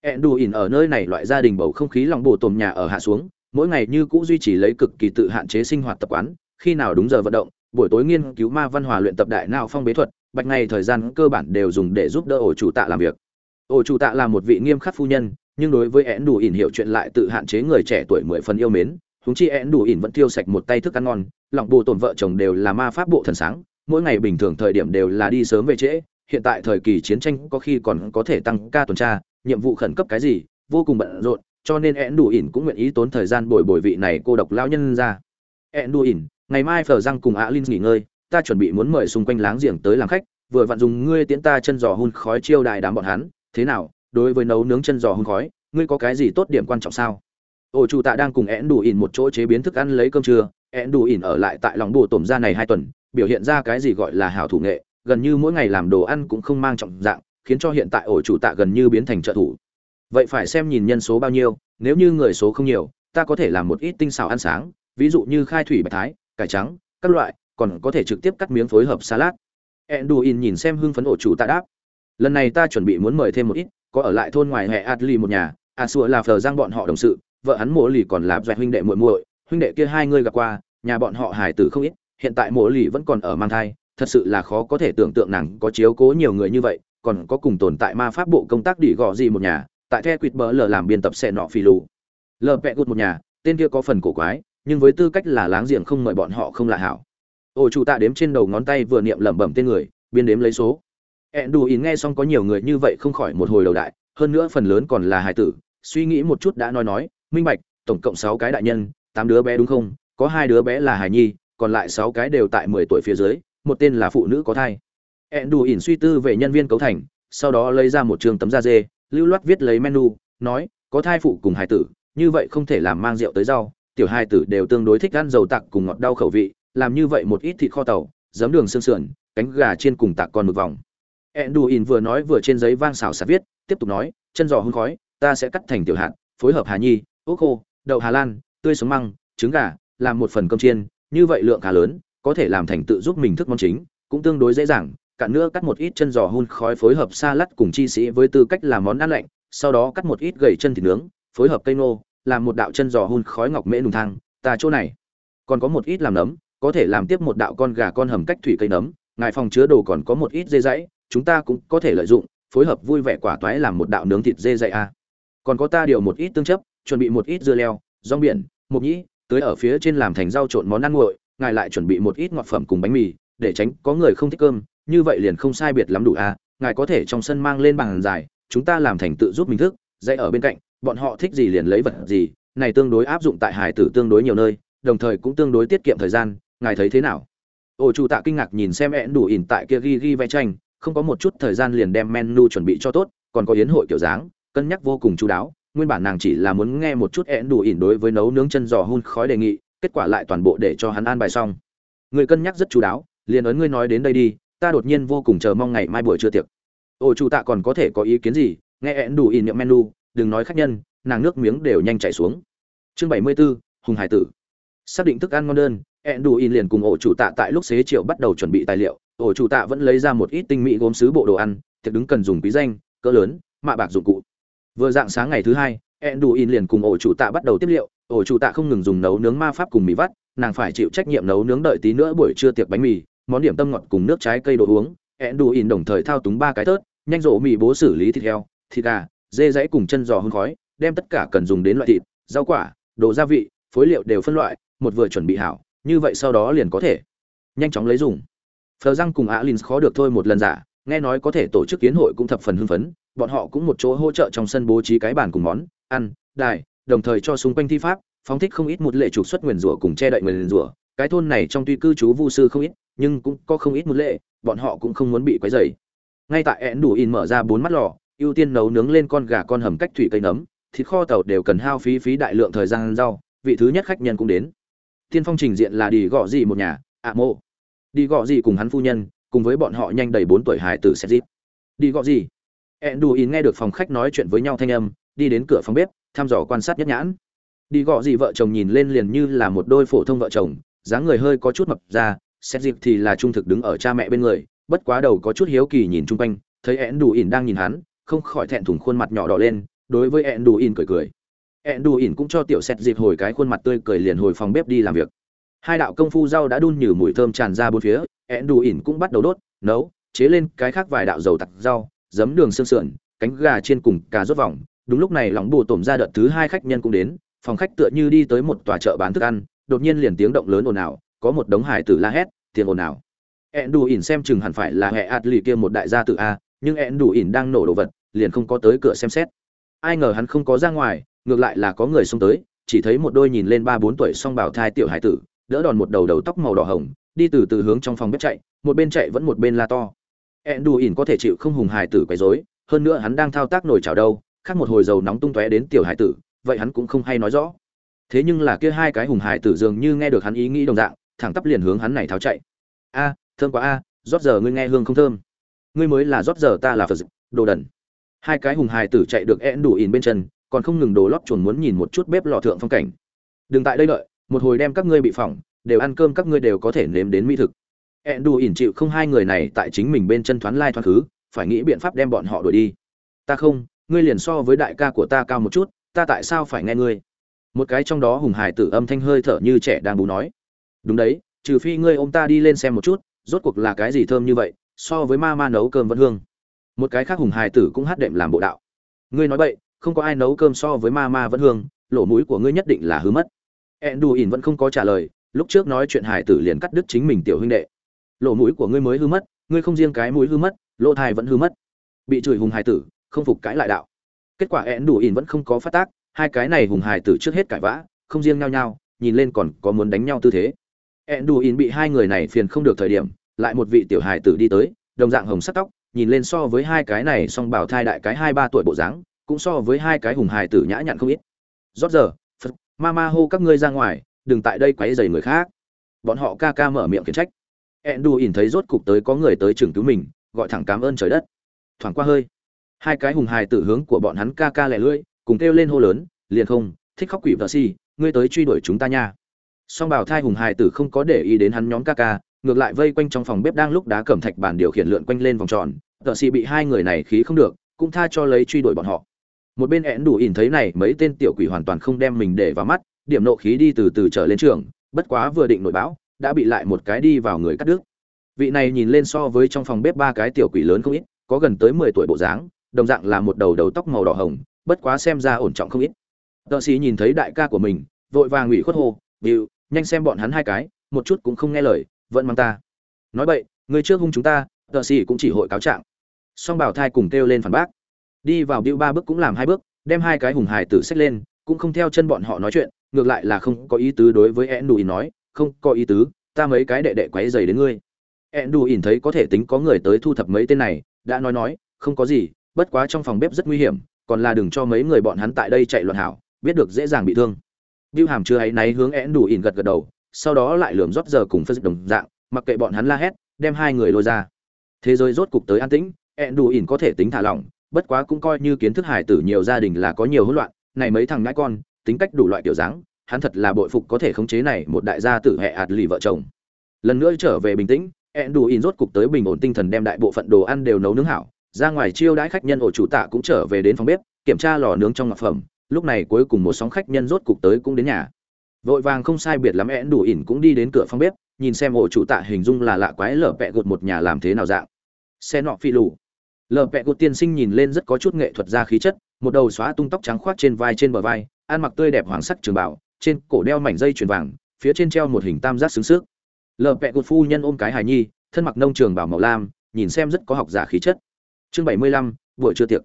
ẹn đù ỉn ở nơi này loại gia đình bầu không khí lòng bồ tồm nhà ở hạ xuống, mỗi ngày như cũ duy trì lấy cực kỳ tự hạn chế sinh hoạt tập quán, khi nào đúng giờ vận động, buổi tối nghiên cứu ma văn hòa luyện tập đại nào phong bế thuật, bạch ngày thời gian cơ bản đều dùng để giúp đỡ ổ chủ tạ làm việc. Ổ chủ tạ là một vị nghiêm khắc phu nhân, nhưng đối với ẹn đủ ỉn hiểu chuyện lại tự hạn chế người trẻ tuổi mười phần yêu mến húng chi ẹn đủ ỉn vẫn tiêu sạch một tay thức ăn ngon, lòng bồ tồn vợ chồng đều là ma pháp bộ thần sáng, mỗi ngày bình thường thời điểm đều là đi sớm về trễ, hiện tại thời kỳ chiến tranh có khi còn có thể tăng ca tuần tra nhiệm vụ khẩn cấp cái gì, vô cùng bận rộn, cho nên ẹn đủ ỉn cũng nguyện ý tốn thời gian bồi bồi vị này cô độc lão nhân ra. Ẹn đủ ỉn ngày mai phờ răng cùng alin nghỉ ngơi, ta chuẩn bị muốn mời xung quanh láng giềng tới làm khách, vừa vặn dùng ngươi tiễn ta chân giò hun khói chiêu đại đám bọn hắn. Thế nào, đối với nấu nướng chân giò hun khói, ngươi có cái gì tốt điểm quan trọng sao? Ổ chủ tạ đang cùng ẹn đủ ỉn một chỗ chế biến thức ăn lấy cơm trưa. Ẹn đủ ỉn ở lại tại lòng bồ tổm ra này hai tuần, biểu hiện ra cái gì gọi là hảo thủ nghệ, gần như mỗi ngày làm đồ ăn cũng không mang trọng dạng khiến cho hiện tại ổ chủ tạ gần như biến thành trợ thủ. Vậy phải xem nhìn nhân số bao nhiêu, nếu như người số không nhiều, ta có thể làm một ít tinh xào ăn sáng, ví dụ như khai thủy bạch thái, cải trắng, các loại, còn có thể trực tiếp cắt miếng phối hợp salad. Enduin nhìn xem hưng phấn ổ chủ tạ đáp. Lần này ta chuẩn bị muốn mời thêm một ít, có ở lại thôn ngoài hệ adli một nhà à, a xua là phờ giang bọn họ đồng sự, vợ hắn mộ lì còn là doanh huynh đệ muội muội, huynh đệ kia hai người gặp qua, nhà bọn họ hài tử không ít, hiện tại mộ lì vẫn còn ở mang thai, thật sự là khó có thể tưởng tượng nàng có chiếu cố nhiều người như vậy còn có cùng tồn tại ma pháp bộ công tác đỉ gò gì một nhà, tại the quýt bỡ lờ làm biên tập xe nọ phi lù. Lờ pẹ gút một nhà, tên kia có phần cổ quái, nhưng với tư cách là láng giềng không mời bọn họ không lạ hảo. Ô chủ tạ đếm trên đầu ngón tay vừa niệm lẩm bẩm tên người, biên đếm lấy số. Ẹn đù ỉn nghe xong có nhiều người như vậy không khỏi một hồi đầu đại, hơn nữa phần lớn còn là hài tử, suy nghĩ một chút đã nói nói, minh bạch, tổng cộng sáu cái đại nhân, tám đứa bé đúng không? Có hai đứa bé là hài nhi, còn lại sáu cái đều tại mười tuổi phía dưới, một tên là phụ nữ có thai ẹn đù ỉn suy tư về nhân viên cấu thành, sau đó lấy ra một trường tấm da dê, lưu loát viết lấy menu, nói, có thai phụ cùng hài tử, như vậy không thể làm mang rượu tới rau, tiểu hài tử đều tương đối thích ăn dầu tặc cùng ngọt đau khẩu vị, làm như vậy một ít thịt kho tàu, giấm đường xương sườn, cánh gà chiên cùng tạc con mực vòng. Ẹn đù ỉn vừa nói vừa trên giấy vang xào xạc viết, tiếp tục nói, chân giò hương khói, ta sẽ cắt thành tiểu hạt, phối hợp hà nhi, ốc khô, đậu hà lan, tươi sống măng, trứng gà, làm một phần cơm chiên, như vậy lượng khá lớn, có thể làm thành tự giúp mình thức món chính, cũng tương đối dễ dàng cạn nữa cắt một ít chân giò hun khói phối hợp xa lát cùng chi sĩ với tư cách làm món ăn lạnh, sau đó cắt một ít gầy chân thịt nướng, phối hợp cây nô làm một đạo chân giò hun khói ngọc mễ nùng thang, ta chỗ này. Còn có một ít làm nấm, có thể làm tiếp một đạo con gà con hầm cách thủy cây nấm, ngài phòng chứa đồ còn có một ít dê dãy, chúng ta cũng có thể lợi dụng, phối hợp vui vẻ quả toái làm một đạo nướng thịt dê dãy a. Còn có ta điều một ít tương chấp, chuẩn bị một ít dưa leo, rong biển, mộc nhĩ, tưới ở phía trên làm thành rau trộn món ăn nguội, ngài lại chuẩn bị một ít ngọt phẩm cùng bánh mì, để tránh có người không thích cơm như vậy liền không sai biệt lắm đủ a, ngài có thể trong sân mang lên bàn dài, chúng ta làm thành tự giúp mình thức dạy ở bên cạnh, bọn họ thích gì liền lấy vật gì, này tương đối áp dụng tại hải tử tương đối nhiều nơi, đồng thời cũng tương đối tiết kiệm thời gian, ngài thấy thế nào? Ổ chủ tạ kinh ngạc nhìn xem ẹn đủ ỉn tại kia ghi ghi vẽ tranh, không có một chút thời gian liền đem menu chuẩn bị cho tốt, còn có yến hội kiểu dáng, cân nhắc vô cùng chú đáo, nguyên bản nàng chỉ là muốn nghe một chút ẹn đủ ỉn đối với nấu nướng chân giò hun khói đề nghị, kết quả lại toàn bộ để cho hắn an bài xong. Người cân nhắc rất chú đáo, liền ấn ngươi nói đến đây đi ta đột nhiên vô cùng chờ mong ngày mai buổi trưa tiệc. Ổ chủ tạ còn có thể có ý kiến gì? Nghe ẹn đủ in niệm menu đừng nói khách nhân nàng nước miếng đều nhanh chảy xuống. Chương bảy mươi 74, hùng hải tử. Xác định thức ăn ngon đơn ẹn đủ in liền cùng ổ chủ tạ tại lúc xế chiều bắt đầu chuẩn bị tài liệu. Ổ chủ tạ vẫn lấy ra một ít tinh mỹ gốm sứ bộ đồ ăn thiệt đứng cần dùng quý danh cỡ lớn mạ bạc dụng cụ. Vừa dạng sáng ngày thứ hai ẹn đủ ỉn liền cùng ổ chủ tạ bắt đầu tiếp liệu. Ổ chủ tạ không ngừng dùng nấu nướng ma pháp cùng mì vắt nàng phải chịu trách nhiệm nấu nướng đợi tí nữa buổi trưa tiệc bánh mì món điểm tâm ngọt cùng nước trái cây đồ uống, ẹn đủ ỉn đồng thời thao túng ba cái tớt, nhanh rộ mì bố xử lý thịt heo, thịt gà, dê dãy cùng chân giò hương khói, đem tất cả cần dùng đến loại thịt, rau quả, đồ gia vị, phối liệu đều phân loại, một vừa chuẩn bị hảo, như vậy sau đó liền có thể. Nhanh chóng lấy dùng. Phờ răng cùng alin khó được thôi một lần giả, nghe nói có thể tổ chức kiến hội cũng thập phần hưng phấn, bọn họ cũng một chỗ hỗ trợ trong sân bố trí cái bàn cùng món, ăn, đài, đồng thời cho xung quanh thi pháp, phóng thích không ít một lệ trục xuất nguyền rủa cùng che đậy nguyền rủa cái thôn này trong tuy cư trú vu sư không ít, nhưng cũng có không ít một lệ, bọn họ cũng không muốn bị quấy rầy. Ngay tại ẹn đủ in mở ra bốn mắt lò, ưu tiên nấu nướng lên con gà con hầm cách thủy cây nấm, thịt kho tàu đều cần hao phí phí đại lượng thời gian rau, vị thứ nhất khách nhân cũng đến. Tiên phong trình diện là đi gõ gì một nhà, ạ mô đi gõ gì cùng hắn phu nhân, cùng với bọn họ nhanh đầy bốn tuổi hải tử xét dịp. Đi gõ gì ẹn đủ in nghe được phòng khách nói chuyện với nhau thanh âm, đi đến cửa phòng bếp, thăm dò quan sát nhất nhãn. Đi gõ gì vợ chồng nhìn lên liền như là một đôi phổ thông vợ chồng dáng người hơi có chút mập ra xét dịp thì là trung thực đứng ở cha mẹ bên người, bất quá đầu có chút hiếu kỳ nhìn chung quanh, thấy ẹn đù ỉn đang nhìn hắn, không khỏi thẹn thùng khuôn mặt nhỏ đỏ lên, đối với ẹn đù ỉn cười cười. Ẹn đù ỉn cũng cho tiểu xét dịp hồi cái khuôn mặt tươi cười liền hồi phòng bếp đi làm việc. Hai đạo công phu rau đã đun nhử mùi thơm tràn ra bốn phía ẹn đù ỉn cũng bắt đầu đốt, nấu, chế lên cái khác vài đạo dầu tặc rau, giấm đường xương sườn, cánh gà trên cùng cà rốt vòng. Đúng lúc này lòng bù tổm ra đợt thứ hai khách nhân cũng đến, phòng khách tựa như đi tới một tòa chợ bán thức ăn đột nhiên liền tiếng động lớn ồn ào, có một đống hải tử la hét, tiếng ồn ào. Ẹn Đủ ỉn xem chừng hẳn phải là hệ ạt lì kia một đại gia tự a, nhưng ẹn Đủ ỉn đang nổ đồ vật, liền không có tới cửa xem xét. Ai ngờ hắn không có ra ngoài, ngược lại là có người xông tới, chỉ thấy một đôi nhìn lên ba bốn tuổi song bảo thai tiểu hải tử, đỡ đòn một đầu đầu tóc màu đỏ hồng, đi từ từ hướng trong phòng bếp chạy, một bên chạy vẫn một bên la to. Ẹn Đủ ỉn có thể chịu không hùng hải tử quấy rối, hơn nữa hắn đang thao tác nồi chảo đâu, khác một hồi dầu nóng tung tóe đến tiểu hải tử, vậy hắn cũng không hay nói rõ thế nhưng là kia hai cái hùng hải tử dường như nghe được hắn ý nghĩ đồng dạng, thẳng tắp liền hướng hắn này tháo chạy. A, thơm quá a, rót giờ ngươi nghe hương không thơm. Ngươi mới là rót giờ ta là phật đồ đần. Hai cái hùng hải tử chạy được én đủ ỉn bên chân, còn không ngừng đổ lót chuồn muốn nhìn một chút bếp lò thượng phong cảnh. Đừng tại đây đợi, một hồi đem các ngươi bị phỏng, đều ăn cơm các ngươi đều có thể nếm đến mỹ thực. Én đủ ỉn chịu không hai người này tại chính mình bên chân thoáng lai thoáng khứ, phải nghĩ biện pháp đem bọn họ đuổi đi. Ta không, ngươi liền so với đại ca của ta cao một chút, ta tại sao phải nghe ngươi? Một cái trong đó hùng hải tử âm thanh hơi thở như trẻ đang bú nói. Đúng đấy, trừ phi ngươi ôm ta đi lên xem một chút, rốt cuộc là cái gì thơm như vậy, so với ma ma nấu cơm vẫn hương. Một cái khác hùng hải tử cũng hát đệm làm bộ đạo. Ngươi nói vậy không có ai nấu cơm so với ma ma vẫn hương, lỗ mũi của ngươi nhất định là hư mất. Ẹn đù ỉn vẫn không có trả lời, lúc trước nói chuyện hải tử liền cắt đứt chính mình tiểu huynh đệ. Lỗ mũi của ngươi mới hư mất, ngươi không riêng cái mũi hư mất, lỗ thai vẫn hư mất. Bị chửi hùng hải tử, không phục cãi lại đạo. Kết quả ẹn đù ỉn vẫn không có phát tác hai cái này hùng hải tử trước hết cãi vã, không riêng nhau nhau, nhìn lên còn có muốn đánh nhau tư thế. Ẹn đù ỉn bị hai người này phiền không được thời điểm, lại một vị tiểu hải tử đi tới, đồng dạng hồng sắt tóc, nhìn lên so với hai cái này song bảo thai đại cái hai ba tuổi bộ dáng, cũng so với hai cái hùng hải tử nhã nhặn không ít. Rót giờ, phật, ma ma hô các ngươi ra ngoài, đừng tại đây quấy rầy người khác. Bọn họ ca ca mở miệng khiển trách. Ẹn đù ỉn thấy rốt cục tới có người tới trường cứu mình, gọi thẳng cảm ơn trời đất. Thoảng qua hơi, hai cái hùng hài tử hướng của bọn hắn ca ca lẻ lưỡi cùng kêu lên hô lớn, liền không, thích khóc quỷ vợ si, ngươi tới truy đuổi chúng ta nha. Song bảo thai hùng hài tử không có để ý đến hắn nhóm ca ca, ngược lại vây quanh trong phòng bếp đang lúc đá cẩm thạch bàn điều khiển lượn quanh lên vòng tròn tợ xì bị hai người này khí không được, cũng tha cho lấy truy đuổi bọn họ. Một bên én đủ ỉn thấy này, mấy tên tiểu quỷ hoàn toàn không đem mình để vào mắt, điểm nộ khí đi từ từ trở lên trường, bất quá vừa định nội bão, đã bị lại một cái đi vào người cắt đứt. Vị này nhìn lên so với trong phòng bếp ba cái tiểu quỷ lớn không ít, có gần tới mười tuổi bộ dáng, đồng dạng là một đầu đầu tóc màu đỏ hồng bất quá xem ra ổn trọng không ít. Tợ sĩ nhìn thấy đại ca của mình, vội vàng ủy khuất hồ bịu, nhanh xem bọn hắn hai cái, một chút cũng không nghe lời, vẫn mang ta. Nói vậy, người trước hung chúng ta tợ sĩ cũng chỉ hội cáo trạng. Song bảo thai cùng kêu lên phản bác. Đi vào bịu ba bước cũng làm hai bước, đem hai cái hùng hài tử xách lên, cũng không theo chân bọn họ nói chuyện, ngược lại là không có ý tứ đối với ẹn đùi nói, không có ý tứ, ta mấy cái đệ đệ quấy dày đến ngươi. Ẹn đùi thấy có thể tính có người tới thu thập mấy tên này, đã nói nói, không có gì, bất quá trong phòng bếp rất nguy hiểm còn là đừng cho mấy người bọn hắn tại đây chạy loạn hảo biết được dễ dàng bị thương Bưu Hàm chưa ấy náy hướng én đủ ỉn gật gật đầu, sau đó lại lườm rót giờ cùng phân đồng dạng, mặc kệ bọn hắn la hét, đem hai người lôi ra. Thế giới rốt cục tới an tĩnh, én đủ ỉn có thể tính thả lỏng, bất quá cũng coi như kiến thức hải tử nhiều gia đình là có nhiều hỗn loạn, này mấy thằng nhãi con, tính cách đủ loại kiểu dáng, hắn thật là bội phục có thể khống chế này một đại gia tử hệ ạt lì vợ chồng. Lần nữa trở về bình tĩnh, én đủ ỉn rốt cục tới bình ổn tinh thần đem đại bộ phận đồ ăn đều nấu nướng hảo, ra ngoài chiêu đãi khách nhân ổ chủ tạ cũng trở về đến phòng bếp, kiểm tra lò nướng trong ngọc phẩm, lúc này cuối cùng một sóng khách nhân rốt cục tới cũng đến nhà. Vội vàng không sai biệt lắm én đủ ỉn cũng đi đến cửa phòng bếp nhìn xem ổ chủ tạ hình dung là lạ quái lở pẹ gột một nhà làm thế nào dạng. Xe nọ phi lù. Lở pẹ gột tiên sinh nhìn lên rất có chút nghệ thuật ra khí chất một đầu xóa tung tóc trắng khoác trên vai trên bờ vai ăn mặc tươi đẹp hoàng sắc trường bảo trên cổ đeo mảnh dây chuyền vàng phía trên treo một hình tam giác xứng xước. Lở pẹ gột phu nhân ôm cái hài nhi thân mặc nông trường bảo màu lam nhìn xem rất có học giả khí chất chương bảy mươi lăm, buổi trưa tiệc.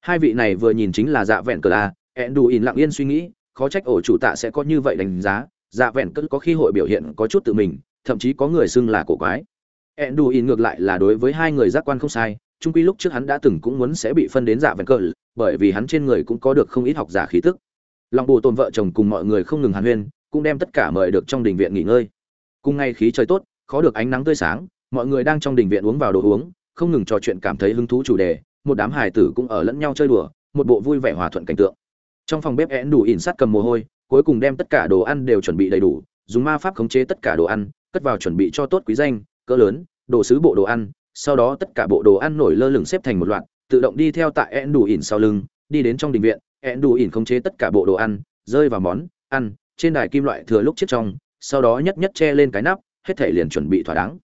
Hai vị này vừa nhìn chính là dạ vẹn cờ la ẹn đủ ỉn lặng yên suy nghĩ, khó trách ổ chủ tạ sẽ có như vậy đánh giá dạ vẹn cất có khi hội biểu hiện có chút tự mình, thậm chí có người xưng là cổ quái. Ẹn đủ ỉn ngược lại là đối với hai người giác quan không sai trung quy lúc trước hắn đã từng cũng muốn sẽ bị phân đến dạ vẹn cờ, bởi vì hắn trên người cũng có được không ít học giả khí tức. Lòng bù tồn vợ chồng cùng mọi người không ngừng hàn huyên, cũng đem tất cả mời được trong đình viện nghỉ ngơi. Cùng ngay khí trời tốt, khó được ánh nắng tươi sáng, mọi người đang trong đình viện uống vào đồ uống không ngừng trò chuyện cảm thấy hứng thú chủ đề, một đám hài tử cũng ở lẫn nhau chơi đùa, một bộ vui vẻ hòa thuận cảnh tượng. Trong phòng bếp én đủ ỉn sát cầm mồ hôi, cuối cùng đem tất cả đồ ăn đều chuẩn bị đầy đủ, dùng ma pháp khống chế tất cả đồ ăn, cất vào chuẩn bị cho tốt quý danh, cỡ lớn, đồ sứ bộ đồ ăn, sau đó tất cả bộ đồ ăn nổi lơ lửng xếp thành một loạt, tự động đi theo tại én đủ ỉn sau lưng, đi đến trong đình viện, én đủ ỉn khống chế tất cả bộ đồ ăn, rơi vào món ăn, trên đài kim loại thừa lúc chiếc trong, sau đó nhất nhất che lên cái nắp, hết thể liền chuẩn bị thỏa đáng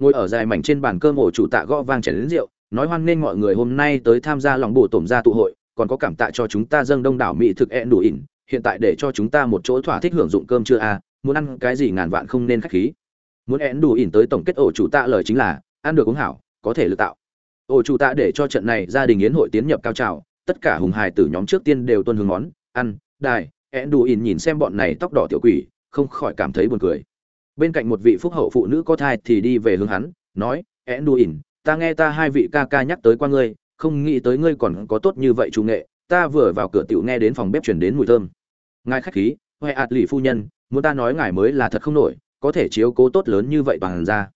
ngồi ở dài mảnh trên bàn cơm ổ chủ tạ gõ vang chén đến rượu nói hoan nghênh mọi người hôm nay tới tham gia lòng bổ tổm gia tụ hội còn có cảm tạ cho chúng ta dâng đông đảo mỹ thực ẹn đủ ỉn hiện tại để cho chúng ta một chỗ thỏa thích hưởng dụng cơm chưa a à, muốn ăn cái gì ngàn vạn không nên khách khí. Muốn ẹn đủ ỉn tới tổng kết ổ chủ tạ lời chính là ăn được uống hảo có thể lựa tạo. Ổ chủ tạ để cho trận này gia đình yến hội tiến nhập cao trào tất cả hùng hài từ nhóm trước tiên đều tuân hướng món ăn đài ẹn đủ ỉn nhìn xem bọn này tóc đỏ tiểu quỷ không khỏi cảm thấy buồn cười bên cạnh một vị phúc hậu phụ nữ có thai thì đi về hướng hắn, nói ẹn đu ỉn, ta nghe ta hai vị ca ca nhắc tới qua ngươi, không nghĩ tới ngươi còn có tốt như vậy chủ nghệ, ta vừa vào cửa tiểu nghe đến phòng bếp chuyển đến mùi thơm. Ngài khách khí huệ ạt lì phu nhân, muốn ta nói ngài mới là thật không nổi, có thể chiếu cố tốt lớn như vậy bằng ra.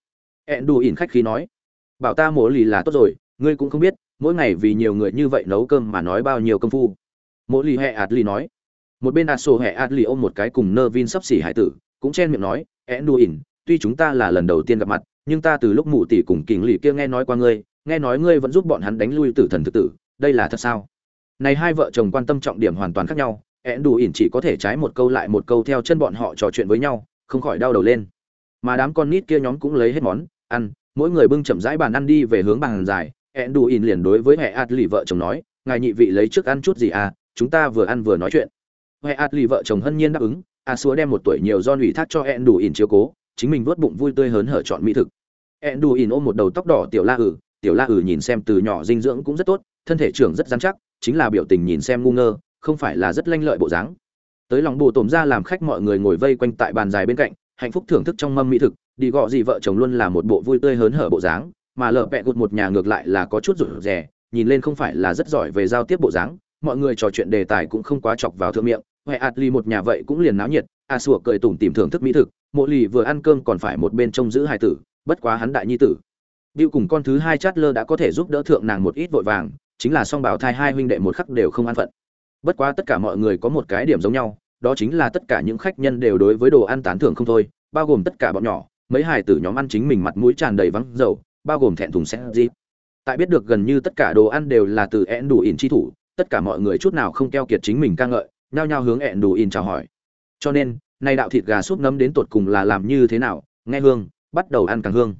Ẹn đù ỉn khách khí nói, bảo ta mổ lì là tốt rồi, ngươi cũng không biết, mỗi ngày vì nhiều người như vậy nấu cơm mà nói bao nhiêu công phu. Mỗi lì huệ ạt lì nói, một bên ạt sổ huệ ạt lì ôm một cái cùng nơ vin sắp xỉ hải tử cũng chen miệng nói Enduin, tuy chúng ta là lần đầu tiên gặp mặt nhưng ta từ lúc mụ tỷ cùng kình lì kia nghe nói qua ngươi nghe nói ngươi vẫn giúp bọn hắn đánh lui tử thần thực tử đây là thật sao? Này hai vợ chồng quan tâm trọng điểm hoàn toàn khác nhau Enduin chỉ có thể trái một câu lại một câu theo chân bọn họ trò chuyện với nhau không khỏi đau đầu lên. Mà đám con nít kia nhóm cũng lấy hết món ăn mỗi người bưng chậm rãi bàn ăn đi về hướng bàn dài. Enduin liền đối với hệ ạt lì vợ chồng nói ngài nhị vị lấy trước ăn chút gì à chúng ta vừa ăn vừa nói chuyện. Hệ ạt lì vợ chồng hân nhiên đáp ứng a xúa đem một tuổi nhiều don ủy thác cho ẹn đủ ỉn chiếu cố, chính mình vớt bụng vui tươi hớn hở chọn mỹ thực. Ẹn đủ ỉn ôm một đầu tóc đỏ tiểu la ử tiểu la ử nhìn xem từ nhỏ dinh dưỡng cũng rất tốt, thân thể trưởng rất dán chắc, chính là biểu tình nhìn xem ngu ngơ, không phải là rất lanh lợi bộ dáng. Tới lòng bồ tổm ra làm khách mọi người ngồi vây quanh tại bàn dài bên cạnh, hạnh phúc thưởng thức trong mâm mỹ thực, đi gọ gì vợ chồng luôn là một bộ vui tươi hớn hở bộ dáng, mà lợ vẹ gột một nhà ngược lại là có chút rủi rè, nhìn lên không phải là rất giỏi về giao tiếp bộ dáng, mọi người trò chuyện đề tài cũng không quá chọc vào thượng miệng huệ ạt ly một nhà vậy cũng liền náo nhiệt a sủa cười tủm tìm thưởng thức mỹ thực mộ lì vừa ăn cơm còn phải một bên trông giữ hài tử bất quá hắn đại nhi tử Bill cùng con thứ hai chát lơ đã có thể giúp đỡ thượng nàng một ít vội vàng, chính là song bảo thai hai huynh đệ một khắc đều không an phận. Bất quá tất cả mọi người có một cái điểm giống nhau, đó chính là tất cả những khách nhân đều đối với đồ ăn tán thưởng không thôi, bao gồm tất cả bọn nhỏ, mấy hài tử nhóm ăn chính mình mặt mũi tràn đầy vắng dầu, bao gồm thẹn thùng sẽ gì. Tại biết được gần như tất cả đồ ăn đều là từ én đủ ỉn chi thủ, tất cả mọi người chút nào không keo kiệt chính mình ca ngợi nhao nhao hướng ẹn đủ ỉn chào hỏi. Cho nên, nay đạo thịt gà súp nấm đến tột cùng là làm như thế nào, nghe hương, bắt đầu ăn càng hương.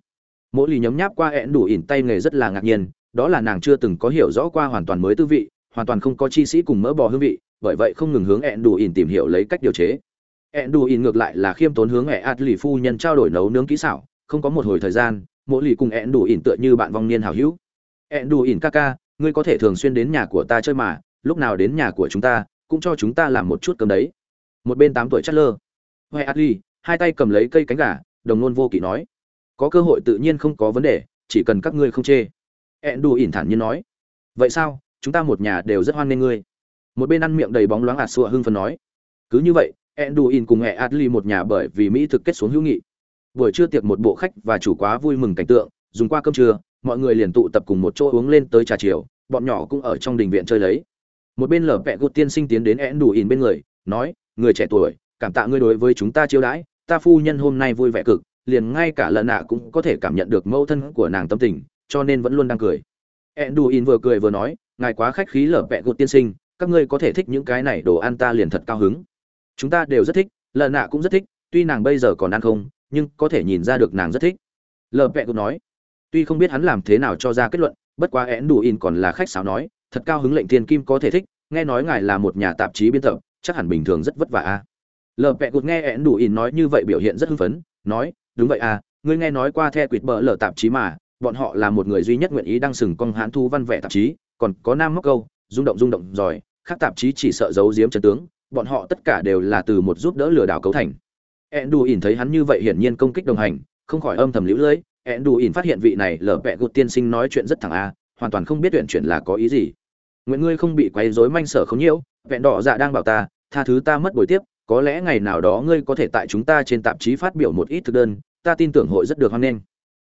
Mỗi lì nhấm nháp qua ẹn đủ ỉn tay nghề rất là ngạc nhiên, đó là nàng chưa từng có hiểu rõ qua hoàn toàn mới tư vị, hoàn toàn không có chi sĩ cùng mỡ bò hương vị, bởi vậy không ngừng hướng ẹn đủ ỉn tìm hiểu lấy cách điều chế. Ẹn đủ ỉn ngược lại là khiêm tốn hướng ẹ ạt lì phu nhân trao đổi nấu nướng kỹ xảo, không có một hồi thời gian mỗi lì cùng ẹn đủ ỉn tựa như bạn vong niên hào hữu. Ẹn đủ ỉn ca ca, ngươi có thể thường xuyên đến nhà của ta chơi mà, lúc nào đến nhà của chúng ta cũng cho chúng ta làm một chút cơm đấy. Một bên tám tuổi chát lơ. Huệ adli hai tay cầm lấy cây cánh gà, đồng nôn vô kỵ nói. Có cơ hội tự nhiên không có vấn đề, chỉ cần các ngươi không chê. Ẹn đù ỉn thản nhiên nói. Vậy sao, chúng ta một nhà đều rất hoan nghênh ngươi. Một bên ăn miệng đầy bóng loáng ạt sụa hưng phấn nói. Cứ như vậy, ẹn đù ỉn cùng mẹ adli một nhà bởi vì mỹ thực kết xuống hữu nghị. Buổi trưa tiệc một bộ khách và chủ quá vui mừng cảnh tượng, dùng qua cơm trưa, mọi người liền tụ tập cùng một chỗ uống lên tới trà chiều, bọn nhỏ cũng ở trong đình viện chơi lấy một bên lở vẹ gột tiên sinh tiến đến én đủ ỉn bên người, nói, người trẻ tuổi, cảm tạ ngươi đối với chúng ta chiêu đãi, ta phu nhân hôm nay vui vẻ cực, liền ngay cả lần nạ cũng có thể cảm nhận được mẫu thân của nàng tâm tình, cho nên vẫn luôn đang cười. Én đủ ỉn vừa cười vừa nói, ngài quá khách khí lở vẹ gột tiên sinh, các ngươi có thể thích những cái này đồ ăn ta liền thật cao hứng. Chúng ta đều rất thích lần nạ cũng rất thích, tuy nàng bây giờ còn ăn không, nhưng có thể nhìn ra được nàng rất thích. Lở vẹ gột nói, tuy không biết hắn làm thế nào cho ra kết luận, bất quá én đủ in còn là khách sáo nói thật cao hứng lệnh thiên kim có thể thích, nghe nói ngài là một nhà tạp chí biên tập, chắc hẳn bình thường rất vất vả a à. lờ pẹ gột nghe én đủ in nói như vậy biểu hiện rất hưng phấn, nói, đúng vậy à ngươi nghe nói qua the quỵt bờ lờ tạp chí mà, bọn họ là một người duy nhất nguyện ý đăng sừng con hãn thu văn vẻ tạp chí, còn có nam móc câu, rung động rung động giỏi khác tạp chí chỉ sợ giấu giếm chân tướng, bọn họ tất cả đều là từ một giúp đỡ lừa đảo cấu thành ẹn đủ in thấy hắn như vậy hiển nhiên công kích đồng hành, không khỏi âm thầm lũ lưỡi ẹn đủ ỉn phát hiện vị này lở pẹ gột tiên sinh nói chuyện rất thẳng a, hoàn toàn không biết tuyển chuyển là có ý gì nguyện ngươi không bị quấy rối manh sở không nhiễu, vẹn đỏ dạ đang bảo ta, tha thứ ta mất buổi tiếp, có lẽ ngày nào đó ngươi có thể tại chúng ta trên tạp chí phát biểu một ít thực đơn, ta tin tưởng hội rất được hoan nghênh.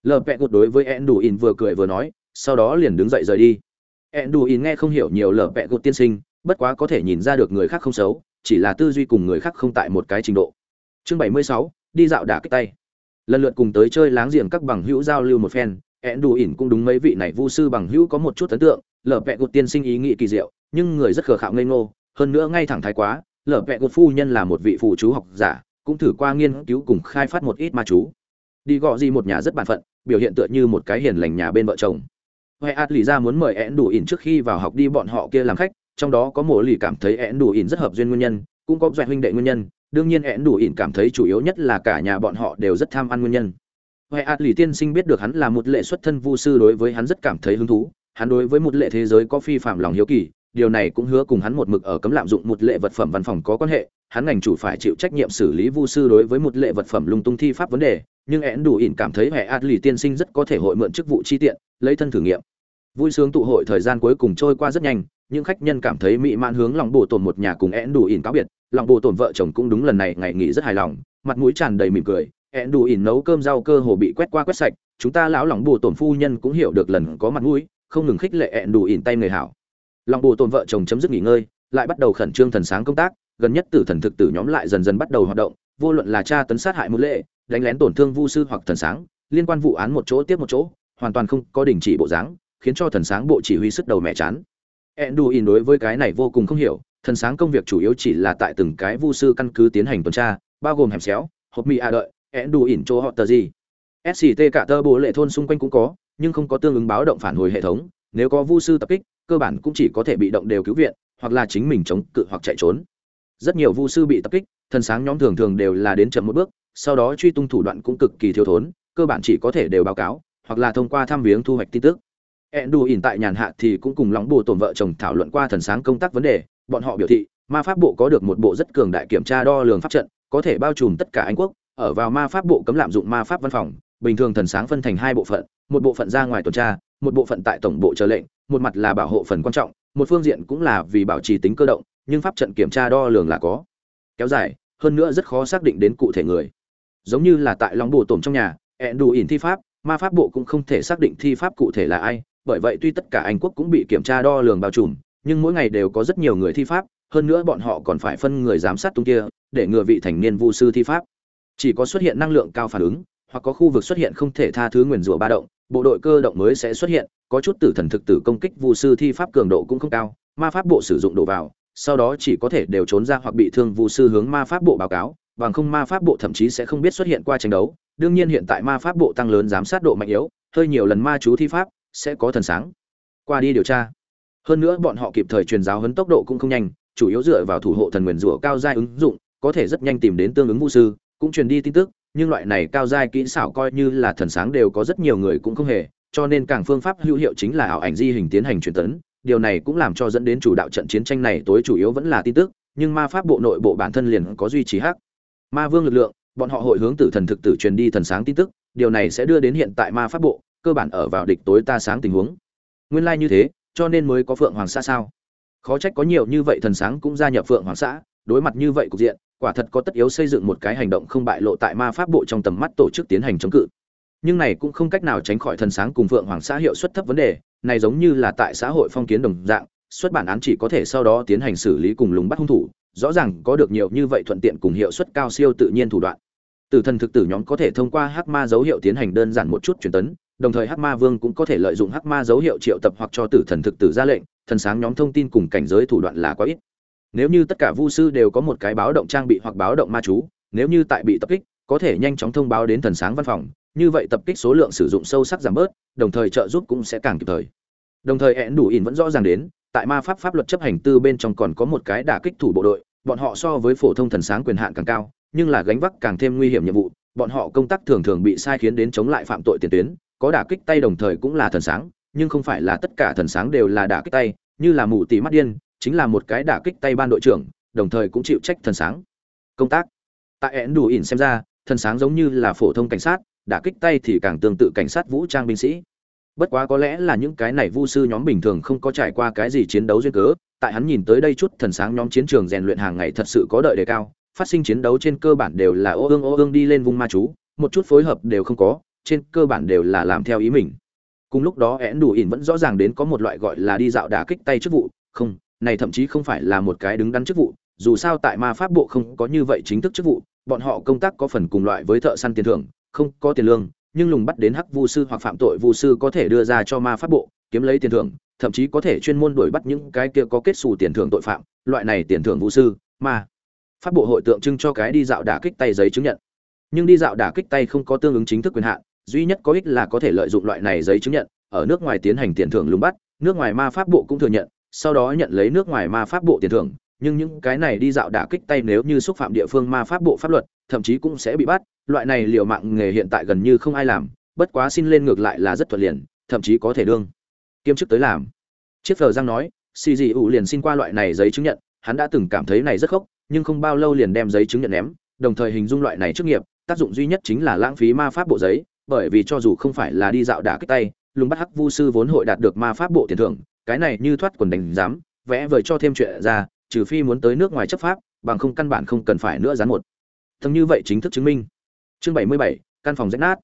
Lờ vẹn gột đối với ẹn đủ ỉn vừa cười vừa nói, sau đó liền đứng dậy rời đi. Ẹn đủ ỉn nghe không hiểu nhiều lờ vẹn gột tiên sinh, bất quá có thể nhìn ra được người khác không xấu, chỉ là tư duy cùng người khác không tại một cái trình độ. Chương bảy mươi sáu, đi dạo đả kích tay. Lần lượt cùng tới chơi láng giềng các bằng hữu giao lưu một phen ẹn đủ ỉn cũng đúng mấy vị này vu sư bằng hữu có một chút ấn tượng lở vẹ gột tiên sinh ý nghĩ kỳ diệu, nhưng người rất khờ khạo ngây ngô, hơn nữa ngay thẳng thái quá, lở vẹ gột phu nhân là một vị phụ chú học giả, cũng thử qua nghiên cứu cùng khai phát một ít ma chú. Đi gọ gì một nhà rất bản phận, biểu hiện tựa như một cái hiền lành nhà bên vợ chồng. Huệ ạt lì ra muốn mời én đủ ỉn trước khi vào học đi bọn họ kia làm khách, trong đó có mộ lì cảm thấy én đủ ỉn rất hợp duyên nguyên nhân, cũng có doanh huynh đệ nguyên nhân, đương nhiên én đủ ỉn cảm thấy chủ yếu nhất là cả nhà bọn họ đều rất tham ăn nguyên nhân. Huệ ạt lì tiên sinh biết được hắn là một lệ xuất thân vu sư đối với hắn rất cảm thấy hứng thú hắn đối với một lệ thế giới có phi phạm lòng hiếu kỳ, điều này cũng hứa cùng hắn một mực ở cấm lạm dụng một lệ vật phẩm văn phòng có quan hệ, hắn ngành chủ phải chịu trách nhiệm xử lý vu sư đối với một lệ vật phẩm lung tung thi pháp vấn đề, nhưng én đủ ỉn cảm thấy hệ ạt lì tiên sinh rất có thể hội mượn chức vụ chi tiện, lấy thân thử nghiệm. Vui sướng tụ hội thời gian cuối cùng trôi qua rất nhanh, những khách nhân cảm thấy mỹ mãn hướng lòng bồ tồn một nhà cùng én đủ ỉn cáo biệt, lòng bồ tổn vợ chồng cũng đúng lần này ngày nghỉ rất hài lòng, mặt mũi tràn đầy mỉm cười én đủ ỉn nấu cơm rau cơ hồ bị quét qua quét sạch, chúng ta lão lòng bồ tổn phu nhân cũng hiểu được lần có mặt mũi không ngừng khích lệ ẹn đủ ỉn tay người hảo. Lòng bồ tồn vợ chồng chấm dứt nghỉ ngơi, lại bắt đầu khẩn trương thần sáng công tác, gần nhất tử thần thực tử nhóm lại dần dần bắt đầu hoạt động, vô luận là cha tấn sát hại một lệ, đánh lén tổn thương vu sư hoặc thần sáng, liên quan vụ án một chỗ tiếp một chỗ, hoàn toàn không có đình chỉ bộ dáng, khiến cho thần sáng bộ chỉ huy sức đầu mẹ chán. Ẹn đủ ỉn đối với cái này vô cùng không hiểu, thần sáng công việc chủ yếu chỉ là tại từng cái vu sư căn cứ tiến hành tuần tra, bao gồm hẻm xéo, hộp mì a đợi, ẹn đủ ỉn chỗ họ tờ gì. Sct cả tơ bố lệ thôn xung quanh cũng có nhưng không có tương ứng báo động phản hồi hệ thống, nếu có vu sư tập kích, cơ bản cũng chỉ có thể bị động đều cứu viện, hoặc là chính mình chống cự hoặc chạy trốn. Rất nhiều vu sư bị tập kích, thần sáng nhóm thường thường đều là đến chậm một bước, sau đó truy tung thủ đoạn cũng cực kỳ thiếu thốn, cơ bản chỉ có thể đều báo cáo, hoặc là thông qua thăm viếng thu hoạch tin tức. Ẹn đù ỉn tại nhàn hạ thì cũng cùng lóng bồ tổn vợ chồng thảo luận qua thần sáng công tác vấn đề, bọn họ biểu thị, ma pháp bộ có được một bộ rất cường đại kiểm tra đo lường pháp trận, có thể bao trùm tất cả anh quốc, ở vào ma pháp bộ cấm lạm dụng ma pháp văn phòng, bình thường thần sáng phân thành hai bộ phận một bộ phận ra ngoài tuần tra, một bộ phận tại tổng bộ chờ lệnh, một mặt là bảo hộ phần quan trọng, một phương diện cũng là vì bảo trì tính cơ động, nhưng pháp trận kiểm tra đo lường là có. Kéo dài, hơn nữa rất khó xác định đến cụ thể người. Giống như là tại lòng bộ tổm trong nhà ẹn đủ ỉn thi pháp, ma pháp bộ cũng không thể xác định thi pháp cụ thể là ai, bởi vậy tuy tất cả anh quốc cũng bị kiểm tra đo lường bao trùm, nhưng mỗi ngày đều có rất nhiều người thi pháp, hơn nữa bọn họ còn phải phân người giám sát tung kia, để ngừa vị thành niên vu sư thi pháp. Chỉ có xuất hiện năng lượng cao phản ứng, hoặc có khu vực xuất hiện không thể tha thứ nguyền rủa ba động bộ đội cơ động mới sẽ xuất hiện, có chút tử thần thực tử công kích vu sư thi pháp cường độ cũng không cao, ma pháp bộ sử dụng đổ vào, sau đó chỉ có thể đều trốn ra hoặc bị thương Vu sư hướng ma pháp bộ báo cáo, bằng không ma pháp bộ thậm chí sẽ không biết xuất hiện qua tranh đấu. Đương nhiên hiện tại ma pháp bộ tăng lớn giám sát độ mạnh yếu, hơi nhiều lần ma chú thi pháp sẽ có thần sáng. Qua đi điều tra. Hơn nữa bọn họ kịp thời truyền giáo hấn tốc độ cũng không nhanh, chủ yếu dựa vào thủ hộ thần nguyền rủa cao giai ứng dụng, có thể rất nhanh tìm đến tương ứng vũ sư, cũng truyền đi tin tức nhưng loại này cao giai kỹ xảo coi như là thần sáng đều có rất nhiều người cũng không hề, cho nên càng phương pháp hữu hiệu chính là ảo ảnh di hình tiến hành truyền tấn. Điều này cũng làm cho dẫn đến chủ đạo trận chiến tranh này tối chủ yếu vẫn là tin tức, nhưng ma pháp bộ nội bộ bản thân liền có duy trì hắc. Ma vương lực lượng, bọn họ hội hướng tử thần thực tử truyền đi thần sáng tin tức, điều này sẽ đưa đến hiện tại ma pháp bộ, cơ bản ở vào địch tối ta sáng tình huống. Nguyên lai like như thế, cho nên mới có phượng hoàng xã sao? Khó trách có nhiều như vậy thần sáng cũng gia nhập phượng hoàng xã đối mặt như vậy cục diện, quả thật có tất yếu xây dựng một cái hành động không bại lộ tại ma pháp bộ trong tầm mắt tổ chức tiến hành chống cự. Nhưng này cũng không cách nào tránh khỏi thần sáng cùng phượng hoàng xã hiệu suất thấp vấn đề, này giống như là tại xã hội phong kiến đồng dạng xuất bản án chỉ có thể sau đó tiến hành xử lý cùng lùng bắt hung thủ, rõ ràng có được nhiều như vậy thuận tiện cùng hiệu suất cao siêu tự nhiên thủ đoạn. Tử thần thực tử nhóm có thể thông qua hắc ma dấu hiệu tiến hành đơn giản một chút truyền tấn, đồng thời hắc ma vương cũng có thể lợi dụng hắc ma dấu hiệu triệu tập hoặc cho tử thần thực tử ra lệnh, thần sáng nhóm thông tin cùng cảnh giới thủ đoạn là quá ít nếu như tất cả vu sư đều có một cái báo động trang bị hoặc báo động ma chú, nếu như tại bị tập kích, có thể nhanh chóng thông báo đến thần sáng văn phòng. Như vậy tập kích số lượng sử dụng sâu sắc giảm bớt, đồng thời trợ giúp cũng sẽ càng kịp thời. Đồng thời hẹn đủ ỉn vẫn rõ ràng đến, tại ma pháp pháp luật chấp hành tư bên trong còn có một cái đả kích thủ bộ đội, bọn họ so với phổ thông thần sáng quyền hạn càng cao, nhưng là gánh vác càng thêm nguy hiểm nhiệm vụ, bọn họ công tác thường thường bị sai khiến đến chống lại phạm tội tiền tuyến, có đả kích tay đồng thời cũng là thần sáng, nhưng không phải là tất cả thần sáng đều là đả kích tay, như là mù tì mắt điên chính là một cái đả kích tay ban đội trưởng, đồng thời cũng chịu trách thần sáng. Công tác. Tại ẻn đủ ỉn xem ra, thần sáng giống như là phổ thông cảnh sát, đả kích tay thì càng tương tự cảnh sát vũ trang binh sĩ. Bất quá có lẽ là những cái này vu sư nhóm bình thường không có trải qua cái gì chiến đấu duyên cớ, tại hắn nhìn tới đây chút thần sáng nhóm chiến trường rèn luyện hàng ngày thật sự có đợi đề cao, phát sinh chiến đấu trên cơ bản đều là ô ương ô ương đi lên vùng ma chú, một chút phối hợp đều không có, trên cơ bản đều là làm theo ý mình. Cùng lúc đó én đủ ỉn vẫn rõ ràng đến có một loại gọi là đi dạo đả kích tay chức vụ, không này thậm chí không phải là một cái đứng đắn chức vụ, dù sao tại ma pháp bộ không có như vậy chính thức chức vụ, bọn họ công tác có phần cùng loại với thợ săn tiền thưởng, không có tiền lương, nhưng lùng bắt đến hắc vu sư hoặc phạm tội vu sư có thể đưa ra cho ma pháp bộ, kiếm lấy tiền thưởng, thậm chí có thể chuyên môn đuổi bắt những cái kia có kết xù tiền thưởng tội phạm, loại này tiền thưởng vu sư, ma pháp bộ hội tượng trưng cho cái đi dạo đả kích tay giấy chứng nhận. Nhưng đi dạo đả kích tay không có tương ứng chính thức quyền hạn, duy nhất có ích là có thể lợi dụng loại này giấy chứng nhận, ở nước ngoài tiến hành tiền thưởng lùng bắt, nước ngoài ma pháp bộ cũng thừa nhận sau đó nhận lấy nước ngoài ma pháp bộ tiền thưởng, nhưng những cái này đi dạo đả kích tay nếu như xúc phạm địa phương ma pháp bộ pháp luật, thậm chí cũng sẽ bị bắt, loại này liều mạng nghề hiện tại gần như không ai làm, bất quá xin lên ngược lại là rất thuận liền, thậm chí có thể đương. Kiêm chức tới làm. Chiếc phờ giang nói, xì dị ủ liền xin qua loại này giấy chứng nhận, hắn đã từng cảm thấy này rất khốc, nhưng không bao lâu liền đem giấy chứng nhận ném, đồng thời hình dung loại này chức nghiệp, tác dụng duy nhất chính là lãng phí ma pháp bộ giấy, bởi vì cho dù không phải là đi dạo đả kích tay, lùng bắt hắc vu sư vốn hội đạt được ma pháp bộ tiền thưởng cái này như thoát quần đánh giám, vẽ vời cho thêm chuyện ra, trừ phi muốn tới nước ngoài chấp pháp, bằng không căn bản không cần phải nữa dán một. Thầm như vậy chính thức chứng minh. Chương bảy mươi bảy, căn phòng rách nát.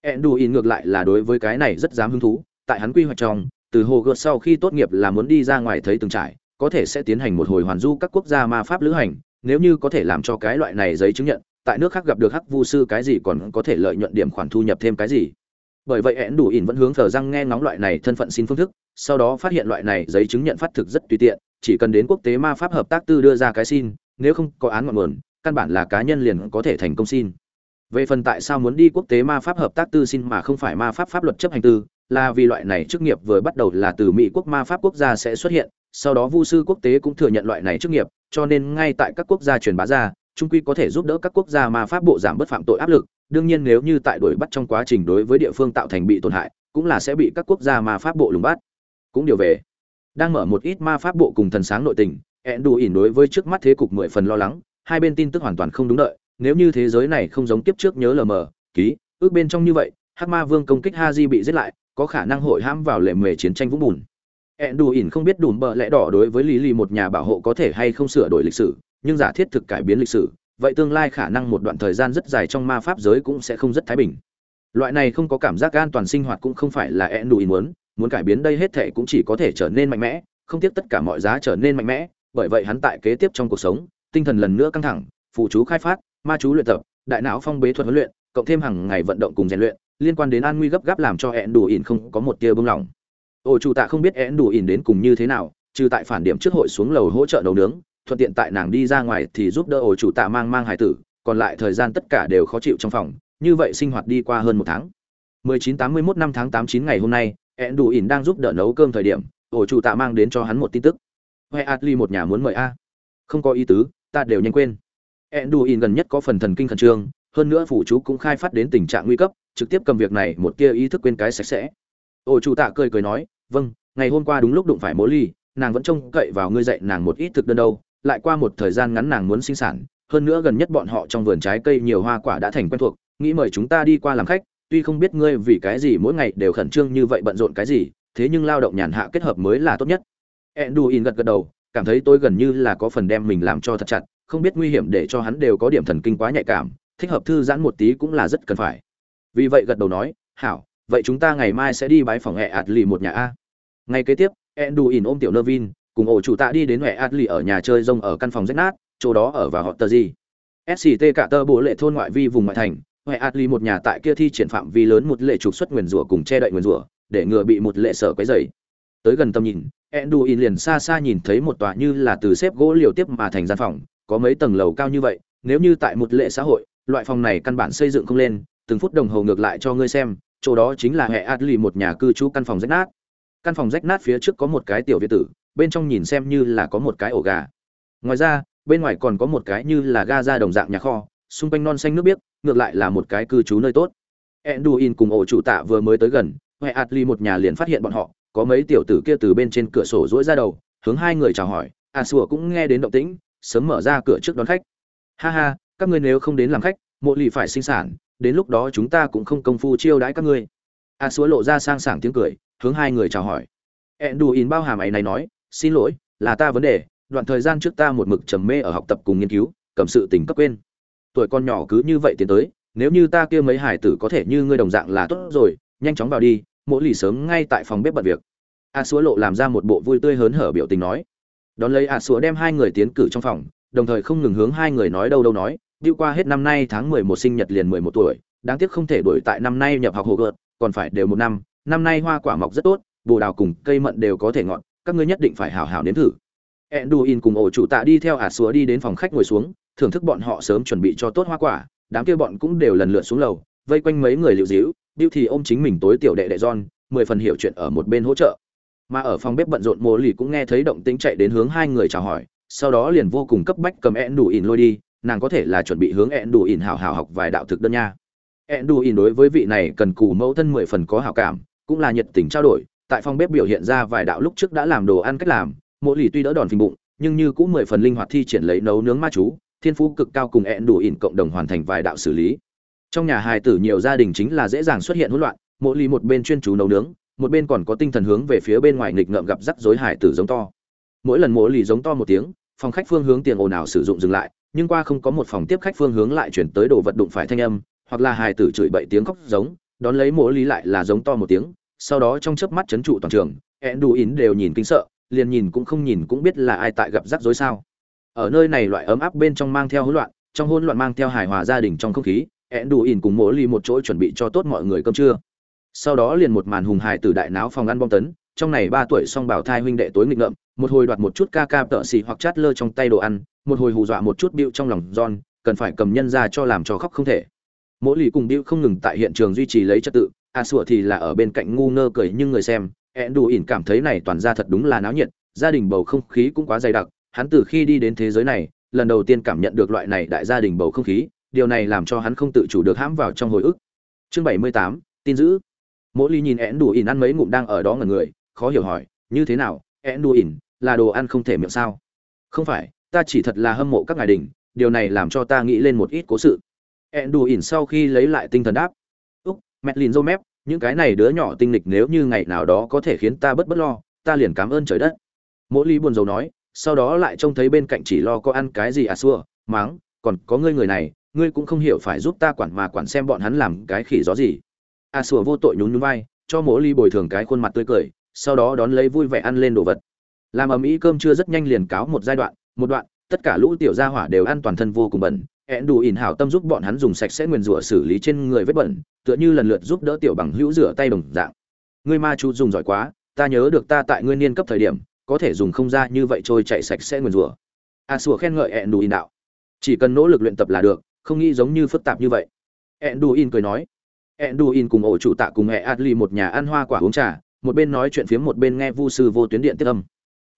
Enduin ngược lại là đối với cái này rất dám hứng thú, tại hắn quy hoạch trong, từ hồ gợt sau khi tốt nghiệp là muốn đi ra ngoài thấy từng trải, có thể sẽ tiến hành một hồi hoàn du các quốc gia ma pháp lữ hành, nếu như có thể làm cho cái loại này giấy chứng nhận, tại nước khác gặp được hắc vu sư cái gì còn có thể lợi nhuận điểm khoản thu nhập thêm cái gì. Bởi vậy én đủ ỉn vẫn hướng thờ răng nghe ngóng loại này thân phận xin phương thức sau đó phát hiện loại này giấy chứng nhận phát thực rất tùy tiện, chỉ cần đến quốc tế ma pháp hợp tác tư đưa ra cái xin, nếu không có án ngọn nguồn, căn bản là cá nhân liền có thể thành công xin. Về phần tại sao muốn đi quốc tế ma pháp hợp tác tư xin mà không phải ma pháp pháp luật chấp hành tư, là vì loại này chức nghiệp vừa bắt đầu là từ mỹ quốc ma pháp quốc gia sẽ xuất hiện, sau đó vu sư quốc tế cũng thừa nhận loại này chức nghiệp, cho nên ngay tại các quốc gia truyền bá ra, trung quy có thể giúp đỡ các quốc gia ma pháp bộ giảm bớt phạm tội áp lực, đương nhiên nếu như tại đuổi bắt trong quá trình đối với địa phương tạo thành bị tổn hại, cũng là sẽ bị các quốc gia ma pháp bộ lùng bắt cũng điều về. Đang mở một ít ma pháp bộ cùng thần sáng nội tình ẹn đủ ỉn đối với trước mắt thế cục mười phần lo lắng, hai bên tin tức hoàn toàn không đúng đợi, nếu như thế giới này không giống kiếp trước nhớ lờ mờ, ký, ước bên trong như vậy, hắc ma vương công kích ha di bị giết lại, có khả năng hội hãm vào lệ mề chiến tranh vũng bùn. Ẹn đủ ỉn không biết đùm bợ lẽ đỏ đối với lý lì một nhà bảo hộ có thể hay không sửa đổi lịch sử, nhưng giả thiết thực cải biến lịch sử, vậy tương lai khả năng một đoạn thời gian rất dài trong ma pháp giới cũng sẽ không rất thái bình. Loại này không có cảm giác an toàn sinh hoạt cũng không phải là ẹn đủ ỉn muốn muốn cải biến đây hết thệ cũng chỉ có thể trở nên mạnh mẽ, không tiếc tất cả mọi giá trở nên mạnh mẽ, bởi vậy hắn tại kế tiếp trong cuộc sống, tinh thần lần nữa căng thẳng, phụ chú khai phát, ma chú luyện tập, đại não phong bế thuật huấn luyện, cộng thêm hàng ngày vận động cùng rèn luyện, liên quan đến an nguy gấp gáp làm cho ẹn đủ ỉn không có một tia bông lỏng. Ổ chủ tạ không biết én đủ ỉn đến cùng như thế nào, trừ tại phản điểm trước hội xuống lầu hỗ trợ nấu nướng, thuận tiện tại nàng đi ra ngoài thì giúp đỡ ổ chủ tạ mang mang hải tử, còn lại thời gian tất cả đều khó chịu trong phòng, như vậy sinh hoạt đi qua hơn một tháng. 1981 năm tháng 89 ngày hôm nay ẹn đủ ỉn đang giúp đỡ nấu cơm thời điểm, ổ chủ tạ mang đến cho hắn một tin tức. Huệ atli một nhà muốn mời a. Không có ý tứ, ta đều nhanh quên. Ẹn đủ ỉn gần nhất có phần thần kinh khẩn trương, hơn nữa phủ chú cũng khai phát đến tình trạng nguy cấp, trực tiếp cầm việc này một tia ý thức quên cái sạch sẽ. Ổ chủ tạ cười cười nói vâng ngày hôm qua đúng lúc đụng phải mối ly, nàng vẫn trông cậy vào ngươi dạy nàng một ít thực đơn đâu, lại qua một thời gian ngắn nàng muốn sinh sản, hơn nữa gần nhất bọn họ trong vườn trái cây nhiều hoa quả đã thành quen thuộc, nghĩ mời chúng ta đi qua làm khách tuy không biết ngươi vì cái gì mỗi ngày đều khẩn trương như vậy bận rộn cái gì, thế nhưng lao động nhàn hạ kết hợp mới là tốt nhất. Edduin gật gật đầu, cảm thấy tôi gần như là có phần đem mình làm cho thật chặt, không biết nguy hiểm để cho hắn đều có điểm thần kinh quá nhạy cảm, thích hợp thư giãn một tí cũng là rất cần phải. Vì vậy gật đầu nói, hảo, vậy chúng ta ngày mai sẽ đi bái phòng hẹ ạt lì một nhà a. Ngày kế tiếp edduin ôm tiểu nơ vin cùng ổ chủ tạ đi đến hệ ạt lì ở nhà chơi rông ở căn phòng rách nát, chỗ đó ở và họ tờ gì. Sct cả tơ bộ lệ thôn ngoại vi vùng ngoại thành huệ adli một nhà tại kia thi triển phạm vi lớn một lệ trục xuất nguyền rủa cùng che đậy nguyền rủa, để ngừa bị một lệ sở quấy dày tới gần tầm nhìn, enduin liền xa xa nhìn thấy một tòa như là từ xếp gỗ liều tiếp mà thành gian phòng, có mấy tầng lầu cao như vậy, nếu như tại một lệ xã hội, loại phòng này căn bản xây dựng không lên, từng phút đồng hồ ngược lại cho ngươi xem, chỗ đó chính là hệ adli một nhà cư trú căn phòng rách nát. Căn phòng rách nát phía trước có một cái tiểu việt tử, bên trong nhìn xem như là có một cái ổ gà. Ngoài ra, bên ngoài còn có một cái như là ga ra đồng dạng nhà kho, xung quanh non xanh nước biếc ngược lại là một cái cư trú nơi tốt. Enduin cùng ổ chủ tạ vừa mới tới gần huệ atli một nhà liền phát hiện bọn họ, có mấy tiểu tử kia từ bên trên cửa sổ dỗi ra đầu, hướng hai người chào hỏi. A sủa cũng nghe đến động tĩnh, sớm mở ra cửa trước đón khách. Ha ha, các ngươi nếu không đến làm khách, mộ lì phải sinh sản, đến lúc đó chúng ta cũng không công phu chiêu đãi các ngươi. A sủa lộ ra sang sảng tiếng cười, hướng hai người chào hỏi. Enduin bao hàm ấy này nói, xin lỗi, là ta vấn đề, đoạn thời gian trước ta một mực trầm mê ở học tập cùng nghiên cứu, cầm sự tình cấp quên tuổi con nhỏ cứ như vậy tiến tới, nếu như ta kia mấy hải tử có thể như ngươi đồng dạng là tốt rồi, nhanh chóng vào đi mỗi lì sớm ngay tại phòng bếp bận việc. A xúa lộ làm ra một bộ vui tươi hớn hở biểu tình nói. Đón lấy a xúa đem hai người tiến cử trong phòng, đồng thời không ngừng hướng hai người nói đâu đâu nói, đi qua hết năm nay tháng mười một sinh nhật liền mười một tuổi, đáng tiếc không thể đuổi tại năm nay nhập học hồ gợt, còn phải đều một năm năm nay hoa quả mọc rất tốt, bồ đào cùng cây mận đều có thể ngọn các ngươi nhất định phải hảo hảo nếm thử. Enduin cùng ổ chủ tạ đi theo ả xúa đi đến phòng khách ngồi xuống thưởng thức bọn họ sớm chuẩn bị cho tốt hoa quả đám kia bọn cũng đều lần lượt xuống lầu vây quanh mấy người liệu dĩu điêu thì ôm chính mình tối tiểu đệ đệ John, mười phần hiểu chuyện ở một bên hỗ trợ. Mà ở phòng bếp bận rộn mồ Lì cũng nghe thấy động tĩnh chạy đến hướng hai người chào hỏi, sau đó liền vô cùng cấp bách cầm ẹn đủ ỉn lôi đi, nàng có thể là chuẩn bị hướng ẹn đủ ỉn hảo hảo học vài đạo thực đơn nha. ẹn đủ ỉn đối với vị này cần cù mẫu thân mười phần có hảo cảm, cũng là nhiệt tình trao đổi, tại phòng bếp biểu hiện ra vài đạo lúc trước đã làm đồ ăn cách làm, Mộ Lì tuy đỡ đòn phình bụng, nhưng như cũng mười phần linh hoạt thi triển lấy nấu nướng ma chú, thiên phú cực cao cùng ẹn đủ ỉn cộng đồng hoàn thành vài đạo xử lý. Trong nhà hài tử nhiều gia đình chính là dễ dàng xuất hiện hỗn loạn, mỗi ly một bên chuyên chú nấu nướng, một bên còn có tinh thần hướng về phía bên ngoài nghịch ngợm gặp rắc rối hài tử giống to. Mỗi lần mỗi lì giống to một tiếng, phòng khách phương hướng tiền ồn ào sử dụng dừng lại, nhưng qua không có một phòng tiếp khách phương hướng lại chuyển tới đồ vật đụng phải thanh âm, hoặc là hài tử chửi bậy tiếng khóc giống, đón lấy mỗi lý lại là giống to một tiếng, sau đó trong chớp mắt chấn trụ toàn trường, ẹn đủ ỉn đều nhìn kinh sợ, liền nhìn cũng không nhìn cũng biết là ai tại gặp rắc rối sao ở nơi này loại ấm áp bên trong mang theo hỗn loạn, trong hỗn loạn mang theo hài hòa gia đình trong không khí ẹn đủ ỉn cùng mỗi ly một chỗ chuẩn bị cho tốt mọi người cơm trưa. Sau đó liền một màn hùng hài từ đại náo phòng ăn bom tấn, trong này ba tuổi song bảo thai huynh đệ tối nghịch ngợm, một hồi đoạt một chút ca ca tợ xì hoặc chát lơ trong tay đồ ăn, một hồi hù dọa một chút bịu trong lòng giòn cần phải cầm nhân ra cho làm cho khóc không thể. Mỗi lì cùng bịu không ngừng tại hiện trường duy trì lấy trật tự, a sủa thì là ở bên cạnh ngu ngơ cười nhưng người xem ẹn đủ ỉn cảm thấy này toàn ra thật đúng là náo nhiệt, gia đình bầu không khí cũng quá dày đặc hắn từ khi đi đến thế giới này, lần đầu tiên cảm nhận được loại này đại gia đình bầu không khí, điều này làm cho hắn không tự chủ được hãm vào trong hồi ức. Chương bảy mươi tám, tin giữ mỗi ly nhìn én đủ ỉn ăn mấy ngụm đang ở đó ngẩn người, khó hiểu hỏi, như thế nào? Én đủ ỉn, là đồ ăn không thể miệng sao? Không phải, ta chỉ thật là hâm mộ các ngài đình, điều này làm cho ta nghĩ lên một ít cố sự. Én đủ ỉn sau khi lấy lại tinh thần đáp, úc, mẹ lìn dô mép, những cái này đứa nhỏ tinh lịch nếu như ngày nào đó có thể khiến ta bất bất lo, ta liền cảm ơn trời đất. Mỗi ly buồn rầu nói sau đó lại trông thấy bên cạnh chỉ lo có ăn cái gì à xua, máng, còn có ngươi người này, ngươi cũng không hiểu phải giúp ta quản mà quản xem bọn hắn làm cái khỉ gió gì. A xua vô tội nhún nhún vai, cho mỗi ly bồi thường cái khuôn mặt tươi cười, sau đó đón lấy vui vẻ ăn lên đồ vật. Làm ầm ĩ cơm chưa rất nhanh liền cáo một giai đoạn, một đoạn, tất cả lũ tiểu gia hỏa đều ăn toàn thân vô cùng bẩn hẹn đủ ỉn hảo tâm giúp bọn hắn dùng sạch sẽ nguyền rủa xử lý trên người vết bẩn, tựa như lần lượt giúp đỡ tiểu bằng hữu rửa tay đồng dạng. Ngươi ma chú dùng giỏi quá, ta nhớ được ta tại ngươi niên cấp thời điểm có thể dùng không ra như vậy trôi chạy sạch sẽ nguyền rủa. A sủa khen ngợi ẹn đủ in đạo. Chỉ cần nỗ lực luyện tập là được, không nghĩ giống như phức tạp như vậy. Ẹn đủ in cười nói. Ẹn đủ in cùng ổ chủ tạ cùng mẹ adli một nhà ăn hoa quả uống trà, một bên nói chuyện phiếm một bên nghe vu sư vô tuyến điện tiết âm.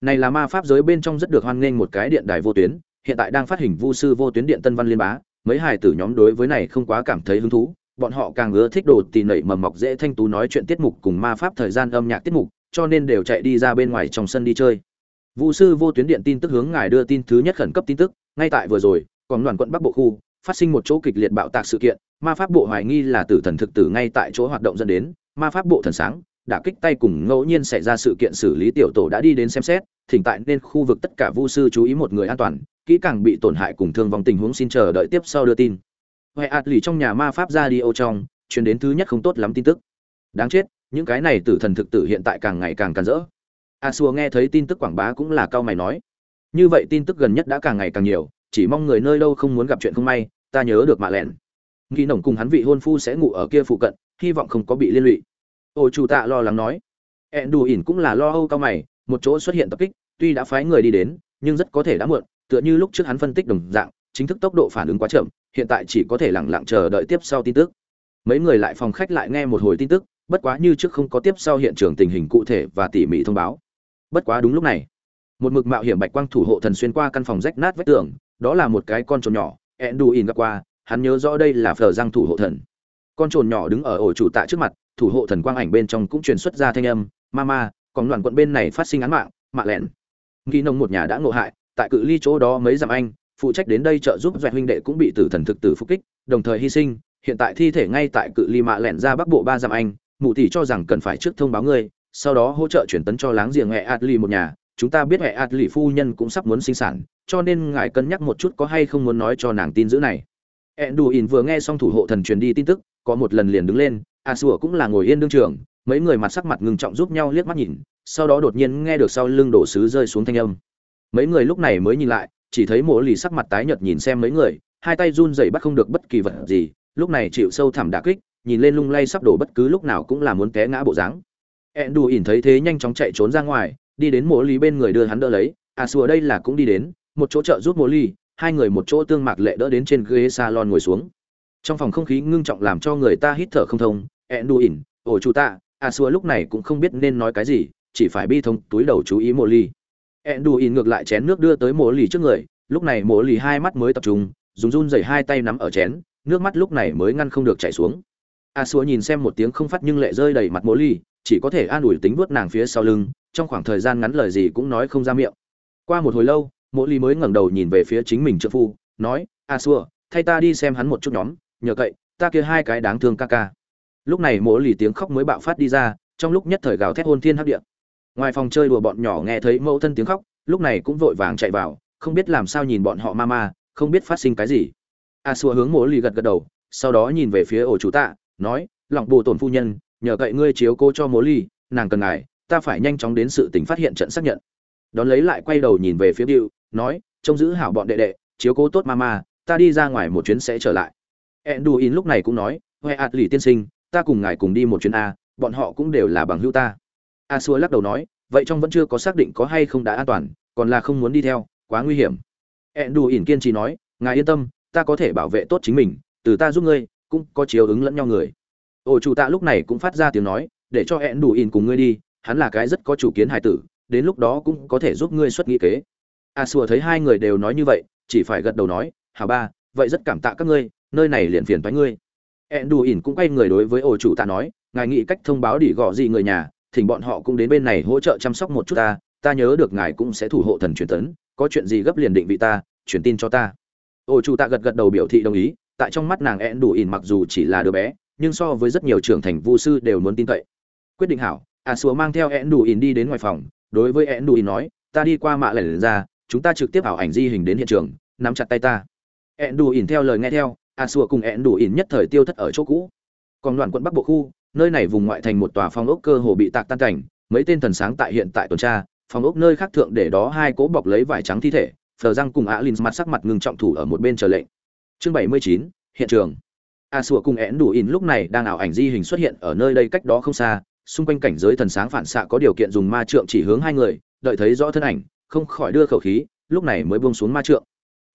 Này là ma pháp giới bên trong rất được hoan nghênh một cái điện đài vô tuyến, hiện tại đang phát hình vu sư vô tuyến điện tân văn liên bá, mấy hài tử nhóm đối với này không quá cảm thấy hứng thú, bọn họ càng ưa thích đồ tì nảy mầm mọc dễ thanh tú nói chuyện tiết mục cùng ma pháp thời gian âm nhạc tiết mục cho nên đều chạy đi ra bên ngoài trong sân đi chơi Vu sư vô tuyến điện tin tức hướng ngài đưa tin thứ nhất khẩn cấp tin tức, ngay tại vừa rồi, còn đoàn quận Bắc Bộ khu phát sinh một chỗ kịch liệt bạo tạc sự kiện, ma pháp bộ hoài nghi là tử thần thực tử ngay tại chỗ hoạt động dẫn đến, ma pháp bộ thần sáng, đã kích tay cùng ngẫu nhiên xảy ra sự kiện xử lý tiểu tổ đã đi đến xem xét, thỉnh tại nên khu vực tất cả vu sư chú ý một người an toàn, kỹ càng bị tổn hại cùng thương vong tình huống xin chờ đợi tiếp sau đưa tin. Hoài ạt lì trong nhà ma pháp ra đi ô trong, truyền đến thứ nhất không tốt lắm tin tức. Đáng chết, những cái này tử thần thực tử hiện tại càng ngày càng càn rỡ. A xua nghe thấy tin tức quảng bá cũng là cao mày nói, như vậy tin tức gần nhất đã càng ngày càng nhiều, chỉ mong người nơi đâu không muốn gặp chuyện không may, ta nhớ được mạ lẻn nghĩ nồng cùng hắn vị hôn phu sẽ ngủ ở kia phụ cận, hy vọng không có bị liên lụy. Ô chủ tạ lo lắng nói. Ẹn đù ỉn cũng là lo âu cao mày, một chỗ xuất hiện tập kích, tuy đã phái người đi đến, nhưng rất có thể đã muộn, tựa như lúc trước hắn phân tích đồng dạng, chính thức tốc độ phản ứng quá chậm, hiện tại chỉ có thể lẳng lặng chờ đợi tiếp sau tin tức. Mấy người lại phòng khách lại nghe một hồi tin tức bất quá như trước không có tiếp sau hiện trường tình hình cụ thể và tỉ mỉ thông báo bất quá đúng lúc này, một mực mạo hiểm bạch quang thủ hộ thần xuyên qua căn phòng rách nát vách tường, đó là một cái con trồn nhỏ, Enduin gặp qua, hắn nhớ rõ đây là phở răng thủ hộ thần con trồn nhỏ đứng ở ổ chủ tạ trước mặt, thủ hộ thần quang ảnh bên trong cũng truyền xuất ra thanh âm mama. còn đoàn quận bên này phát sinh án mạng, mạ lẹn nghi nông một nhà đã ngộ hại, tại cự ly chỗ đó mấy dặm anh, phụ trách đến đây trợ giúp doẹt huynh đệ cũng bị tử thần thực tử phục kích, đồng thời hy sinh, hiện tại thi thể ngay tại cự ly mạ lẹn ra bắc bộ ba dặm anh mụ tỷ cho rằng cần phải trước thông báo ngươi sau đó hỗ trợ chuyển tấn cho láng giềng hệ Atli một nhà, chúng ta biết hệ Atli phu nhân cũng sắp muốn sinh sản, cho nên ngài cân nhắc một chút có hay không muốn nói cho nàng tin dữ này. Enduin vừa nghe xong thủ hộ thần truyền đi tin tức, có một lần liền đứng lên, Asua cũng là ngồi yên đương trường, mấy người mặt sắc mặt ngưng trọng giúp nhau liếc mắt nhìn, sau đó đột nhiên nghe được sau lưng đổ sứ rơi xuống thanh âm. Mấy người lúc này mới nhìn lại, chỉ thấy Mộ Lì sắc mặt tái nhợt nhìn xem mấy người, hai tay run rẩy bắt không được bất kỳ vật gì, lúc này chịu sâu thẳm đả kích, nhìn lên lung lay sắp đổ bất cứ lúc nào cũng là muốn té ngã bộ dáng. Ẹn đù ỉn thấy thế nhanh chóng chạy trốn ra ngoài, đi đến mộ ly bên người đưa hắn đỡ lấy. À xùa đây là cũng đi đến, một chỗ trợ giúp mộ ly, hai người một chỗ tương mạc lệ đỡ đến trên ghế salon ngồi xuống. Trong phòng không khí ngưng trọng làm cho người ta hít thở không thông. Ẹn đù ỉn ổ chủ ta à xùa lúc này cũng không biết nên nói cái gì, chỉ phải bi thông túi đầu chú ý mộ ly. Ẹn đù ỉn ngược lại chén nước đưa tới mộ ly trước người, lúc này mộ ly hai mắt mới tập trung, dùng run dày hai tay nắm ở chén, nước mắt lúc này mới ngăn không được chảy xuống a xua nhìn xem một tiếng không phát nhưng lệ rơi đầy mặt mỗ ly, chỉ có thể an ủi tính vuốt nàng phía sau lưng, trong khoảng thời gian ngắn lời gì cũng nói không ra miệng. Qua một hồi lâu, Mỗ ly mới ngẩng đầu nhìn về phía chính mình trợ phu, nói, a xua thay ta đi xem hắn một chút nhóm, nhờ cậy, ta kia hai cái đáng thương ca ca. Lúc này Mỗ lì tiếng khóc mới bạo phát đi ra, trong lúc nhất thời gào thét hôn thiên hấp địa. Ngoài phòng chơi đùa bọn nhỏ nghe thấy mẫu thân tiếng khóc, lúc này cũng vội vàng chạy vào, không biết làm sao nhìn bọn họ ma ma, không biết phát sinh cái gì. A xua hướng Mỗ lì gật gật đầu, sau đó nhìn về phía ổ chủ tạ nói lòng bồ tổn phu nhân, nhờ cậy ngươi chiếu cố cho mố ly, nàng cần ngài, ta phải nhanh chóng đến sự tình phát hiện trận xác nhận. Đón lấy lại quay đầu nhìn về phía điệu nói, trông giữ hảo bọn đệ đệ, chiếu cố tốt mama ta đi ra ngoài một chuyến sẽ trở lại. Enduin lúc này cũng nói huệ ạt lì tiên sinh, ta cùng ngài cùng đi một chuyến a, bọn họ cũng đều là bằng hữu ta. A xua lắc đầu nói, vậy trong vẫn chưa có xác định có hay không đã an toàn, còn là không muốn đi theo, quá nguy hiểm. Enduin kiên trì nói, ngài yên tâm, ta có thể bảo vệ tốt chính mình, từ ta giúp ngươi cũng có chiếu ứng lẫn nhau người. Ổ chủ tạ lúc này cũng phát ra tiếng nói, để cho hẹn đủ in cùng ngươi đi, hắn là cái rất có chủ kiến hài tử, đến lúc đó cũng có thể giúp ngươi xuất nghị kế. À, A xua thấy hai người đều nói như vậy, chỉ phải gật đầu nói, hà ba, vậy rất cảm tạ các ngươi, nơi này liền phiền thoái ngươi. Hẹn đủ in cũng quay người đối với ổ chủ tạ nói, ngài nghĩ cách thông báo đỉ gọ gì người nhà, thỉnh bọn họ cũng đến bên này hỗ trợ chăm sóc một chút ta ta nhớ được ngài cũng sẽ thủ hộ thần truyền tấn, có chuyện gì gấp liền định vị ta, truyền tin cho ta. Ổ chủ tạ gật gật đầu biểu thị đồng ý tại trong mắt nàng ẹn đủ ỉn mặc dù chỉ là đứa bé, nhưng so với rất nhiều trưởng thành vu sư đều muốn tin cậy. Quyết định hảo, a xúa mang theo ẹn đủ ỉn đi đến ngoài phòng, đối với ẹn đủ ỉn nói, ta đi qua mạ lẻn ra, chúng ta trực tiếp ảo ảnh di hình đến hiện trường, nắm chặt tay ta. Ẹn đủ ỉn theo lời nghe theo, a xúa cùng ẹn đủ ỉn nhất thời tiêu thất ở chỗ cũ. Còn đoạn quận bắc bộ khu, nơi này vùng ngoại thành một tòa phong ốc cơ hồ bị tạc tan cảnh, mấy tên thần sáng tại hiện tại tuần tra phòng ốc nơi khác thượng để đó hai cố bọc lấy vải trắng thi thể, phờ răng cùng á linh mặt sắc mặt ngưng trọng thủ ở một bên chờ lệnh chương bảy mươi chín, hiện trường. A sủa cùng én đủ in lúc này đang ảo ảnh di hình xuất hiện ở nơi đây cách đó không xa, xung quanh cảnh giới thần sáng phản xạ có điều kiện dùng ma trượng chỉ hướng hai người, đợi thấy rõ thân ảnh, không khỏi đưa khẩu khí, lúc này mới buông xuống ma trượng.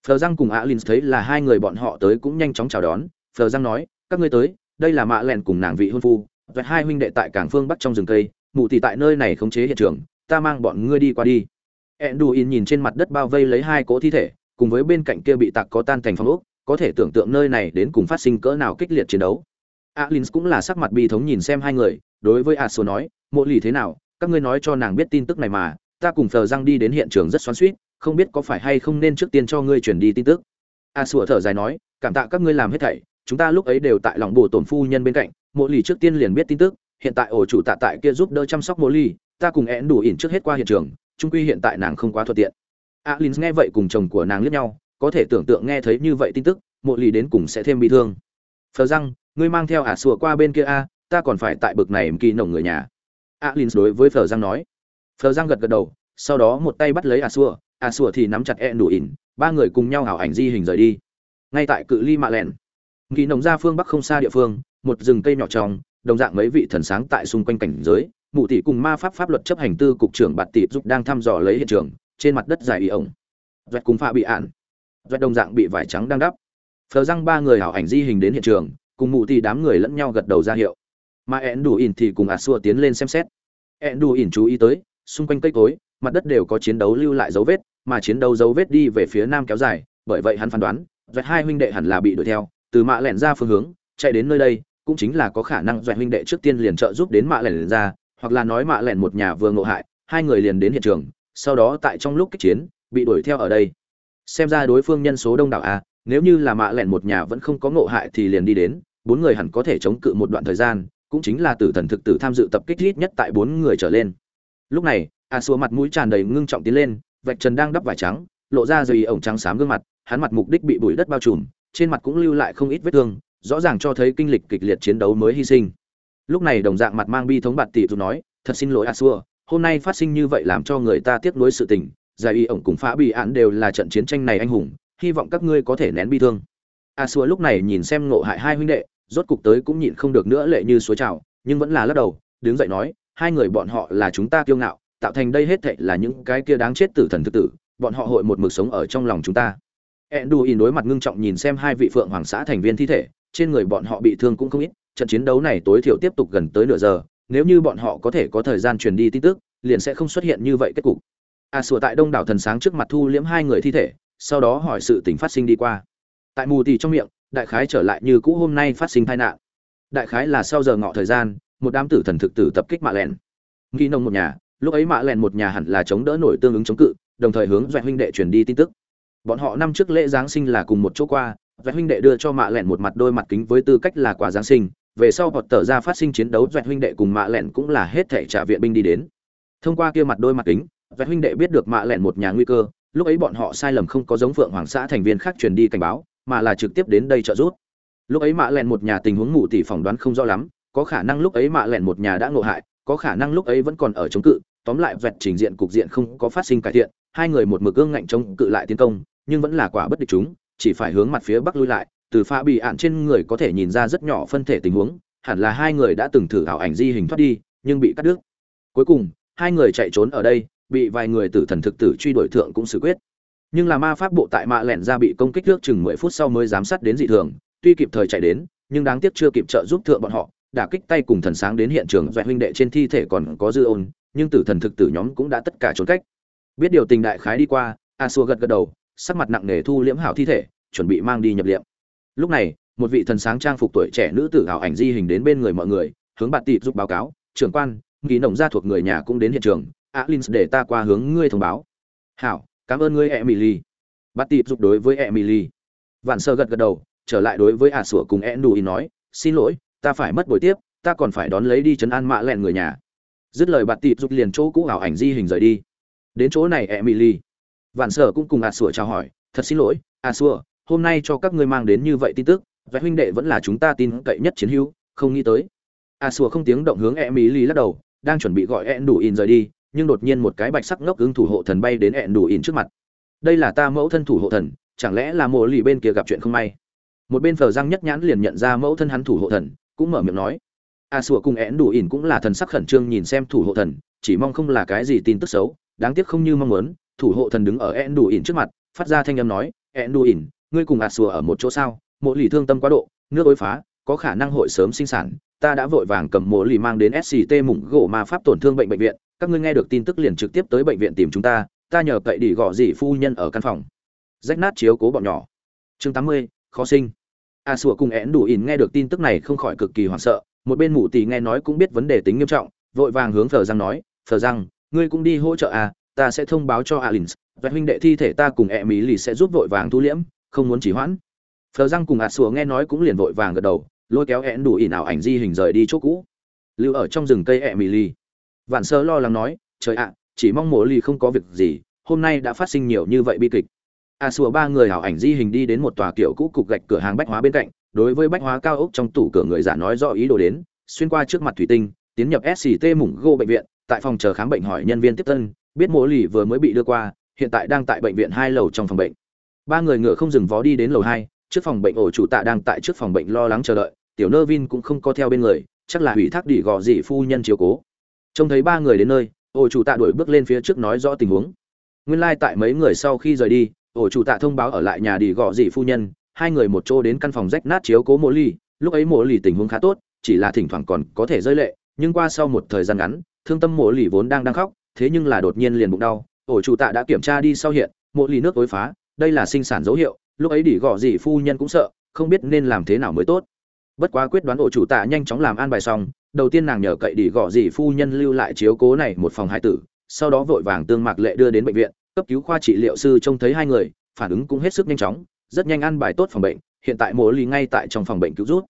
Phờ răng cùng alin thấy là hai người bọn họ tới cũng nhanh chóng chào đón. Phờ răng nói, các ngươi tới, đây là mạ lẹn cùng nàng vị hôn phu, và hai huynh đệ tại cảng phương bắc trong rừng cây, mụ thì tại nơi này khống chế hiện trường, ta mang bọn ngươi đi qua đi. Enduin nhìn trên mặt đất bao vây lấy hai cỗ thi thể, cùng với bên cạnh kia bị tạc có tan thành phong ốc có thể tưởng tượng nơi này đến cùng phát sinh cỡ nào kích liệt chiến đấu. Alin cũng là sắc mặt bi thống nhìn xem hai người, đối với a số nói, mộ lì thế nào? Các ngươi nói cho nàng biết tin tức này mà, ta cùng phờ răng đi đến hiện trường rất xoắn suýt không biết có phải hay không nên trước tiên cho ngươi chuyển đi tin tức. A sủa thở dài nói, cảm tạ các ngươi làm hết thảy, chúng ta lúc ấy đều tại lòng bồ tổn phu nhân bên cạnh, mộ lì trước tiên liền biết tin tức, hiện tại ổ chủ tạ tại kia giúp đỡ chăm sóc mộ lì, ta cùng én đủ ỉn trước hết qua hiện trường trung quy hiện tại nàng không quá thuận tiện. Alin nghe vậy cùng chồng của nàng liếc nhau có thể tưởng tượng nghe thấy như vậy tin tức, mộ lì đến cùng sẽ thêm bị thương. Phờ răng, ngươi mang theo ả sùa qua bên kia a, ta còn phải tại bực này kỳ nồng người nhà. Alin đối với phờ răng nói. Phờ răng gật gật đầu, sau đó một tay bắt lấy ả sùa ả sùa thì nắm chặt e đủ ỉn, ba người cùng nhau hảo ảnh di hình rời đi. Ngay tại cự ly mạ lẹn, kỳ nồng ra phương bắc không xa địa phương, một rừng cây nhỏ trong, đồng dạng mấy vị thần sáng tại xung quanh cảnh giới, mụ tỷ cùng ma pháp pháp luật chấp hành tư cục trưởng bạt tỷ giúp đang thăm dò lấy hiện trường, trên mặt đất dài y ổng. Doẹt cùng pha bị ạn. Doanh đồng dạng bị vải trắng đang đắp. Phờ răng ba người hảo ảnh di hình đến hiện trường, cùng mụ thì đám người lẫn nhau gật đầu ra hiệu. Mà ẹn đủ ỉn thì cùng ạt xua tiến lên xem xét. Ẹn đủ ỉn chú ý tới, xung quanh cây cối, mặt đất đều có chiến đấu lưu lại dấu vết, mà chiến đấu dấu vết đi về phía nam kéo dài, bởi vậy hắn phán đoán doanh hai huynh đệ hẳn là bị đuổi theo, từ mạ lẻn ra phương hướng, chạy đến nơi đây, cũng chính là có khả năng doanh huynh đệ trước tiên liền trợ giúp đến mạ lẻn ra, hoặc là nói mạ lẻn một nhà vừa ngộ hại, hai người liền đến hiện trường, sau đó tại trong lúc kích chiến, bị đuổi theo ở đây xem ra đối phương nhân số đông đảo a nếu như là mạ lẻn một nhà vẫn không có ngộ hại thì liền đi đến, bốn người hẳn có thể chống cự một đoạn thời gian, cũng chính là tử thần thực tử tham dự tập kích ít nhất tại bốn người trở lên. Lúc này, a xua mặt mũi tràn đầy ngưng trọng tiến lên, vạch trần đang đắp vải trắng, lộ ra dây ổng trắng xám gương mặt, hắn mặt mục đích bị bụi đất bao trùm, trên mặt cũng lưu lại không ít vết thương, rõ ràng cho thấy kinh lịch kịch liệt chiến đấu mới hy sinh. Lúc này đồng dạng mặt mang bi thống bạt tỷ dù nói, thật xin lỗi a xua hôm nay phát sinh như vậy làm cho người ta tiếc nuối sự tình giải y ổng cùng phá bị án đều là trận chiến tranh này anh hùng hy vọng các ngươi có thể nén bi thương a xua lúc này nhìn xem ngộ hại hai huynh đệ rốt cục tới cũng nhịn không được nữa lệ như suối trào nhưng vẫn là lắc đầu đứng dậy nói hai người bọn họ là chúng ta kiêu ngạo tạo thành đây hết thệ là những cái kia đáng chết tử thần thực tử bọn họ hội một mực sống ở trong lòng chúng ta Enduin đối mặt ngưng trọng nhìn xem hai vị phượng hoàng xã thành viên thi thể, trên người bọn họ bị thương cũng không ít, trận chiến đấu này tối thiểu tiếp tục gần tới nửa giờ, nếu như bọn họ có thể có thời gian truyền đi tin tức, liền sẽ không xuất hiện như vậy kết cục. A sủa tại Đông đảo thần sáng trước mặt thu liễm hai người thi thể, sau đó hỏi sự tình phát sinh đi qua. Tại mù tì trong miệng, đại khái trở lại như cũ hôm nay phát sinh tai nạn. Đại khái là sau giờ ngọ thời gian, một đám tử thần thực tử tập kích mạ lẹn. Nghi nông một nhà, lúc ấy mạ lẹn một nhà hẳn là chống đỡ nổi tương ứng chống cự, đồng thời hướng doanh huynh đệ truyền đi tin tức bọn họ năm trước lễ giáng sinh là cùng một chỗ qua doanh huynh đệ đưa cho mạ lẹn một mặt đôi mặt kính với tư cách là quà giáng sinh về sau họ tở ra phát sinh chiến đấu doanh huynh đệ cùng mạ lẹn cũng là hết thể trả viện binh đi đến thông qua kia mặt đôi mặt kính doanh huynh đệ biết được mạ lẹn một nhà nguy cơ, lúc ấy bọn họ sai lầm không có giống phượng hoàng xã thành viên khác truyền đi cảnh báo, mà là trực tiếp đến đây trợ giúp. Lúc ấy mạ lẹn một nhà tình huống mù tỷ phỏng đoán không rõ lắm, có khả năng lúc ấy mạ lẹn một nhà đã ngộ hại, có khả năng lúc ấy vẫn còn ở chống cự, tóm lại vẹt trình diện cục diện không có phát sinh cải thiện, hai người một mực ương ngạnh chống cự lại tiến công, nhưng vẫn là quả bất địch chúng, chỉ phải hướng mặt phía bắc lui lại, từ pha bị ạn trên người có thể nhìn ra rất nhỏ phân thể tình huống, hẳn là hai người đã từng thử ảo ảnh di hình thoát đi, nhưng bị cắt đứt. Cuối cùng, hai người chạy trốn ở đây bị vài người tử thần thực tử truy đuổi thượng cũng xử quyết. Nhưng là ma pháp bộ tại mạ lẻn ra bị công kích trước chừng mười phút sau mới giám sát đến dị thường, tuy kịp thời chạy đến, nhưng đáng tiếc chưa kịp trợ giúp thượng bọn họ đả kích tay cùng thần sáng đến hiện trường doại huynh đệ trên thi thể còn có dư ôn, nhưng tử thần thực tử nhóm cũng đã tất cả trốn cách. Biết điều tình đại khái đi qua, a xua gật gật đầu, sắc mặt nặng nề thu liễm hảo thi thể, chuẩn bị mang đi nhập liệm. Lúc này, một vị thần sáng trang phục tuổi trẻ nữ tử hảo ảnh di hình đến bên người mọi người, hướng bạn tịp giúp báo cáo, trưởng quan nghĩ nồng gia thuộc người nhà cũng đến hiện trường alin để ta qua hướng ngươi thông báo. Hảo, cảm ơn ngươi, emily. Bạn tịp giúp đối với emily. Vạn sơ gật gật đầu, trở lại đối với ả sủa cùng e enduin nói, xin lỗi, ta phải mất buổi tiếp, ta còn phải đón lấy đi chấn an mạ lẹn người nhà. Dứt lời bạn tịp giúp liền chỗ cũ ảo ảnh di hình rời đi. Đến chỗ này, emily. Vạn sở cũng cùng a sủa chào hỏi, thật xin lỗi a sủa, hôm nay cho các ngươi mang đến như vậy tin tức, vẽ huynh đệ vẫn là chúng ta tin cậy nhất chiến hữu, không nghĩ tới. A sủa không tiếng động hướng e mỹ lắc đầu, đang chuẩn bị gọi ẹn đủ in rời đi nhưng đột nhiên một cái bạch sắc ngốc ứng thủ hộ thần bay đến ẹn đủ ỉn trước mặt. Đây là ta mẫu thân thủ hộ thần, chẳng lẽ là mộ lì bên kia gặp chuyện không may? Một bên phờ răng nhất nhãn liền nhận ra mẫu thân hắn thủ hộ thần, cũng mở miệng nói. A sủa cùng ẹn đủ ỉn cũng là thần sắc khẩn trương nhìn xem thủ hộ thần, chỉ mong không là cái gì tin tức xấu, đáng tiếc không như mong muốn, thủ hộ thần đứng ở ẹn đủ ỉn trước mặt, phát ra thanh âm nói, ẹn đủ ỉn, ngươi cùng a sủa ở một chỗ sao? Mộ lì thương tâm quá độ, nước ối phá, có khả năng hội sớm sinh sản, ta đã vội vàng cầm mộ lì mang đến sct mủng gỗ ma pháp tổn thương bệnh bệnh viện các ngươi nghe được tin tức liền trực tiếp tới bệnh viện tìm chúng ta ta nhờ cậy đi gọ dỉ phu nhân ở căn phòng. Rách nát chiếu cố bọn nhỏ. Chương tám mươi, khó sinh. A sủa cùng én đủ ỉn nghe được tin tức này không khỏi cực kỳ hoảng sợ, một bên mụ tì nghe nói cũng biết vấn đề tính nghiêm trọng, vội vàng hướng phờ răng nói phờ răng ngươi cũng đi hỗ trợ à ta sẽ thông báo cho alin và huynh đệ thi thể ta cùng e mỹ lì sẽ giúp vội vàng thu liễm, không muốn chỉ hoãn. Phờ răng cùng a sủa nghe nói cũng liền vội vàng gật đầu, lôi kéo én đủ ỉn ảo ảnh di hình rời đi chỗ cũ. Lưu ở trong rừng cây e mỹ lì vạn sơ lo lắng nói, trời ạ, chỉ mong mộ lì không có việc gì, hôm nay đã phát sinh nhiều như vậy bi kịch. A xua ba người hảo ảnh di hình đi đến một tòa kiểu cũ cục gạch cửa hàng bách hóa bên cạnh, đối với bách hóa cao ốc trong tủ cửa người giả nói rõ ý đồ đến, xuyên qua trước mặt thủy tinh, tiến nhập sct mủng gô bệnh viện, tại phòng chờ khám bệnh hỏi nhân viên tiếp tân, biết mộ lì vừa mới bị đưa qua, hiện tại đang tại bệnh viện hai lầu trong phòng bệnh. Ba người ngựa không dừng vó đi đến lầu hai, trước phòng bệnh ổ chủ tạ đang tại trước phòng bệnh lo lắng chờ đợi, tiểu nơ vin cũng không có theo bên người, chắc là hủy thác đỉ gò dị phu nhân chiếu cố trông thấy ba người đến nơi, ổ chủ tạ đuổi bước lên phía trước nói rõ tình huống. Nguyên lai tại mấy người sau khi rời đi, ổ chủ tạ thông báo ở lại nhà đi gọ dị phu nhân, hai người một chỗ đến căn phòng rách nát chiếu cố mỗ ly, lúc ấy mỗ ly tình huống khá tốt, chỉ là thỉnh thoảng còn có thể rơi lệ, nhưng qua sau một thời gian ngắn, thương tâm mỗ ly vốn đang đang khóc, thế nhưng là đột nhiên liền bụng đau, ổ chủ tạ đã kiểm tra đi sau hiện mỗ ly nước tối phá, đây là sinh sản dấu hiệu, lúc ấy đi gọ dị phu nhân cũng sợ, không biết nên làm thế nào mới tốt. Bất quá quyết đoán ổ chủ tạ nhanh chóng làm an bài xong đầu tiên nàng nhờ cậy đi gọ gì phu nhân lưu lại chiếu cố này một phòng hai tử, sau đó vội vàng tương mạc lệ đưa đến bệnh viện, cấp cứu khoa trị liệu sư trông thấy hai người, phản ứng cũng hết sức nhanh chóng, rất nhanh ăn bài tốt phòng bệnh, hiện tại mổ lì ngay tại trong phòng bệnh cứu rút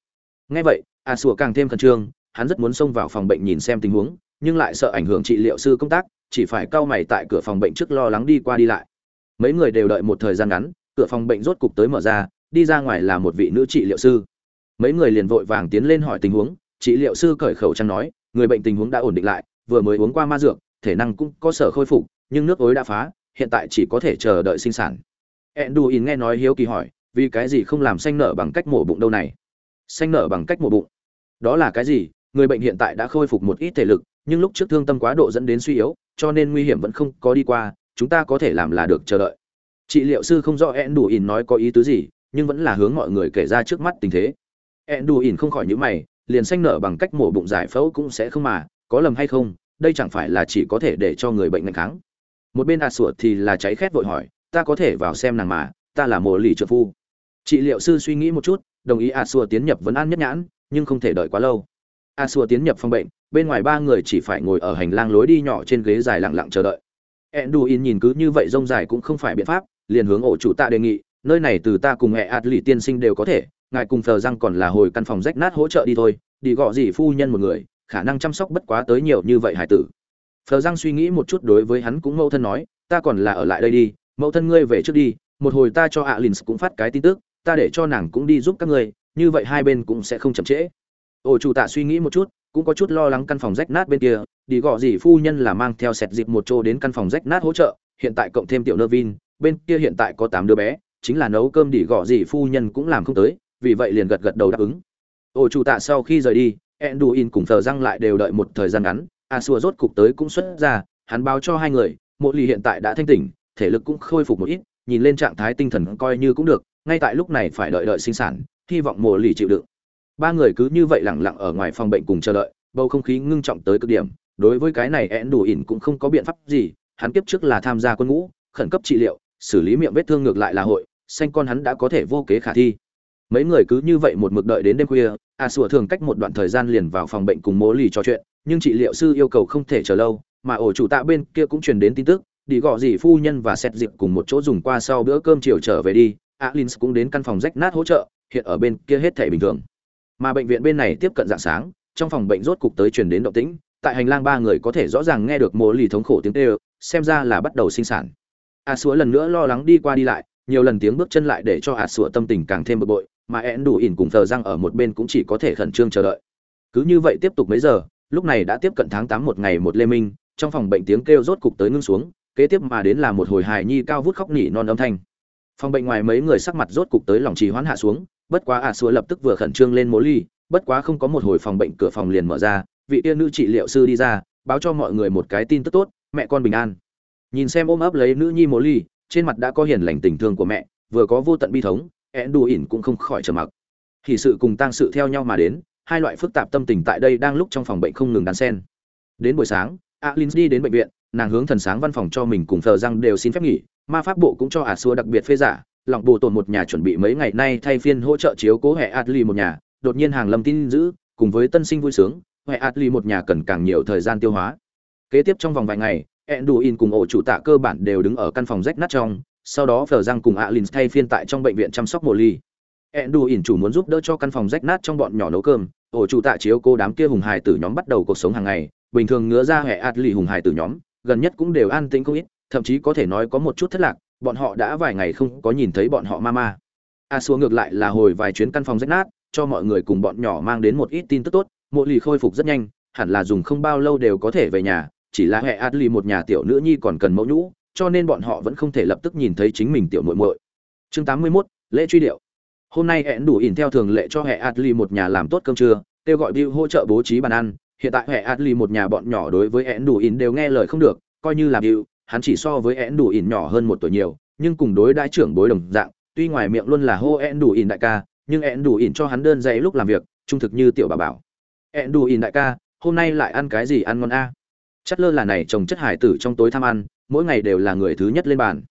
ngay vậy, a sùa càng thêm khẩn trương, hắn rất muốn xông vào phòng bệnh nhìn xem tình huống, nhưng lại sợ ảnh hưởng trị liệu sư công tác, chỉ phải cau mày tại cửa phòng bệnh trước lo lắng đi qua đi lại. Mấy người đều đợi một thời gian ngắn, cửa phòng bệnh rốt cục tới mở ra, đi ra ngoài là một vị nữ trị liệu sư. Mấy người liền vội vàng tiến lên hỏi tình huống trị liệu sư cởi khẩu trang nói người bệnh tình huống đã ổn định lại vừa mới uống qua ma dược thể năng cũng có sở khôi phục nhưng nước ối đã phá hiện tại chỉ có thể chờ đợi sinh sản edduin nghe nói hiếu kỳ hỏi, vì cái gì không làm xanh nở bằng cách mổ bụng đâu này? Xanh nở bằng cách mổ bụng? Đó là cái gì? Người bệnh hiện tại đã khôi phục một ít thể lực, nhưng lúc trước thương tâm quá độ dẫn đến suy yếu, cho nên nguy hiểm vẫn không có đi qua, chúng ta có thể làm là được chờ đợi. Trị liệu sư không rõ Enduin nói có ý tứ gì, nhưng vẫn là hướng mọi người kể ra trước mắt tình thế. Enduin không khỏi nhíu mày, liền xanh nở bằng cách mổ bụng giải phẫu cũng sẽ không mà, có lầm hay không, đây chẳng phải là chỉ có thể để cho người bệnh ngày kháng. Một bên A Sủa thì là cháy khét vội hỏi, ta có thể vào xem nàng mà ta là mồ lì trợ phu. Trị liệu sư suy nghĩ một chút đồng ý a xua tiến nhập vấn an nhất nhãn nhưng không thể đợi quá lâu. A xua tiến nhập phòng bệnh bên ngoài ba người chỉ phải ngồi ở hành lang lối đi nhỏ trên ghế dài lặng lặng chờ đợi. Enduin nhìn cứ như vậy rông dài cũng không phải biện pháp liền hướng ổ chủ tạ đề nghị nơi này từ ta cùng mẹ ạt lì tiên sinh đều có thể ngài cùng thờ răng còn là hồi căn phòng rách nát hỗ trợ đi thôi, đi gọ gì phu nhân một người, khả năng chăm sóc bất quá tới nhiều như vậy hải tử. Phờ răng suy nghĩ một chút đối với hắn cũng mẫu thân nói, ta còn là ở lại đây đi, mẫu thân ngươi về trước đi, một hồi ta cho alin cũng phát cái tin tức, ta để cho nàng cũng đi giúp các ngươi, như vậy hai bên cũng sẽ không chậm trễ. Ổ chủ tạ suy nghĩ một chút, cũng có chút lo lắng căn phòng rách nát bên kia, đi gọ gì phu nhân là mang theo sẹt dịp một chỗ đến căn phòng rách nát hỗ trợ, hiện tại cộng thêm tiểu nơ vin, bên kia hiện tại có tám đứa bé, chính là nấu cơm đi gọ gì phu nhân cũng làm không tới vì vậy liền gật gật đầu đáp ứng. Ổ chủ tạ sau khi rời đi, enduin cùng thờ răng lại đều đợi một thời gian ngắn. A xua rốt cục tới cũng xuất ra, hắn báo cho hai người, mộ lì hiện tại đã thanh tỉnh, thể lực cũng khôi phục một ít, nhìn lên trạng thái tinh thần coi như cũng được, ngay tại lúc này phải đợi đợi sinh sản, hy vọng mộ lì chịu đựng. Ba người cứ như vậy lẳng lặng ở ngoài phòng bệnh cùng chờ đợi, bầu không khí ngưng trọng tới cực điểm. Đối với cái này én đủ ỉn cũng không có biện pháp gì, hắn kiếp trước là tham gia quân ngũ, khẩn cấp trị liệu, xử lý miệng vết thương ngược lại là hội xanh con hắn đã có thể vô kế khả thi mấy người cứ như vậy một mực đợi đến đêm khuya, a sủa thường cách một đoạn thời gian liền vào phòng bệnh cùng mố lì trò chuyện, nhưng trị liệu sư yêu cầu không thể chờ lâu, mà ổ chủ tạ bên kia cũng truyền đến tin tức, đi gọ gì phu nhân và xét dịp cùng một chỗ dùng qua sau bữa cơm chiều trở về đi alin cũng đến căn phòng rách nát hỗ trợ, hiện ở bên kia hết thể bình thường. Mà bệnh viện bên này tiếp cận dạng sáng, trong phòng bệnh rốt cục tới truyền đến động tĩnh, tại hành lang ba người có thể rõ ràng nghe được mố lì thống khổ tiếng tê xem ra là bắt đầu sinh sản. A à lần nữa lo lắng đi qua đi lại, nhiều lần tiếng bước chân lại để cho a à tâm tình càng thêm bực bội mà én đủ ỉn cùng thờ răng ở một bên cũng chỉ có thể khẩn trương chờ đợi. Cứ như vậy tiếp tục mấy giờ, lúc này đã tiếp cận tháng tám một ngày một lê minh, trong phòng bệnh tiếng kêu rốt cục tới ngưng xuống, kế tiếp mà đến là một hồi hài nhi cao vút khóc nỉ non âm thanh. Phòng bệnh ngoài mấy người sắc mặt rốt cục tới lòng trì hoãn hạ xuống, bất quá ả à lập tức vừa khẩn trương lên mố ly, bất quá không có một hồi phòng bệnh cửa phòng liền mở ra, vị tiên nữ trị liệu sư đi ra, báo cho mọi người một cái tin tức tốt, mẹ con bình an. Nhìn xem ôm ấp lấy nữ nhi mố ly, trên mặt đã có hiền lành tình thương của mẹ, vừa có vô tận bi thống ẹn đù ỉn cũng không khỏi trầm mặc. Thì sự cùng Tang sự theo nhau mà đến, hai loại phức tạp tâm tình tại đây đang lúc trong phòng bệnh không ngừng đan sen đến buổi sáng, alin đi đến bệnh viện, nàng hướng thần sáng văn phòng cho mình cùng thờ răng đều xin phép nghỉ, ma pháp bộ cũng cho ả xua đặc biệt phê giả lọng bồ tổn một nhà chuẩn bị mấy ngày nay thay phiên hỗ trợ chiếu cố hệ adli một nhà, đột nhiên hàng lâm tin giữ cùng với tân sinh vui sướng, hệ adli một nhà cần càng nhiều thời gian tiêu hóa. Kế tiếp trong vòng vài ngày, enduin cùng ổ chủ tạ cơ bản đều đứng ở căn phòng rách nát trong sau đó phờ răng cùng alin thay phiên tại trong bệnh viện chăm sóc mộ ly. Enduin chủ muốn giúp đỡ cho căn phòng rách nát trong bọn nhỏ nấu cơm. Ổ chủ tạ chiếu cô đám kia hùng hài tử nhóm bắt đầu cuộc sống hàng ngày. Bình thường ngứa ra hệ adli hùng hài tử nhóm, gần nhất cũng đều an tĩnh không ít, thậm chí có thể nói có một chút thất lạc, bọn họ đã vài ngày không có nhìn thấy bọn họ mama a xua ngược lại là hồi vài chuyến căn phòng rách nát, cho mọi người cùng bọn nhỏ mang đến một ít tin tức tốt. Mộ lì khôi phục rất nhanh, hẳn là dùng không bao lâu đều có thể về nhà, chỉ là hệ adli một nhà tiểu nữ nhi còn cần mẫu nhũ cho nên bọn họ vẫn không thể lập tức nhìn thấy chính mình tiểu muội muội. Chương 81, lễ truy điệu. Hôm nay hẹn đủ ỉn theo thường lệ cho hệ Atli một nhà làm tốt cơm trưa kêu gọi Bill hỗ trợ bố trí bàn ăn. Hiện tại hệ Atli một nhà bọn nhỏ đối với hẹn đủ ỉn đều nghe lời không được coi như là Bill hắn chỉ so với hẹn đủ ỉn nhỏ hơn một tuổi nhiều nhưng cùng đối đại trưởng bối đồng dạng tuy ngoài miệng luôn là hô hẹn đủ ỉn đại ca nhưng hẹn đủ ỉn cho hắn đơn giấy lúc làm việc trung thực như tiểu bà bảo. Hẹn đủ ỉn đại ca hôm nay lại ăn cái gì ăn ngon a? Chất lơ là này trồng chất hải tử trong tối tham ăn mỗi ngày đều là người thứ nhất lên bàn.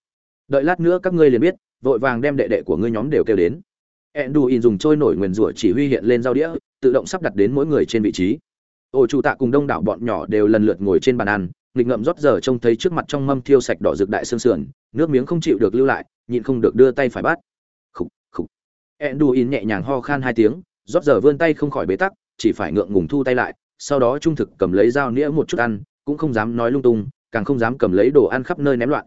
Đợi lát nữa các ngươi liền biết, vội vàng đem đệ đệ của ngươi nhóm đều kêu đến. Enduin dùng trôi nổi nguyền rủa chỉ huy hiện lên giao đĩa, tự động sắp đặt đến mỗi người trên vị trí. Ổ chủ tạ cùng đông đảo bọn nhỏ đều lần lượt ngồi trên bàn ăn, nghịch ngậm rót giờ trông thấy trước mặt trong mâm thiêu sạch đỏ rực đại xương sườn, nước miếng không chịu được lưu lại, nhịn không được đưa tay phải bắt. Khục khục. Enduin nhẹ nhàng ho khan hai tiếng, rót giờ vươn tay không khỏi bế tắc, chỉ phải ngượng ngùng thu tay lại, sau đó trung thực cầm lấy dao nĩa một chút ăn, cũng không dám nói lung tung càng không dám cầm lấy đồ ăn khắp nơi ném loạn.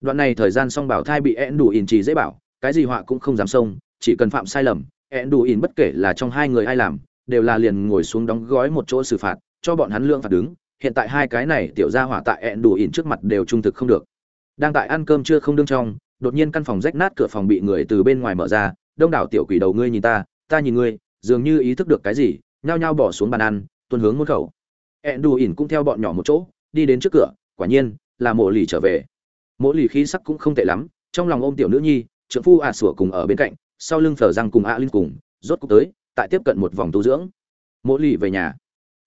Đoạn này thời gian song bảo thai bị Eãn Đủ ỉn chỉ dễ bảo, cái gì họa cũng không dám xông, chỉ cần phạm sai lầm Eãn Đủ ỉn bất kể là trong hai người ai làm, đều là liền ngồi xuống đóng gói một chỗ xử phạt, cho bọn hắn lượng phạt đứng. Hiện tại hai cái này tiểu gia hỏa tại ẹn đủ ỉn trước mặt đều trung thực không được. Đang tại ăn cơm chưa không đương trong, đột nhiên căn phòng rách nát cửa phòng bị người từ bên ngoài mở ra, đông đảo tiểu quỷ đầu ngươi nhìn ta ta nhìn ngươi, dường như ý thức được cái gì, nhao nhao bỏ xuống bàn ăn tuân hướng môn khẩu. Ẹn đủ ỉn cũng theo bọn nhỏ một chỗ, đi đến trước cửa quả nhiên, là mộ lì trở về. Mộ lì khí sắc cũng không tệ lắm, trong lòng ôm tiểu nữ nhi trượng phu ả sủa cùng ở bên cạnh, sau lưng phở răng cùng ạ linh cùng, rốt cuộc tới, tại tiếp cận một vòng tu dưỡng. Mộ lì về nhà.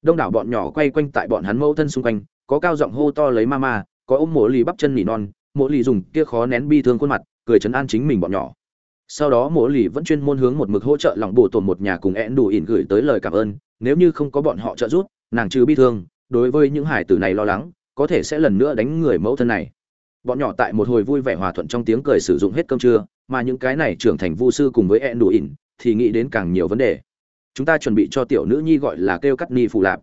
Đông đảo bọn nhỏ quay quanh tại bọn hắn mẫu thân xung quanh, có cao giọng hô to lấy mama có ôm mộ lì bắp chân nỉ non, mộ lì dùng kia khó nén bi thương khuôn mặt, cười chấn an chính mình bọn nhỏ. Sau đó mộ lì vẫn chuyên môn hướng một mực hỗ trợ lòng bổ tổn một nhà cùng én đủ ỉn gửi tới lời cảm ơn, nếu như không có bọn họ trợ giúp, nàng trừ bi thương, đối với những hải tử này lo lắng có thể sẽ lần nữa đánh người mẫu thân này. Bọn nhỏ tại một hồi vui vẻ hòa thuận trong tiếng cười sử dụng hết cơm trưa, mà những cái này trưởng thành vu sư cùng với e đủ ỉn thì nghĩ đến càng nhiều vấn đề. Chúng ta chuẩn bị cho tiểu nữ nhi gọi là kêu cắt ni phù lạp.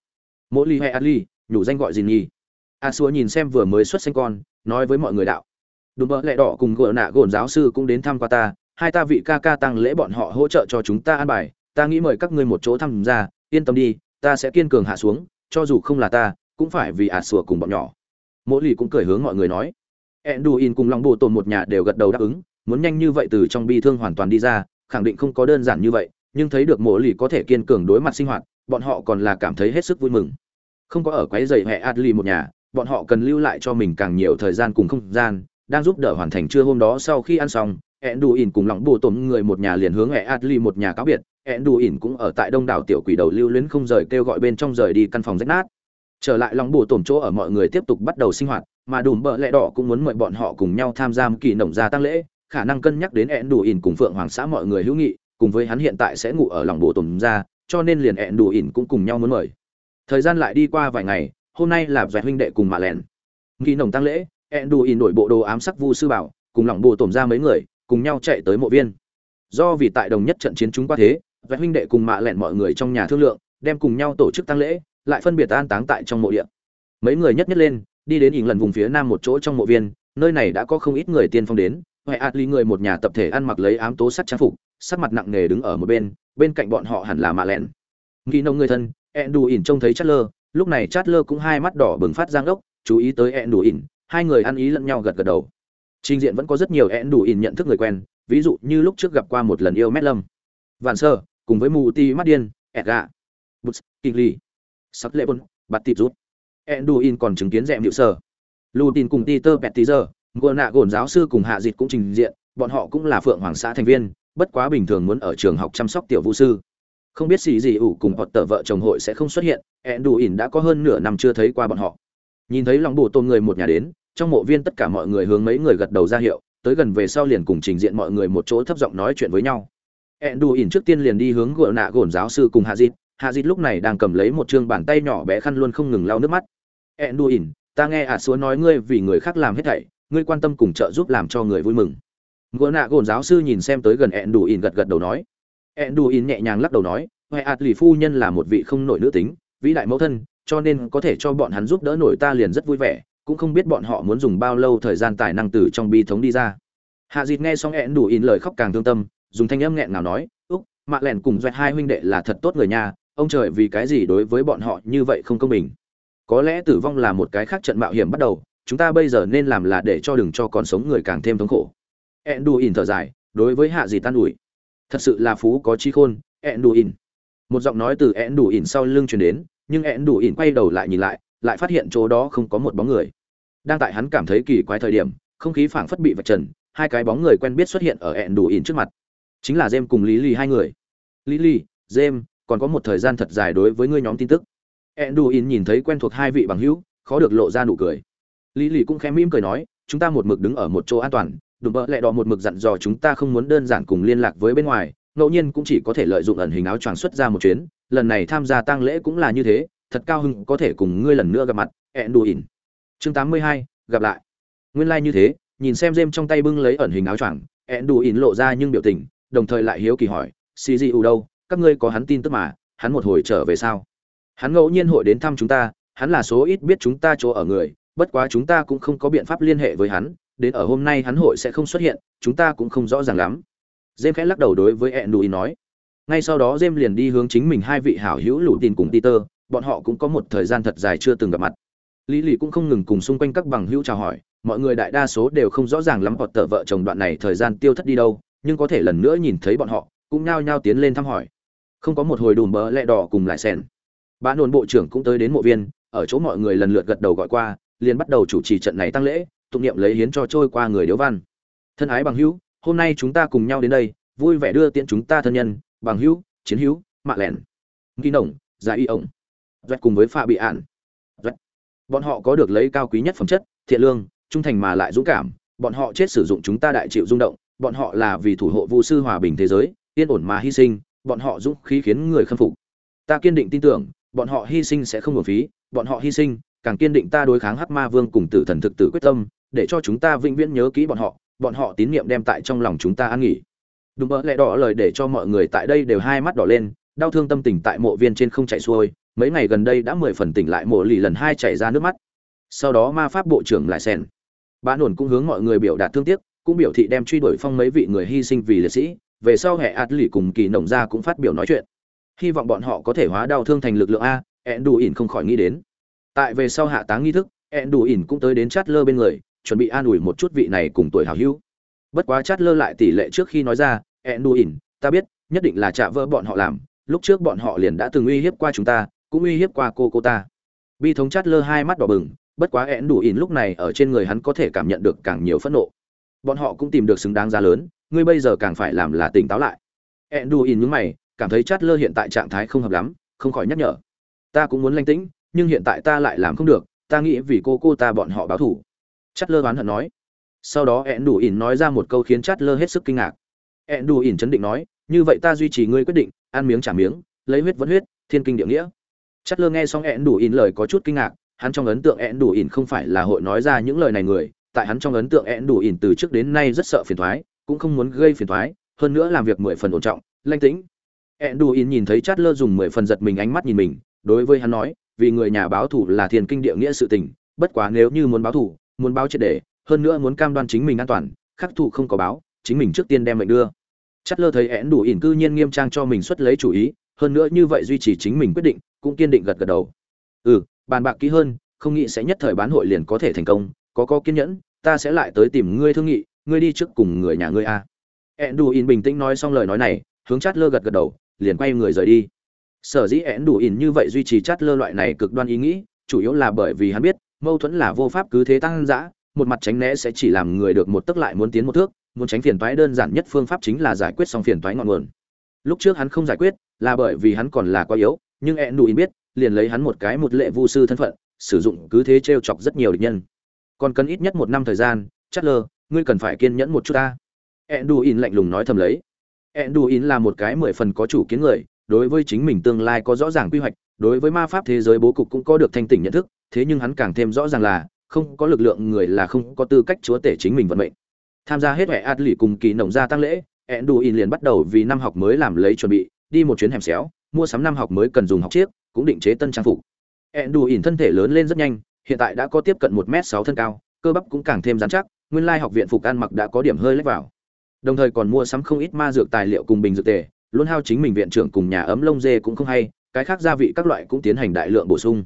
Mỗi ly hay ali nhủ danh gọi gì nhi a xua nhìn xem vừa mới xuất sinh con, nói với mọi người đạo. Đùm bỡ lẹ đỏ cùng gỡ nạ gồn giáo sư cũng đến thăm qua ta, hai ta vị ca ca tăng lễ bọn họ hỗ trợ cho chúng ta an bài, ta nghĩ mời các ngươi một chỗ thăm ra, yên tâm đi, ta sẽ kiên cường hạ xuống, cho dù không là ta cũng phải vì ả sủa cùng bọn nhỏ. Mỗ lì cũng cười hướng mọi người nói. Enduin cùng lòng bộ tồn một nhà đều gật đầu đáp ứng, muốn nhanh như vậy từ trong bi thương hoàn toàn đi ra, khẳng định không có đơn giản như vậy, nhưng thấy được Mỗ lì có thể kiên cường đối mặt sinh hoạt, bọn họ còn là cảm thấy hết sức vui mừng. Không có ở quấy giày hệ adli một nhà, bọn họ cần lưu lại cho mình càng nhiều thời gian cùng không gian, đang giúp đỡ hoàn thành trưa hôm đó sau khi ăn xong ẹn đù ỉn cùng lòng bồ tồn người một nhà liền hướng hệ adli một nhà cáo biệt ẹn đù ỉn cũng ở tại đông đảo tiểu quỷ đầu lưu luyến không rời kêu gọi bên trong rời đi căn phòng rách nát trở lại lòng bù tổm chỗ ở mọi người tiếp tục bắt đầu sinh hoạt, mà đùm bợ lẹ đỏ cũng muốn mời bọn họ cùng nhau tham gia kỳ nồng gia tăng lễ, khả năng cân nhắc đến ẹn đủ ỉn cùng phượng hoàng xã mọi người hữu nghị, cùng với hắn hiện tại sẽ ngủ ở lòng bù tổm ra cho nên liền ẹn đủ ỉn cũng cùng nhau muốn mời. Thời gian lại đi qua vài ngày, hôm nay là dạy huynh đệ cùng mạ lẻn kỳ nồng tăng lễ ẹn đủ ỉn đổi bộ đồ ám sắc vu sư bảo, cùng lòng bù tổm ra mấy người, cùng nhau chạy tới mộ viên. Do vì tại đồng nhất trận chiến chúng qua thế dạy huynh đệ cùng mạ lẻn mọi người trong nhà thương lượng, đem cùng nhau tổ chức tăng lễ lại phân biệt an táng tại trong mộ địa. Mấy người nhất nhất lên, đi đến ỉn lần vùng phía nam một chỗ trong mộ viên, nơi này đã có không ít người tiên phong đến. Huệ ạt ly người một nhà tập thể ăn mặc lấy ám tố sắt trang phục, sắc mặt nặng nề đứng ở một bên bên cạnh bọn họ hẳn là mạ lẹn. Nghĩ nông người thân ẹn đù ỉn trông thấy chát lơ lúc này chát lơ cũng hai mắt đỏ bừng phát giang đốc chú ý tới ẹn đù ỉn, hai người ăn ý lẫn nhau gật gật đầu. Trình diện vẫn có rất nhiều ẹn đù ỉn nhận thức người quen, ví dụ như lúc trước gặp qua một lần yêu mét lâm. Vạn sơ, cùng với mù ti mắt điên edga bút kinh ly sắc lệ bôn bạt tịp rút enduin còn chứng kiến dẹm hiệu sơ Lutin cùng Peter Pettizer, Gỗ nạ gồn giáo sư cùng hạ dịch cũng trình diện, bọn họ cũng là phượng hoàng xã thành viên, bất quá bình thường muốn ở trường học chăm sóc tiểu vũ sư. Không biết gì gì ủ cùng họ tờ vợ chồng hội sẽ không xuất hiện, enduin đã có hơn nửa năm chưa thấy qua bọn họ. Nhìn thấy lòng bù tôn người một nhà đến, trong mộ viên tất cả mọi người hướng mấy người gật đầu ra hiệu, tới gần về sau liền cùng trình diện mọi người một chỗ thấp giọng nói chuyện với nhau. ỉn trước tiên liền đi hướng gỗ nạ gồn giáo sư cùng hạ dịt hạ dịt lúc này đang cầm lấy một chương, bàn tay nhỏ bé khăn luôn không ngừng lau nước mắt. ỉn, ta nghe ạ à nói ngươi vì người khác làm hết thảy ngươi quan tâm cùng trợ giúp làm cho người vui mừng. Gỗ nạ gồn giáo sư nhìn xem tới gần ẹn đủ ỉn gật gật đầu nói. Ẹn đủ ỉn nhẹ nhàng lắc đầu nói huệ ạt lì phu nhân là một vị không nổi nữ tính vĩ đại mẫu thân cho nên có thể cho bọn hắn giúp đỡ nổi ta liền rất vui vẻ cũng không biết bọn họ muốn dùng bao lâu thời gian tài năng từ trong bi thống đi ra. Hạ dịt nghe xong ẹn đủ ỉn lời khóc càng thương tâm dùng thanh âm nghẹn nào nói úc mạ lẻn cùng doẹt hai huynh đệ là thật tốt người nhà ông trời vì cái gì đối với bọn họ như vậy không công bình? Có lẽ tử vong là một cái khác trận mạo hiểm bắt đầu, chúng ta bây giờ nên làm là để cho đừng cho còn sống người càng thêm thống khổ. Enduin thở dài, đối với hạ gì tan ủi. Thật sự là phú có chi khôn, enduin. Một giọng nói từ enduin sau lưng truyền đến, nhưng enduin quay đầu lại nhìn lại lại phát hiện chỗ đó không có một bóng người. Đang tại hắn cảm thấy kỳ quái thời điểm, không khí phảng phất bị vạch trần, hai cái bóng người quen biết xuất hiện ở enduin trước mặt. Chính là jem cùng lý lì hai người. Lý lì jem còn có một thời gian thật dài đối với ngươi nhóm tin tức. Enduin nhìn thấy quen thuộc hai vị bằng hữu, khó được lộ ra nụ cười. Lý lì cũng khẽ mỉm cười nói, chúng ta một mực đứng ở một chỗ an toàn đùm vậy lẹ đỏ một mực dặn dò chúng ta không muốn đơn giản cùng liên lạc với bên ngoài, ngẫu nhiên cũng chỉ có thể lợi dụng ẩn hình áo choàng xuất ra một chuyến, lần này tham gia tang lễ cũng là như thế, thật cao hưng có thể cùng ngươi lần nữa gặp mặt, enduin. Chương tám mươi hai, gặp lại. Nguyên lai như thế, nhìn xem dêm trong tay bưng lấy ẩn hình áo choàng ẹn đù ỉn lộ ra nhưng biểu tình, đồng thời lại hiếu kỳ hỏi xì gì ù đâu? Các ngươi có hắn tin tức mà, hắn một hồi trở về sao? Hắn ngẫu nhiên hội đến thăm chúng ta, hắn là số ít biết chúng ta chỗ ở người, bất quá chúng ta cũng không có biện pháp liên hệ với hắn, đến ở hôm nay hắn hội sẽ không xuất hiện, chúng ta cũng không rõ ràng lắm. Jem khẽ lắc đầu đối với enduin nói. Ngay sau đó jem liền đi hướng chính mình hai vị hảo hữu lũ tin cùng peter, bọn họ cũng có một thời gian thật dài chưa từng gặp mặt. Lý lì cũng không ngừng cùng xung quanh các bằng hữu chào hỏi, mọi người đại đa số đều không rõ ràng lắm hoặc tờ vợ chồng đoạn này thời gian tiêu thất đi đâu, nhưng có thể lần nữa nhìn thấy bọn họ, cũng nhao nhao tiến lên thăm hỏi không có một hồi đùm bỡ lẹ đỏ cùng lại sen bã nôn bộ trưởng cũng tới đến mộ viên, ở chỗ mọi người lần lượt gật đầu gọi qua, liền bắt đầu chủ trì trận này tăng lễ, tụng niệm lấy hiến cho trôi qua người điếu văn. Thân ái bằng hữu, hôm nay chúng ta cùng nhau đến đây, vui vẻ đưa tiễn chúng ta thân nhân, bằng hữu, chiến hữu, mạ lẻn nghi nồng giải y ổng. Doét cùng với pha bị ạn doét. bọn họ có được lấy cao quý nhất phẩm chất, thiện lương, trung thành mà lại dũng cảm. Bọn họ chết sử dụng chúng ta đại chịu rung động, bọn họ là vì thủ hộ vu sư hòa bình thế giới, yên ổn mà hy sinh bọn họ dũng khí khiến người khâm phục. Ta kiên định tin tưởng, bọn họ hy sinh sẽ không hưởng phí, bọn họ hy sinh, càng kiên định ta đối kháng hắc ma vương cùng tử thần thực tử quyết tâm, để cho chúng ta vĩnh viễn nhớ kỹ bọn họ bọn họ tín nhiệm đem tại trong lòng chúng ta an nghỉ. Đúng mơ lẽ đỏ lời để cho mọi người tại đây đều hai mắt đỏ lên, đau thương tâm tình tại mộ viên trên không chạy xuôi, mấy ngày gần đây đã mười phần tỉnh lại mộ lì lần hai chảy ra nước mắt. Sau đó ma pháp bộ trưởng lại xèn. Bán nổn cũng hướng mọi người biểu đạt thương tiếc, cũng biểu thị đem truy đuổi phong mấy vị người hy sinh vì liệt sĩ về sau hệ ạt lì cùng kỳ nồng ra cũng phát biểu nói chuyện. Hy vọng bọn họ có thể hóa đau thương thành lực lượng a ẹn đủ ỉn không khỏi nghĩ đến. Tại về sau hạ táng nghi thức ẹn đủ ỉn cũng tới đến chát lơ bên người, chuẩn bị an ủi một chút vị này cùng tuổi hào hữu. Bất quá chát lơ lại tỷ lệ trước khi nói ra ẹn đủ ỉn ta biết, nhất định là trả vỡ bọn họ làm, lúc trước bọn họ liền đã từng uy hiếp qua chúng ta, cũng uy hiếp qua cô cô ta. Bi thống chát lơ hai mắt đỏ bừng, bất quá ẹn đủ ỉn lúc này ở trên người hắn có thể cảm nhận được càng nhiều phẫn nộ. Bọn họ cũng tìm được xứng đáng giá lớn ngươi bây giờ càng phải làm là tỉnh táo lại. Ẹn đủ ỉn nhướng mày, cảm thấy chát lơ hiện tại trạng thái không hợp lắm, không khỏi nhắc nhở. Ta cũng muốn lanh tĩnh, nhưng hiện tại ta lại làm không được, ta nghĩ vì cô cô ta bọn họ báo thủ. Chát lơ oán hận nói. Sau đó ẹn đủ ỉn nói ra một câu khiến chát lơ hết sức kinh ngạc. Ẹn đủ ỉn chấn định nói, như vậy ta duy trì ngươi quyết định, ăn miếng trả miếng, lấy huyết vẫn huyết, thiên kinh địa nghĩa. Chát lơ nghe xong ẹn đủ ỉn lời có chút kinh ngạc, hắn trong ấn tượng ẹn đủ ỉn không phải là hội nói ra những lời này người, tại hắn trong ấn tượng ẹn đủ ỉn từ trước đến nay rất sợ phiền thoái cũng không muốn gây phiền toái, hơn nữa làm việc mười phần ổn trọng lanh tĩnh. Ẹn đủ nhìn thấy chát lơ dùng mười phần giật mình ánh mắt nhìn mình đối với hắn nói vì người nhà báo thủ là thiên kinh địa nghĩa sự tình bất quá nếu như muốn báo thủ muốn báo triệt để hơn nữa muốn cam đoan chính mình an toàn khắc thủ không có báo chính mình trước tiên đem mệnh đưa. Chát lơ thấy Enduin đủ ỉn cư nhiên nghiêm trang cho mình xuất lấy chủ ý hơn nữa như vậy duy trì chính mình quyết định cũng kiên định gật gật đầu. Ừ bàn bạc kỹ hơn không nghĩ sẽ nhất thời bán hội liền có thể thành công có có kiên nhẫn ta sẽ lại tới tìm ngươi thương nghị ngươi đi trước cùng người nhà ngươi a én đủ ỉn bình tĩnh nói xong lời nói này, hướng chát lơ gật gật đầu, liền quay người rời đi. Sở dĩ én đủ ỉn như vậy duy trì chát lơ loại này cực đoan ý nghĩ, chủ yếu là bởi vì hắn biết, mâu thuẫn là vô pháp cứ thế tăng dã, một mặt tránh né sẽ chỉ làm người được một tức lại muốn tiến một thước, muốn tránh phiền toái đơn giản nhất phương pháp chính là giải quyết xong phiền toái ngọn nguồn. Lúc trước hắn không giải quyết, là bởi vì hắn còn là quá yếu, nhưng ẹn đủ biết, liền lấy hắn một cái một lệ vu sư thân phận, sử dụng cứ thế t chọc rất nhiều địch nhân. Còn cần ít nhất một năm thời gian chất lơ ngươi cần phải kiên nhẫn một chút ta. Ẹn lạnh lùng nói thầm lấy. Ẹn là một cái mười phần có chủ kiến người, đối với chính mình tương lai có rõ ràng quy hoạch, đối với ma pháp thế giới bố cục cũng có được thanh tỉnh nhận thức, thế nhưng hắn càng thêm rõ ràng là, không có lực lượng người là không có tư cách chúa tể chính mình vận mệnh. Tham gia hết hệ ạt lì cùng kỳ nồng gia tăng lễ ẹn liền bắt đầu vì năm học mới làm lấy chuẩn bị, đi một chuyến hẻm xéo, mua sắm năm học mới cần dùng học chiếc, cũng định chế tân trang phục. Ẹn thân thể lớn lên rất nhanh, hiện tại đã có tiếp cận một m sáu thân cao cơ bắp cũng càng thêm dán chắc, nguyên lai học viện phục ăn mặc đã có điểm hơi lách vào. Đồng thời còn mua sắm không ít ma dược tài liệu cùng bình dược tề, luôn hao chính mình viện trưởng cùng nhà ấm lông dê cũng không hay, cái khác gia vị các loại cũng tiến hành đại lượng bổ sung.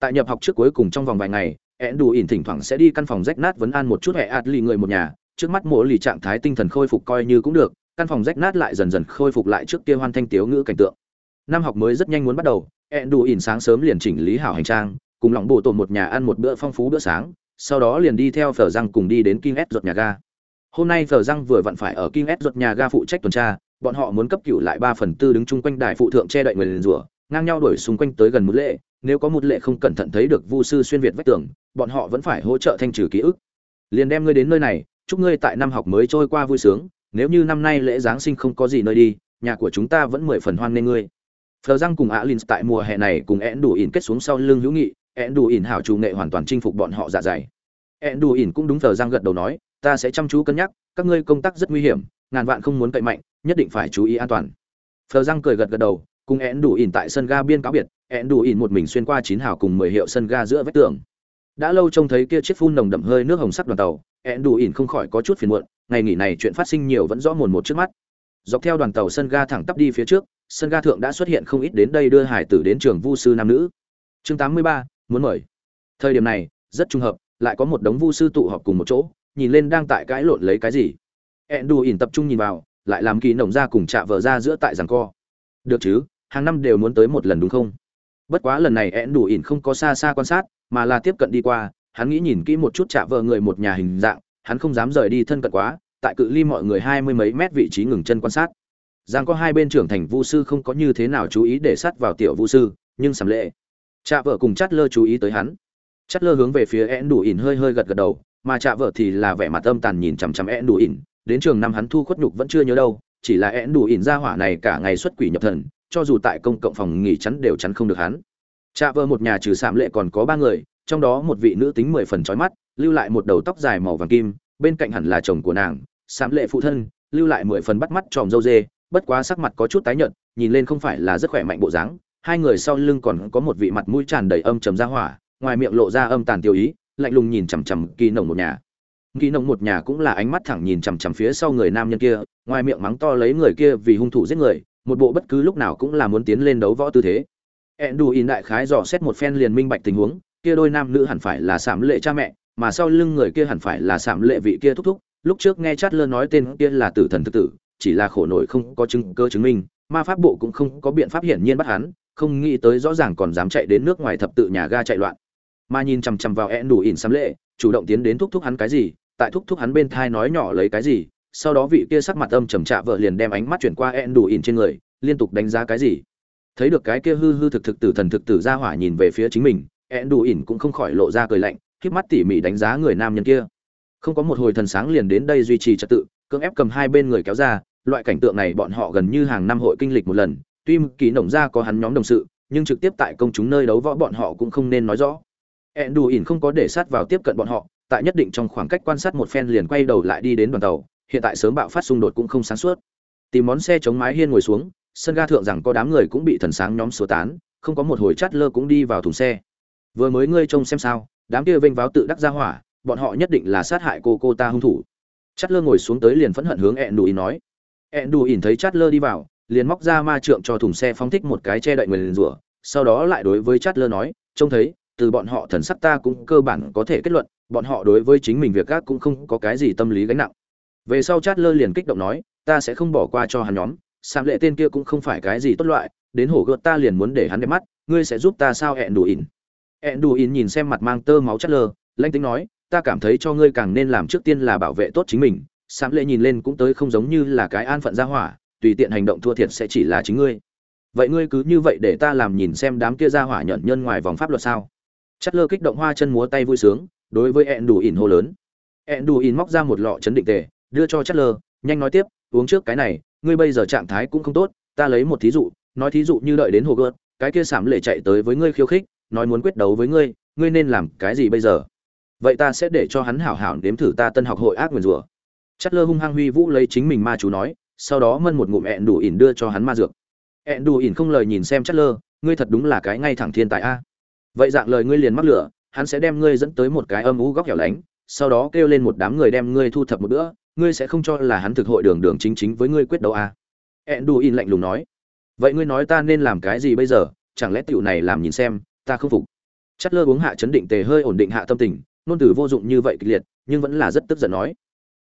Tại nhập học trước cuối cùng trong vòng vài ngày ẹn đủ ỉn thỉnh thoảng sẽ đi căn phòng rách nát vấn an một chút hệ ạt lì người một nhà, trước mắt mỗi lì trạng thái tinh thần khôi phục coi như cũng được, căn phòng rách nát lại dần dần khôi phục lại trước kia hoan thanh tiếu ngữ cảnh tượng. Năm học mới rất nhanh muốn bắt đầu ẹn đủ ỉn sáng sớm liền chỉnh lý hảo hành trang, cùng lòng bộ tổ một nhà ăn một bữa phong phú bữa sáng sau đó liền đi theo phở răng cùng đi đến King S ruột nhà ga. Hôm nay phở răng vừa vặn phải ở King S ruột nhà ga phụ trách tuần tra, bọn họ muốn cấp cửu lại 3 phần tư đứng chung quanh đài phụ thượng che đậy người liền rủa, ngang nhau đuổi xung quanh tới gần một lệ, nếu có một lệ không cẩn thận thấy được Vu sư xuyên việt vách tường, bọn họ vẫn phải hỗ trợ thanh trừ ký ức. Liền đem ngươi đến nơi này, chúc ngươi tại năm học mới trôi qua vui sướng, nếu như năm nay lễ giáng sinh không có gì nơi đi, nhà của chúng ta vẫn mười phần hoan nghênh ngươi. Phờ răng cùng Alins tại mùa hè này cùng én đủ ỉn kết xuống sau lưng hữu nghị, ẹn đủ ỉn hảo chủ nghệ hoàn toàn chinh phục bọn họ dạ dày. Ẹn đù ỉn cũng đúng thờ giang gật đầu nói ta sẽ chăm chú cân nhắc các ngươi công tác rất nguy hiểm ngàn vạn không muốn cậy mạnh nhất định phải chú ý an toàn. Thờ giang cười gật gật đầu cùng ẹn đủ ỉn tại sân ga biên cáo biệt ẹn đủ ỉn một mình xuyên qua chín hào cùng mười hiệu sân ga giữa vách tường. Đã lâu trông thấy kia chiếc phun nồng đậm hơi nước hồng sắc đoàn tàu ẹn đủ ỉn không khỏi có chút phiền muộn ngày nghỉ này chuyện phát sinh nhiều vẫn rõ mồn một trước mắt. Dọc theo đoàn tàu sân ga thẳng tắp đi phía trước sân ga thượng đã xuất hiện không ít đến đây đưa hải tử đến trường vu sư nam nữ. Chương 83, muốn mời. Thời điểm này, rất trùng hợp, lại có một đống vu sư tụ họp cùng một chỗ, nhìn lên đang tại cãi lộn lấy cái gì. Ẹn đù ỉn tập trung nhìn vào, lại làm kỳ nồng ra cùng chạ vợ ra giữa tại rằng co. Được chứ, hàng năm đều muốn tới một lần đúng không? Bất quá lần này ẹn đù ỉn không có xa xa quan sát, mà là tiếp cận đi qua, hắn nghĩ nhìn kỹ một chút chạ vợ người một nhà hình dạng, hắn không dám rời đi thân cận quá, tại cự ly mọi người hai mươi mấy mét vị trí ngừng chân quan sát. Giang có hai bên trưởng thành vu sư không có như thế nào chú ý để sát vào tiểu vu sư, nhưng sầm lệ chạ vợ cùng chát lơ chú ý tới hắn. Chát lơ hướng về phía én đủ ỉn hơi hơi gật gật đầu, mà chạ vợ thì là vẻ mặt âm tàn nhìn chằm chằm én đủ ỉn đến trường năm hắn thu khuất nhục vẫn chưa nhớ đâu, chỉ là én đủ ỉn ra hỏa này cả ngày xuất quỷ nhập thần, cho dù tại công cộng phòng nghỉ chắn đều chắn không được hắn. Chạ vợ một nhà trừ sạm lệ còn có ba người, trong đó một vị nữ tính mười phần trói mắt, lưu lại một đầu tóc dài màu vàng kim, bên cạnh hẳn là chồng của nàng, sạm lệ phụ thân, lưu lại mười phần bắt mắt tròm dâu dê, bất quá sắc mặt có chút tái nhợt, nhìn lên không phải là rất khỏe mạnh bộ dáng hai người sau lưng còn có một vị mặt mũi tràn đầy âm trầm ra hỏa, ngoài miệng lộ ra âm tàn tiêu ý, lạnh lùng nhìn chằm chằm kỳ nồng một nhà. Kỳ nồng một nhà cũng là ánh mắt thẳng nhìn chằm chằm phía sau người nam nhân kia, ngoài miệng mắng to lấy người kia vì hung thủ giết người, một bộ bất cứ lúc nào cũng là muốn tiến lên đấu võ tư thế. Ẹn đù in đại khái dò xét một phen liền minh bạch tình huống, kia đôi nam nữ hẳn phải là sảm lệ cha mẹ, mà sau lưng người kia hẳn phải là sảm lệ vị kia thúc thúc, lúc trước nghe chát lơ nói tên kia là tử thần thực tử, chỉ là khổ nổi không có chứng cơ chứng minh, ma pháp bộ cũng không có biện pháp hiển nhiên bắt hắn không nghĩ tới rõ ràng còn dám chạy đến nước ngoài thập tự nhà ga chạy loạn. Mà nhìn chằm chằm vào ẹn đủ ỉn xăm lệ, chủ động tiến đến thúc thúc hắn cái gì, tại thúc thúc hắn bên thai nói nhỏ lấy cái gì, sau đó vị kia sắc mặt âm trầm trạ vợ liền đem ánh mắt chuyển qua ẹn đủ ỉn trên người, liên tục đánh giá cái gì. Thấy được cái kia hư hư thực thực tử thần thực tử ra hỏa nhìn về phía chính mình ẹn đủ ỉn cũng không khỏi lộ ra cười lạnh khiếp mắt tỉ mỉ đánh giá người nam nhân kia. Không có một hồi thần sáng liền đến đây duy trì trật tự, cưỡng ép cầm hai bên người kéo ra, loại cảnh tượng này bọn họ gần như hàng năm hội kinh lịch một lần tuy kỳ nổng ra có hắn nhóm đồng sự, nhưng trực tiếp tại công chúng nơi đấu võ bọn họ cũng không nên nói rõ. Ẹn đù ỉn không có để sát vào tiếp cận bọn họ, tại nhất định trong khoảng cách quan sát một phen liền quay đầu lại đi đến đoàn tàu, hiện tại sớm bạo phát xung đột cũng không sáng suốt. Tìm món xe chống mái hiên ngồi xuống, sân ga thượng rằng có đám người cũng bị thần sáng nhóm sửa tán, không có một hồi chát lơ cũng đi vào thùng xe. Vừa mới ngươi trông xem sao, đám kia vênh váo tự đắc ra hỏa, bọn họ nhất định là sát hại cô cô ta hung thủ. Chát lơ ngồi xuống tới liền phẫn hận hướng ẹn đù ỉn nói. Ẹn đù ỉn thấy chát lơ đi vào liền móc ra ma trượng cho thùng xe phóng thích một cái che đậy nguyền rủa sau đó lại đối với chát lơ nói trông thấy từ bọn họ thần sắc ta cũng cơ bản có thể kết luận, bọn họ đối với chính mình việc gác cũng không có cái gì tâm lý gánh nặng. Về sau chát lơ liền kích động nói, ta sẽ không bỏ qua cho hắn nhóm, Sam lệ tên kia cũng không phải cái gì tốt loại, đến hổ gợt ta liền muốn để hắn đẹp mắt, ngươi sẽ giúp ta sao hẹn đủ ỉn. enduin nhìn xem mặt mang tơ máu chát lơ lanh tính nói ta cảm thấy cho ngươi càng nên làm trước tiên là bảo vệ tốt chính mình sám lệ nhìn lên cũng tới không giống như là cái an phận ra hỏa tùy tiện hành động thua thiệt sẽ chỉ là chính ngươi. Vậy ngươi cứ như vậy để ta làm nhìn xem đám kia ra hỏa nhận nhân ngoài vòng pháp luật sao? Chất lơ kích động hoa chân múa tay vui sướng, đối với ẹn đủ ỉn hô lớn. Ẹn đủ ỉn móc ra một lọ chấn định tề, đưa cho chất lơ, nhanh nói tiếp, uống trước cái này, ngươi bây giờ trạng thái cũng không tốt, ta lấy một thí dụ, nói thí dụ như đợi đến hồ gợt, cái kia sảm lệ chạy tới với ngươi khiêu khích, nói muốn quyết đấu với ngươi ngươi nên làm cái gì bây giờ? Vậy ta sẽ để cho hắn hảo hảo nếm thử ta tân học hội ác nguyền rủa. Chất lơ hung hăng huy vũ lấy chính mình ma chú nói sau đó mân một ngụm ẹn đủ ỉn đưa cho hắn ma dược. Ẹn đủ ỉn không lời nhìn xem chất lơ, ngươi thật đúng là cái ngay thẳng thiên tại a. Vậy dạng lời ngươi liền mắc lửa, hắn sẽ đem ngươi dẫn tới một cái âm u góc hẻo lánh, sau đó kêu lên một đám người đem ngươi thu thập một bữa, ngươi sẽ không cho là hắn thực hội đường đường chính chính với ngươi quyết đấu a. Ẹn đủ ỉn lạnh lùng nói. Vậy ngươi nói ta nên làm cái gì bây giờ, chẳng lẽ tiểu này làm nhìn xem, ta không phục? Chất lơ uống hạ chấn định tề hơi ổn định hạ tâm tình nôn tử vô dụng như vậy kịch liệt, nhưng vẫn là rất tức giận nói.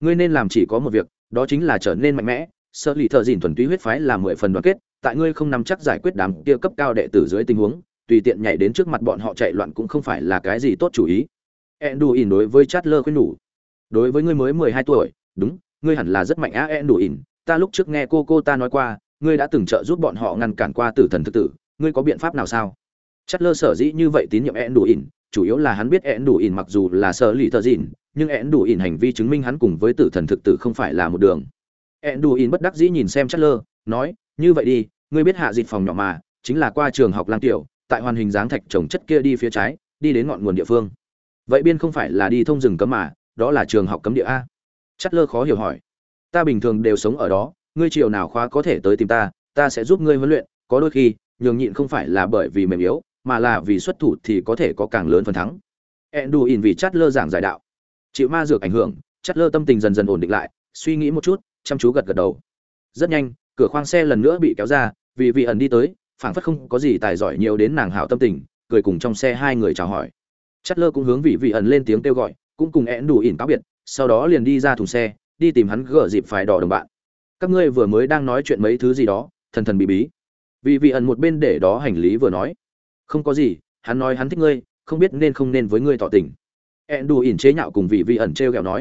Ngươi nên làm chỉ có một việc, đó chính là trở nên mạnh mẽ Sở lì thợ dìn thuần túy huyết phái là mười phần đoàn kết, tại ngươi không nắm chắc giải quyết đám kia cấp cao đệ tử dưới tình huống, tùy tiện nhảy đến trước mặt bọn họ chạy loạn cũng không phải là cái gì tốt chủ ý. Enduin đối với chatler khuyên nhủ. Đối với ngươi mới mười hai tuổi, đúng, ngươi hẳn là rất mạnh á enduin, ta lúc trước nghe cô cô ta nói qua, ngươi đã từng trợ giúp bọn họ ngăn cản qua tử thần thực tử, ngươi có biện pháp nào sao? Chatler sở dĩ như vậy tín nhiệm enduin, chủ yếu là hắn biết enduin mặc dù là sở lì thợ dìn, nhưng enduin hành vi chứng minh hắn cùng với tử thần thực tử không phải là một đường enduin bất đắc dĩ nhìn xem chatler, nói, như vậy đi, ngươi biết hạ dịch phòng nhỏ mà, chính là qua trường học lang tiểu, tại hoàn hình dáng thạch trồng chất kia đi phía trái, đi đến ngọn nguồn địa phương. Vậy biên không phải là đi thông rừng cấm mà, đó là trường học cấm địa a. Chatler lơ khó hiểu hỏi, ta bình thường đều sống ở đó, ngươi chiều nào khóa có thể tới tìm ta ta sẽ giúp ngươi huấn luyện, có đôi khi, nhường nhịn không phải là bởi vì mềm yếu, mà là vì xuất thủ thì có thể có càng lớn phần thắng. Enduin vì chát lơ giảng giải đạo, chịu ma dược ảnh hưởng chát lơ tâm tình dần dần ổn định lại, suy nghĩ một chút chăm chú gật gật đầu. Rất nhanh, cửa khoang xe lần nữa bị kéo ra, vì vị ẩn đi tới, phảng phất không có gì tài giỏi nhiều đến nàng hảo tâm tình, cười cùng trong xe hai người chào hỏi. Chất lơ cũng hướng vị vị ẩn lên tiếng kêu gọi, cũng cùng én đủ ỉn cáo biệt, sau đó liền đi ra thùng xe, đi tìm hắn gỡ dịp phải đỏ đồng bạn. Các ngươi vừa mới đang nói chuyện mấy thứ gì đó, thần thần bí bí. Vì vị ẩn một bên để đó hành lý vừa nói. Không có gì, hắn nói hắn thích ngươi, không biết nên không nên với ngươi tỏ tình. ẹn đủ ỉn chế nhạo cùng vị vị ẩn t r e o g ẹ o nói.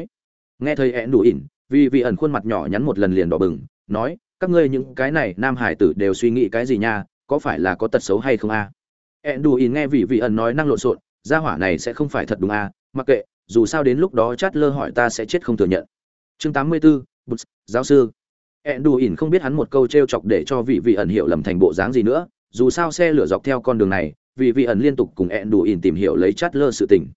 Nghe thấy ẹn đủ ỉn vì vị ẩn khuôn mặt nhỏ nhắn một lần liền đỏ bừng nói các ngươi những cái này nam hải tử đều suy nghĩ cái gì nha có phải là có tật xấu hay không a? Ẹn đù ỉn nghe vị vị ẩn nói năng lộn xộn gia hỏa này sẽ không phải thật đúng a à? mặc kệ dù sao đến lúc đó chát lơ hỏi ta sẽ chết không thừa nhận. Chương mươi 84, giáo sư. Ẹn đù ỉn không biết hắn một câu t chọc để cho vị vị ẩn hiểu lầm thành bộ dáng gì nữa dù sao xe lửa dọc theo con đường này vị vị ẩn liên tục cùng ẹn đù ỉn tìm hiểu lấy chát lơ sự tình.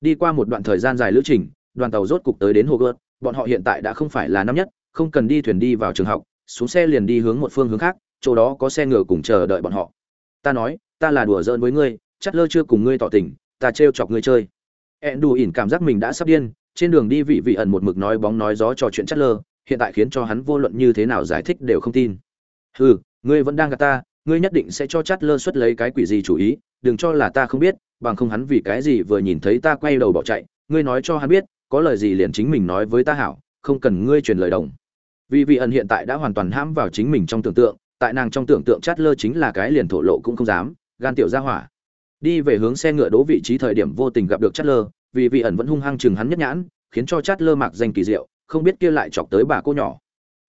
Đi qua một đoạn thời gian dài lữ trình đoàn tàu rốt cục tới đến hồ gớt bọn họ hiện tại đã không phải là năm nhất, không cần đi thuyền đi vào trường học, xuống xe liền đi hướng một phương hướng khác, chỗ đó có xe ngựa cùng chờ đợi bọn họ. Ta nói, ta là đùa giỡn với ngươi, chắc lơ chưa cùng ngươi tỏ tình, ta trêu chọc ngươi chơi. Ẹn đù ỉn cảm giác mình đã sắp điên, trên đường đi vị vị ẩn một mực nói bóng nói gió trò chuyện chắc lơ, hiện tại khiến cho hắn vô luận như thế nào giải thích đều không tin. Hừ, ngươi vẫn đang gạt ta, ngươi nhất định sẽ cho chát lơ xuất lấy cái quỷ gì chủ ý, đừng cho là ta không biết, bằng không hắn vì cái gì vừa nhìn thấy ta quay đầu bỏ chạy, ngươi nói cho hắn biết có lời gì liền chính mình nói với ta hảo, không cần ngươi truyền lời đồng. Vì vị ẩn hiện tại đã hoàn toàn hãm vào chính mình trong tưởng tượng, tại nàng trong tưởng tượng chát lơ chính là cái liền thổ lộ cũng không dám, gan tiểu ra hỏa. Đi về hướng xe ngựa đỗ vị trí thời điểm vô tình gặp được chát lơ, vì vị ẩn vẫn hung hăng chừng hắn nhất nhãn, khiến cho chát lơ mặc danh kỳ diệu, không biết kia lại chọc tới bà cô nhỏ.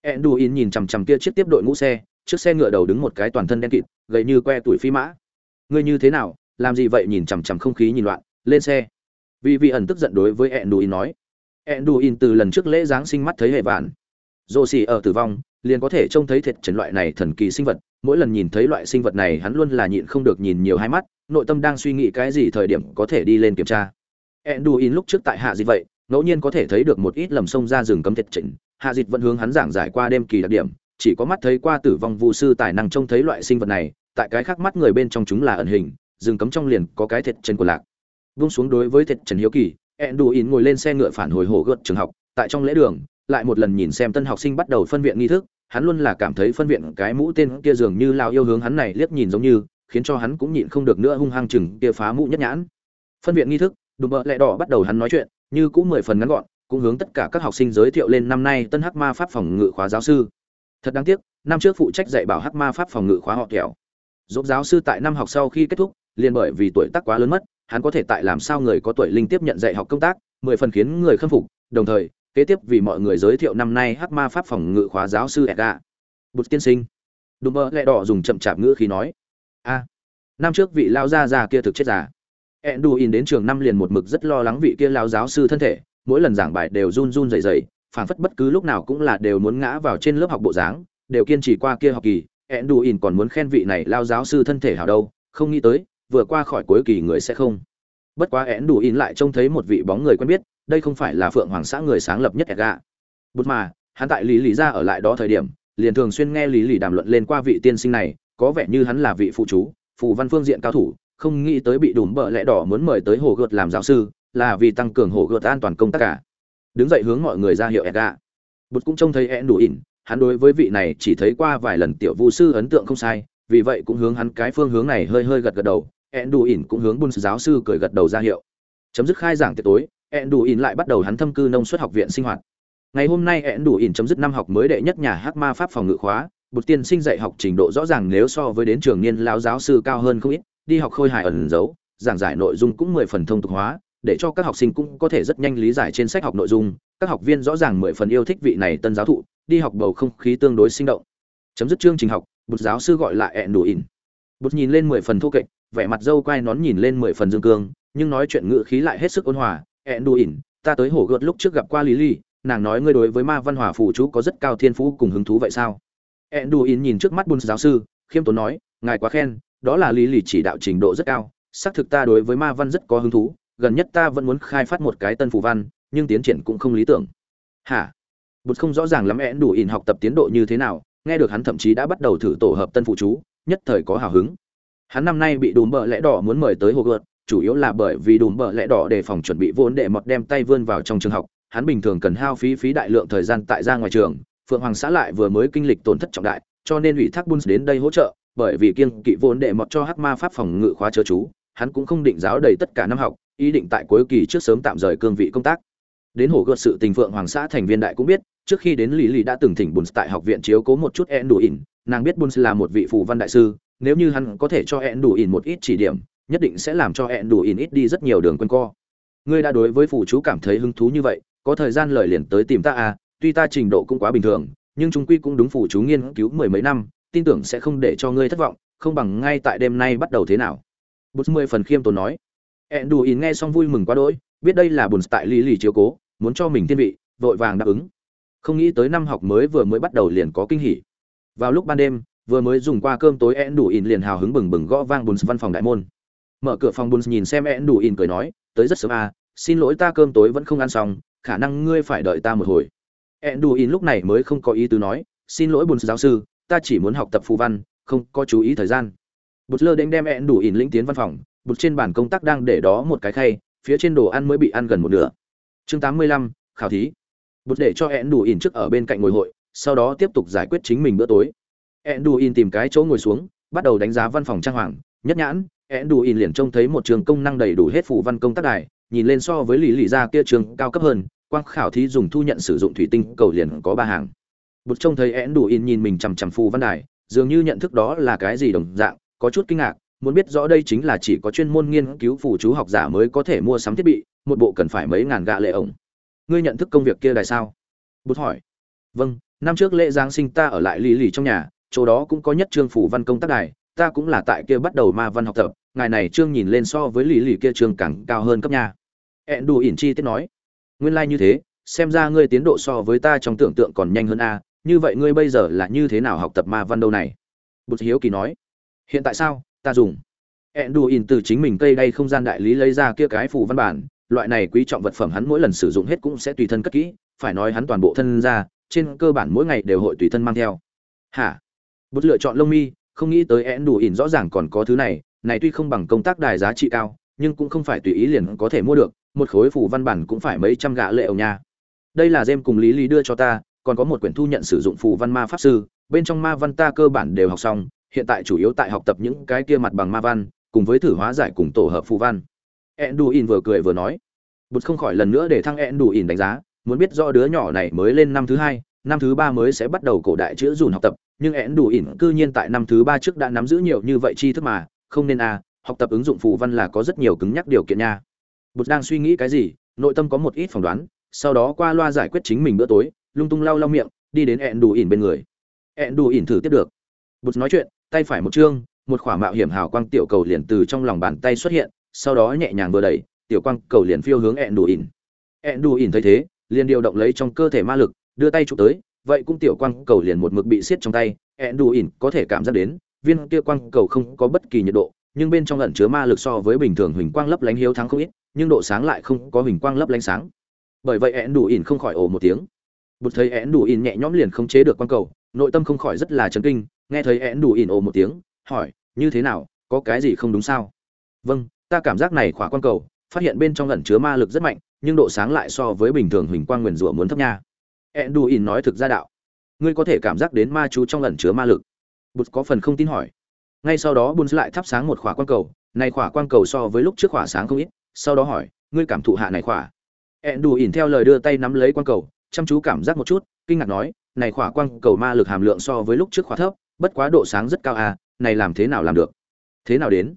Enduin nhìn chằm chằm kia chiếc tiếp đội ngũ xe, trước xe ngựa đầu đứng một cái toàn thân đen kịt, gầy như que tuổi phi mã. Ngươi như thế nào? Làm gì vậy? nhìn chằm chằm không khí nhìn loạn, lên xe vì vị ẩn tức giận đối với Enduin nói. Enduin từ lần trước lễ giáng sinh mắt thấy hệ vạn. Rồ xì ở tử vong, liền có thể trông thấy thiệt trần loại này thần kỳ sinh vật. Mỗi lần nhìn thấy loại sinh vật này, hắn luôn là nhịn không được nhìn nhiều hai mắt, nội tâm đang suy nghĩ cái gì thời điểm có thể đi lên kiểm tra. Enduin lúc trước tại hạ gì vậy, ngẫu nhiên có thể thấy được một ít lầm sông ra rừng cấm thiệt trịnh hạ dịch vẫn hướng hắn giảng giải qua đêm kỳ đặc điểm, chỉ có mắt thấy qua tử vong vu sư tài năng trông thấy loại sinh vật này, tại cái khác mắt người bên trong chúng là ẩn hình, rừng cấm trong liền có cái thiệt trần của lạc vung xuống đối với thiệt trần hiếu kỳ ẹn đủ ỉn ngồi lên xe ngựa phản hồi hồ gợt trường học, tại trong lễ đường, lại một lần nhìn xem tân học sinh bắt đầu phân viện nghi thức, hắn luôn là cảm thấy phân viện cái mũ tên kia dường như lao yêu hướng hắn này liếc nhìn giống như, khiến cho hắn cũng nhịn không được nữa hung hăng chừng kia phá mũ nhất nhãn. Phân viện nghi thức, đùm bợ lẹ đỏ bắt đầu hắn nói chuyện, như cũng mười phần ngắn gọn, cũng hướng tất cả các học sinh giới thiệu lên năm nay tân hắc ma pháp phòng ngự khóa giáo sư. Thật đáng tiếc, năm trước phụ trách dạy bảo hắc ma pháp phòng ngự khóa họ kẹo. Dốt giáo sư tại năm học sau khi kết thúc, liền bởi vì tuổi tác quá lớn mất hắn có thể tại làm sao người có tuổi linh tiếp nhận dạy học công tác, mười phần khiến người khâm phục, đồng thời, kế tiếp vì mọi người giới thiệu năm nay hắc ma pháp phòng ngự khóa giáo sư Ega. bút tiên sinh. Đúng bơ lẹ đỏ dùng chậm chạp ngữ khi nói. A. Năm trước vị lao gia già kia thực chết già. In đến trường năm liền một mực rất lo lắng vị kia lao giáo sư thân thể, mỗi lần giảng bài đều run run rẩy rẩy, phảng phất bất cứ lúc nào cũng là đều muốn ngã vào trên lớp học bộ dáng, đều kiên trì qua kia học kỳ. In còn muốn khen vị này lao giáo sư thân thể hảo đâu, không nghĩ tới vừa qua khỏi cuối kỳ người sẽ không. Bất quá in lại trông thấy một vị bóng người quen biết, đây không phải là phượng hoàng xã người sáng lập nhất edga bút mà, hắn tại lý lý ra ở lại đó thời điểm, liền thường xuyên nghe lý lý đàm luận lên qua vị tiên sinh này, có vẻ như hắn là vị phụ chú phụ văn phương diện cao thủ, không nghĩ tới bị đùm bợ lẽ đỏ muốn mời tới hồ gợt làm giáo sư, là vì tăng cường hồ gợt an toàn công tác cả. Đứng dậy hướng mọi người ra hiệu edga bút cũng trông thấy én đủ ỉn hắn đối với vị này chỉ thấy qua vài lần tiểu vũ sư ấn tượng không sai, vì vậy cũng hướng hắn cái phương hướng này hơi hơi gật gật đầu ẹn đủ ỉn cũng hướng bun giáo sư cười gật đầu ra hiệu. Chấm dứt khai giảng tiệc tối ẹn đủ ỉn lại bắt đầu hắn thâm cư nông xuất học viện sinh hoạt. Ngày hôm nay ẹn đủ ỉn chấm dứt năm học mới đệ nhất nhà hắc ma pháp phòng ngự khóa bột tiên sinh dạy học trình độ rõ ràng nếu so với đến trường niên lao giáo sư cao hơn không ít, đi học khôi hài ẩn giấu, giảng giải nội dung cũng mười phần thông tục hóa, để cho các học sinh cũng có thể rất nhanh lý giải trên sách học nội dung, các học viên rõ ràng mười phần yêu thích vị này tân giáo thụ, đi học bầu không khí tương đối sinh động. Chấm dứt chương trình học bột giáo sư gọi lại ẹn đủ ỉn bột nhìn lên mười phần thô kệch vẻ mặt dâu quai nón nhìn lên mười phần dương cương, nhưng nói chuyện ngữ khí lại hết sức ôn hòa. Ẹn đủ ỉn, ta tới hồ gợt lúc trước gặp qua lý ly nàng nói ngươi đối với ma văn hòa phù chú có rất cao thiên phú cùng hứng thú vậy sao? Ẹn đủ ỉn nhìn trước mắt bùn giáo sư, khiêm tốn nói, ngài quá khen, đó là lý lì chỉ đạo trình độ rất cao, xác thực ta đối với ma văn rất có hứng thú, gần nhất ta vẫn muốn khai phát một cái tân phù văn, nhưng tiến triển cũng không lý tưởng. Hả? Bụt không rõ ràng lắm én đủ ỉn học tập tiến độ như thế nào, nghe được hắn thậm chí đã bắt đầu thử tổ hợp tân phụ chú, nhất thời có hào hứng hắn năm nay bị đùm bờ lẽ đỏ muốn mời tới Hogwarts, chủ yếu là bởi vì đùm bờ lẽ đỏ để phòng chuẩn bị vốn để mọt đem tay vươn vào trong trường học. Hắn bình thường cần hao phí phí đại lượng thời gian tại ra ngoài trường. Phượng hoàng xã lại vừa mới kinh lịch tổn thất trọng đại cho nên ủy thác Bun đến đây hỗ trợ bởi vì kiêng kỵ vốn để mọt cho hắc ma pháp phòng ngự khóa chớ chú. Hắn cũng không định giáo đầy tất cả năm học ý định tại cuối kỳ trước sớm tạm rời cương vị công tác. Đến hồ gợt sự tình phượng hoàng xã thành viên đại cũng biết trước khi đến lý lý đã từng thỉnh Bun tại học viện chiếu cố một chút ẹn đủ ỉn nàng biết Bun là một vị phù văn đại sư nếu như hắn có thể cho hẹn đủ ỉn một ít chỉ điểm, nhất định sẽ làm cho hẹn đủ ỉn ít đi rất nhiều đường quanh co. Ngươi đã đối với phụ chú cảm thấy hứng thú như vậy, có thời gian lời liền tới tìm ta à tuy ta trình độ cũng quá bình thường, nhưng chúng quy cũng đúng phụ chú nghiên cứu mười mấy năm, tin tưởng sẽ không để cho ngươi thất vọng, không bằng ngay tại đêm nay bắt đầu thế nào. Bút mười phần khiêm tốn nói. Hẹn đủ ỉn nghe xong vui mừng quá đỗi, biết đây là bùn tại lý lì chiếu cố, muốn cho mình thiên vị, vội vàng đáp ứng. Không nghĩ tới năm học mới vừa mới bắt đầu liền có kinh hỉ. Vào lúc ban đêm vừa mới dùng qua cơm tối én đủ in liền hào hứng bừng bừng gõ vang bùn văn phòng đại môn. Mở cửa phòng bùn nhìn xem én đủ in cười nói, tới rất sớm à xin lỗi ta cơm tối vẫn không ăn xong, khả năng ngươi phải đợi ta một hồi. Én đủ in lúc này mới không có ý tứ nói, xin lỗi bùn giáo sư, ta chỉ muốn học tập phù văn, không có chú ý thời gian. Bùn lơ đánh đem én đủ in lĩnh tiến văn phòng bùn trên bàn công tác đang để đó một cái khay, phía trên đồ ăn mới bị ăn gần một nửa. Chương tám mươi lăm, khảo thí. Bút để cho ẹn đủ in trước ở bên cạnh ngồi hội, sau đó tiếp tục giải quyết chính mình bữa tối. Enduin tìm cái chỗ ngồi xuống, bắt đầu đánh giá văn phòng trang hoàng. Nhất nhãn, Enduin liền trông thấy một trường công năng đầy đủ hết phủ văn công tác đài, nhìn lên so với Lý lì ra kia trường cao cấp hơn, quang khảo thí dùng thu nhận sử dụng thủy tinh, cầu liền có ba hàng. Bút trông thấy Enduin nhìn mình chằm chằm phù văn đài, dường như nhận thức đó là cái gì đồng dạng, có chút kinh ngạc, muốn biết rõ đây chính là chỉ có chuyên môn nghiên cứu phù chú học giả mới có thể mua sắm thiết bị, một bộ cần phải mấy ngàn gạ lệ ổng. Ngươi nhận thức công việc kia đài sao? Bút hỏi. Vâng năm trước lễ giáng sinh ta ở lại lì lì trong nhà chỗ đó cũng có nhất trương phủ văn công tác đài, ta cũng là tại kia bắt đầu ma văn học tập, ngài này trương nhìn lên so với lì lì kia trương càng cao hơn cấp nhà ẹn đủ ỉn chi tiết nói, nguyên lai、like、như thế, xem ra ngươi tiến độ so với ta trong tưởng tượng còn nhanh hơn a, như vậy ngươi bây giờ là như thế nào học tập ma văn đâu này? Bụt hiếu kỳ nói, hiện tại sao, ta dùng. Ẹn đủ ỉn từ chính mình cây đay không gian đại lý lấy ra kia cái phủ văn bản, loại này quý trọng vật phẩm hắn mỗi lần sử dụng hết cũng sẽ tùy thân cất kỹ, phải nói hắn toàn bộ thân ra, trên cơ bản mỗi ngày đều hội tùy thân mang theo. Hả? Bút lựa chọn lông mi không nghĩ tới én đủ ỉn rõ ràng còn có thứ này. Này tuy không bằng công tác đài giá trị cao nhưng cũng không phải tùy ý liền có thể mua được. Một khối phủ văn bản cũng phải mấy trăm gạ lệ ổng nha. Đây là jem cùng lý lý đưa cho ta còn có một quyển thu nhận sử dụng phù văn ma pháp sư. Bên trong ma văn ta cơ bản đều học xong hiện tại chủ yếu tại học tập những cái kia mặt bằng ma văn cùng với thử hóa giải cùng tổ hợp phù văn. Enduin vừa cười vừa nói. Bụt không khỏi lần nữa để thăng Enduin đánh giá, muốn biết rõ đứa nhỏ này mới lên năm thứ hai, năm thứ ba mới sẽ bắt đầu cổ đại chữa dùn học tập, nhưng én đủ ỉn cư nhiên tại năm thứ ba trước đã nắm giữ nhiều như vậy tri thức mà, không nên à, học tập ứng dụng phù văn là có rất nhiều cứng nhắc điều kiện nha. Bột đang suy nghĩ cái gì nội tâm có một ít phỏng đoán sau đó qua loa giải quyết chính mình bữa tối lung tung lau lau miệng đi đến ẹn đủ ỉn bên người. Ẹn đủ ỉn thử tiếp được. Bột nói chuyện tay phải một chương một khỏa mạo hiểm hào quang tiểu cầu liền từ trong lòng bàn tay xuất hiện sau đó nhẹ nhàng vừa đẩy tiểu quang cầu liền phiêu hướng ẹn đủ ỉn. Ẹn đủ ỉn thấy thế liền điều động lấy trong cơ thể ma lực đưa tay chụp tới vậy cũng tiểu quang cầu liền một mực bị siết trong tay ẹn đủ ỉn có thể cảm giác đến, viên kia quang cầu không có bất kỳ nhiệt độ, nhưng bên trong ẩn chứa ma lực so với bình thường huỳnh quang lấp lánh hiếu thắng không ít, nhưng độ sáng lại không có huỳnh quang lấp lánh sáng. Bởi vậy ẹn đủ ỉn không khỏi ồ một tiếng. Bụt thấy én đủ ỉn nhẹ nhõm liền không chế được quang cầu, nội tâm không khỏi rất là chấn kinh, nghe thấy én đủ ỉn ồ một tiếng, hỏi, như thế nào, có cái gì không đúng sao? Vâng ta cảm giác này khỏa quang cầu, phát hiện bên trong ẩn chứa ma lực rất mạnh, nhưng độ sáng lại so với bình thường huỳnh quang nguyền rủa muốn thấp nha. Enduin nói thực ra đạo. Ngươi có thể cảm giác đến ma chú trong ẩn chứa ma lực. Bụt có phần không tin hỏi. Ngay sau đó Bụt lại thắp sáng một khỏa quang cầu. Này khỏa quang cầu so với lúc trước khỏa sáng không ít. Sau đó hỏi, ngươi cảm thụ hạ này khỏa? Enduin theo lời đưa tay nắm lấy quang cầu, chăm chú cảm giác một chút, kinh ngạc nói, này khỏa quang cầu ma lực hàm lượng so với lúc trước khỏa thấp, bất quá độ sáng rất cao à này làm thế nào làm được? Thế nào đến?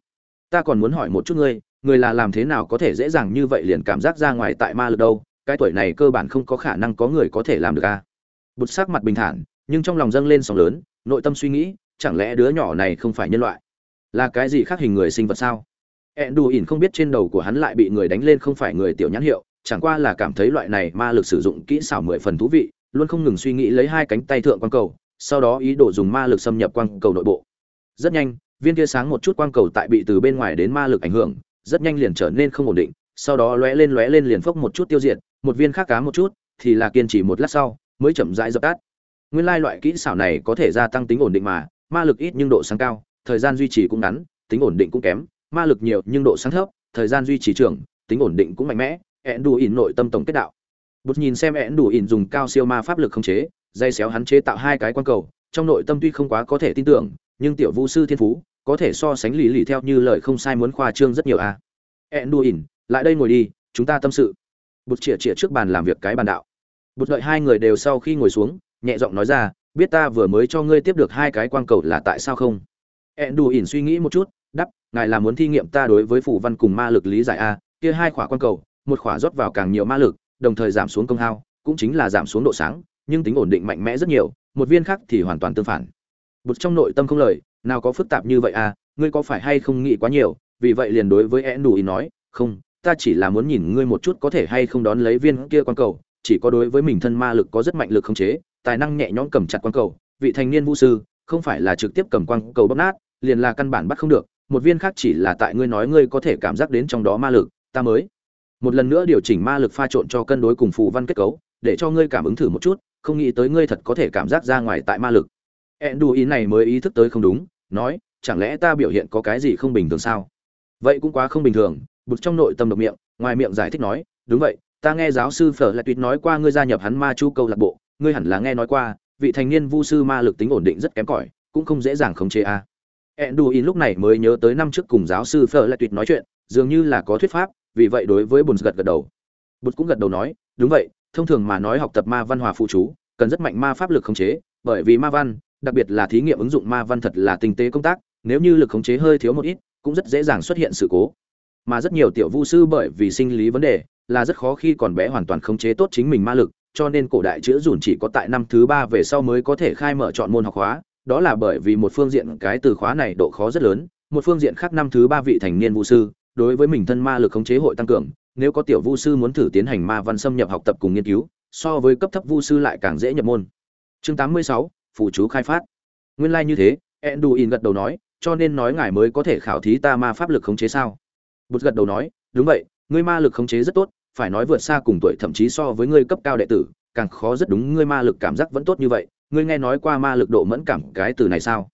Ta còn muốn hỏi một chút ngươi, người là làm thế nào có thể dễ dàng như vậy liền cảm giác ra ngoài tại ma lực đâu? Cái tuổi này cơ bản không có khả năng có người có thể làm được à bụt sắc mặt bình thản, nhưng trong lòng dâng lên sóng lớn, nội tâm suy nghĩ, chẳng lẽ đứa nhỏ này không phải nhân loại? Là cái gì khác hình người sinh vật sao? Ẹn đù ỉn không biết trên đầu của hắn lại bị người đánh lên không phải người tiểu nhãn hiệu, chẳng qua là cảm thấy loại này ma lực sử dụng kỹ xảo mười phần thú vị, luôn không ngừng suy nghĩ lấy hai cánh tay thượng quang cầu, sau đó ý đồ dùng ma lực xâm nhập quang cầu nội bộ. Rất nhanh, viên kia sáng một chút quang cầu tại bị từ bên ngoài đến ma lực ảnh hưởng, rất nhanh liền trở nên không ổn định, sau đó lóe lên lóe lên liền phốc một chút tiêu diệt một viên khác cá một chút, thì là kiên trì một lát sau, mới chậm rãi dập tắt. Nguyên lai loại kỹ xảo này có thể gia tăng tính ổn định mà, ma lực ít nhưng độ sáng cao, thời gian duy trì cũng ngắn, tính ổn định cũng kém, ma lực nhiều nhưng độ sáng thấp, thời gian duy trì trưởng, tính ổn định cũng mạnh mẽ ẹn đủ ỉn nội tâm tổng kết đạo. Bút nhìn xem ẹn đủ ỉn dùng cao siêu ma pháp lực không chế, dây xéo hắn chế tạo hai cái quan cầu, trong nội tâm tuy không quá có thể tin tưởng, nhưng tiểu vũ sư thiên phú, có thể so sánh lì lì theo như lời không sai muốn khoa trương rất nhiều à. ẹn đủ ỉn lại đây ngồi đi, chúng ta tâm sự. Bụt chĩa chĩa trước bàn làm việc cái bàn đạo. Bụt đợi hai người đều sau khi ngồi xuống nhẹ giọng nói ra biết ta vừa mới cho ngươi tiếp được hai cái quang cầu là tại sao không? Ẹn đù ỉn suy nghĩ một chút đắp ngài là muốn thi nghiệm ta đối với phủ văn cùng ma lực lý giải a kia hai khỏa quang cầu một khỏa rót vào càng nhiều ma lực, đồng thời giảm xuống công hao, cũng chính là giảm xuống độ sáng, nhưng tính ổn định mạnh mẽ rất nhiều, một viên khác thì hoàn toàn tương phản. Bụt trong nội tâm không lời, nào có phức tạp như vậy à, ngươi có phải hay không nghĩ quá nhiều, vì vậy liền đối với Enduin nói, "Không, ta chỉ là muốn nhìn ngươi một chút có thể hay không đón lấy viên kia quan cầu, chỉ có đối với mình thân ma lực có rất mạnh lực khống chế, tài năng nhẹ nhõm cầm chặt quan cầu, vị thành niên vũ sư, không phải là trực tiếp cầm quan cầu bóp nát, liền là căn bản bắt không được, một viên khác chỉ là tại ngươi nói ngươi có thể cảm giác đến trong đó ma lực, ta mới. Một lần nữa điều chỉnh ma lực pha trộn cho cân đối cùng phù văn kết cấu để cho ngươi cảm ứng thử một chút không nghĩ tới ngươi thật có thể cảm giác ra ngoài tại ma lực. Ẹn đù ý này mới ý thức tới không đúng nói chẳng lẽ ta biểu hiện có cái gì không bình thường sao? Vậy cũng quá không bình thường bực trong nội tâm độc miệng, ngoài miệng giải thích nói, đúng vậy, ta nghe giáo sư phở lại tuyệt nói qua ngươi gia nhập hắn ma chu câu lạc bộ, ngươi hẳn là nghe nói qua, vị thành niên vu sư ma lực tính ổn định rất kém cỏi, cũng không dễ dàng khống chế a. Ẹn đù lúc này mới nhớ tới năm trước cùng giáo sư phở lại tuyệt nói chuyện, dường như là có thuyết pháp, vì vậy đối với bùn gật gật đầu. Bùn cũng gật đầu nói, đúng vậy, thông thường mà nói học tập ma văn hòa phụ chú, cần rất mạnh ma pháp lực khống chế, bởi vì ma văn, đặc biệt là thí nghiệm ứng dụng ma văn thật là tinh tế công tác, nếu như lực khống chế hơi thiếu một ít, cũng rất dễ dàng xuất hiện sự cố mà rất nhiều tiểu vu sư bởi vì sinh lý vấn đề là rất khó khi còn bé hoàn toàn khống chế tốt chính mình ma lực cho nên cổ đại chữa dùn chỉ có tại năm thứ ba về sau mới có thể khai mở chọn môn học khóa đó là bởi vì một phương diện cái từ khóa này độ khó rất lớn một phương diện khác năm thứ ba vị thành niên vu sư đối với mình thân ma lực khống chế hội tăng cường, nếu có tiểu vu sư muốn thử tiến hành ma văn xâm nhập học tập cùng nghiên cứu, so với cấp thấp vu sư lại càng dễ nhập môn. Chương 86, phụ chú khai phát. Nguyên lai like như thế, Enduin gật đầu nói, cho nên nói ngài mới có thể khảo thí ta ma pháp lực khống chế sao? Bụt gật đầu nói, đúng vậy, ngươi ma lực khống chế rất tốt, phải nói vượt xa cùng tuổi thậm chí so với ngươi cấp cao đệ tử, càng khó rất đúng ngươi ma lực cảm giác vẫn tốt như vậy, ngươi nghe nói qua ma lực độ mẫn cảm cái từ này sao?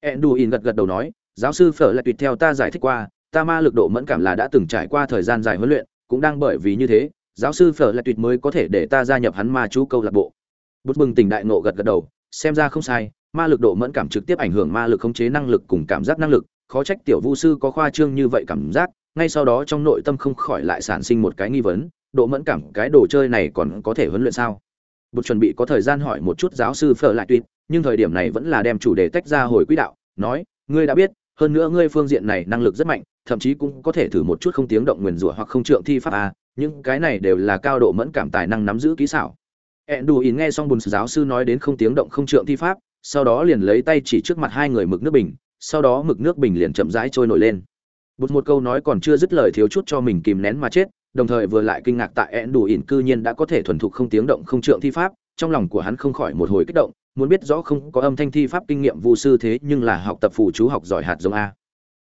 Enduin gật gật đầu nói, giáo sư Phở lại tùy theo ta giải thích qua, ta ma lực độ mẫn cảm là đã từng trải qua thời gian dài huấn luyện cũng đang bởi vì như thế giáo sư phở lại tuyệt mới có thể để ta gia nhập hắn ma chú câu lạc bộ. Bút bừng tỉnh đại nộ gật gật đầu xem ra không sai ma lực độ mẫn cảm trực tiếp ảnh hưởng ma lực khống chế năng lực cùng cảm giác năng lực khó trách tiểu vu sư có khoa trương như vậy cảm giác ngay sau đó trong nội tâm không khỏi lại sản sinh một cái nghi vấn độ mẫn cảm cái đồ chơi này còn có thể huấn luyện sao? Bột chuẩn bị có thời gian hỏi một chút giáo sư phở lại tuyệt, nhưng thời điểm này vẫn là đem chủ đề tách ra hồi quỹ đạo, nói, ngươi đã biết, hơn nữa ngươi phương diện này năng lực rất mạnh, thậm chí cũng có thể thử một chút không tiếng động nguyền rủa hoặc không trượng thi pháp a những cái này đều là cao độ mẫn cảm tài năng nắm giữ kỹ xảo. Ẹn đù ỉn nghe xong bùn giáo sư nói đến không tiếng động không trượng thi pháp, sau đó liền lấy tay chỉ trước mặt hai người mực nước bình, sau đó mực nước bình liền chậm rãi trôi nổi lên bụt một câu nói còn chưa dứt lời thiếu chút cho mình kìm nén mà chết, đồng thời vừa lại kinh ngạc tại ẹn đủ ỉn cư nhiên đã có thể thuần thục không tiếng động, không trượng thi pháp, trong lòng của hắn không khỏi một hồi kích động, muốn biết rõ không có âm thanh thi pháp kinh nghiệm vu sư thế nhưng là học tập phù chú học giỏi hạt giống a.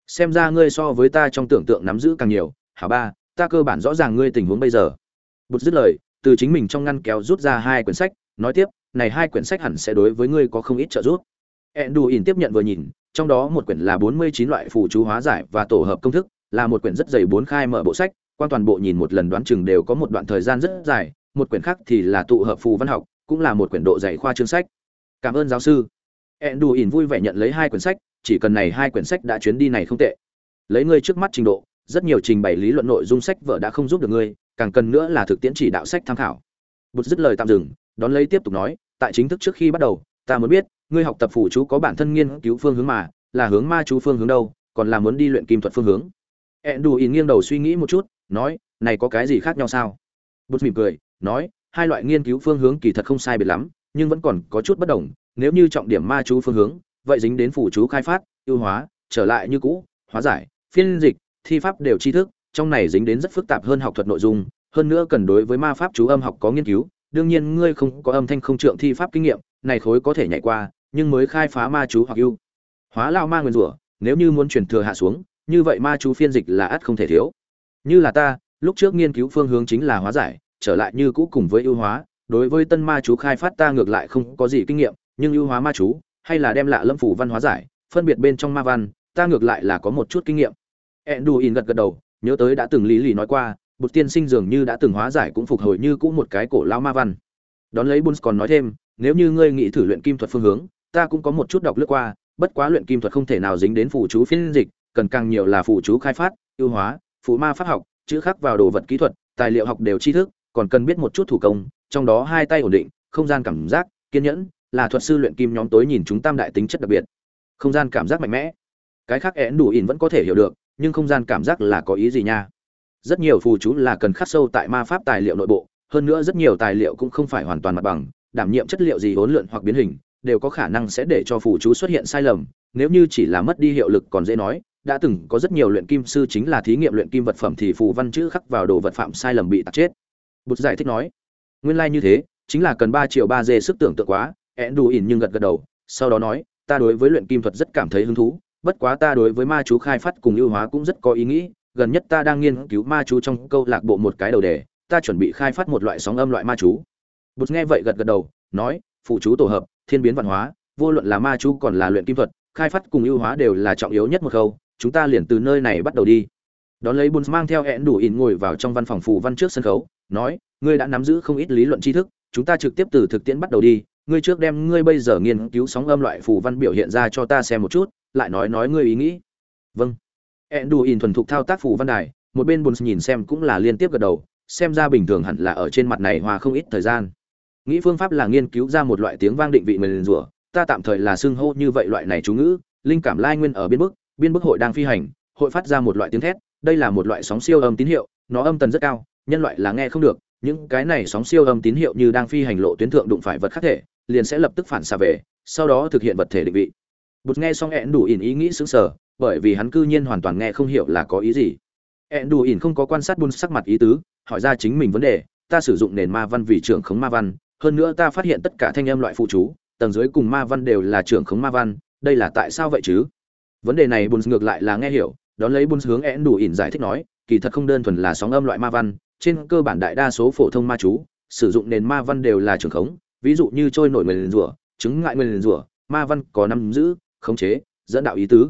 Xem ra ngươi so với ta trong tưởng tượng nắm giữ càng nhiều, hả ba, ta cơ bản rõ ràng ngươi tình huống bây giờ. Bụt dứt lời, từ chính mình trong ngăn kéo rút ra hai quyển sách, nói tiếp, này hai quyển sách hẳn sẽ đối với ngươi có không ít trợ giúp. ẹn đủ ỉn tiếp nhận vừa nhìn trong đó một quyển là bốn mươi chín loại phù chú hóa giải và tổ hợp công thức, là một quyển rất dày bốn khai mở bộ sách, quan toàn bộ nhìn một lần đoán chừng đều có một đoạn thời gian rất dài, một quyển khác thì là tụ hợp phù văn học, cũng là một quyển độ dày khoa chương sách. Cảm ơn giáo sư. Ẹn đủ ỉn vui vẻ nhận lấy hai quyển sách, chỉ cần này hai quyển sách đã chuyến đi này không tệ. Lấy ngươi trước mắt trình độ, rất nhiều trình bày lý luận nội dung sách vở đã không giúp được ngươi, càng cần nữa là thực tiễn chỉ đạo sách tham khảo. Bụt dứt lời tạm dừng, đón lấy tiếp tục nói, tại chính thức trước khi bắt đầu, ta muốn biết ngươi học tập phụ chú có bản thân nghiên cứu phương hướng mà, là hướng ma chú phương hướng đâu, còn là muốn đi luyện kim thuật phương hướng. Ẹn đù ỉn nghiêng đầu suy nghĩ một chút, nói, này có cái gì khác nhau sao? Bút mỉm cười, nói, hai loại nghiên cứu phương hướng kỳ thật không sai biệt lắm, nhưng vẫn còn có chút bất đồng, nếu như trọng điểm ma chú phương hướng, vậy dính đến phụ chú khai phát, ưu hóa, trở lại như cũ, hóa giải, phiên dịch, thi pháp đều tri thức, trong này dính đến rất phức tạp hơn học thuật nội dung, hơn nữa cần đối với ma pháp chú âm học có nghiên cứu, đương nhiên ngươi không có âm thanh không trượng thi pháp kinh nghiệm, này khối có thể nhảy qua nhưng mới khai phá ma chú hoặc ưu hóa lao ma nguyên rủa, nếu như muốn truyền thừa hạ xuống, như vậy ma chú phiên dịch là ắt không thể thiếu. Như là ta, lúc trước nghiên cứu phương hướng chính là hóa giải, trở lại như cũ cùng với ưu hóa, đối với tân ma chú khai phát ta ngược lại không có gì kinh nghiệm, nhưng ưu hóa ma chú, hay là đem lạ lâm phủ văn hóa giải, phân biệt bên trong ma văn, ta ngược lại là có một chút kinh nghiệm. In gật gật đầu, nhớ tới đã từng lý lì nói qua bột tiên sinh dường như đã từng hóa giải cũng phục hồi như cũ một cái cổ lao ma văn. Đón lấy buns còn nói thêm, nếu như ngươi nghĩ thử luyện kim thuật phương hướng ta cũng có một chút đọc lướt qua, bất quá luyện kim thuật không thể nào dính đến phụ chú phiên dịch, cần càng nhiều là phụ chú khai phát, ưu hóa phụ ma pháp học, chữ khắc vào đồ vật kỹ thuật, tài liệu học đều tri thức, còn cần biết một chút thủ công, trong đó hai tay ổn định, không gian cảm giác, kiên nhẫn, là thuật sư luyện kim nhóm tối nhìn chúng tam đại tính chất đặc biệt. Không gian cảm giác mạnh mẽ. Cái khác én đủ ỉn vẫn có thể hiểu được, nhưng không gian cảm giác là có ý gì nha? Rất nhiều phù chú là cần khắc sâu tại ma pháp tài liệu nội bộ, hơn nữa rất nhiều tài liệu cũng không phải hoàn toàn mặt bằng, đảm nhiệm chất liệu gì hỗn lượn hoặc biến hình đều có khả năng sẽ để cho phù chú xuất hiện sai lầm, nếu như chỉ là mất đi hiệu lực còn dễ nói, đã từng có rất nhiều luyện kim sư chính là thí nghiệm luyện kim vật phẩm thì phù văn chữ khắc vào đồ vật phạm sai lầm bị tạc chết. Bụt giải thích nói, nguyên lai như thế, chính là cần ba triệu ba dê sức tưởng tượng quá én đủ ỉn nhưng gật gật đầu, sau đó nói, ta đối với luyện kim thuật rất cảm thấy hứng thú, bất quá ta đối với ma chú khai phát cùng ưu hóa cũng rất có ý nghĩ, gần nhất ta đang nghiên cứu ma chú trong câu lạc bộ một cái đầu đề, ta chuẩn bị khai phát một loại sóng âm loại ma chú. Bụt nghe vậy gật gật đầu, nói phụ chú tổ hợp thiên biến văn hóa, vô luận là ma chú còn là luyện kim thuật, khai phát cùng ưu hóa đều là trọng yếu nhất một khâu, chúng ta liền từ nơi này bắt đầu đi. Đón lấy bùn mang theo hẹn đủ ỉn ngồi vào trong văn phòng phù văn trước sân khấu, nói, ngươi đã nắm giữ không ít lý luận tri thức, chúng ta trực tiếp từ thực tiễn bắt đầu đi. Ngươi trước đem ngươi bây giờ nghiên cứu sóng âm loại phù văn biểu hiện ra cho ta xem một chút, lại nói nói ngươi ý nghĩ. Vâng. Hẹn đủ ỉn thuần thục thao tác phù văn đài, một bên bùn nhìn xem cũng là liên tiếp gật đầu, xem ra bình thường hẳn là ở trên mặt này hòa không ít thời gian nghĩ phương pháp là nghiên cứu ra một loại tiếng vang định vị mình rủa, ta tạm thời là xưng hô như vậy loại này chú ngữ, linh cảm lai nguyên ở biên bức biên bức hội đang phi hành, hội phát ra một loại tiếng thét, đây là một loại sóng siêu âm tín hiệu, nó âm tần rất cao, nhân loại là nghe không được, những cái này sóng siêu âm tín hiệu như đang phi hành lộ tuyến thượng đụng phải vật khác thể, liền sẽ lập tức phản xạ về, sau đó thực hiện vật thể định vị. Bụt nghe xong ẹn đủ ỉn ý nghĩ xứng sở bởi vì hắn cư nhiên hoàn toàn nghe không hiểu là có ý gì. Ẹn đủ ỉn không có quan sát bun sắc mặt ý tứ, hỏi ra chính mình vấn đề, ta sử dụng nền ma văn vì trưởng khống ma văn hơn nữa ta phát hiện tất cả thanh âm loại phụ chú, tầng dưới cùng ma văn đều là trưởng khống ma văn, đây là tại sao vậy chứ? Vấn đề này bùn ngược lại là nghe hiểu, đón lấy bùn hướng én đủ ỉn giải thích nói, kỳ thật không đơn thuần là sóng âm loại ma văn, trên cơ bản đại đa số phổ thông ma chú, sử dụng nền ma văn đều là trưởng khống, ví dụ như trôi nổi nguyền rủa chứng ngại liền rủa ma văn có nắm giữ, khống chế, dẫn đạo ý tứ.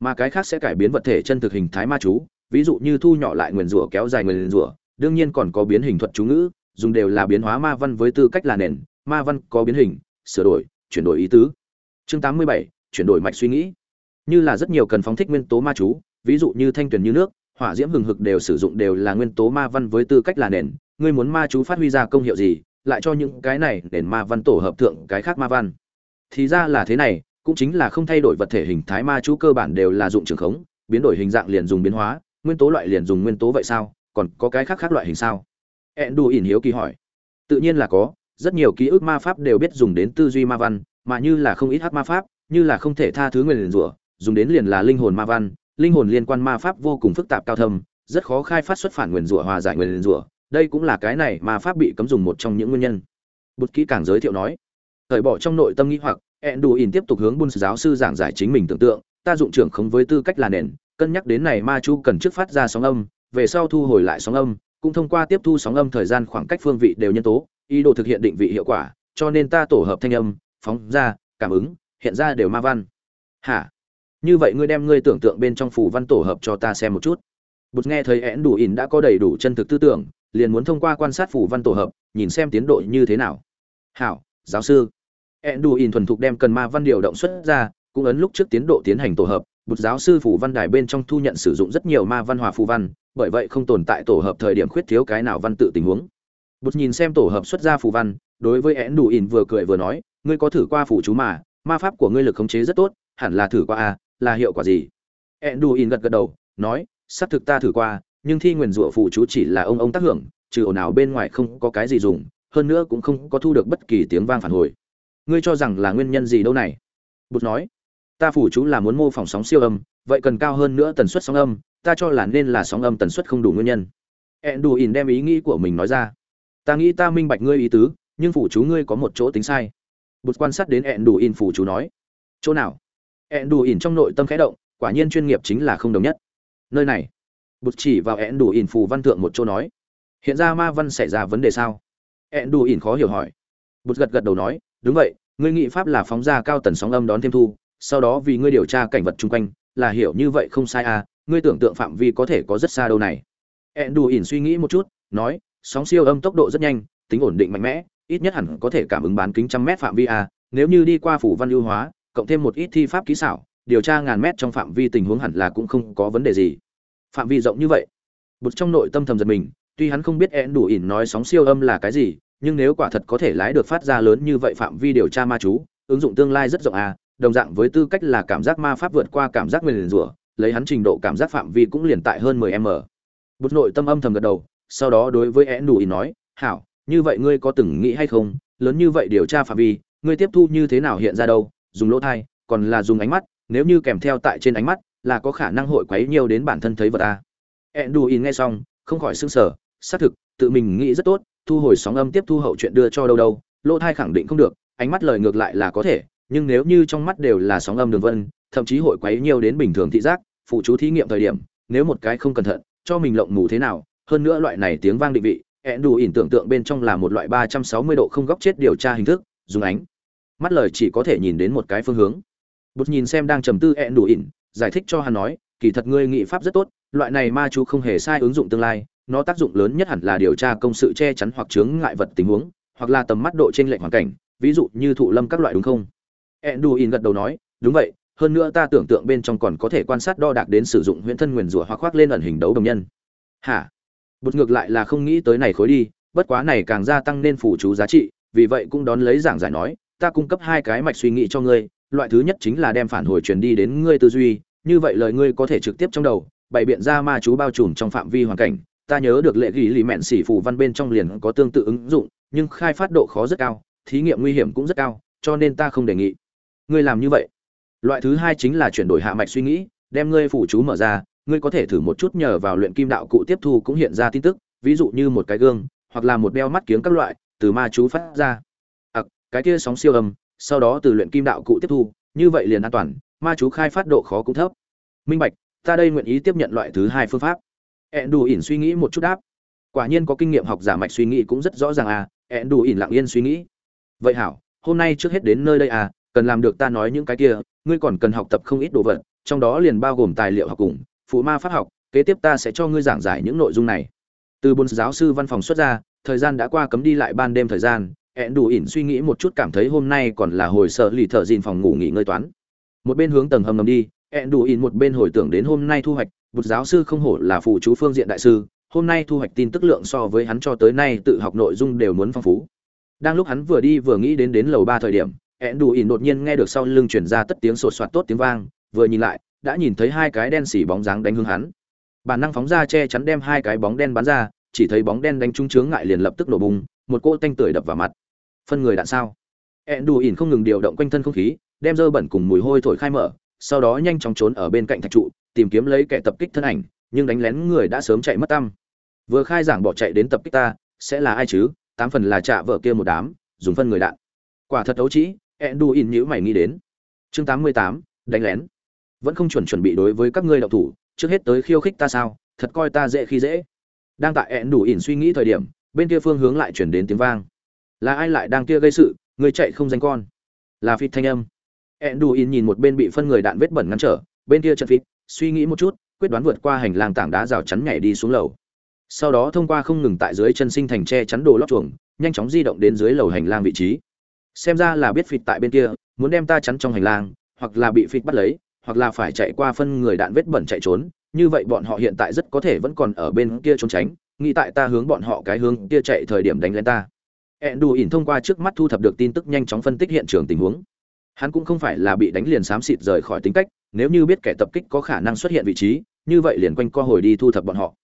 Mà cái khác sẽ cải biến vật thể chân thực hình thái ma chú, ví dụ như thu nhỏ lại nguyền rủa kéo dài nguyền rủa đương nhiên còn có biến hình thuật chú ngữ dùng đều là biến hóa ma văn với tư cách là nền ma văn có biến hình sửa đổi chuyển đổi ý tứ. Chương 87, chuyển đổi mạch suy nghĩ. Như là rất nhiều cần phóng thích nguyên tố ma chú ví dụ như thanh tuyển như nước hỏa diễm hừng hực đều sử dụng đều là nguyên tố ma văn với tư cách là nền. Ngươi muốn ma chú phát huy ra công hiệu gì lại cho những cái này nền ma văn tổ hợp thượng cái khác ma văn? Thì ra là thế này cũng chính là không thay đổi vật thể hình thái ma chú cơ bản đều là dụng trường khống biến đổi hình dạng liền dùng biến hóa nguyên tố loại liền dùng nguyên tố vậy sao? Còn có cái khác khác loại hình sao? Ẹn đù ỉn hiếu kỳ hỏi. Tự nhiên là có rất nhiều ký ức ma pháp đều biết dùng đến tư duy ma văn mà như là không ít hát ma pháp như là không thể tha thứ người liền rủa dùng đến liền là linh hồn ma văn linh hồn liên quan ma pháp vô cùng phức tạp cao thâm rất khó khai phát xuất phản nguyền rủa hòa giải nguyền rủa đây cũng là cái này ma pháp bị cấm dùng một trong những nguyên nhân. Bút kỹ càng giới thiệu nói thời bỏ trong nội tâm nghĩ hoặc Enduin tiếp tục hướng Bun giáo sư giảng giải chính mình tưởng tượng, ta dụng trưởng không với tư cách là nền, cân nhắc đến này ma chu cần trước phát ra sóng âm, về sau thu hồi lại sóng âm, cũng thông qua tiếp thu sóng âm thời gian khoảng cách phương vị đều nhân tố, ý đồ thực hiện định vị hiệu quả, cho nên ta tổ hợp thanh âm, phóng ra, cảm ứng, hiện ra đều ma văn. Hả? Như vậy ngươi đem ngươi tưởng tượng bên trong phủ văn tổ hợp cho ta xem một chút. Bụt nghe thấy én đủ ỉn đã có đầy đủ chân thực tư tưởng, liền muốn thông qua quan sát phủ văn tổ hợp, nhìn xem tiến độ như thế nào. Hảo, giáo sư. eãn đủ ỉn thuần thục đem cần ma văn điều động xuất ra, cũng ấn lúc trước tiến độ tiến hành tổ hợp, bụt giáo sư phủ văn đài bên trong thu nhận sử dụng rất nhiều ma văn hòa phù văn, bởi vậy không tồn tại tổ hợp thời điểm khuyết thiếu cái nào văn tự tình huống. bột nhìn xem tổ hợp xuất ra phù văn, đối với én đủ ỉn vừa cười vừa nói, ngươi có thử qua phù chú mà, ma pháp của ngươi lực khống chế rất tốt, hẳn là thử qua à, là hiệu quả gì? én đủ ỉn gật gật đầu, nói, xác thực ta thử qua, nhưng thi nguyền rủa phù chú chỉ là ông ông tác hưởng, trừ ồn nào bên ngoài không có cái gì dùng, hơn nữa cũng không có thu được bất kỳ tiếng vang phản hồi ngươi cho rằng là nguyên nhân gì đâu này bụt nói ta phủ chú là muốn mô phỏng sóng siêu âm vậy cần cao hơn nữa tần suất sóng âm ta cho là nên là sóng âm tần suất không đủ nguyên nhân. Ẹn đù ỉn đem ý nghĩ của mình nói ra. Ta nghĩ ta minh bạch ngươi ý tứ, nhưng phủ chú ngươi có một chỗ tính sai. Bụt quan sát đến ẹn đù ỉn phủ chú nói. Chỗ nào? Ẹn đù ỉn trong nội tâm khẽ động, quả nhiên chuyên nghiệp chính là không đồng nhất. Nơi này. Bụt chỉ vào ẹn đù ỉn phù văn thượng một chỗ nói. Hiện ra ma văn xảy ra vấn đề sao? Ẹn đù ỉn khó hiểu hỏi. Bụt gật gật đầu nói. Đúng vậy, ngươi nghị pháp là phóng ra cao tần sóng âm đón thêm thu, sau đó vì ngươi điều tra cảnh vật chung quanh, là hiểu như vậy không sai à ngươi tưởng tượng phạm vi có thể có rất xa đâu này ẹn đù ỉn suy nghĩ một chút, nói, sóng siêu âm tốc độ rất nhanh, tính ổn định mạnh mẽ, ít nhất hẳn có thể cảm ứng bán kính trăm mét phạm vi a. nếu như đi qua phủ văn lưu hóa, cộng thêm một ít thi pháp kỹ xảo, điều tra ngàn mét trong phạm vi tình huống hẳn là cũng không có vấn đề gì phạm vi rộng như vậy bụt trong nội tâm thầm giật mình, tuy hắn không biết ẹn đủ ỉn nói sóng siêu âm là cái gì, nhưng nếu quả thật có thể lái được phát ra lớn như vậy phạm vi điều tra ma chú, ứng dụng tương lai rất rộng à đồng dạng với tư cách là cảm giác ma pháp vượt qua cảm giác nguyền rủa lấy hắn trình độ cảm giác phạm vi cũng liền tại hơn 10 m. Bút nội tâm âm thầm gật đầu, sau đó đối với én đủ ý nói, hảo, như vậy ngươi có từng nghĩ hay không? Lớn như vậy điều tra phạm vi, ngươi tiếp thu như thế nào hiện ra đâu? Dùng lỗ thai, còn là dùng ánh mắt, nếu như kèm theo tại trên ánh mắt, là có khả năng hội quấy nhiều đến bản thân thấy vật a én đủ ý nghe xong, không khỏi sững sở xác thực, tự mình nghĩ rất tốt, thu hồi sóng âm tiếp thu hậu chuyện đưa cho đâu đâu, lỗ thai khẳng định không được, ánh mắt lời ngược lại là có thể, nhưng nếu như trong mắt đều là sóng âm đường vân thậm chí hội quấy nhiều đến bình thường thị giác phụ chú thí nghiệm thời điểm nếu một cái không cẩn thận cho mình lộng ngủ thế nào hơn nữa loại này tiếng vang định vị ẹn đủ ỉn tưởng tượng bên trong là một loại ba trăm sáu mươi độ không góc chết điều tra hình thức dùng ánh mắt lời chỉ có thể nhìn đến một cái phương hướng Bụt nhìn xem đang trầm tư ẹn đủ ỉn giải thích cho hắn nói kỳ thật ngươi nghị pháp rất tốt loại này ma chú không hề sai ứng dụng tương lai nó tác dụng lớn nhất hẳn là điều tra công sự che chắn hoặc chướng ngại vật tình huống, hoặc là tầm mắt độ trên lệch hoàn cảnh, ví dụ như thụ lâm các loại đúng không? Enduin gật đầu nói, đúng vậy, hơn nữa ta tưởng tượng bên trong còn có thể quan sát đo đạc đến sử dụng huyễn thân nguyên rủa hoặc khoác lên ẩn hình đấu đồng nhân. Hả? bột ngược lại là không nghĩ tới này khối đi, bất quá này càng gia tăng nên phủ chú giá trị, vì vậy cũng đón lấy giảng giải nói, ta cung cấp hai cái mạch suy nghĩ cho ngươi, loại thứ nhất chính là đem phản hồi truyền đi đến ngươi tư duy, như vậy lời ngươi có thể trực tiếp trong đầu, bày biện ra ma chú bao trùm trong phạm vi hoàn cảnh, ta nhớ được lệ ghi lì mẹn xỉ phủ văn bên trong liền có tương tự ứng dụng nhưng khai phát độ khó rất cao thí nghiệm nguy hiểm cũng rất cao cho nên ta không đề nghị ngươi làm như vậy loại thứ hai chính là chuyển đổi hạ mạch suy nghĩ đem ngươi phủ chú mở ra ngươi có thể thử một chút nhờ vào luyện kim đạo cụ tiếp thu cũng hiện ra tin tức ví dụ như một cái gương hoặc là một đeo mắt kiếm các loại từ ma chú phát ra. À, cái kia sóng siêu âm sau đó từ luyện kim đạo cụ tiếp thu như vậy liền an toàn ma chú khai phát độ khó cũng thấp. Minh bạch ta đây nguyện ý tiếp nhận loại thứ hai phương pháp. Ẹn đủ ỉn suy nghĩ một chút đáp. Quả nhiên có kinh nghiệm học giả mạch suy nghĩ cũng rất rõ ràng à ẹn đủ ỉn lặng yên suy nghĩ. Vậy hảo hôm nay trước hết đến nơi đây à cần làm được ta nói những cái kia ngươi còn cần học tập không ít đồ vật trong đó liền bao gồm tài liệu học cùng phụ ma pháp học kế tiếp ta sẽ cho ngươi giảng giải những nội dung này từ bốn giáo sư văn phòng xuất ra thời gian đã qua cấm đi lại ban đêm thời gian hẹn đủ ỉn suy nghĩ một chút cảm thấy hôm nay còn là hồi sợ lì thợ dìn phòng ngủ nghỉ ngơi toán một bên hướng tầng hầm ngầm đi hẹn đủ ỉn một bên hồi tưởng đến hôm nay thu hoạch Bụt giáo sư không hổ là phụ chú phương diện đại sư, hôm nay thu hoạch tin tức lượng so với hắn cho tới nay tự học nội dung đều muốn phong phú. Đang lúc hắn vừa đi vừa nghĩ đến đến lầu ba thời điểm, ẹn đủ ỉn đột nhiên nghe được sau lưng chuyển ra tất tiếng sột soạt tốt tiếng vang, vừa nhìn lại, đã nhìn thấy hai cái đen xỉ bóng dáng đánh hướng hắn. Bản năng phóng ra che chắn đem hai cái bóng đen bắn ra, chỉ thấy bóng đen đánh trúng chướng ngại liền lập tức nổ bùng, một cỗ tanh tưởi đập vào mặt. Phân người đạn sao? Ẹn đủ ỉn không ngừng điều động quanh thân không khí, đem dơ bẩn cùng mùi hôi thổi khai mở, sau đó nhanh chóng trốn ở bên cạnh thạch trụ, tìm kiếm lấy kẻ tập kích thân ảnh, nhưng đánh lén người đã sớm chạy mất tăm. Vừa khai giảng bỏ chạy đến tập kích ta, sẽ là ai chứ? Tám phần là trả vợ kia một đám, dùng phân người đạn. Quả thật ấu trĩ Enduin nhíu mày nghĩ đến. Chương tám mươi tám, đánh lén. Vẫn không chuẩn chuẩn bị đối với các ngươi đạo thủ, trước hết tới khiêu khích ta sao? Thật coi ta dễ khi dễ. Đang tại Enduin suy nghĩ thời điểm, bên kia phương hướng lại chuyển đến tiếng vang. Là ai lại đang kia gây sự? Người chạy không danh con. Là phịt thanh âm. Enduin nhìn một bên bị phân người đạn vết bẩn ngăn trở, bên kia trận phịt, suy nghĩ một chút, quyết đoán vượt qua hành lang tảng đá rào chắn nhảy đi xuống lầu. Sau đó thông qua không ngừng tại dưới chân sinh thành che chắn đồ lót chuồng, nhanh chóng di động đến dưới lầu hành lang vị trí xem ra là biết phịt tại bên kia, muốn đem ta chắn trong hành lang, hoặc là bị phịt bắt lấy, hoặc là phải chạy qua phân người đạn vết bẩn chạy trốn, như vậy bọn họ hiện tại rất có thể vẫn còn ở bên kia trốn tránh, nghĩ tại ta hướng bọn họ cái hướng kia chạy thời điểm đánh lên ta. Ẹn đù ỉn thông qua trước mắt thu thập được tin tức nhanh chóng phân tích hiện trường tình huống. Hắn cũng không phải là bị đánh liền xám xịt rời khỏi tính cách, nếu như biết kẻ tập kích có khả năng xuất hiện vị trí, như vậy liền quanh co hồi đi thu thập bọn họ.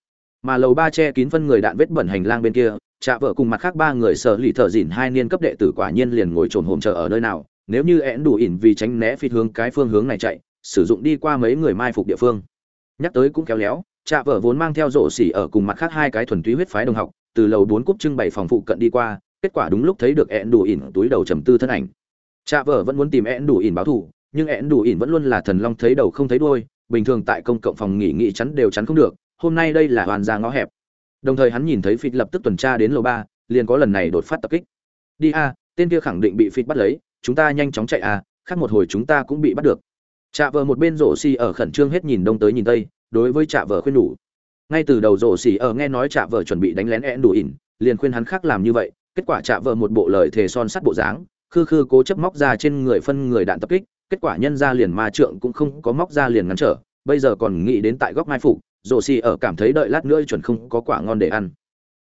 Mà lầu ba che kín phân người đạn vết bẩn hành lang bên kia chạ vợ cùng mặt khác ba người sở lì thợ dỉn hai niên cấp đệ tử quả nhiên liền ngồi trồn hồm chờ ở nơi nào. Nếu như én đủ ỉn vì tránh né phi hướng cái phương hướng này chạy, sử dụng đi qua mấy người mai phục địa phương. Nhắc tới cũng kéo léo chạ vợ vốn mang theo rổ xỉ ở cùng mặt khác hai cái thuần túy huyết phái đồng học, từ lầu bốn cúp trưng bày phòng phụ cận đi qua, kết quả đúng lúc thấy được én đủ ỉn túi đầu trầm tư thân ảnh. Chạ vợ vẫn muốn tìm én đủ ỉn báo thù, nhưng én đủ ỉn vẫn luôn là thần long thấy đầu không thấy đuôi, bình thường tại công cộng phòng nghỉ nghị chắn đều chắn không được, hôm nay đây là hoàn ra ngõ hẹp đồng thời hắn nhìn thấy phịt lập tức tuần tra đến lầu ba, liền có lần này đột phát tập kích. Đi a, tên kia khẳng định bị phịt bắt lấy, chúng ta nhanh chóng chạy a, khác một hồi chúng ta cũng bị bắt được. Chạ vợ một bên rổ xì ở khẩn trương hết nhìn đông tới nhìn tây, đối với chạ vợ khuyên đủ ngay từ đầu rổ xì ở nghe nói chạ vợ chuẩn bị đánh lén én đủ ỉn liền khuyên hắn khác làm như vậy, kết quả chạ vợ một bộ lời thề son sắt bộ dáng, khư khư cố chấp móc ra trên người phân người đạn tập kích, kết quả nhân ra liền ma trượng cũng không có móc ra liền ngăn trở, bây giờ còn nghĩ đến tại góc mai phục rổ xì ở cảm thấy đợi lát nữa chuẩn không có quả ngon để ăn.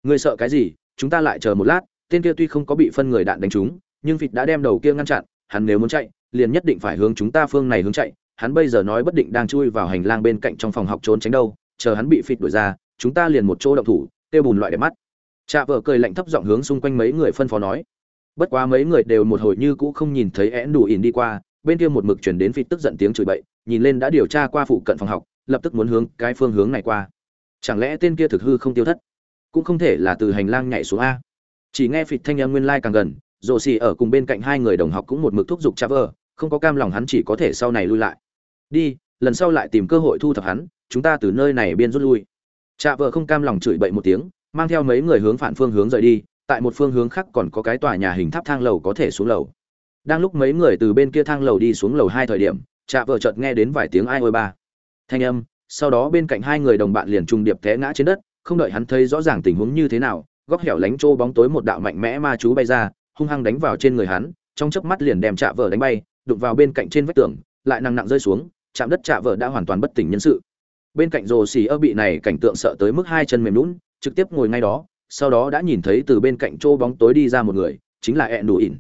Ngươi sợ cái gì? Chúng ta lại chờ một lát tên kia tuy không có bị phân người đạn đánh trúng nhưng vịt đã đem đầu kia ngăn chặn hắn nếu muốn chạy liền nhất định phải hướng chúng ta phương này hướng chạy. Hắn bây giờ nói bất định đang chui vào hành lang bên cạnh trong phòng học trốn tránh đâu chờ hắn bị phịt đuổi ra chúng ta liền một chỗ động thủ tiêu bùn loại đẹp mắt. Cha vợ cười lạnh thấp giọng hướng xung quanh mấy người phân phó nói. Bất quá mấy người đều một hồi như cũ không nhìn thấy én đủ ỉn đi qua, bên kia một mực chuyển đến phịt tức giận tiếng chửi bậy, nhìn lên đã điều tra qua phụ cận phòng học, lập tức muốn hướng cái phương hướng này qua. Chẳng lẽ tên kia thực hư không tiêu thất? Cũng không thể là từ hành lang nhảy xuống a. Chỉ nghe phịt thanh âm nguyên lai càng gần rồ xì ở cùng bên cạnh hai người đồng học cũng một mực thúc giục Traver, không có cam lòng hắn chỉ có thể sau này lui lại. Đi lần sau lại tìm cơ hội thu thập hắn chúng ta từ nơi này biên rút lui. Traver không cam lòng chửi bậy một tiếng mang theo mấy người hướng phản phương hướng rời đi tại một phương hướng khác còn có cái tòa nhà hình tháp thang lầu có thể xuống lầu. Đang lúc mấy người từ bên kia thang lầu đi xuống lầu hai thời điểm Traver chợt nghe đến vài tiếng ai ôi ba thanh âm, sau đó bên cạnh hai người đồng bạn liền trùng điệp té ngã trên đất, không đợi hắn thấy rõ ràng tình huống như thế nào, góc hẻo lánh trô bóng tối một đạo mạnh mẽ ma chú bay ra, hung hăng đánh vào trên người hắn, trong chớp mắt liền đem chạ vợ đánh bay, đụng vào bên cạnh trên vách tường, lại nặng nặng rơi xuống, chạm đất chạ vợ đã hoàn toàn bất tỉnh nhân sự. Bên cạnh rồ xì ơ bị này cảnh tượng sợ tới mức hai chân mềm lún trực tiếp ngồi ngay đó, sau đó đã nhìn thấy từ bên cạnh trô bóng tối đi ra một người, chính là ẹn đủ ỉn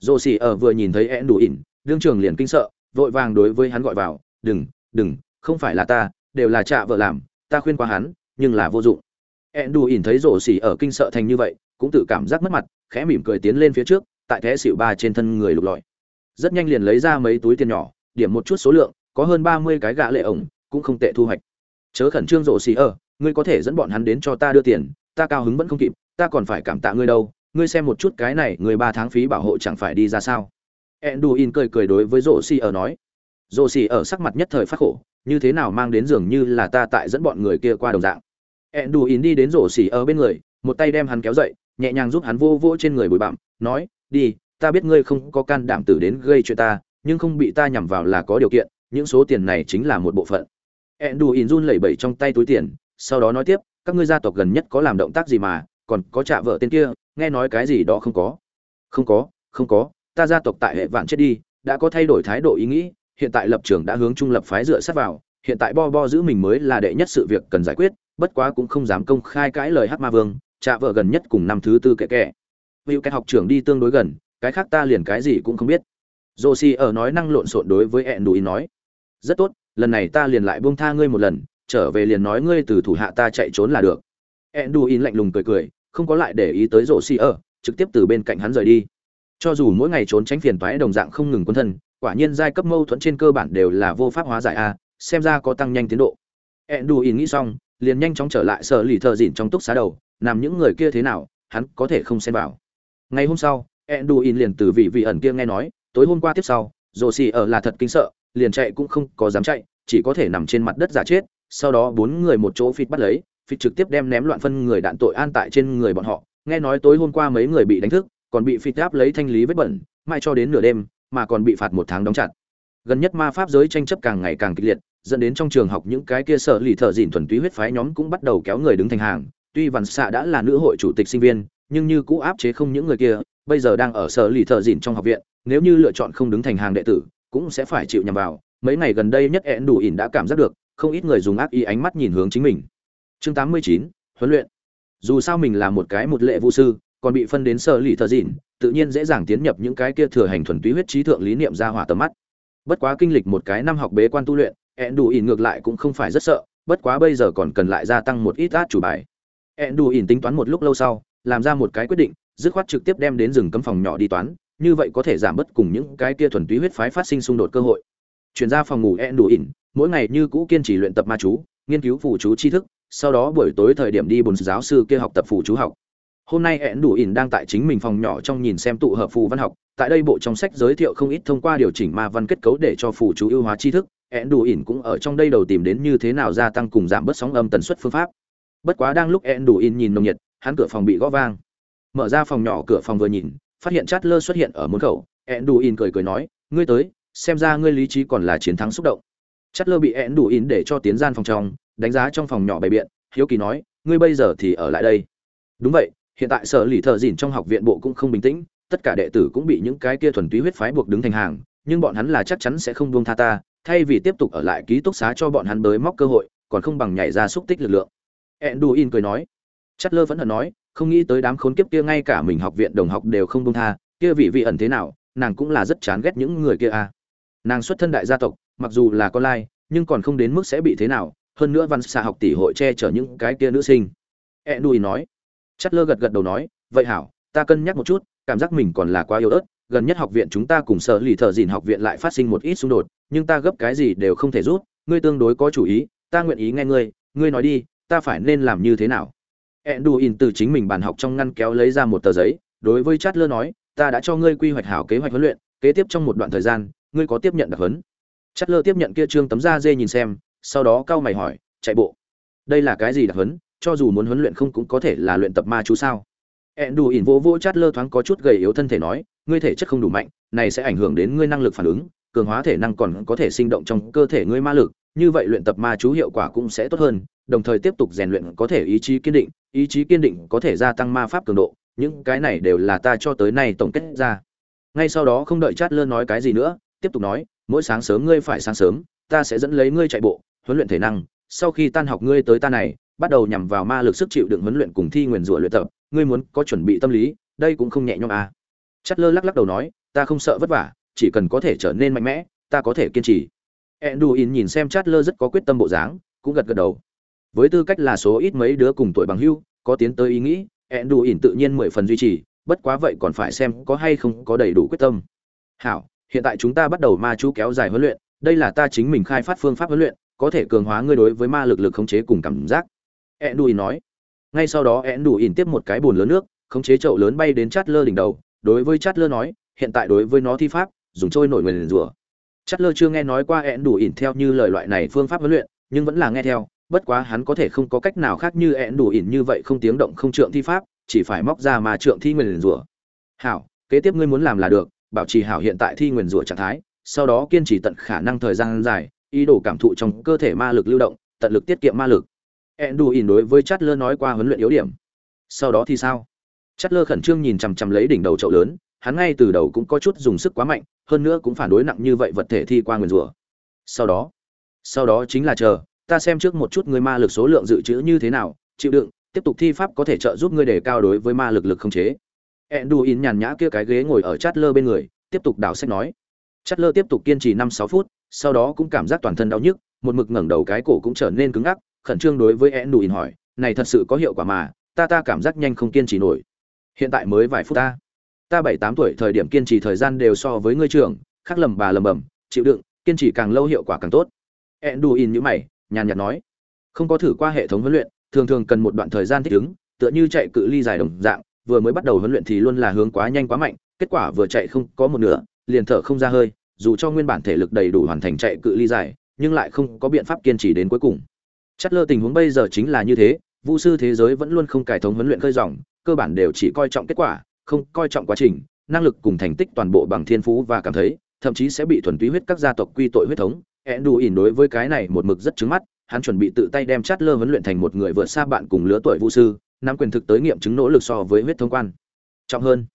rồ xì ơ vừa nhìn thấy ẹn đủ ỉn đương trường liền kinh sợ, vội vàng đối với hắn gọi vào, đừng đừng không phải là ta, đều là trạ vợ làm, ta khuyên qua hắn, nhưng là vô dụng. Ẹn đù ỉn thấy rổ xỉ ở kinh sợ thành như vậy, cũng tự cảm giác mất mặt, khẽ mỉm cười tiến lên phía trước, tại thế xịu ba trên thân người lục lọi. Rất nhanh liền lấy ra mấy túi tiền nhỏ, điểm một chút số lượng, có hơn ba mươi cái gạ lệ ổng, cũng không tệ thu hoạch. Chớ khẩn trương rổ xỉ ở, ngươi có thể dẫn bọn hắn đến cho ta đưa tiền, ta cao hứng vẫn không kịp, ta còn phải cảm tạ ngươi đâu, ngươi xem một chút cái này, người ba tháng phí bảo hộ chẳng phải đi ra sao? Ẹn đù ỉn cười cười đối với rổ xỉ ở nói. Rổ xỉ ở sắc mặt nhất thời phát khổ như thế nào mang đến giường như là ta tại dẫn bọn người kia qua đồng dạng. Ẹn đù ỉn đi đến rổ xỉ ở bên người, một tay đem hắn kéo dậy, nhẹ nhàng giúp hắn vô vô trên người bụi bặm, nói, đi, ta biết ngươi không có can đảm tử đến gây chuyện ta, nhưng không bị ta nhằm vào là có điều kiện, những số tiền này chính là một bộ phận. Ẹn đù ỉn run lẩy bẩy trong tay túi tiền, sau đó nói tiếp, các ngươi gia tộc gần nhất có làm động tác gì mà, còn có trả vợ tên kia, nghe nói cái gì đó không có? Không có không có, ta gia tộc tại hệ vạn chết đi, đã có thay đổi thái độ ý nghĩ hiện tại lập trường đã hướng trung lập phái dựa sát vào, hiện tại Bo Bo giữ mình mới là đệ nhất sự việc cần giải quyết, bất quá cũng không dám công khai cãi lời Hắc Ma Vương, trả vợ gần nhất cùng năm thứ tư kẻ kẻ. Vì cái học trưởng đi tương đối gần, cái khác ta liền cái gì cũng không biết. Josie ở nói năng lộn xộn đối với Enduin nói, rất tốt, lần này ta liền lại buông tha ngươi một lần, trở về liền nói ngươi từ thủ hạ ta chạy trốn là được. Enduin lạnh lùng cười cười, không có lại để ý tới Josie ở, trực tiếp từ bên cạnh hắn rời đi. Cho dù mỗi ngày trốn tránh phiền toái đồng dạng không ngừng quân thân, quả nhiên giai cấp mâu thuẫn trên cơ bản đều là vô pháp hóa giải a, xem ra có tăng nhanh tiến độ. Enduin nghĩ xong, liền nhanh chóng trở lại sở lì thợ dịn trong túc xá đầu, làm những người kia thế nào, hắn có thể không xen vào. Ngày hôm sau, Enduin liền từ vị vị ẩn kia nghe nói, tối hôm qua tiếp sau, Josie ở là thật kinh sợ, liền chạy cũng không có dám chạy, chỉ có thể nằm trên mặt đất giả chết, sau đó bốn người một chỗ phịt bắt lấy, phịt trực tiếp đem ném loạn phân người đạn tội an tại trên người bọn họ, nghe nói tối hôm qua mấy người bị đánh thức, còn bị phịt áp lấy thanh lý vết bẩn, mai cho đến nửa đêm, mà còn bị phạt một tháng đóng chặt. Gần nhất ma pháp giới tranh chấp càng ngày càng kịch liệt, dẫn đến trong trường học những cái kia sợ lì thợ dỉn thuần túy huyết phái nhóm cũng bắt đầu kéo người đứng thành hàng, tuy Văn Xạ đã là nữ hội chủ tịch sinh viên, nhưng như cũ áp chế không những người kia, bây giờ đang ở sở lì thợ dỉn trong học viện, nếu như lựa chọn không đứng thành hàng đệ tử, cũng sẽ phải chịu nhầm vào. Mấy ngày gần đây nhất ẹn đủ ỉn đã cảm giác được, không ít người dùng ác ý ánh mắt nhìn hướng chính mình. Chương 89, huấn luyện. Dù sao mình là một cái một lệ vũ sư, còn bị phân đến sở lì thợ dỉn, tự nhiên dễ dàng tiến nhập những cái kia thừa hành thuần túy huyết trí thượng lý niệm ra hỏa tầm mắt. Bất quá kinh lịch một cái năm học bế quan tu luyện, ẹn đủ ỉn ngược lại cũng không phải rất sợ, bất quá bây giờ còn cần lại gia tăng một ít át chủ bài. ẹn đủ ỉn tính toán một lúc lâu sau, làm ra một cái quyết định, dứt khoát trực tiếp đem đến rừng cấm phòng nhỏ đi toán, như vậy có thể giảm bớt cùng những cái kia thuần túy huyết phái phát sinh xung đột cơ hội. Chuyển ra phòng ngủ ẹn đủ ỉn, mỗi ngày như cũ kiên trì luyện tập ma chú, nghiên cứu phù chú tri thức, sau đó buổi tối thời điểm đi bồn giáo sư kia học tập phù chú học. Hôm nay ẹn đủ ỉn đang tại chính mình phòng nhỏ trong nhìn xem tụ hợp phù văn học, tại đây bộ trong sách giới thiệu không ít thông qua điều chỉnh ma văn kết cấu để cho phù chú ưu hóa tri thức, ẹn đủ ỉn cũng ở trong đây đầu tìm đến như thế nào gia tăng cùng giảm bớt sóng âm tần suất phương pháp. Bất quá đang lúc ẹn đủ ỉn nhìn nồng nhiệt, hắn cửa phòng bị gõ vang. Mở ra phòng nhỏ cửa phòng vừa nhìn, phát hiện chát lơ xuất hiện ở môn khẩu, ẹn đủ ỉn cười cười nói, ngươi tới, xem ra ngươi lý trí còn là chiến thắng xúc động. Chát lơ bị ẹn đủ ỉn để cho tiến gian phòng trong, đánh giá trong phòng nhỏ bày biện, hiếu kỳ nói, ngươi bây giờ thì ở lại đây. Đúng vậy, hiện tại sở lì thợ dỉn trong học viện bộ cũng không bình tĩnh, tất cả đệ tử cũng bị những cái kia thuần túy huyết phái buộc đứng thành hàng, nhưng bọn hắn là chắc chắn sẽ không buông tha ta, thay vì tiếp tục ở lại ký túc xá cho bọn hắn bới móc cơ hội, còn không bằng nhảy ra xúc tích lực lượng. Enduin cười nói. Chất lơ vẫn hận nói, không nghĩ tới đám khốn kiếp kia ngay cả mình học viện đồng học đều không buông tha, kia vị vị ẩn thế nào, nàng cũng là rất chán ghét những người kia à. Nàng xuất thân đại gia tộc, mặc dù là con lai, nhưng còn không đến mức sẽ bị thế nào, hơn nữa văn xạ học tỷ hội che chở những cái kia nữ sinh. Enduin nói chất lơ gật gật đầu nói, vậy hảo, ta cân nhắc một chút, cảm giác mình còn là quá yếu ớt, gần nhất học viện chúng ta cùng sở lì thợ dìn học viện lại phát sinh một ít xung đột, nhưng ta gấp cái gì đều không thể rút, ngươi tương đối có chủ ý, ta nguyện ý nghe ngươi ngươi nói đi, ta phải nên làm như thế nào? Enduin từ chính mình bàn học trong ngăn kéo lấy ra một tờ giấy, đối với chát lơ nói, ta đã cho ngươi quy hoạch hảo kế hoạch huấn luyện, kế tiếp trong một đoạn thời gian, ngươi có tiếp nhận đặc huấn. Chát lơ tiếp nhận kia trương tấm da dê nhìn xem, sau đó cao mày hỏi, chạy bộ, đây là cái gì đặc huấn? Cho dù muốn huấn luyện không cũng có thể là luyện tập ma chú sao. Ẹn đủ ỉn vỗ vỗ chát lơ thoáng có chút gầy yếu thân thể nói, ngươi thể chất không đủ mạnh, này sẽ ảnh hưởng đến ngươi năng lực phản ứng, cường hóa thể năng còn có thể sinh động trong cơ thể ngươi ma lực, như vậy luyện tập ma chú hiệu quả cũng sẽ tốt hơn, đồng thời tiếp tục rèn luyện có thể ý chí kiên định, ý chí kiên định có thể gia tăng ma pháp cường độ, những cái này đều là ta cho tới nay tổng kết ra. Ngay sau đó không đợi chát lơ nói cái gì nữa, tiếp tục nói, mỗi sáng sớm ngươi phải sáng sớm, ta sẽ dẫn lấy ngươi chạy bộ, huấn luyện thể năng, sau khi tan học ngươi tới ta này bắt đầu nhằm vào ma lực sức chịu đựng huấn luyện cùng thi nguyền rủa luyện tập, ngươi muốn có chuẩn bị tâm lý, đây cũng không nhẹ nhõm à. chất lơ lắc lắc đầu nói, ta không sợ vất vả, chỉ cần có thể trở nên mạnh mẽ, ta có thể kiên trì. Enduin nhìn xem chát lơ rất có quyết tâm bộ dáng, cũng gật gật đầu. Với tư cách là số ít mấy đứa cùng tuổi bằng hưu, có tiến tới ý nghĩ, enduin tự nhiên mười phần duy trì, bất quá vậy còn phải xem có hay không có đầy đủ quyết tâm. Hảo, hiện tại chúng ta bắt đầu ma chú kéo dài huấn luyện, đây là ta chính mình khai phát phương pháp huấn luyện, có thể cường hóa ngươi đối với ma lực lực khống chế cùng cảm giác. Enduin nói. Ngay sau đó Enduin tiếp một cái bồn lớn nước, khống chế chậu lớn bay đến chát lơ đỉnh đầu, đối với chát lơ nói, hiện tại đối với nó thi pháp, dùng trôi nổi nguyên rủa. Chát lơ chưa nghe nói qua Enduin theo như lời loại này phương pháp huấn luyện, nhưng vẫn là nghe theo, bất quá hắn có thể không có cách nào khác như Enduin như vậy không tiếng động không trượng thi pháp, chỉ phải móc ra mà trượng thi nguyên rủa. Hảo, kế tiếp ngươi muốn làm là được, bảo trì hảo hiện tại thi nguyên rủa trạng thái, sau đó kiên trì tận khả năng thời gian dài, ý đồ cảm thụ trong cơ thể ma lực lưu động, tận lực tiết kiệm ma lực. Enduin đối với Chatler nói qua huấn luyện yếu điểm. Sau đó thì sao? Chatler khẩn trương nhìn chằm chằm lấy đỉnh đầu chậu lớn, hắn ngay từ đầu cũng có chút dùng sức quá mạnh, hơn nữa cũng phản đối nặng như vậy vật thể thi qua nguyên rủa. Sau đó, sau đó chính là chờ, ta xem trước một chút người ma lực số lượng dự trữ như thế nào, chịu đựng, tiếp tục thi pháp có thể trợ giúp ngươi đề cao đối với ma lực lực không chế. Enduin nhàn nhã kia cái ghế ngồi ở Chatler bên người, tiếp tục đảo sách nói. Chatler lơ tiếp tục kiên trì năm sáu phút sau đó cũng cảm giác toàn thân đau nhức một mực ngẩng đầu cái cổ cũng trở nên cứng ngắc khẩn trương đối với e nùi hỏi, này thật sự có hiệu quả mà, ta ta cảm giác nhanh không kiên trì nổi. Hiện tại mới vài phút ta. Ta bảy, tám tuổi, thời điểm kiên trì thời gian đều so với ngươi trưởng khác lầm bà lầm bầm chịu đựng, kiên trì càng lâu hiệu quả càng tốt. E nùi in như mày, nhàn nhạt nói, không có thử qua hệ thống huấn luyện, thường thường cần một đoạn thời gian thích ứng, tựa như chạy cự ly dài đồng dạng, vừa mới bắt đầu huấn luyện thì luôn là hướng quá nhanh quá mạnh, kết quả vừa chạy không có một nửa, liền thở không ra hơi, dù cho nguyên bản thể lực đầy đủ hoàn thành chạy cự ly dài, nhưng lại không có biện pháp kiên trì đến cuối cùng chất lơ tình huống bây giờ chính là như thế, vu sư thế giới vẫn luôn không cải thống huấn luyện khơi dòng, cơ bản đều chỉ coi trọng kết quả, không coi trọng quá trình, năng lực cùng thành tích toàn bộ bằng thiên phú và cảm thấy, thậm chí sẽ bị thuần túy huyết các gia tộc quy tội huyết thống. Ẹn đủ ỉn đối với cái này một mực rất trứng mắt, hắn chuẩn bị tự tay đem chát lơ huấn luyện thành một người vượt xa bạn cùng lứa tuổi vũ sư, nắm quyền thực tới nghiệm chứng nỗ lực so với huyết thống quan. Trọng hơn.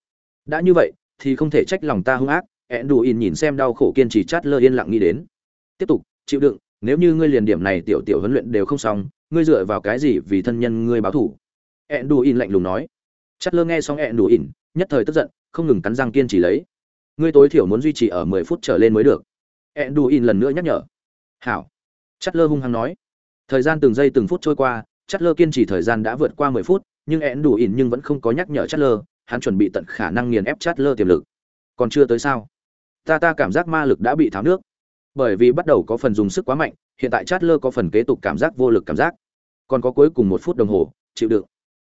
Đã như vậy, thì không thể trách lòng ta hung ác. Ẹn đủ ỉn nhìn xem đau khổ kiên trì chát lơ yên lặng nghĩ đến. Tiếp tục, chịu đựng nếu như ngươi liền điểm này tiểu tiểu huấn luyện đều không xong, ngươi dựa vào cái gì vì thân nhân ngươi báo thủ? Ẹn đủ ỉn lạnh lùng nói. Chát lơ nghe xong ẹn đủ ỉn nhất thời tức giận, không ngừng cắn răng kiên trì lấy. Ngươi tối thiểu muốn duy trì ở mười phút trở lên mới được. Ẹn đủ ỉn lần nữa nhắc nhở. Hảo. Chát lơ hung hăng nói. Thời gian từng giây từng phút trôi qua chát lơ kiên trì thời gian đã vượt qua mười phút, nhưng ẹn đủ ỉn nhưng vẫn không có nhắc nhở chát lơ hắn chuẩn bị tận khả năng nghiền ép chát lơ tiềm lực. Còn chưa tới sao? Ta ta cảm giác ma lực đã bị tháo nước bởi vì bắt đầu có phần dùng sức quá mạnh, hiện tại chát lơ có phần kế tục cảm giác vô lực cảm giác. Còn có cuối cùng một phút đồng hồ, chịu đựng.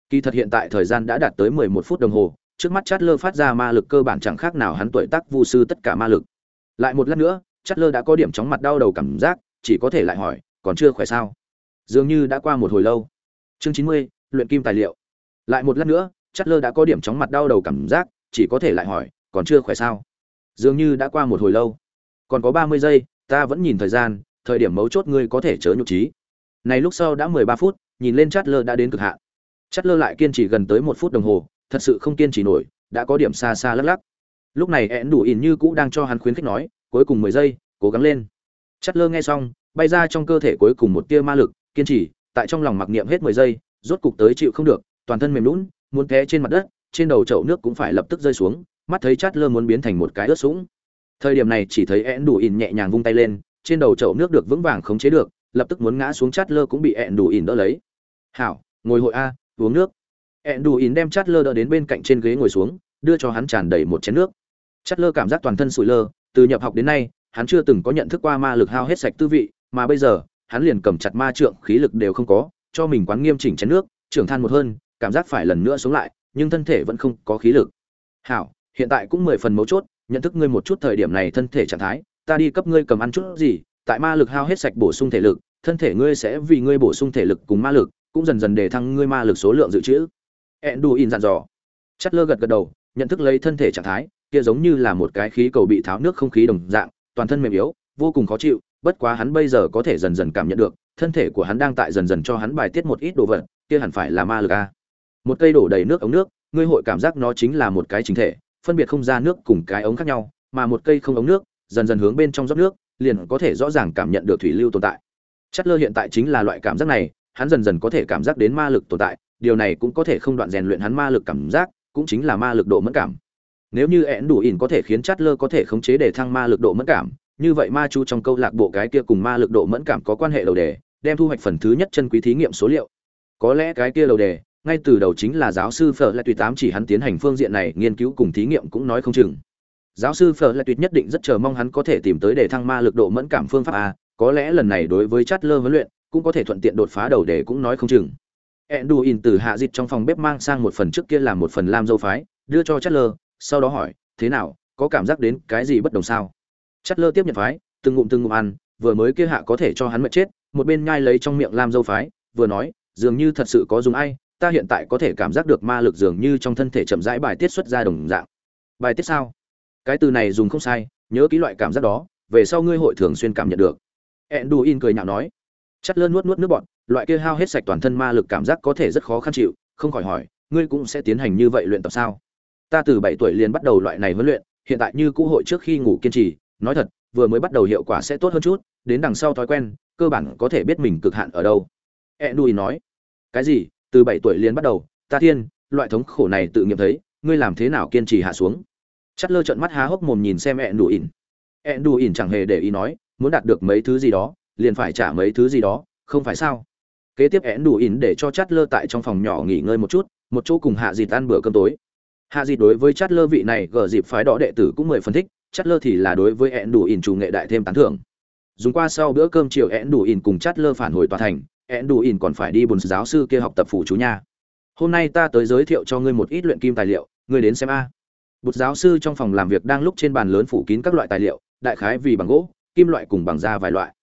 Kỳ thật hiện tại thời gian đã đạt tới mười một phút đồng hồ, trước mắt chát lơ phát ra ma lực cơ bản chẳng khác nào hắn tuổi tác vu sư tất cả ma lực. Lại một lát nữa chát lơ đã có điểm chóng mặt đau đầu cảm giác, chỉ có thể lại hỏi, còn chưa khỏe sao? Dường như đã qua một hồi lâu. Chương chín mươi, luyện kim tài liệu. Lại một lát nữa chát lơ đã có điểm chóng mặt đau đầu cảm giác, chỉ có thể lại hỏi, còn chưa khỏe sao? Dường như đã qua một hồi lâu còn có ba mươi giây, ta vẫn nhìn thời gian, thời điểm mấu chốt ngươi có thể chớ nhục trí này lúc sau đã mười ba phút, nhìn lên chát lơ đã đến cực hạn. Chát lơ lại kiên trì gần tới một phút đồng hồ, thật sự không kiên trì nổi, đã có điểm xa xa lắc lắc. Lúc này én đủ ỉn như cũ đang cho hắn khuyến khích nói, cuối cùng mười giây, cố gắng lên. Chát lơ nghe xong, bay ra trong cơ thể cuối cùng một tia ma lực, kiên trì, tại trong lòng mặc niệm hết mười giây, rốt cục tới chịu không được, toàn thân mềm lún muốn té trên mặt đất, trên đầu chậu nước cũng phải lập tức rơi xuống, mắt thấy chát lơ muốn biến thành một cái ướt sũng thời điểm này chỉ thấy ẹn đủ ỉn nhẹ nhàng vung tay lên, trên đầu chậu nước được vững vàng khống chế được, lập tức muốn ngã xuống chát lơ cũng bị ẹn đủ ỉn đỡ lấy. Hảo, ngồi hội a, uống nước. Ẹn đủ ỉn đem chát lơ đỡ đến bên cạnh trên ghế ngồi xuống, đưa cho hắn tràn đầy một chén nước. Chát lơ cảm giác toàn thân sụi lơ, từ nhập học đến nay, hắn chưa từng có nhận thức qua ma lực hao hết sạch tư vị, mà bây giờ, hắn liền cầm chặt ma trượng, khí lực đều không có, cho mình quán nghiêm chỉnh chén nước, trưởng than một hơn, cảm giác phải lần nữa sống lại, nhưng thân thể vẫn không có khí lực. Hảo, hiện tại cũng mười phần mấu chốt nhận thức ngươi một chút thời điểm này thân thể trạng thái, ta đi cấp ngươi cầm ăn chút gì, tại ma lực hao hết sạch bổ sung thể lực, thân thể ngươi sẽ vì ngươi bổ sung thể lực cùng ma lực, cũng dần dần để thăng ngươi ma lực số lượng dự trữ. In dặn dò. Chất lơ gật gật đầu, nhận thức lấy thân thể trạng thái, kia giống như là một cái khí cầu bị tháo nước không khí đồng dạng, toàn thân mềm yếu, vô cùng khó chịu, bất quá hắn bây giờ có thể dần dần cảm nhận được, thân thể của hắn đang tại dần dần cho hắn bài tiết một ít đồ vật, kia hẳn phải là ma lực a. Một cây đổ đầy nước ống nước, ngươi hội cảm giác nó chính là một cái chính thể phân biệt không ra nước cùng cái ống khác nhau, mà một cây không ống nước, dần dần hướng bên trong rót nước, liền có thể rõ ràng cảm nhận được thủy lưu tồn tại. Chất lơ hiện tại chính là loại cảm giác này, hắn dần dần có thể cảm giác đến ma lực tồn tại, điều này cũng có thể không đoạn rèn luyện hắn ma lực cảm giác, cũng chính là ma lực độ mẫn cảm. Nếu như ẻn đủ ỉn có thể khiến Chất lơ có thể khống chế để thăng ma lực độ mẫn cảm, như vậy ma chú trong câu lạc bộ cái kia cùng ma lực độ mẫn cảm có quan hệ đầu đề, đem thu hoạch phần thứ nhất chân quý thí nghiệm số liệu. Có lẽ cái kia đầu đề ngay từ đầu chính là giáo sư phở lại tùy tám chỉ hắn tiến hành phương diện này, nghiên cứu cùng thí nghiệm cũng nói không chừng. Giáo sư phở lại tuyệt nhất định rất chờ mong hắn có thể tìm tới để thăng ma lực độ mẫn cảm phương pháp a, có lẽ lần này đối với chát lơ huấn luyện cũng có thể thuận tiện đột phá đầu để cũng nói không chừng. Enduin từ hạ dịch trong phòng bếp mang sang một phần trước kia làm một phần lam dâu phái, đưa cho chát lơ sau đó hỏi, thế nào, có cảm giác đến cái gì bất đồng sao? Chát lơ tiếp nhận phái, từng ngụm từng ngụm ăn, vừa mới kia hạ có thể cho hắn mệt chết, một bên nhai lấy trong miệng lam dâu phái, vừa nói, dường như thật sự có dùng ai ta hiện tại có thể cảm giác được ma lực dường như trong thân thể chậm rãi bài tiết xuất ra đồng dạng. Bài tiết sao? Cái từ này dùng không sai, nhớ kỹ loại cảm giác đó, về sau ngươi hội thường xuyên cảm nhận được. Enduin cười nhạo nói. Chất lơn nuốt nuốt nước bọn loại kia hao hết sạch toàn thân ma lực cảm giác có thể rất khó khăn chịu, không khỏi hỏi, ngươi cũng sẽ tiến hành như vậy luyện tập sao? Ta từ bảy tuổi liền bắt đầu loại này huấn luyện, hiện tại như cũ hội trước khi ngủ kiên trì, nói thật, vừa mới bắt đầu hiệu quả sẽ tốt hơn chút, đến đằng sau thói quen, cơ bản có thể biết mình cực hạn ở đâu. Enduin nói. Cái gì? Từ bảy tuổi liền bắt đầu, ta thiên, loại thống khổ này tự nghiệm thấy, ngươi làm thế nào kiên trì hạ xuống? Chát lơ trợn mắt há hốc mồm nhìn xem ẹn đủ ỉn. Ẹn đù ỉn chẳng hề để ý nói, muốn đạt được mấy thứ gì đó, liền phải trả mấy thứ gì đó, không phải sao? Kế tiếp én đủ ỉn để cho chát lơ tại trong phòng nhỏ nghỉ ngơi một chút, một chỗ cùng hạ dịt ăn bữa cơm tối. Hạ dịt đối với chát lơ vị này gờ dịp phái đỏ đệ tử cũng mười phân thích, chát lơ thì là đối với én đủ ỉn chủ nghệ đại thêm tán thưởng. Dùng qua sau bữa cơm chiều én đủ ỉn cùng chát lơ phản hồi tòa thành én đủ ỉn còn phải đi bùn giáo sư kia học tập phủ chú nha. Hôm nay ta tới giới thiệu cho ngươi một ít luyện kim tài liệu ngươi đến xem a. Bụt giáo sư trong phòng làm việc đang lúc trên bàn lớn phủ kín các loại tài liệu đại khái vì bằng gỗ kim loại cùng bằng da vài loại.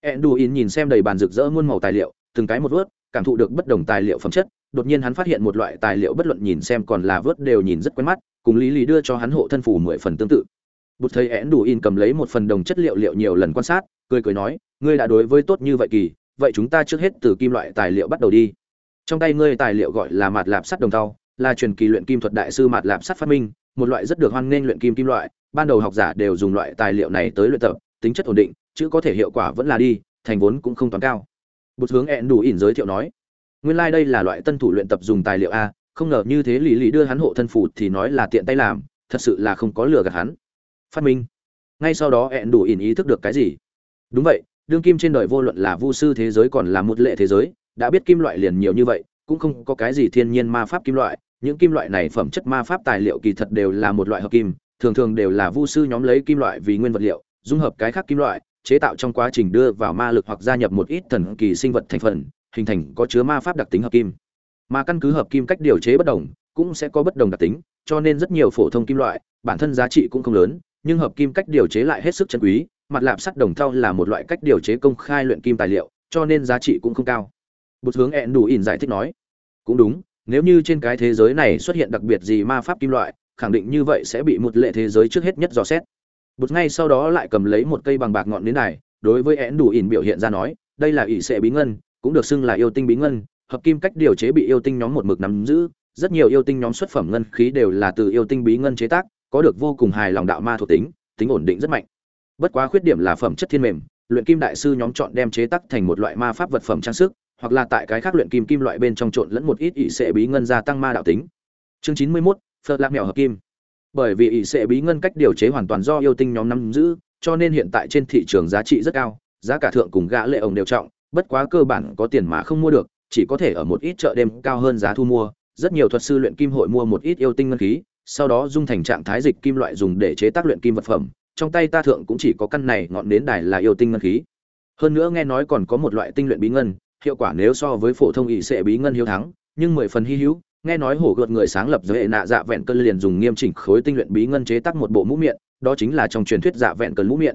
Enduin nhìn xem đầy bàn rực rỡ muôn màu tài liệu, từng cái một vớt, cảm thụ được bất đồng tài liệu phẩm chất, đột nhiên hắn phát hiện một loại tài liệu bất luận nhìn xem còn là vớt đều nhìn rất quen mắt, cùng Lý Lý đưa cho hắn hộ thân phủ mười phần tương tự. Bụt thấy Enduin cầm lấy một phần đồng chất liệu liệu nhiều lần quan sát, cười cười nói, ngươi đã đối với tốt như vậy kỳ, vậy chúng ta trước hết từ kim loại tài liệu bắt đầu đi. Trong tay ngươi tài liệu gọi là mạt lạp sắt đồng thau, là truyền kỳ luyện kim thuật đại sư mạt lạp sắt phát minh, một loại rất được hoan nghênh luyện kim kim loại, ban đầu học giả đều dùng loại tài liệu này tới luyện tập, tính chất ổn định, chứ có thể hiệu quả vẫn là đi thành vốn cũng không toán cao. Bột hướng ẹn đủ ỉn giới thiệu nói nguyên lai đây là loại tân thủ luyện tập dùng tài liệu a không ngờ như thế lý lý đưa hắn hộ thân phủ thì nói là tiện tay làm thật sự là không có lừa gạt hắn. Phát minh. Ngay sau đó ẹn đủ ỉn ý thức được cái gì? Đúng vậy đương kim trên đời vô luận là vu sư thế giới còn là một lệ thế giới đã biết kim loại liền nhiều như vậy cũng không có cái gì thiên nhiên ma pháp kim loại những kim loại này phẩm chất ma pháp tài liệu kỳ thật đều là một loại hợp kim thường thường đều là vu sư nhóm lấy kim loại vì nguyên vật liệu dung hợp cái khác kim loại chế tạo trong quá trình đưa vào ma lực hoặc gia nhập một ít thần kỳ sinh vật thành phần, hình thành có chứa ma pháp đặc tính hợp kim. Mà căn cứ hợp kim cách điều chế bất đồng, cũng sẽ có bất đồng đặc tính, cho nên rất nhiều phổ thông kim loại, bản thân giá trị cũng không lớn, nhưng hợp kim cách điều chế lại hết sức chân quý, mặt lạp sắt đồng thau là một loại cách điều chế công khai luyện kim tài liệu, cho nên giá trị cũng không cao. bột hướng ẹn đủ ỉn giải thích nói, cũng đúng, nếu như trên cái thế giới này xuất hiện đặc biệt gì ma pháp kim loại, khẳng định như vậy sẽ bị một lệ thế giới trước hết nhất dò xét bụt ngay sau đó lại cầm lấy một cây bằng bạc ngọn nến này đối với ẹn đủ ỉn biểu hiện ra nói đây là ỉ sệ bí ngân cũng được xưng là yêu tinh bí ngân hợp kim cách điều chế bị yêu tinh nhóm một mực nắm giữ rất nhiều yêu tinh nhóm xuất phẩm ngân khí đều là từ yêu tinh bí ngân chế tác có được vô cùng hài lòng đạo ma thuộc tính tính ổn định rất mạnh bất quá khuyết điểm là phẩm chất thiên mềm luyện kim đại sư nhóm chọn đem chế tác thành một loại ma pháp vật phẩm trang sức hoặc là tại cái khác luyện kim kim loại bên trong trộn lẫn một ít ỷ sệ bí ngân gia tăng ma đạo tính. Chương chín mươi 91, phật lạc mèo hợp kim. Bởi vì ỷ sệ bí ngân cách điều chế hoàn toàn do yêu tinh nhóm nắm giữ cho nên hiện tại trên thị trường giá trị rất cao giá cả thượng cùng gã lệ ổng đều trọng bất quá cơ bản có tiền mà không mua được chỉ có thể ở một ít chợ đêm cao hơn giá thu mua. Rất nhiều thuật sư luyện kim hội mua một ít yêu tinh ngân khí sau đó dung thành trạng thái dịch kim loại dùng để chế tác luyện kim vật phẩm trong tay ta thượng cũng chỉ có căn này ngọn nến đài là yêu tinh ngân khí. Hơn nữa nghe nói còn có một loại tinh luyện bí ngân, hiệu quả nếu so với phổ thông ỷ sệ bí ngân hiếu thắng, nhưng mười phần hy hữu, nghe nói hổ gợt người sáng lập giới hệ nạ dạ vẹn cơn liền dùng nghiêm chỉnh khối tinh luyện bí ngân chế tác một bộ mũ miệng, đó chính là trong truyền thuyết dạ vẹn cơn mũ miệng.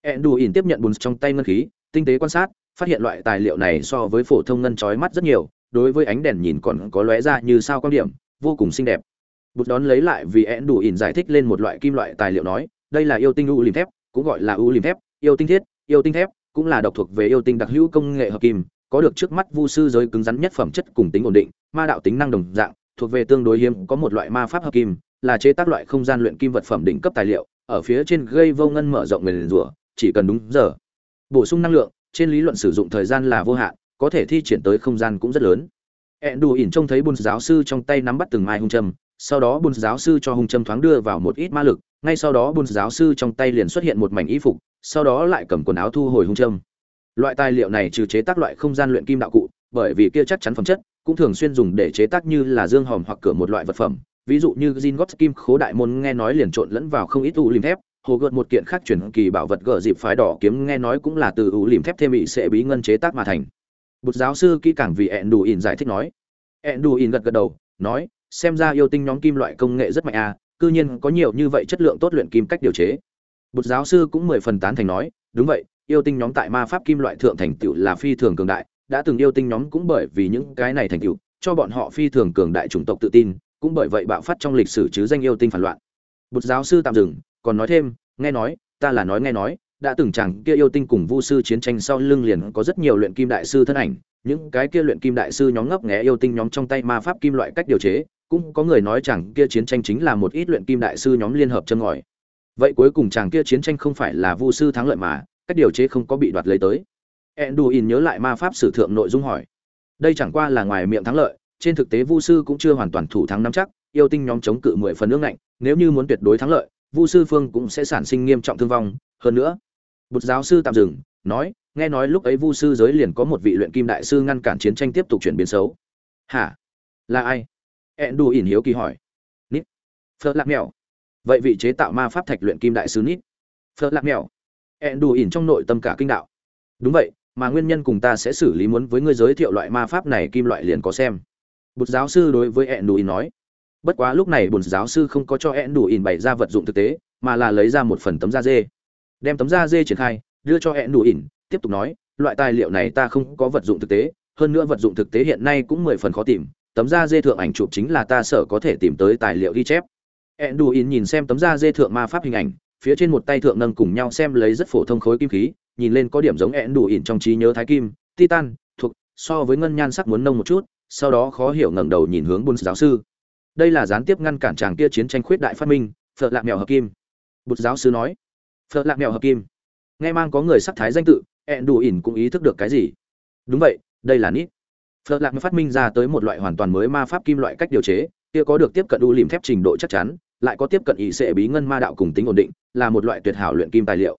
Ẹn đù ỉn tiếp nhận bùn trong tay ngân khí, tinh tế quan sát, phát hiện loại tài liệu này so với phổ thông ngân chói mắt rất nhiều, đối với ánh đèn nhìn còn có lóe ra như sao quan điểm, vô cùng xinh đẹp. Bụt đón lấy lại vì ẹn ỉn giải thích lên một loại kim loại tài liệu nói đây là yêu tinh u lim thép, cũng gọi là u lim thép, yêu tinh thiết, yêu tinh thép, cũng là độc thuộc về yêu tinh đặc hữu công nghệ hợp kim, có được trước mắt vu sư giới cứng rắn nhất phẩm chất cùng tính ổn định, ma đạo tính năng đồng dạng, thuộc về tương đối hiếm, có một loại ma pháp hợp kim, là chế tác loại không gian luyện kim vật phẩm đỉnh cấp tài liệu, ở phía trên gây vô ngân mở rộng nguyền rủa, chỉ cần đúng giờ bổ sung năng lượng, trên lý luận sử dụng thời gian là vô hạn, có thể thi triển tới không gian cũng rất lớn ẹn đù ỉn trông thấy bùn giáo sư trong tay nắm bắt từng mai hung trầm sau đó bùn giáo sư cho hung châm thoáng đưa vào một ít ma lực ngay sau đó bùn giáo sư trong tay liền xuất hiện một mảnh y phục sau đó lại cầm quần áo thu hồi hung châm loại tài liệu này trừ chế tác loại không gian luyện kim đạo cụ bởi vì kia chắc chắn phẩm chất cũng thường xuyên dùng để chế tác như là dương hòm hoặc cửa một loại vật phẩm ví dụ như gin gót Kim khố đại môn nghe nói liền trộn lẫn vào không ít u lim thép, hồ gợt một kiện khác chuyển kỳ bảo vật gờ dịp phái đỏ kiếm nghe nói cũng là từ u lim thép thêm bị sẽ bí ngân chế tác mà thành. Bụt giáo sư kỹ càng vì ẹn đủ ỉn giải thích nói. ẹn đủ ỉn gật gật đầu, nói, xem ra yêu tinh nhóm kim loại công nghệ rất mạnh à, cư nhiên có nhiều như vậy chất lượng tốt luyện kim cách điều chế. Bụt giáo sư cũng mười phần tán thành nói, đúng vậy, yêu tinh nhóm tại ma pháp kim loại thượng thành tựu là phi thường cường đại, đã từng yêu tinh nhóm cũng bởi vì những cái này thành tựu, cho bọn họ phi thường cường đại chủng tộc tự tin, cũng bởi vậy bạo phát trong lịch sử chứ danh yêu tinh phản loạn. Bụt giáo sư tạm dừng, còn nói thêm, nghe nói, ta là nói nghe nói, đã từng chẳng kia yêu tinh cùng vu sư chiến tranh sau lưng liền có rất nhiều luyện kim đại sư thân ảnh, những cái kia luyện kim đại sư nhóm ngấp nghé yêu tinh nhóm trong tay ma pháp kim loại cách điều chế, cũng có người nói chẳng kia chiến tranh chính là một ít luyện kim đại sư nhóm liên hợp chân ngòi. Vậy cuối cùng chàng kia chiến tranh không phải là vu sư thắng lợi mà, cách điều chế không có bị đoạt lấy tới. Enduin nhớ lại ma pháp sử thượng nội dung hỏi. Đây chẳng qua là ngoài miệng thắng lợi, trên thực tế Vu sư cũng chưa hoàn toàn thủ thắng nắm chắc, yêu tinh nhóm chống cự mười phần nước lạnh nếu như muốn tuyệt đối thắng lợi, Vu sư phương cũng sẽ sản sinh nghiêm trọng thương vong, hơn nữa bột giáo sư tạm dừng nói nghe nói lúc ấy vu sư giới liền có một vị luyện kim đại sư ngăn cản chiến tranh tiếp tục chuyển biến xấu hả là ai ẹn đù ỉn hiếu kỳ hỏi. Nít. Phớt lạc mèo. Vậy vị chế tạo ma pháp thạch luyện kim đại sư nít. Phớt lạc mèo. Ẹn đù ỉn trong nội tâm cả kinh đạo. Đúng vậy, mà nguyên nhân cùng ta sẽ xử lý muốn với ngươi giới thiệu loại ma pháp này kim loại liền có xem. Bột giáo sư đối với ẹn đù ỉn nói. Bất quá lúc này bột giáo sư không có cho ẹn đù ỉn bày ra vật dụng thực tế, mà là lấy ra một phần tấm da dê. Đem tấm da dê triển khai, đưa cho ẹn đù ỉn tiếp tục nói, loại tài liệu này ta không có vật dụng thực tế, hơn nữa vật dụng thực tế hiện nay cũng mười phần khó tìm tấm da dê thượng ảnh chụp chính là ta sở có thể tìm tới tài liệu ghi chép. Enduin nhìn xem tấm da dê thượng ma pháp hình ảnh, phía trên một tay thượng nâng cùng nhau xem lấy rất phổ thông khối kim khí, nhìn lên có điểm giống Enduin trong trí nhớ thái kim, titan, thuộc, so với ngân nhan sắc muốn nông một chút, sau đó khó hiểu ngẩng đầu nhìn hướng bùn giáo sư. Đây là gián tiếp ngăn cản chàng kia chiến tranh khuyết đại phát minh, phật lạc mèo hợp kim. Bụt giáo sư nói. Phật lạc mèo hợp kim. Nghe mang có người sắc thái danh tự ẹn đủ ỉn cũng ý thức được cái gì? Đúng vậy, đây là nít phật lạc phát minh ra tới một loại hoàn toàn mới ma pháp kim loại cách điều chế, kia có được tiếp cận u lìm thép trình độ chắc chắn, lại có tiếp cận ý sẽ bí ngân ma đạo cùng tính ổn định, là một loại tuyệt hảo luyện kim tài liệu.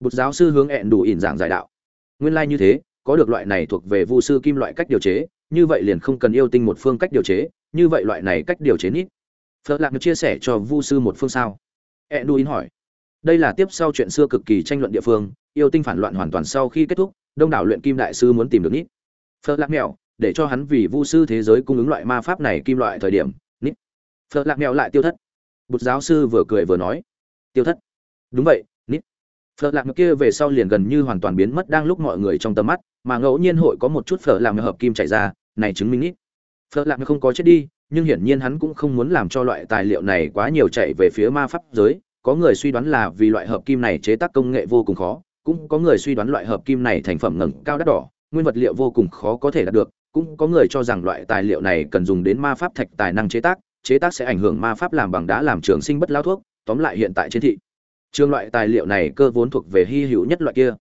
Bụt giáo sư hướng ẹn đủ ỉn giảng giải đạo. Nguyên lai như thế, có được loại này thuộc về vu sư kim loại cách điều chế, như vậy liền không cần yêu tinh một phương cách điều chế, như vậy loại này cách điều chế nít. Phật lạc chia sẻ cho vu sư một phương sao. Ẹn đủ ỉn hỏi. Đây là tiếp sau chuyện xưa cực kỳ tranh luận địa phương, yêu tinh phản loạn hoàn toàn sau khi kết thúc, đông đảo luyện kim đại sư muốn tìm được nít. Phật lạc mèo để cho hắn vì vu sư thế giới cung ứng loại ma pháp này kim loại thời điểm, nít phật lạc mèo lại tiêu thất. Bụt giáo sư vừa cười vừa nói, tiêu thất. Đúng vậy, nít. Phật lạc mèo kia về sau liền gần như hoàn toàn biến mất đang lúc mọi người trong tầm mắt, mà ngẫu nhiên hội có một chút phở làm hợp kim chạy ra, này chứng minh nít. Phật lạc mèo không có chết đi, nhưng hiển nhiên hắn cũng không muốn làm cho loại tài liệu này quá nhiều chạy về phía ma pháp giới. Có người suy đoán là vì loại hợp kim này chế tác công nghệ vô cùng khó, cũng có người suy đoán loại hợp kim này thành phẩm ngẩng cao đắt đỏ, nguyên vật liệu vô cùng khó có thể đạt được cũng có người cho rằng loại tài liệu này cần dùng đến ma pháp thạch tài năng chế tác chế tác sẽ ảnh hưởng ma pháp làm bằng đá làm trường sinh bất lao thuốc, tóm lại hiện tại trên thị. Trường loại tài liệu này cơ vốn thuộc về hy hữu nhất loại kia.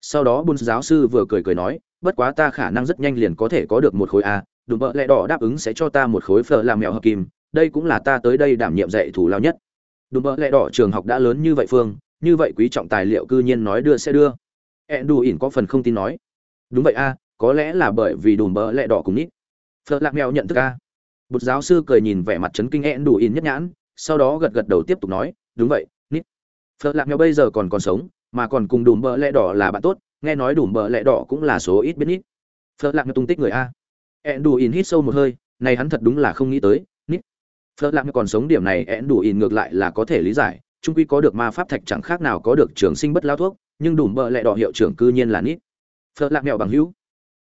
Sau đó Bun giáo sư vừa cười cười nói, bất quá ta khả năng rất nhanh liền có thể có được một khối a, đùm bợ lẹ đỏ đáp ứng sẽ cho ta một khối phở làm mẹo hợp kim, đây cũng là ta tới đây đảm nhiệm dạy thủ lao nhất. Đùm bợ lẹ đỏ trường học đã lớn như vậy phương, như vậy quý trọng tài liệu cư nhiên nói đưa sẽ đưa. Ẹn đù ỉn có phần không tin nói, đúng vậy a có lẽ là bởi vì đùm bỡ lẹ đỏ cùng nít. Phật lạc mèo nhận thức a. Bột giáo sư cười nhìn vẻ mặt trấn kinh én đủ in nhất nhãn, sau đó gật gật đầu tiếp tục nói, đúng vậy, nít. Phật lạc mèo bây giờ còn còn sống, mà còn cùng đùm bỡ lẹ đỏ là bạn tốt, nghe nói đùm bỡ lẹ đỏ cũng là số ít biết nít. Phật lạc mèo tung tích người a. Ẹn đủ in hít sâu một hơi, này hắn thật đúng là không nghĩ tới, nít. Phật lạc mèo còn sống điểm này ẹn đủ in ngược lại là có thể lý giải trung quy có được ma pháp thạch chẳng khác nào có được trường sinh bất lao thuốc, nhưng đủ bỡ lẹ đỏ hiệu trưởng cư nhiên là nít. Phở lạc mèo bằng hữu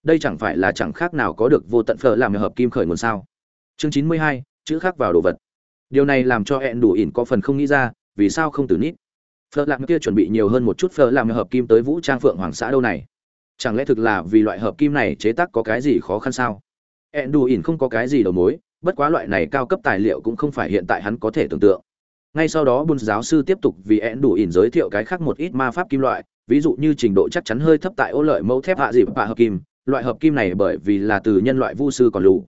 đây chẳng phải là chẳng khác nào có được vô tận phở làm hợp kim khởi nguồn sao? Chương chín mươi hai, chữ khác vào đồ vật. Điều này làm cho hẹn đủ ỉn có phần không nghĩ ra, vì sao không từ nít? Phở làm kia chuẩn bị nhiều hơn một chút phở làm hợp kim tới vũ trang phượng hoàng xã đâu này? Chẳng lẽ thực là vì loại hợp kim này chế tác có cái gì khó khăn sao? Hẹn đủ ỉn không có cái gì đầu mối, bất quá loại này cao cấp tài liệu cũng không phải hiện tại hắn có thể tưởng tượng. Ngay sau đó bùn giáo sư tiếp tục vì én đủ ỉn giới thiệu cái khác một ít ma pháp kim loại, ví dụ như trình độ chắc chắn hơi thấp tại ô lợi mẫu thép hạ dịp bạ hợp kim loại hợp kim này bởi vì là từ nhân loại vu sư còn lù.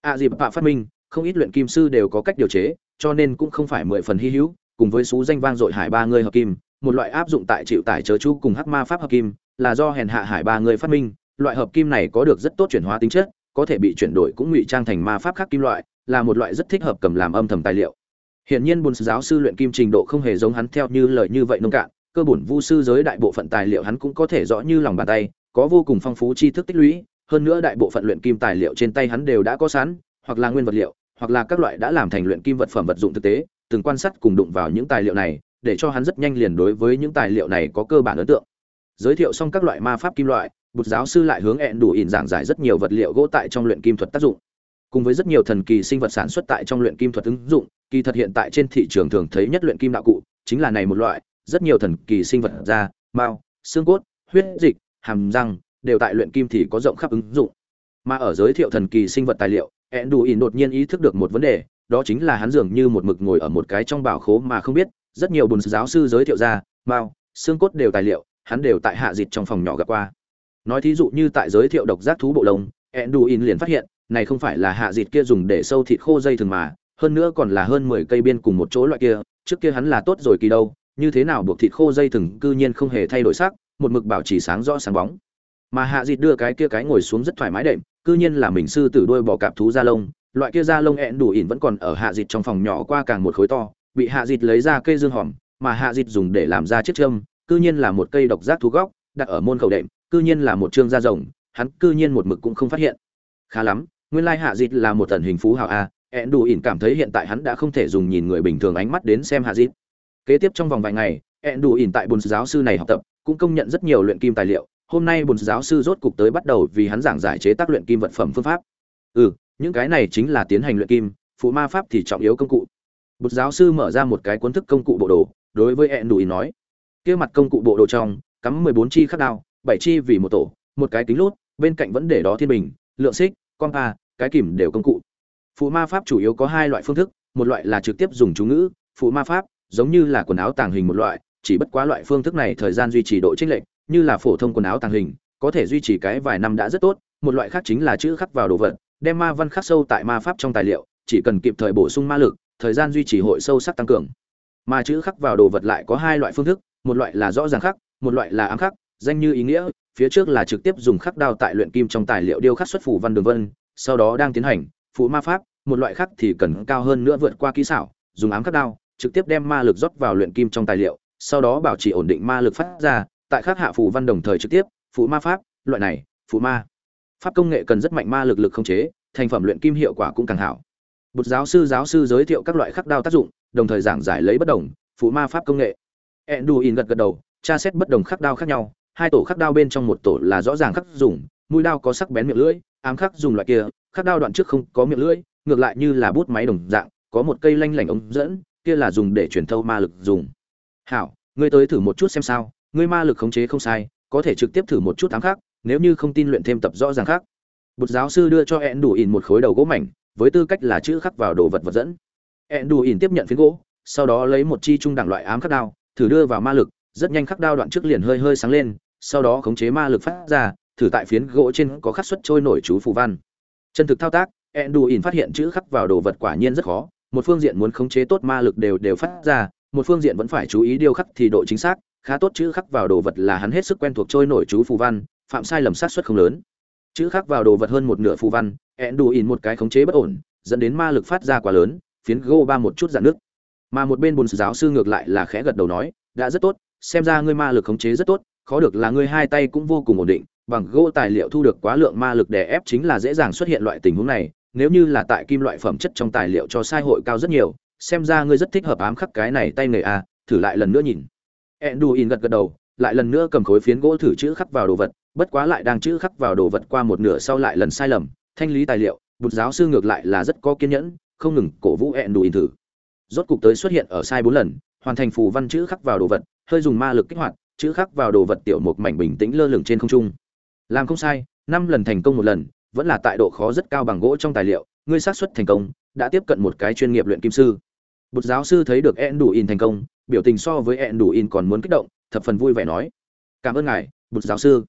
A dịp bạ phát minh không ít luyện kim sư đều có cách điều chế cho nên cũng không phải mười phần hy hữu cùng với số danh vang dội hải ba người hợp kim một loại áp dụng tại chịu tải chớ chú cùng hắc ma pháp hợp kim là do hèn hạ hải ba người phát minh loại hợp kim này có được rất tốt chuyển hóa tính chất có thể bị chuyển đổi cũng ngụy trang thành ma pháp khác kim loại là một loại rất thích hợp cầm làm âm thầm tài liệu. Hiển nhiên Bùn giáo sư luyện kim trình độ không hề giống hắn theo như lời như vậy nông cạn, cơ bổn vu sư giới đại bộ phận tài liệu hắn cũng có thể rõ như lòng bàn tay, có vô cùng phong phú tri thức tích lũy, hơn nữa đại bộ phận luyện kim tài liệu trên tay hắn đều đã có sẵn, hoặc là nguyên vật liệu, hoặc là các loại đã làm thành luyện kim vật phẩm vật dụng thực tế, từng quan sát cùng đụng vào những tài liệu này, để cho hắn rất nhanh liền đối với những tài liệu này có cơ bản ấn tượng. Giới thiệu xong các loại ma pháp kim loại, Bụt giáo sư lại hướng hẹn đủ ỉn giảng giải rất nhiều vật liệu gỗ tại trong luyện kim thuật tác dụng cùng với rất nhiều thần kỳ sinh vật sản xuất tại trong luyện kim thuật ứng dụng kỳ thật hiện tại trên thị trường thường thấy nhất luyện kim đạo cụ chính là này một loại rất nhiều thần kỳ sinh vật da mao xương cốt huyết dịch hàm răng, đều tại luyện kim thì có rộng khắp ứng dụng. Mà ở giới thiệu thần kỳ sinh vật tài liệu ed đù ỉn đột nhiên ý thức được một vấn đề, đó chính là hắn dường như một mực ngồi ở một cái trong bảo khố mà không biết, rất nhiều bùn giáo sư giới thiệu ra, mao, xương cốt đều tài liệu, hắn đều tại hạ dịch trong phòng nhỏ gặp qua. Nói thí dụ như tại giới thiệu độc giác thú bộ lông ed đù ỉn liền phát hiện, này không phải là hạ dịt kia dùng để sâu thịt khô dây thường mà, hơn nữa còn là hơn mười cây biên cùng một chỗ loại kia, trước kia hắn là tốt rồi kỳ đâu, như thế nào buộc thịt khô dây thừng cư nhiên không hề thay đổi sắc một mực bảo trì sáng rõ sáng bóng. Mà hạ dịt đưa cái kia cái ngồi xuống rất thoải mái đệm, cư nhiên là mình sư tử đuôi bò cạp thú da lông, loại kia da lông ẹn đủ ỉn vẫn còn ở hạ dịt trong phòng nhỏ qua càng một khối to, bị hạ dịt lấy ra cây dương hòm, mà hạ dịt dùng để làm ra chiếc châm, cư nhiên là một cây độc giác thú góc, đặt ở môn khẩu đệm, cư nhiên là một trương da rồng, hắn cư nhiên một mực cũng không phát hiện. Khá lắm, nguyên lai hạ dịt là một tần hình phú hào a, ẹn đủ ỉn cảm thấy hiện tại hắn đã không thể dùng nhìn người bình thường ánh mắt đến xem hạ dịt. Kế tiếp trong vòng vài ngày, ẹn đủ ỉn tại bồn giáo sư này học tập cũng công nhận rất nhiều luyện kim tài liệu. Hôm nay bùn giáo sư rốt cục tới bắt đầu vì hắn giảng giải chế tác luyện kim vật phẩm phương pháp. Ừ những cái này chính là tiến hành luyện kim, phụ ma pháp thì trọng yếu công cụ. Bùn giáo sư mở ra một cái cuốn thức công cụ bộ đồ, đối với ẹn đùi nói, kia mặt công cụ bộ đồ trong, cắm mười bốn chi khắc đao, bảy chi vì một tổ, một cái kính lút bên cạnh vẫn để đó thiên bình, lượng xích compa cái kìm đều công cụ. Phụ ma pháp chủ yếu có hai loại phương thức, một loại là trực tiếp dùng chú ngữ, phụ ma pháp giống như là quần áo tàng hình một loại chỉ bất quá loại phương thức này thời gian duy trì độ chênh lệch, như là phổ thông quần áo tàng hình, có thể duy trì cái vài năm đã rất tốt, một loại khác chính là chữ khắc vào đồ vật, đem ma văn khắc sâu tại ma pháp trong tài liệu, chỉ cần kịp thời bổ sung ma lực, thời gian duy trì hội sâu sắc tăng cường. Mà chữ khắc vào đồ vật lại có hai loại phương thức, một loại là rõ ràng khắc, một loại là ám khắc, danh như ý nghĩa, phía trước là trực tiếp dùng khắc đao tại luyện kim trong tài liệu điêu khắc xuất phủ văn đường vân, sau đó đang tiến hành phụ ma pháp, một loại khắc thì cần cao hơn nữa vượt qua kỹ xảo, dùng ám khắc đao, trực tiếp đem ma lực rót vào luyện kim trong tài liệu sau đó bảo trì ổn định ma lực phát ra tại khắc hạ phù văn đồng thời trực tiếp phụ ma pháp loại này phụ ma pháp công nghệ cần rất mạnh ma lực lực không chế thành phẩm luyện kim hiệu quả cũng càng hảo Bột giáo sư giáo sư giới thiệu các loại khắc đao tác dụng, đồng thời giảng giải lấy bất đồng, phụ ma pháp công nghệ. Enduin gật gật đầu, tra xét bất đồng khắc đao khác nhau, hai tổ khắc đao bên trong một tổ là rõ ràng khắc dùng, mũi đao có sắc bén miệng lưỡi, ám khắc dùng loại kia, khắc đao đoạn trước không có miệng lưỡi, ngược lại như là bút máy đồng dạng, có một cây lanh lảnh ống dẫn, kia là dùng để truyền thâu ma lực dùng. Hảo, ngươi tới thử một chút xem sao, ngươi ma lực khống chế không sai, có thể trực tiếp thử một chút ám khác. nếu như không tin luyện thêm tập rõ ràng khác. Bột giáo sư đưa cho Enduin một khối đầu gỗ mảnh, với tư cách là chữ khắc vào đồ vật vật dẫn enduin tiếp nhận phiến gỗ sau đó lấy một chi trung đẳng loại ám khắc đao thử đưa vào ma lực rất nhanh khắc đao đoạn trước liền hơi hơi sáng lên sau đó khống chế ma lực phát ra thử tại phiến gỗ trên có khắc xuất trôi nổi chú phù văn chân thực thao tác enduin phát hiện chữ khắc vào đồ vật quả nhiên rất khó một phương diện muốn khống chế tốt ma lực đều đều phát ra một phương diện vẫn phải chú ý điêu khắc thì độ chính xác, khá tốt chữ khắc vào đồ vật là hắn hết sức quen thuộc trôi nổi chú phù văn, phạm sai lầm sát suất không lớn. Chữ khắc vào đồ vật hơn một nửa phù văn, ẹn đủ ỉn một cái khống chế bất ổn, dẫn đến ma lực phát ra quá lớn, phiến gô ba một chút dạn nước. Mà một bên bùn giáo sư ngược lại là khẽ gật đầu nói, đã rất tốt, xem ra ngươi ma lực khống chế rất tốt, khó được là ngươi hai tay cũng vô cùng ổn định, bằng gỗ tài liệu thu được quá lượng ma lực đè ép chính là dễ dàng xuất hiện loại tình huống này, nếu như là tại kim loại phẩm chất trong tài liệu cho sai hội cao rất nhiều xem ra ngươi rất thích hợp ám khắc cái này tay nghề à, thử lại lần nữa nhìn. Enduin gật gật đầu lại lần nữa cầm khối phiến gỗ thử chữ khắc vào đồ vật bất quá lại đang chữ khắc vào đồ vật qua một nửa sau lại lần sai lầm thanh lý tài liệu bụt giáo sư ngược lại là rất có kiên nhẫn không ngừng cổ vũ Enduin in thử. Rốt cục tới xuất hiện ở sai bốn lần hoàn thành phù văn chữ khắc vào đồ vật hơi dùng ma lực kích hoạt chữ khắc vào đồ vật tiểu một mảnh bình tĩnh lơ lửng trên không trung. Làm không sai năm lần thành công một lần vẫn là tại độ khó rất cao bằng gỗ trong tài liệu ngươi xác suất thành công, đã tiếp cận một cái chuyên nghiệp luyện kim sư. Bụt giáo sư thấy được hẹn đủ in thành công, biểu tình so với hẹn đủ in còn muốn kích động, thập phần vui vẻ nói. Cảm ơn ngài, bụt giáo sư.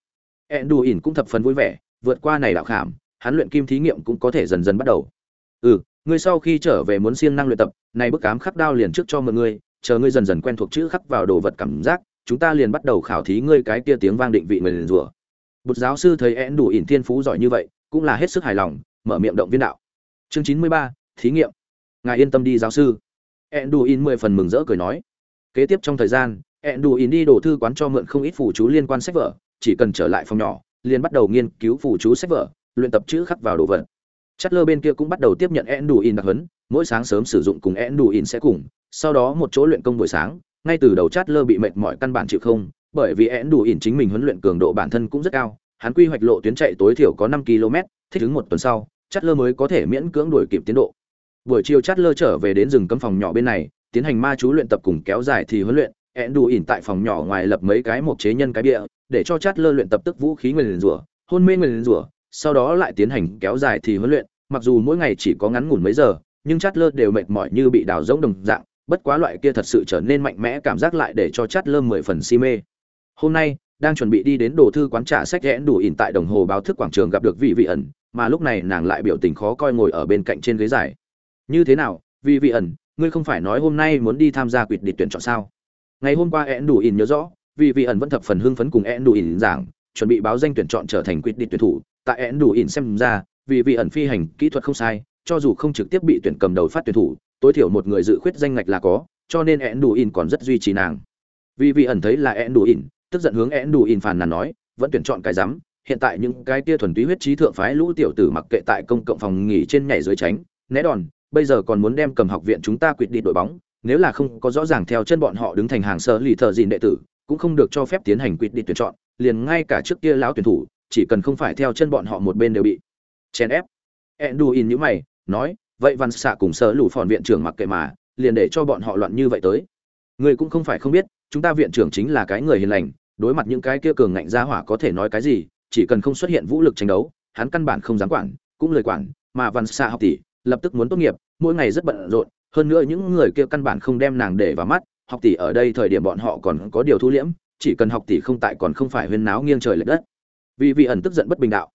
Hẹn đủ in cũng thập phần vui vẻ, vượt qua này đạo khảm, hắn luyện kim thí nghiệm cũng có thể dần dần bắt đầu. Ừ ngươi sau khi trở về muốn siêng năng luyện tập, này bức cám khắc đao liền trước cho mọi người, chờ ngươi dần dần quen thuộc chữ khắc vào đồ vật cảm giác, chúng ta liền bắt đầu khảo thí ngươi cái kia tiếng vang định vị người liền rủa. Bột giáo sư thấy én đủ ỉn thiên phú giỏi như vậy, cũng là hết sức hài lòng, mở miệng động viên đạo chương chín mươi ba thí nghiệm. Ngài yên tâm đi giáo sư. Én đủ mười phần mừng rỡ cười nói. Kế tiếp trong thời gian én đủ đi đổ thư quán cho mượn không ít phù chú liên quan sách vở chỉ cần trở lại phòng nhỏ liền bắt đầu nghiên cứu phù chú sách vở luyện tập chữ khắc vào đồ vật. Chất lơ bên kia cũng bắt đầu tiếp nhận Enduin đặc huấn, mỗi sáng sớm sử dụng cùng Enduin sẽ cùng, sau đó một chỗ luyện công buổi sáng, ngay từ đầu chát lơ bị mệt mỏi căn bản chịu không, bởi vì Enduin chính mình huấn luyện cường độ bản thân cũng rất cao, hắn quy hoạch lộ tuyến chạy tối thiểu có 5 km, thích ứng một tuần sau, chát lơ mới có thể miễn cưỡng đuổi kịp tiến độ. Buổi chiều chát lơ trở về đến rừng cấm phòng nhỏ bên này, tiến hành ma chú luyện tập cùng kéo dài thì huấn luyện, Enduin tại phòng nhỏ ngoài lập mấy cái một chế nhân cái bịa, để cho chát lơ luyện tập tức vũ khí nguyền rủa, hôn mê nguyền rủa, sau đó lại tiến hành kéo dài thì huấn luyện, mặc dù mỗi ngày chỉ có ngắn ngủn mấy giờ, nhưng Chát lơ đều mệt mỏi như bị đào rỗng đồng dạng, bất quá loại kia thật sự trở nên mạnh mẽ cảm giác lại để cho Chát lơ mười phần si mê. Hôm nay, đang chuẩn bị đi đến đồ thư quán trả sách rẽn đủ ỉn tại đồng hồ báo thức quảng trường gặp được vị vị ẩn, mà lúc này nàng lại biểu tình khó coi ngồi ở bên cạnh trên ghế dài. Như thế nào, vị vị ẩn, ngươi không phải nói hôm nay muốn đi tham gia quyết định tuyển chọn sao? ngày hôm qua én đủ ỉn nhớ rõ Vị vị ẩn vẫn thập phần hưng phấn cùng én đủ ỉn giảng chuẩn bị báo danh tuyển chọn trở thành quyết định tuyển thủ tại én đủ ỉn xem ra vì vị ẩn phi hành kỹ thuật không sai cho dù không trực tiếp bị tuyển cầm đầu phát tuyển thủ tối thiểu một người dự khuyết danh ngạch là có cho nên én đủ ỉn còn rất duy trì nàng vì vị ẩn thấy là én đủ ỉn tức giận hướng én đủ In phàn nàn nói, vẫn tuyển chọn cái rắm hiện tại những cái kia thuần túy huyết trí thượng phái lũ tiểu tử mặc kệ tại công cộng phòng nghỉ trên nhảy dưới tránh, né đòn, bây giờ còn muốn đem cầm học viện chúng ta quyết đi đội bóng, nếu là không có rõ ràng theo chân bọn họ đứng thành hàng sơ lì thợ dìn đệ tử, cũng không được cho phép tiến hành quyết đi tuyển chọn, liền ngay cả trước kia lão tuyển thủ, chỉ cần không phải theo chân bọn họ một bên đều bị chèn ép. Enduin nhíu mày, nói, vậy văn xạ cùng sơ lũ phòn viện trưởng mặc kệ mà, liền để cho bọn họ loạn như vậy tới. Người cũng không phải không biết chúng ta viện trưởng chính là cái người hiền lành, đối mặt những cái kia cường ngạnh gia hỏa có thể nói cái gì, chỉ cần không xuất hiện vũ lực tranh đấu, hắn căn bản không dám quản, cũng lời quản, mà văn xạ học tỷ lập tức muốn tốt nghiệp, mỗi ngày rất bận rộn, hơn nữa những người kia căn bản không đem nàng để vào mắt, học tỷ ở đây thời điểm bọn họ còn có điều thu liễm, chỉ cần học tỷ không tại còn không phải huyên náo nghiêng trời lệch đất. Vì vị ẩn tức giận bất bình đạo.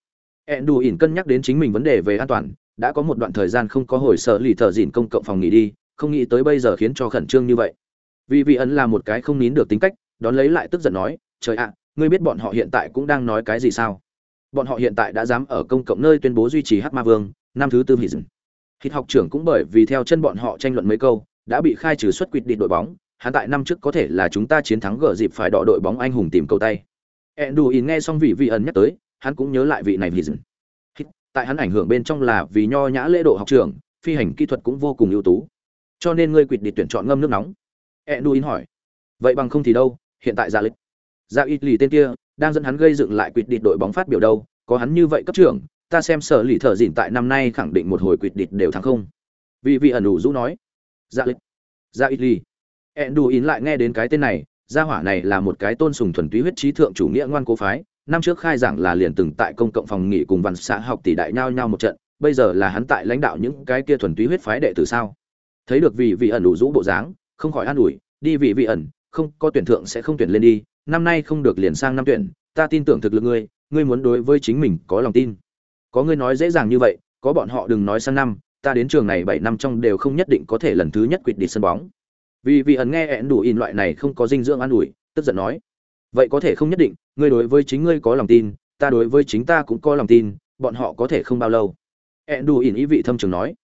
Ẹn đù ỉn cân nhắc đến chính mình vấn đề về an toàn, đã có một đoạn thời gian không có hồi sở lì thợ dìn công cộng phòng nghỉ đi, không nghĩ tới bây giờ khiến cho khẩn trương như vậy vì vị ẩn là một cái không nín được tính cách, đón lấy lại tức giận nói, trời ạ, ngươi biết bọn họ hiện tại cũng đang nói cái gì sao? Bọn họ hiện tại đã dám ở công cộng nơi tuyên bố duy trì hát ma vương, năm thứ tư hít hít học trưởng cũng bởi vì theo chân bọn họ tranh luận mấy câu, đã bị khai trừ xuất quyết định đội bóng, hắn tại năm trước có thể là chúng ta chiến thắng gỡ dịp phải đọ đội bóng anh hùng tìm cầu tay. Enduin nghe xong vị vị ẩn nhắc tới, hắn cũng nhớ lại vị này vì dừng tại hắn ảnh hưởng bên trong là vì nho nhã lễ độ học trưởng, phi hành kỹ thuật cũng vô cùng ưu tú. Cho nên ngươi quyết định tuyển chọn ngâm nước nóng. Enduin hỏi. Vậy bằng không thì đâu, hiện tại Dạ lịch. Dạ ít lì tên kia, đang dẫn hắn gây dựng lại quyết địch đội bóng phát biểu đâu, có hắn như vậy cấp trưởng, ta xem sở lì thở dịn tại năm nay khẳng định một hồi quyết địch đều thắng không. Vì vị ẩn đủ rũ nói. Dạ lịch. Dạ ít lì. Enduin lại nghe đến cái tên này, gia hỏa này là một cái tôn sùng thuần túy huyết trí thượng chủ nghĩa ngoan cố phái, năm trước khai giảng là liền từng tại công cộng phòng nghỉ cùng văn xã học tỷ đại nhau nhau một trận, bây giờ là hắn tại lãnh đạo những cái kia thuần túy huyết phái đệ tử sao? Thấy được vị vị ẩn đủ rũ bộ dáng không khỏi an ủi, đi vị vị ẩn, không, có tuyển thượng sẽ không tuyển lên đi, năm nay không được liền sang năm tuyển, ta tin tưởng thực lực ngươi ngươi muốn đối với chính mình có lòng tin. Có ngươi nói dễ dàng như vậy, có bọn họ đừng nói sang năm, ta đến trường này bảy năm trong đều không nhất định có thể lần thứ nhất quỵt đi sân bóng. Vì vị ẩn nghe ẹn đủ in loại này không có dinh dưỡng an ủi, tức giận nói, vậy có thể không nhất định, ngươi đối với chính ngươi có lòng tin, ta đối với chính ta cũng có lòng tin, bọn họ có thể không bao lâu. Ẹn đủ in ý vị thâm trường nói,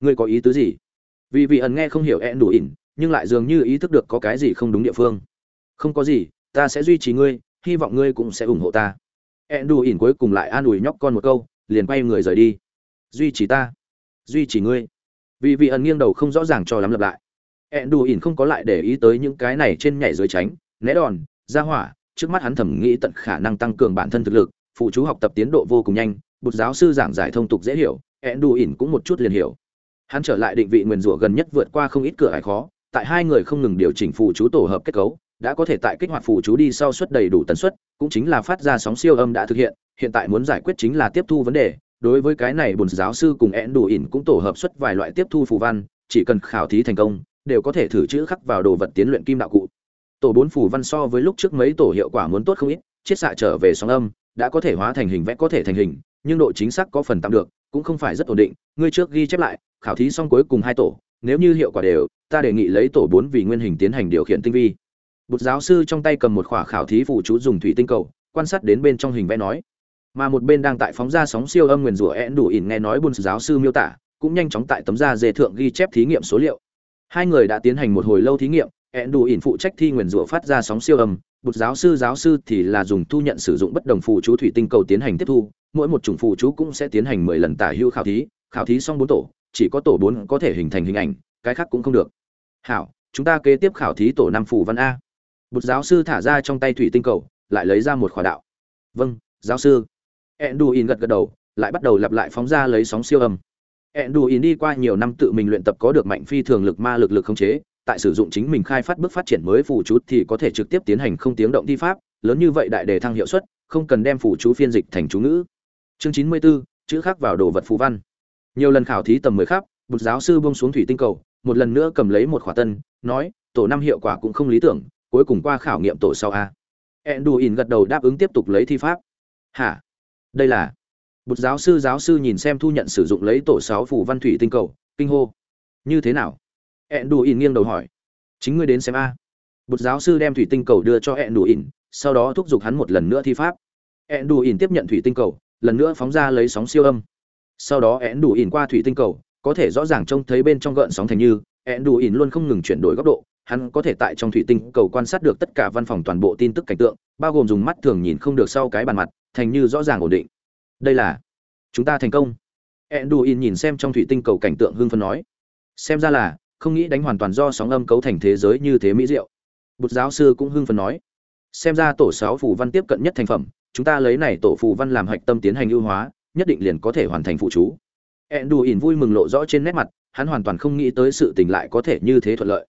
ngươi có ý tứ gì? Vì vị ẩn nghe không hiểu ẹn đủ in nhưng lại dường như ý thức được có cái gì không đúng địa phương. Không có gì, ta sẽ duy trì ngươi, hy vọng ngươi cũng sẽ ủng hộ ta. Ẹn đủ ỉn cuối cùng lại an ủi nhóc con một câu, liền quay người rời đi. Duy trì ta. Duy trì ngươi. Vì vị ẩn nghiêng đầu không rõ ràng cho lắm lặp lại. Ẹn đù ỉn không có lại để ý tới những cái này trên nhảy dưới tránh, né đòn, ra hỏa, trước mắt hắn thẩm nghĩ tận khả năng tăng cường bản thân thực lực, phụ chú học tập tiến độ vô cùng nhanh, bụt giáo sư giảng giải thông tục dễ hiểu ẹn đù ỉn cũng một chút liền hiểu. Hắn trở lại định vị nguyền rủa gần nhất vượt qua không ít cửa ải khó tại hai người không ngừng điều chỉnh phụ chú tổ hợp kết cấu, đã có thể tại kích hoạt phụ chú đi sau suất đầy đủ tần suất, cũng chính là phát ra sóng siêu âm đã thực hiện hiện tại muốn giải quyết chính là tiếp thu vấn đề. Đối với cái này bùn giáo sư cùng én đủ ỉn cũng tổ hợp xuất vài loại tiếp thu phù văn, chỉ cần khảo thí thành công, đều có thể thử chữ khắc vào đồ vật tiến luyện kim đạo cụ. Tổ bốn phù văn so với lúc trước mấy tổ hiệu quả muốn tốt không ít, chiết xạ trở về sóng âm, đã có thể hóa thành hình vẽ có thể thành hình, nhưng độ chính xác có phần tạm được, cũng không phải rất ổn định, ngươi trước ghi chép lại, khảo thí xong cuối cùng hai tổ, nếu như hiệu quả đều ta đề nghị lấy tổ bốn vì nguyên hình tiến hành điều khiển tinh vi. Bột giáo sư trong tay cầm một khỏa khảo thí phụ chú dùng thủy tinh cầu, quan sát đến bên trong hình vẽ nói. Mà một bên đang tại phóng ra sóng siêu âm nguyền rủa én đủ ỉn nghe nói bùn giáo sư miêu tả, cũng nhanh chóng tại tấm da dê thượng ghi chép thí nghiệm số liệu. Hai người đã tiến hành một hồi lâu thí nghiệm én đủ ỉn phụ trách thi nguyền rủa phát ra sóng siêu âm bột giáo sư giáo sư thì là dùng thu nhận sử dụng bất đồng phụ chú thủy tinh cầu tiến hành tiếp thu, mỗi một chủng phụ chú cũng sẽ tiến hành mười lần tả hữu khảo thí khảo thí xong bốn tổ, chỉ có tổ bốn có thể hình thành hình ảnh cái khác cũng không được hảo chúng ta kế tiếp khảo thí tổ năm phủ văn a bột giáo sư thả ra trong tay thủy tinh cầu lại lấy ra một khỏa đạo vâng giáo sư edduin gật gật đầu, lại bắt đầu lặp lại phóng ra lấy sóng siêu âm. edduin đi qua nhiều năm tự mình luyện tập có được mạnh phi thường lực ma lực lực khống chế, tại sử dụng chính mình khai phát bước phát triển mới phù chú thì có thể trực tiếp tiến hành không tiếng động thi pháp, lớn như vậy đại đề thăng hiệu suất, không cần đem phù chú phiên dịch thành chú ngữ. Chương 94, chữ khác vào đồ vật phù văn. Nhiều lần khảo thí tầm 10 khắp, bột giáo sư buông xuống thủy tinh cầu, một lần nữa cầm lấy một khỏa tân, nói, tổ năm hiệu quả cũng không lý tưởng, cuối cùng qua khảo nghiệm tổ sau a. Enduin gật đầu đáp ứng tiếp tục lấy thi pháp. Hả? đây là? Bột giáo sư giáo sư nhìn xem thu nhận sử dụng lấy tổ sáu phủ văn thủy tinh cầu kinh hô. Như thế nào? Ẹn đù ỉn nghiêng đầu hỏi. Chính ngươi đến xem a. Bột giáo sư đem thủy tinh cầu đưa cho hẹn đủ ỉn sau đó thúc giục hắn một lần nữa thi pháp. Hẹn đủ ỉn tiếp nhận thủy tinh cầu lần nữa phóng ra lấy sóng siêu âm. Sau đó hẹn đủ ỉn qua thủy tinh cầu có thể rõ ràng trông thấy bên trong gợn sóng thành như ẹn đủ ỉn luôn không ngừng chuyển đổi góc độ, hắn có thể tại trong thủy tinh cầu quan sát được tất cả văn phòng toàn bộ tin tức cảnh tượng, bao gồm dùng mắt thường nhìn không được sau cái bàn mặt, thành như rõ ràng ổn định. Đây là chúng ta thành công. Enduin nhìn xem trong thủy tinh cầu cảnh tượng hưng phấn nói. Xem ra là, không nghĩ đánh hoàn toàn do sóng âm cấu thành thế giới như thế mỹ diệu. Bụt giáo sư cũng hưng phấn nói. Xem ra tổ sáu phù văn tiếp cận nhất thành phẩm, chúng ta lấy này tổ phù văn làm hạch tâm tiến hành ưu hóa, nhất định liền có thể hoàn thành phụ chú. Enduin vui mừng lộ rõ trên nét mặt, hắn hoàn toàn không nghĩ tới sự tình lại có thể như thế thuận lợi.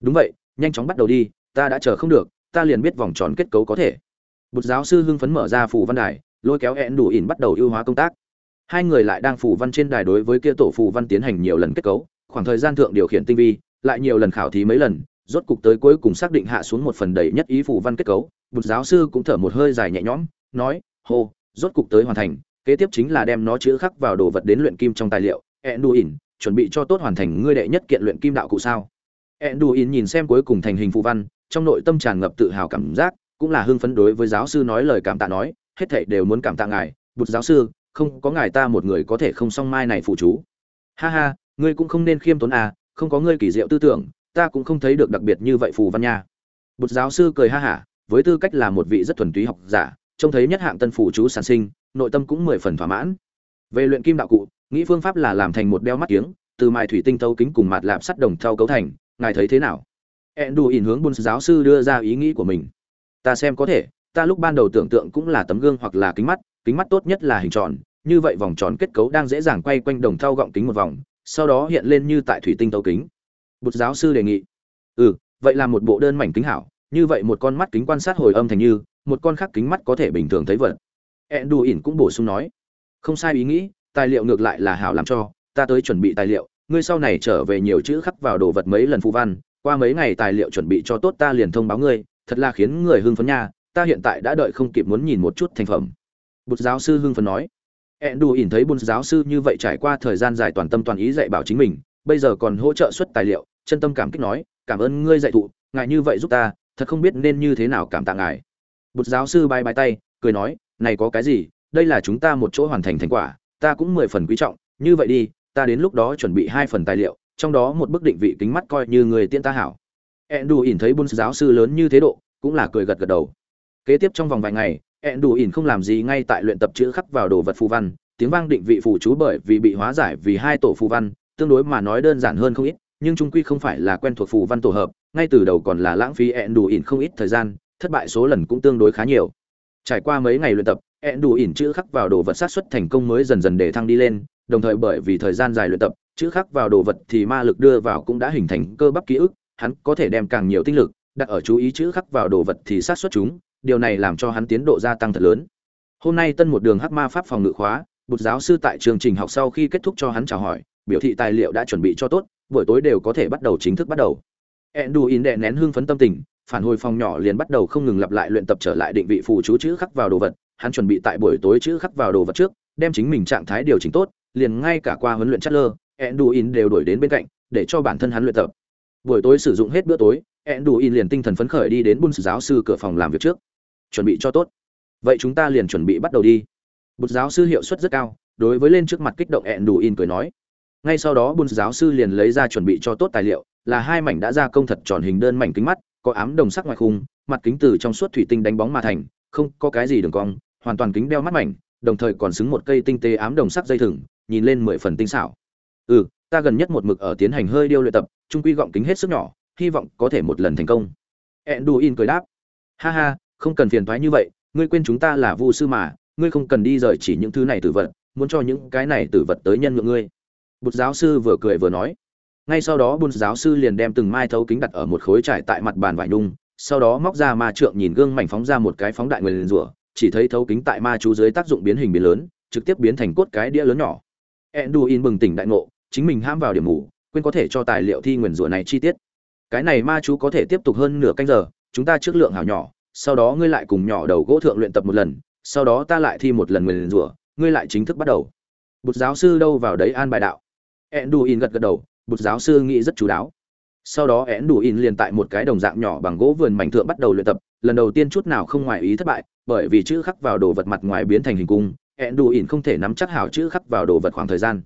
Đúng vậy, nhanh chóng bắt đầu đi, ta đã chờ không được, ta liền biết vòng tròn kết cấu có thể. Bụt giáo sư hưng phấn mở ra phù văn đài, lôi kéo Enduin bắt đầu ưu hóa công tác. Hai người lại đang phù văn trên đài đối với kia tổ phù văn tiến hành nhiều lần kết cấu, khoảng thời gian thượng điều khiển tinh vi, lại nhiều lần khảo thí mấy lần, rốt cục tới cuối cùng xác định hạ xuống một phần đầy nhất ý phù văn kết cấu. Bụt giáo sư cũng thở một hơi dài nhẹ nhõm, nói, hô, rốt cục tới hoàn thành kế tiếp chính là đem nó chữ khắc vào đồ vật đến luyện kim trong tài liệu. Enduin, chuẩn bị cho tốt hoàn thành ngươi đệ nhất kiện luyện kim đạo cụ sao? Enduin nhìn xem cuối cùng thành hình phù văn, trong nội tâm tràn ngập tự hào cảm giác, cũng là hưng phấn đối với giáo sư nói lời cảm tạ nói, hết thảy đều muốn cảm tạ ngài. Bụt giáo sư, không có ngài ta một người có thể không song mai này phụ chú. Ha ha, ngươi cũng không nên khiêm tốn à không có ngươi kỳ diệu tư tưởng, ta cũng không thấy được đặc biệt như vậy phù văn nha. Bụt giáo sư cười ha hả, với tư cách là một vị rất thuần túy học giả, trông thấy nhất hạng tân phù chú sản sinh nội tâm cũng mười phần thỏa mãn. Về luyện kim đạo cụ, nghĩ phương pháp là làm thành một đeo mắt kiếng, từ mài thủy tinh thấu kính cùng mạt lạp sắt đồng thau cấu thành, ngài thấy thế nào? Ẹn đủ ỉn hướng bôn giáo sư đưa ra ý nghĩ của mình. Ta xem có thể, ta lúc ban đầu tưởng tượng cũng là tấm gương hoặc là kính mắt kính mắt tốt nhất là hình tròn, như vậy vòng tròn kết cấu đang dễ dàng quay quanh đồng thau gọng kính một vòng, sau đó hiện lên như tại thủy tinh thấu kính. Bột giáo sư đề nghị. Ừ vậy là một bộ đơn mảnh kính hảo, như vậy một con mắt kính quan sát hồi âm thành như, một con khác kính mắt có thể bình thường thấy vật ẹn đù ỉn cũng bổ sung nói, không sai ý nghĩ, tài liệu ngược lại là hảo làm cho, ta tới chuẩn bị tài liệu, ngươi sau này trở về nhiều chữ khắc vào đồ vật mấy lần phù văn, qua mấy ngày tài liệu chuẩn bị cho tốt ta liền thông báo ngươi, thật là khiến người hưng phấn nha, ta hiện tại đã đợi không kịp muốn nhìn một chút thành phẩm. Bụt giáo sư hưng phấn nói ẹn đù ỉn thấy Bụt giáo sư như vậy trải qua thời gian dài toàn tâm toàn ý dạy bảo chính mình, bây giờ còn hỗ trợ xuất tài liệu, chân tâm cảm kích nói, cảm ơn ngươi dạy thụ, ngài như vậy giúp ta, thật không biết nên như thế nào cảm tạ ngài. Bụt giáo sư bay bay tay, cười nói này có cái gì, đây là chúng ta một chỗ hoàn thành thành quả, ta cũng mười phần quý trọng, như vậy đi, ta đến lúc đó chuẩn bị hai phần tài liệu, trong đó một bức định vị kính mắt coi như người tiên ta hảo. Ẹn đù ỉn thấy bôn giáo sư lớn như thế độ, cũng là cười gật gật đầu. Kế tiếp trong vòng vài ngày ẹn đủ ỉn không làm gì ngay tại luyện tập chữ khắc vào đồ vật phù văn, tiếng vang định vị phù chú bởi vì bị hóa giải vì hai tổ phù văn, tương đối mà nói đơn giản hơn không ít, nhưng trung quy không phải là quen thuộc phù văn tổ hợp, ngay từ đầu còn là lãng phí ẹn đủ ỉn không ít thời gian, thất bại số lần cũng tương đối khá nhiều trải qua mấy ngày luyện tập, ẹn đủ ỉn chữ khắc vào đồ vật sát xuất thành công mới dần dần để thăng đi lên, đồng thời bởi vì thời gian dài luyện tập, chữ khắc vào đồ vật thì ma lực đưa vào cũng đã hình thành cơ bắp ký ức, hắn có thể đem càng nhiều tinh lực đặt ở chú ý chữ khắc vào đồ vật thì sát xuất chúng, điều này làm cho hắn tiến độ gia tăng thật lớn. Hôm nay tân một đường hắc ma pháp phòng ngự khóa bột giáo sư tại chương trình học sau khi kết thúc cho hắn chào hỏi, biểu thị tài liệu đã chuẩn bị cho tốt, buổi tối đều có thể bắt đầu chính thức bắt đầu. Ẹn đủ ỉn đệ nén hương phấn tâm tình phản hồi phòng nhỏ liền bắt đầu không ngừng lặp lại luyện tập trở lại định vị phù chú chữ khắc vào đồ vật, hắn chuẩn bị tại buổi tối chữ khắc vào đồ vật trước, đem chính mình trạng thái điều chỉnh tốt, liền ngay cả qua huấn luyện chất lơ, enduin đều đổi đến bên cạnh, để cho bản thân hắn luyện tập. Buổi tối sử dụng hết bữa tối, enduin liền tinh thần phấn khởi đi đến bun giáo sư cửa phòng làm việc trước. Chuẩn bị cho tốt. Vậy chúng ta liền chuẩn bị bắt đầu đi. Bụt giáo sư hiệu suất rất cao, đối với lên trước mặt kích động ẹn in cười nói. Ngay sau đó Bun giáo sư liền lấy ra chuẩn bị cho tốt tài liệu, là hai mảnh đã ra công thật tròn hình đơn mảnh kính mắt có ám đồng sắc ngoài khung, mặt kính từ trong suốt thủy tinh đánh bóng mà thành, không có cái gì đường cong, hoàn toàn kính đeo mắt mảnh, đồng thời còn xứng một cây tinh tế ám đồng sắc dây thừng, nhìn lên mười phần tinh xảo. Ừ ta gần nhất một mực ở tiến hành hơi điêu luyện tập trung quy gọng kính hết sức nhỏ, hy vọng có thể một lần thành công. Ẹn đủ in cười đáp. Ha ha, không cần phiền toái như vậy, ngươi quên chúng ta là vu sư mà, ngươi không cần đi rời chỉ những thứ này tử vật, muốn cho những cái này tử vật tới nhân ngưỡng ngươi. Bụt giáo sư vừa cười vừa nói ngay sau đó bụt giáo sư liền đem từng mai thấu kính đặt ở một khối trải tại mặt bàn vải nung sau đó móc ra ma trượng nhìn gương mảnh phóng ra một cái phóng đại người liền rủa chỉ thấy thấu kính tại ma chú dưới tác dụng biến hình biến lớn trực tiếp biến thành cốt cái đĩa lớn nhỏ. Enduin bừng tỉnh đại ngộ chính mình ham vào điểm ngủ, quên có thể cho tài liệu thi nguyền rủa này chi tiết. Cái này ma chú có thể tiếp tục hơn nửa canh giờ chúng ta trước lượng hảo nhỏ sau đó ngươi lại cùng nhỏ đầu gỗ thượng luyện tập một lần sau đó ta lại thi một lần nguyền rủa ngươi lại chính thức bắt đầu. Bụt giáo sư đâu vào đấy an bài đạo. Enduin gật gật đầu bụt giáo sư nghĩ rất chú đáo. Sau đó én đủ in liền tại một cái đồng dạng nhỏ bằng gỗ vườn mảnh thượng bắt đầu luyện tập, lần đầu tiên chút nào không ngoài ý thất bại, bởi vì chữ khắc vào đồ vật mặt ngoài biến thành hình cung én đủ in không thể nắm chắc hảo chữ khắc vào đồ vật khoảng thời gian.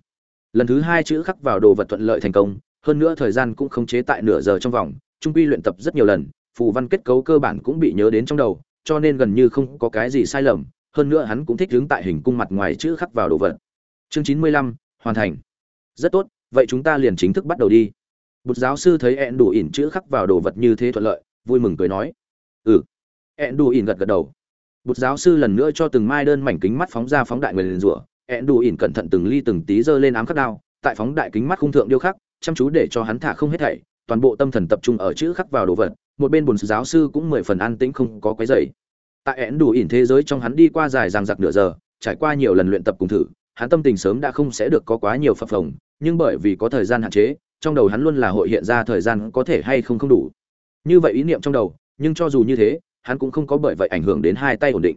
Lần thứ hai chữ khắc vào đồ vật thuận lợi thành công, hơn nữa thời gian cũng không chế tại nửa giờ trong vòng, trung quy luyện tập rất nhiều lần, phù văn kết cấu cơ bản cũng bị nhớ đến trong đầu, cho nên gần như không có cái gì sai lầm, hơn nữa hắn cũng thích đứng tại hình cung mặt ngoài chữ khắc vào đồ vật. Chương chín mươi lăm, hoàn thành. Rất tốt vậy chúng ta liền chính thức bắt đầu đi. Bụt giáo sư thấy ẹn đủ ỉn chữ khắc vào đồ vật như thế thuận lợi, vui mừng cười nói. Ừ. Ẹn đủ ỉn gật gật đầu. Bụt giáo sư lần nữa cho từng mai đơn mảnh kính mắt phóng ra phóng đại người liền rủa. Ẹn đủ ỉn cẩn thận từng ly từng tí giơ lên ám khắc đao, tại phóng đại kính mắt khung thượng điêu khắc, chăm chú để cho hắn thả không hết thảy, toàn bộ tâm thần tập trung ở chữ khắc vào đồ vật, một bên bùn giáo sư cũng mười phần an tĩnh không có quấy rầy. Tại ẹn đủ ỉn thế giới trong hắn đi qua dài ràng giặc nửa giờ, trải qua nhiều lần luyện tập cùng thử, hắn tâm tình sớm đã không sẽ được có quá nhiều phập phồng nhưng bởi vì có thời gian hạn chế, trong đầu hắn luôn là hội hiện ra thời gian có thể hay không không đủ. Như vậy ý niệm trong đầu, nhưng cho dù như thế, hắn cũng không có bởi vậy ảnh hưởng đến hai tay ổn định.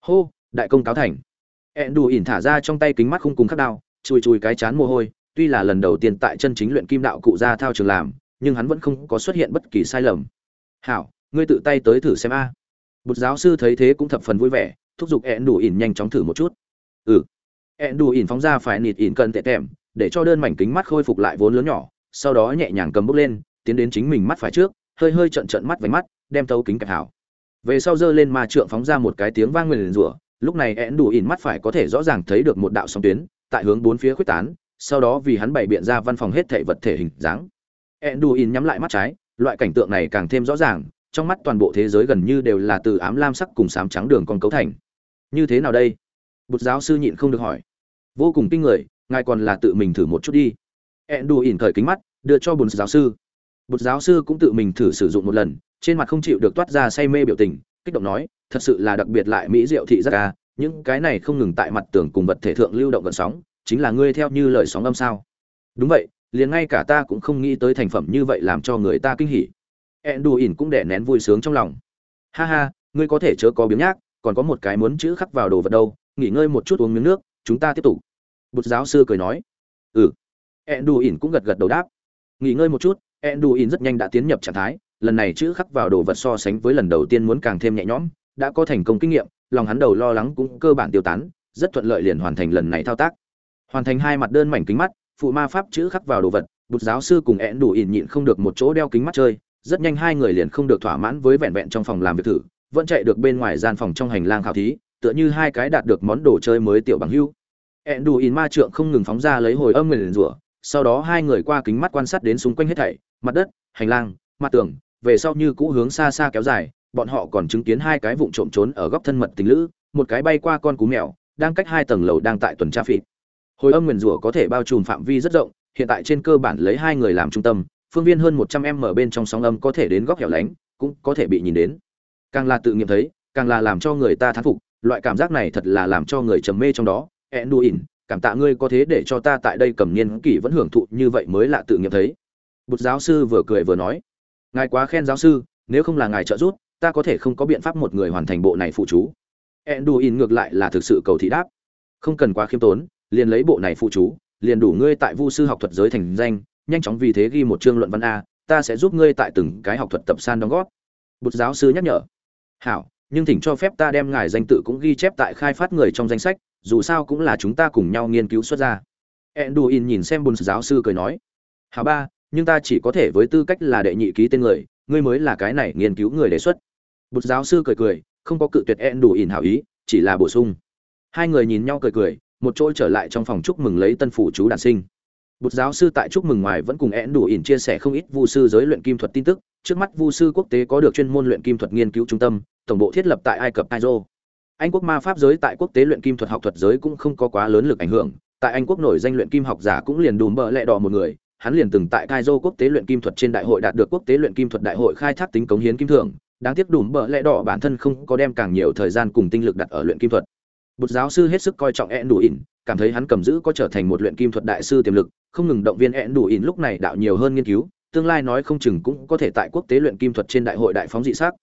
Hô, đại công cáo thành. Ẹn đủ ỉn thả ra trong tay kính mắt không cùng khắc đao, chùi chùi cái chán mồ hôi, tuy là lần đầu tiên tại chân chính luyện kim đạo cụ ra thao trường làm, nhưng hắn vẫn không có xuất hiện bất kỳ sai lầm. Hảo, ngươi tự tay tới thử xem a. À. bột giáo sư thấy thế cũng thập phần vui vẻ, thúc giục ẹn đủ ỉn nhanh chóng thử một chút. Ừ. Ẹn đủ ỉn phóng ra phải nịt ỉn cần tệ tèm để cho đơn mảnh kính mắt khôi phục lại vốn lớn nhỏ, sau đó nhẹ nhàng cầm bút lên, tiến đến chính mình mắt phải trước, hơi hơi trận trận mắt vánh mắt, đem tấu kính kẹp hảo. Về sau giơ lên ma trượng phóng ra một cái tiếng vang nguyền rủa, lúc này én đủ ỉn mắt phải có thể rõ ràng thấy được một đạo sóng tuyến, tại hướng bốn phía khuếch tán, sau đó vì hắn bày biện ra văn phòng hết thể vật thể hình dáng. én đủ ỉn nhắm lại mắt trái, loại cảnh tượng này càng thêm rõ ràng, trong mắt toàn bộ thế giới gần như đều là từ ám lam sắc cùng sám trắng đường con cấu thành. Như thế nào đây? Bột giáo sư nhịn không được hỏi. Vô cùng kinh người ngài còn là tự mình thử một chút đi. Ẹn đù ỉn cởi kính mắt, đưa cho bùn giáo sư. Bột giáo sư cũng tự mình thử sử dụng một lần, trên mặt không chịu được toát ra say mê biểu tình, kích động nói, thật sự là đặc biệt lại mỹ diệu thị giác ca những cái này không ngừng tại mặt tường cùng vật thể thượng lưu động vận sóng, chính là ngươi theo như lời sóng âm sao? Đúng vậy, liền ngay cả ta cũng không nghĩ tới thành phẩm như vậy làm cho người ta kinh hỉ. Ẹn đù ỉn cũng đẻ nén vui sướng trong lòng. Ha ha, ngươi có thể chớ có biếng nhác, còn có một cái muốn chữ khắc vào đồ vật đâu, nghỉ ngơi một chút uống miếng nước, chúng ta tiếp tục. Bụt giáo sư cười nói ừ Enduin cũng gật gật đầu đáp. Nghỉ ngơi một chút, Enduin rất nhanh đã tiến nhập trạng thái, lần này chữ khắc vào đồ vật so sánh với lần đầu tiên muốn càng thêm nhẹ nhõm, đã có thành công kinh nghiệm, lòng hắn đầu lo lắng cũng cơ bản tiêu tán, rất thuận lợi liền hoàn thành lần này thao tác. Hoàn thành hai mặt đơn mảnh kính mắt, phụ ma pháp chữ khắc vào đồ vật, bụt giáo sư cùng Enduin nhịn không được một chỗ đeo kính mắt chơi, rất nhanh hai người liền không được thỏa mãn với vẹn vẹn trong phòng làm việc thử, vẫn chạy được bên ngoài gian phòng trong hành lang khảo thí, tựa như hai cái đạt được món đồ chơi mới tiểu bằng hưu hữu. Enduin ma trượng không ngừng phóng ra lấy hồi âm nguyền rủa, sau đó hai người qua kính mắt quan sát đến xung quanh hết thảy mặt đất hành lang mặt tường về sau như cũ hướng xa xa kéo dài bọn họ còn chứng kiến hai cái vụn trộm trốn ở góc thân mật tình lữ một cái bay qua con cú mèo đang cách hai tầng lầu đang tại tuần tra phịt hồi âm nguyền rủa có thể bao trùm phạm vi rất rộng hiện tại trên cơ bản lấy hai người làm trung tâm phương viên hơn một trăm m bên trong sóng âm có thể đến góc hẻo lánh cũng có thể bị nhìn đến càng là tự nghiệm thấy càng là làm cho người ta thán phục loại cảm giác này thật là làm cho người trầm mê trong đó enduin, cảm tạ ngươi có thế để cho ta tại đây cầm niên kỷ vẫn hưởng thụ như vậy mới lạ tự nghiệm thấy. Bụt giáo sư vừa cười vừa nói, ngài quá khen giáo sư, nếu không là ngài trợ giúp, ta có thể không có biện pháp một người hoàn thành bộ này phụ chú. Enduin ngược lại là thực sự cầu thị đáp, không cần quá khiêm tốn, liền lấy bộ này phụ chú, liền đủ ngươi tại vu sư học thuật giới thành danh, nhanh chóng vì thế ghi một chương luận văn a, ta sẽ giúp ngươi tại từng cái học thuật tập san đóng góp. Bụt giáo sư nhắc nhở, hảo, nhưng thỉnh cho phép ta đem ngài danh tự cũng ghi chép tại khai phát người trong danh sách dù sao cũng là chúng ta cùng nhau nghiên cứu xuất ra. Enduin nhìn xem bùn giáo sư cười nói hà ba nhưng ta chỉ có thể với tư cách là đệ nhị ký tên người ngươi mới là cái này nghiên cứu người đề xuất. Bùn giáo sư cười cười không có cự tuyệt enduin hảo ý chỉ là bổ sung. Hai người nhìn nhau cười cười một chỗ trở lại trong phòng chúc mừng lấy tân phủ chú đản sinh. Bụt giáo sư tại chúc mừng ngoài vẫn cùng én đủ ỉn chia sẻ không ít vu sư giới luyện kim thuật tin tức, trước mắt vu sư quốc tế có được chuyên môn luyện kim thuật nghiên cứu trung tâm, tổng bộ thiết lập tại Ai Cập Cairo. Anh quốc ma pháp giới tại quốc tế luyện kim thuật học thuật giới cũng không có quá lớn lực ảnh hưởng, tại Anh quốc nổi danh luyện kim học giả cũng liền đùm bờ lẹ đỏ một người, hắn liền từng tại Cairo quốc tế luyện kim thuật trên đại hội đạt được quốc tế luyện kim thuật đại hội khai thác tính cống hiến kim thưởng, đáng tiếc đùm bờ lẹ đỏ bản thân không có đem càng nhiều thời gian cùng tinh lực đặt ở luyện kim thuật. Bụt giáo sư hết sức coi trọng én đủ ỉn, cảm thấy hắn cầm giữ có trở thành một luyện kim thuật đại sư tiềm lực, không ngừng động viên én đủ ỉn lúc này đạo nhiều hơn nghiên cứu, tương lai nói không chừng cũng có thể tại quốc tế luyện kim thuật trên đại hội đại phóng dị sắc.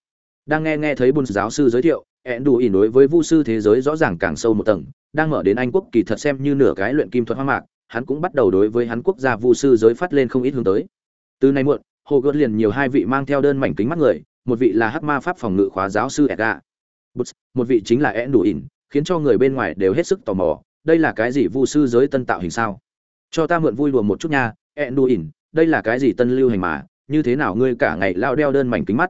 Đang nghe nghe thấy Bụt giáo sư giới thiệu, ẹn đủ ỉn đối với vu sư thế giới rõ ràng càng sâu một tầng, đang mở đến Anh quốc kỳ thật xem như nửa cái luyện kim thuật hoang mạc, hắn cũng bắt đầu đối với hắn quốc gia vu sư giới phát lên không ít hướng tới. Từ nay muộn, hồ gợt liền nhiều hai vị mang theo đơn mảnh kính mắt người một vị là hắc ma pháp phòng ngự khóa giáo sư edgar một vị chính là ẹn đủ ỉn khiến cho người bên ngoài đều hết sức tò mò đây là cái gì vu sư giới tân tạo hình sao cho ta mượn vui đùa một chút nha ẹn đủ ỉn đây là cái gì tân lưu hành mà như thế nào ngươi cả ngày lao đeo đơn mảnh kính mắt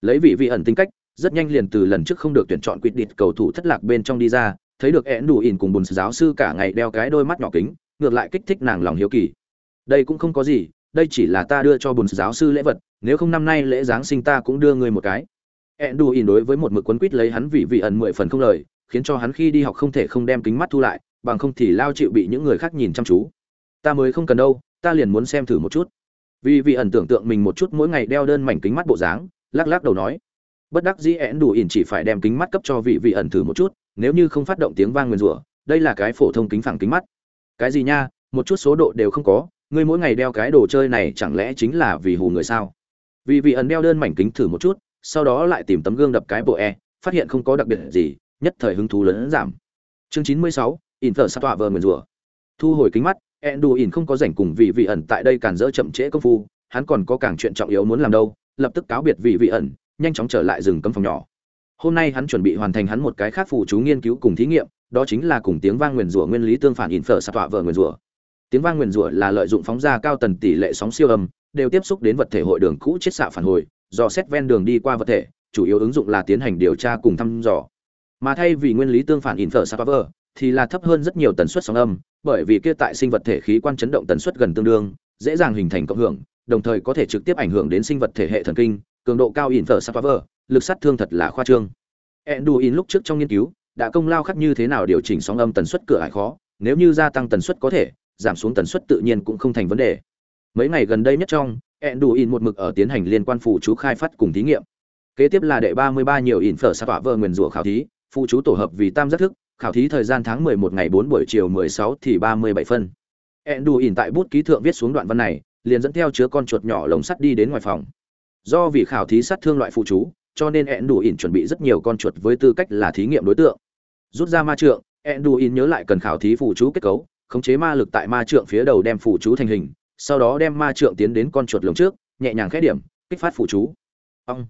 lấy vị vị ẩn tính cách rất nhanh liền từ lần trước không được tuyển chọn quyết định cầu thủ thất lạc bên trong đi ra, thấy được ed đủ ỉn cùng bùn giáo sư cả ngày đeo cái đôi mắt nhỏ kính, ngược lại kích thích nàng lòng hiếu kỳ. Đây cũng không có gì, đây chỉ là ta đưa cho bùn giáo sư lễ vật, nếu không năm nay lễ giáng sinh ta cũng đưa người một cái. Ẹn đủ ỉn đối với một mực quấn quýt lấy hắn vị vị ẩn mười phần không lời, khiến cho hắn khi đi học không thể không đem kính mắt thu lại, bằng không thì lao chịu bị những người khác nhìn chăm chú. Ta mới không cần đâu, ta liền muốn xem thử một chút. Vì vị ẩn tưởng tượng mình một chút mỗi ngày đeo đơn mảnh kính mắt bộ dáng, lắc lắc đầu nói bất đắc dĩ én đủ ỉn chỉ phải đem kính mắt cấp cho vị vị ẩn thử một chút, nếu như không phát động tiếng vang nguyền rủa, đây là cái phổ thông kính phẳng kính mắt. Cái gì nha, một chút số độ đều không có, ngươi mỗi ngày đeo cái đồ chơi này chẳng lẽ chính là vì hù người sao? Vì vị ẩn đeo đơn mảnh kính thử một chút, sau đó lại tìm tấm gương đập cái bộ e phát hiện không có đặc biệt gì, nhất thời hứng thú lớn giảm. Chương chín mươi sáu in thờ sát tọa vờ nguyền rủa. Thu hồi kính mắt endu in không có rảnh cùng vị vị ẩn tại đây cản dỡ chậm trễ công phu, hắn còn có càng chuyện trọng yếu muốn làm đâu, lập tức cáo biệt vị vị ẩn nhanh chóng trở lại rừng cấm phòng nhỏ. Hôm nay hắn chuẩn bị hoàn thành hắn một cái khác phụ chú nghiên cứu cùng thí nghiệm, đó chính là cùng tiếng vang nguyền rủa nguyên lý tương phản in phở sát tọa vợ nguyền rủa. Tiếng vang nguyền rủa là lợi dụng phóng ra cao tần tỷ lệ sóng siêu âm, đều tiếp xúc đến vật thể hội đường cũ chiết xạ phản hồi, do xét ven đường đi qua vật thể, chủ yếu ứng dụng là tiến hành điều tra cùng thăm dò. Mà thay vì nguyên lý tương phản infraserver thì là thấp hơn rất nhiều tần suất sóng âm, bởi vì kia tại sinh vật thể khí quan chấn động tần suất gần tương đương, dễ dàng hình thành cộng hưởng, đồng thời có thể trực tiếp ảnh hưởng đến sinh vật thể hệ thần kinh cường độ cao infraserver lực sát thương thật là khoa trương Enduin lúc trước trong nghiên cứu đã công lao khắc như thế nào điều chỉnh sóng âm tần suất cửa ải khó nếu như gia tăng tần suất có thể giảm xuống tần suất tự nhiên cũng không thành vấn đề mấy ngày gần đây nhất trong Enduin một mực ở tiến hành liên quan phụ chú khai phát cùng thí nghiệm. Kế tiếp là đệ 33 nhiều in phở sát nguyên rủa khảo thí, phụ chú tổ hợp vì tam giác thức, khảo thí thời gian tháng 11 ngày 4 buổi chiều 16 thì 37 phân. Enduin tại bút ký thượng viết xuống đoạn văn này, liền dẫn theo chứa con chuột nhỏ lồng sắt đi đến ngoài phòng. Do vì khảo thí sát thương loại phụ chú, cho nên Enduin chuẩn bị rất nhiều con chuột với tư cách là thí nghiệm đối tượng. Rút ra ma trượng, ỉn nhớ lại cần khảo thí phụ chú kết cấu, khống chế ma lực tại ma trượng phía đầu đem phụ chú thành hình, sau đó đem ma trượng tiến đến con chuột lồng trước nhẹ nhàng khẽ điểm kích phát phụ chú. Ông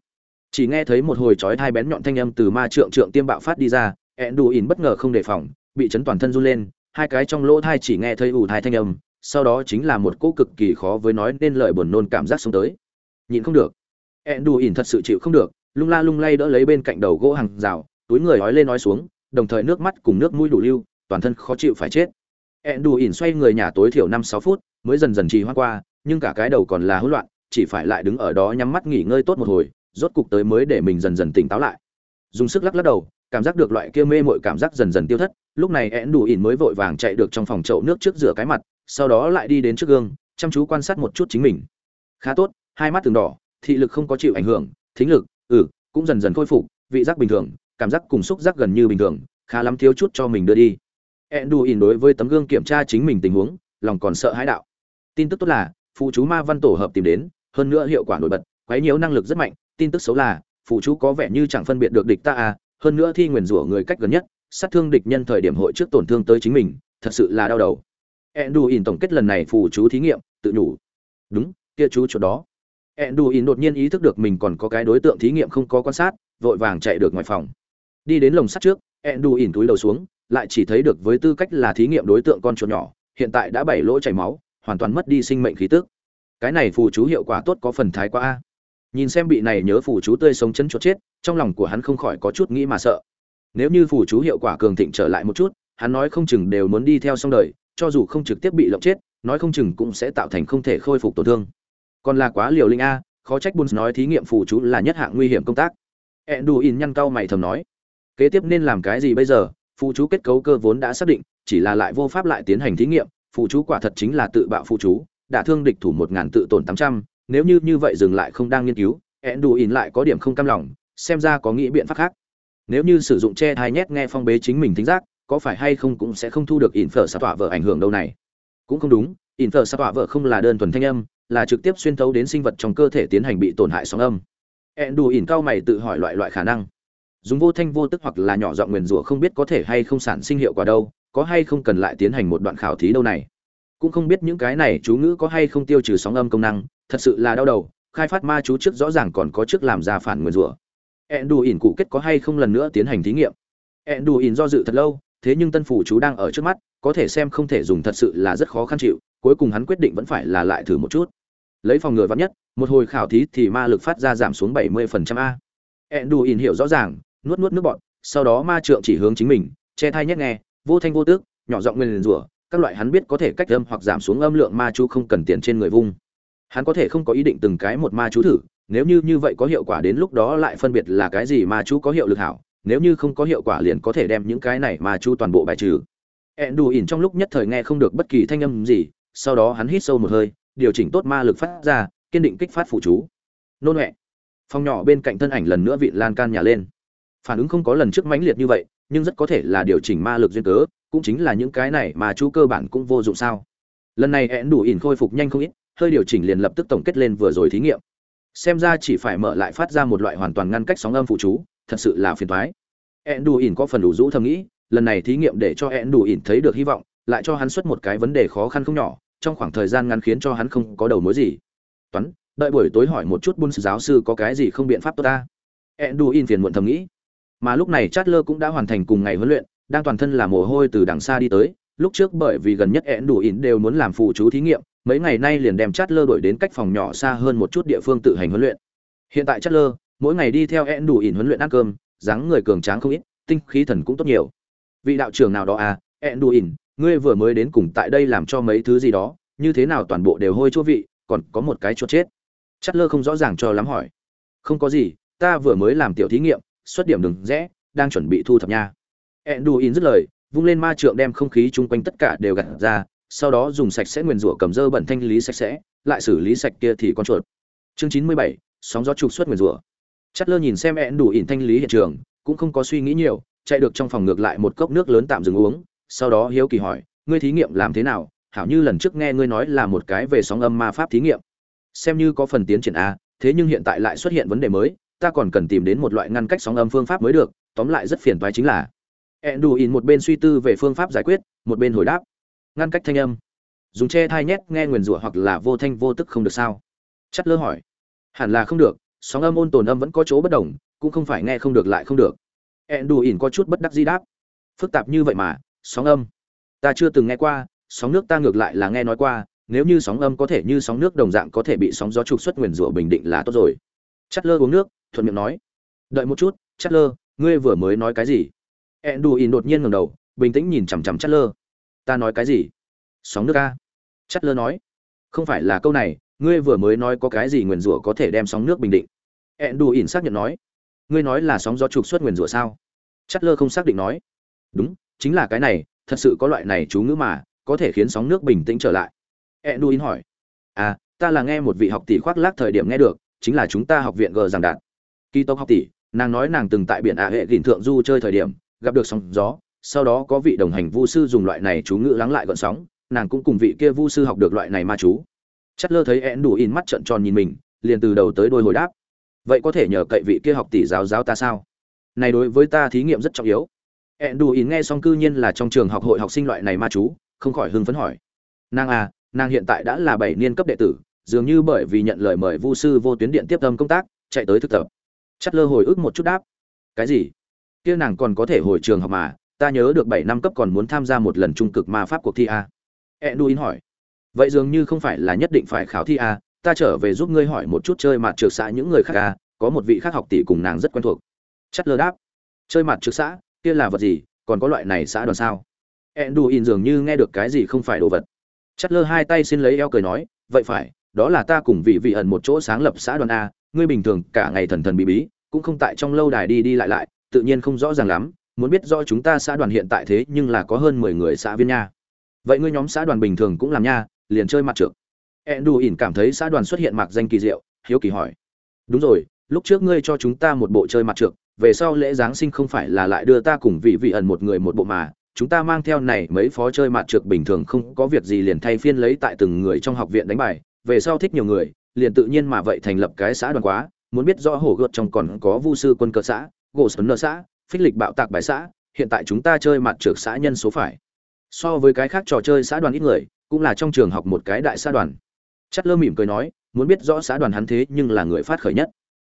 chỉ nghe thấy một hồi chói hai bén nhọn thanh âm từ ma trượng trượng tiêm bạo phát đi ra ẹn đủ ỉn bất ngờ không đề phòng bị chấn toàn thân run lên hai cái trong lỗ thai chỉ nghe thấy ủ thai thanh âm sau đó chính là một cỗ cực kỳ khó với nói nên lời buồn nôn cảm giác xông tới. Nhìn không được ẹn đủ ỉn thật sự chịu không được lung la lung lay đỡ lấy bên cạnh đầu gỗ hàng rào túi người nói lên nói xuống đồng thời nước mắt cùng nước mũi đủ lưu toàn thân khó chịu phải chết ẹn đủ ỉn xoay người nhà tối thiểu năm sáu phút mới dần dần trì hoãn qua, nhưng cả cái đầu còn là hỗn loạn, chỉ phải lại đứng ở đó nhắm mắt nghỉ ngơi tốt một hồi, rốt cục tới mới để mình dần dần tỉnh táo lại. Dùng sức lắc lắc đầu, cảm giác được loại kia mê muội cảm giác dần dần tiêu thất, lúc này én đủ ỉn mới vội vàng chạy được trong phòng chậu nước trước rửa cái mặt, sau đó lại đi đến trước gương, chăm chú quan sát một chút chính mình. Khá tốt, hai mắt từng đỏ, thị lực không có chịu ảnh hưởng, thính lực, ừ, cũng dần dần khôi phục, vị giác bình thường, cảm giác cùng xúc giác gần như bình thường, khá lắm thiếu chút cho mình đưa đi. Enduin đối với tấm gương kiểm tra chính mình tình huống, lòng còn sợ hãi đạo. Tin tức tốt là phụ chú ma văn tổ hợp tìm đến hơn nữa hiệu quả nổi bật quấy nhiễu năng lực rất mạnh tin tức xấu là phụ chú có vẻ như chẳng phân biệt được địch ta à hơn nữa thi nguyền rủa người cách gần nhất sát thương địch nhân thời điểm hội trước tổn thương tới chính mình thật sự là đau đầu. Enduin tổng kết lần này phụ chú thí nghiệm tự nhủ. Đúng kia chú chỗ đó. Enduin đột nhiên ý thức được mình còn có cái đối tượng thí nghiệm không có quan sát, vội vàng chạy được ngoài phòng. Đi đến lồng sắt trước, Enduin túi đầu xuống, lại chỉ thấy được với tư cách là thí nghiệm đối tượng con chuột nhỏ, hiện tại đã bảy lỗ chảy máu, hoàn toàn mất đi sinh mệnh khí tức. Cái này phù chú hiệu quả tốt có phần thái quá a. Nhìn xem bị này nhớ phù chú tươi sống chân chuột chết, trong lòng của hắn không khỏi có chút nghĩ mà sợ. Nếu như phù chú hiệu quả cường thịnh trở lại một chút, hắn nói không chừng đều muốn đi theo xong đời, cho dù không trực tiếp bị lộng chết, nói không chừng cũng sẽ tạo thành không thể khôi phục tổn thương còn là quá liều linh a, khó trách Bun nói thí nghiệm phù chú là nhất hạng nguy hiểm công tác. Enduin nhăn cau mày thầm nói, kế tiếp nên làm cái gì bây giờ? Phù chú kết cấu cơ vốn đã xác định, chỉ là lại vô pháp lại tiến hành thí nghiệm phụ chú quả thật chính là tự bạo phụ chú đã thương địch thủ một ngàn tự tổn tám trăm, nếu như như vậy dừng lại không đang nghiên cứu ẹn lại có điểm không cam lòng, xem ra có nghĩ biện pháp khác. Nếu như sử dụng che hai nhét nghe phong bế chính mình thính giác, có phải hay không cũng sẽ không thu được ỉn phở sa tỏa vợ ảnh hưởng đâu này. Cũng không đúng ỉn phở sa tỏa vợ không là đơn thuần thanh âm là trực tiếp xuyên thấu đến sinh vật trong cơ thể tiến hành bị tổn hại sóng âm. Ẹn đù ỉn cao mày tự hỏi loại loại khả năng. Dùng vô thanh vô tức hoặc là nhỏ giọng nguyền rủa không biết có thể hay không sản sinh hiệu quả đâu, có hay không cần lại tiến hành một đoạn khảo thí đâu này. Cũng không biết những cái này chú ngữ có hay không tiêu trừ sóng âm công năng, thật sự là đau đầu, khai phát ma chú trước rõ ràng còn có trước làm ra phản nguyền rủa. Ẹn đù ỉn cụ kết có hay không lần nữa tiến hành thí nghiệm? Ẹn đù ỉn do dự thật lâu, thế nhưng tân phủ chú đang ở trước mắt, có thể xem không thể dùng thật sự là rất khó khăn chịu, cuối cùng hắn quyết định vẫn phải là lại thử một chút lấy phòng ngừa vắn nhất, một hồi khảo thí thì ma lực phát ra giảm xuống 70% a ẹn đù ỉn hiểu rõ ràng, nuốt nuốt nước bọn sau đó ma trượng chỉ hướng chính mình, che thai nhét nghe, vô thanh vô tước, nhỏ giọng nguyên rủa, các loại hắn biết có thể cách âm hoặc giảm xuống âm lượng ma chú không cần tiền trên người vung. Hắn có thể không có ý định từng cái một ma chú thử, nếu như như vậy có hiệu quả đến lúc đó lại phân biệt là cái gì ma chú có hiệu lực hảo, nếu như không có hiệu quả liền có thể đem những cái này ma chú toàn bộ bài trừ. Ẹn đù ỉn trong lúc nhất thời nghe không được bất kỳ thanh âm gì, sau đó hắn hít sâu một hơi điều chỉnh tốt ma lực phát ra, kiên định kích phát phụ chú. Nôn huệ. Phòng nhỏ bên cạnh thân ảnh lần nữa vị lan can nhà lên. Phản ứng không có lần trước mãnh liệt như vậy, nhưng rất có thể là điều chỉnh ma lực duyên cớ, cũng chính là những cái này mà chú cơ bản cũng vô dụng sao. Lần này én đủ ỉn khôi phục nhanh không ít, hơi điều chỉnh liền lập tức tổng kết lên vừa rồi thí nghiệm. Xem ra chỉ phải mở lại phát ra một loại hoàn toàn ngăn cách sóng âm phụ chú, thật sự là phiền toái. Én đủ ỉn có phần đủ rũ thầm nghĩ, lần này thí nghiệm để cho én đủ ỉn thấy được hy vọng, lại cho hắn xuất một cái vấn đề khó khăn không nhỏ trong khoảng thời gian ngắn khiến cho hắn không có đầu mối gì toán đợi buổi tối hỏi một chút Bun giáo sư có cái gì không biện pháp tốt ta én phiền muộn thầm nghĩ mà lúc này Chatler cũng đã hoàn thành cùng ngày huấn luyện, đang toàn thân là mồ hôi từ đằng xa đi tới, lúc trước bởi vì gần nhất ẹn đều muốn làm phụ chú thí nghiệm, mấy ngày nay liền đem Chatler đuổi đến cách phòng nhỏ xa hơn một chút địa phương tự hành huấn luyện. Hiện tại Chatler, mỗi ngày đi theo ẹn huấn luyện ăn cơm, dáng người cường tráng không ít, tinh khí thần cũng tốt nhiều. Vị đạo trưởng nào đó à, ẹn ngươi vừa mới đến cùng tại đây làm cho mấy thứ gì đó, như thế nào toàn bộ đều hôi chua vị, còn có một cái chốt chết. Chatler không rõ ràng cho lắm hỏi. Không có gì, ta vừa mới làm tiểu thí nghiệm, xuất điểm đừng rẽ đang chuẩn bị thu thập nha enduin dứt lời vung lên ma trượng đem không khí chung quanh tất cả đều gặt ra sau đó dùng sạch sẽ nguyền rủa cầm dơ bẩn thanh lý sạch sẽ lại xử lý sạch kia thì con chuột chương chín mươi bảy sóng gió trục xuất nguyền rủa chất lơ nhìn xem ẹn đủ ỉn thanh lý hiện trường cũng không có suy nghĩ nhiều chạy được trong phòng ngược lại một cốc nước lớn tạm dừng uống sau đó hiếu kỳ hỏi, ngươi thí nghiệm làm thế nào? Hảo như lần trước nghe ngươi nói là một cái về sóng âm ma pháp thí nghiệm. Xem như có phần tiến triển a thế nhưng hiện tại lại xuất hiện vấn đề mới, ta còn cần tìm đến một loại ngăn cách sóng âm phương pháp mới được, tóm lại rất phiền toái chính là. Enduin một bên suy tư về phương pháp giải quyết, một bên hồi đáp, ngăn cách thanh âm. Dùng che thai nhét, nghe nguyền rủa hoặc là vô thanh vô tức không được sao? Chắt lơ hỏi, hẳn là không được, sóng âm ôn tồn âm vẫn có chỗ bất đồng, cũng không phải nghe không được lại không được. Enduin có chút bất đắc dĩ đáp, phức tạp như vậy mà sóng âm. Ta chưa từng nghe qua, sóng nước ta ngược lại là nghe nói qua, nếu như sóng âm có thể như sóng nước đồng dạng có thể bị sóng gió trục xuất nguyền rủa bình định là tốt rồi. Chất lơ uống nước, thuận miệng nói. Đợi một chút chất lơ ngươi vừa mới nói cái gì? Enduin đột nhiên ngẩng đầu, bình tĩnh nhìn chằm chằm chất lơ ta nói cái gì? Sóng nước ca chất lơ nói. Không phải là câu này, ngươi vừa mới nói có cái gì nguyền rủa có thể đem sóng nước bình định. Enduin xác nhận nói. Ngươi nói là sóng gió trục xuất nguyền rủa sao? Chất lơ không xác định nói. Đúng chính là cái này, thật sự có loại này chú ngữ mà, có thể khiến sóng nước bình tĩnh trở lại. Edduin hỏi. À ta là nghe một vị học tỷ khoác lác thời điểm nghe được, chính là chúng ta học viện g giảng đạt. Kỳ tộc học tỷ, nàng nói nàng từng tại biển ạ hệ gìn thượng du chơi thời điểm, gặp được sóng gió, sau đó có vị đồng hành vu sư dùng loại này chú ngữ lắng lại gọn sóng, nàng cũng cùng vị kia vu sư học được loại này ma chú. Chất lơ thấy én đủ in mắt trợn tròn nhìn mình, liền từ đầu tới đôi hồi đáp. Vậy có thể nhờ cậy vị kia học tỷ giáo giáo ta sao? Này đối với ta thí nghiệm rất trọng yếu én đù in nghe xong cư nhiên là trong trường học hội học sinh loại này ma chú, không khỏi hưng phấn hỏi. Nàng à nàng hiện tại đã là bảy niên cấp đệ tử, dường như bởi vì nhận lời mời vu sư vô tuyến điện tiếp tâm công tác, chạy tới thực tập. Chất lơ hồi ức một chút đáp. Cái gì? Kia nàng còn có thể hồi trường học mà, ta nhớ được bảy năm cấp còn muốn tham gia một lần trung cực ma pháp cuộc thi à? a eduin hỏi. Vậy dường như không phải là nhất định phải khảo thi a ta trở về giúp ngươi hỏi một chút chơi mặt trượt xã những người khác a có một vị khác học tỷ cùng nàng rất quen thuộc. Chất lơ đáp. Chơi mặt trượt xã? Kia là vật gì, còn có loại này xã đoàn sao? Eduin dường như nghe được cái gì không phải đồ vật. Chất lơ hai tay xin lấy eo cười nói, vậy phải, đó là ta cùng vị vị ẩn một chỗ sáng lập xã đoàn a, ngươi bình thường cả ngày thần thần bí bí, cũng không tại trong lâu đài đi đi lại lại, tự nhiên không rõ ràng lắm, muốn biết rõ chúng ta xã đoàn hiện tại thế nhưng là có hơn mười người xã viên nha. Vậy ngươi nhóm xã đoàn bình thường cũng làm nha, liền chơi mặt trượt. Endu ỉn cảm thấy xã đoàn xuất hiện mặc danh kỳ diệu, hiếu kỳ hỏi. Đúng rồi, lúc trước ngươi cho chúng ta một bộ chơi mặt trượt về sau lễ giáng sinh không phải là lại đưa ta cùng vị vị ẩn một người một bộ mà, chúng ta mang theo này mấy phó chơi mặt trượt bình thường không có việc gì liền thay phiên lấy tại từng người trong học viện đánh bài, về sau thích nhiều người, liền tự nhiên mà vậy thành lập cái xã đoàn quá, muốn biết rõ hồ gợt trong còn có vu sư quân cơ xã, gỗ sơn nợ xã, phích lịch bạo tạc bài xã, hiện tại chúng ta chơi mặt trượt xã nhân số phải. So với cái khác trò chơi xã đoàn ít người, cũng là trong trường học một cái đại xã đoàn. Chất lơ mỉm cười nói, muốn biết rõ xã đoàn hắn thế nhưng là người phát khởi nhất.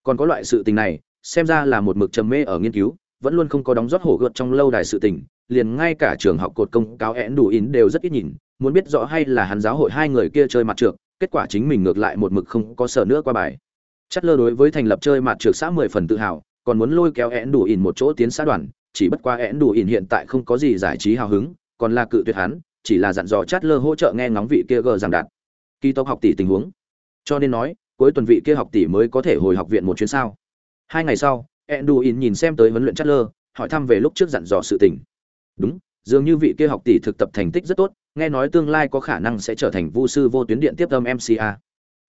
Còn có loại sự tình này xem ra là một mực trầm mê ở nghiên cứu, vẫn luôn không có đóng rót hổ gợt trong lâu đài sự tình, liền ngay cả trường học cột công cáo én đủ ín đều rất ít nhìn, muốn biết rõ hay là hắn giáo hội hai người kia chơi mặt trược, kết quả chính mình ngược lại một mực không có sở nữa qua bài. Chất lơ đối với thành lập chơi mặt trược xã mười phần tự hào, còn muốn lôi kéo én đủ ín một chỗ tiến xã đoàn, chỉ bất qua én đủ ín hiện tại không có gì giải trí hào hứng, còn là cự tuyệt hắn, chỉ là dặn dò chất lơ hỗ trợ nghe ngóng vị kia gờ giảm đạt kỳ tộc học tỷ tình huống. Cho nên nói, cuối tuần vị kia học tỷ mới có thể hồi học viện một chuyến sao? Hai ngày sau enduin nhìn xem tới huấn luyện Chatler, hỏi thăm về lúc trước dặn dò sự tình. Đúng dường như vị kia học tỷ thực tập thành tích rất tốt nghe nói tương lai có khả năng sẽ trở thành vu sư vô tuyến điện tiếp tâm mca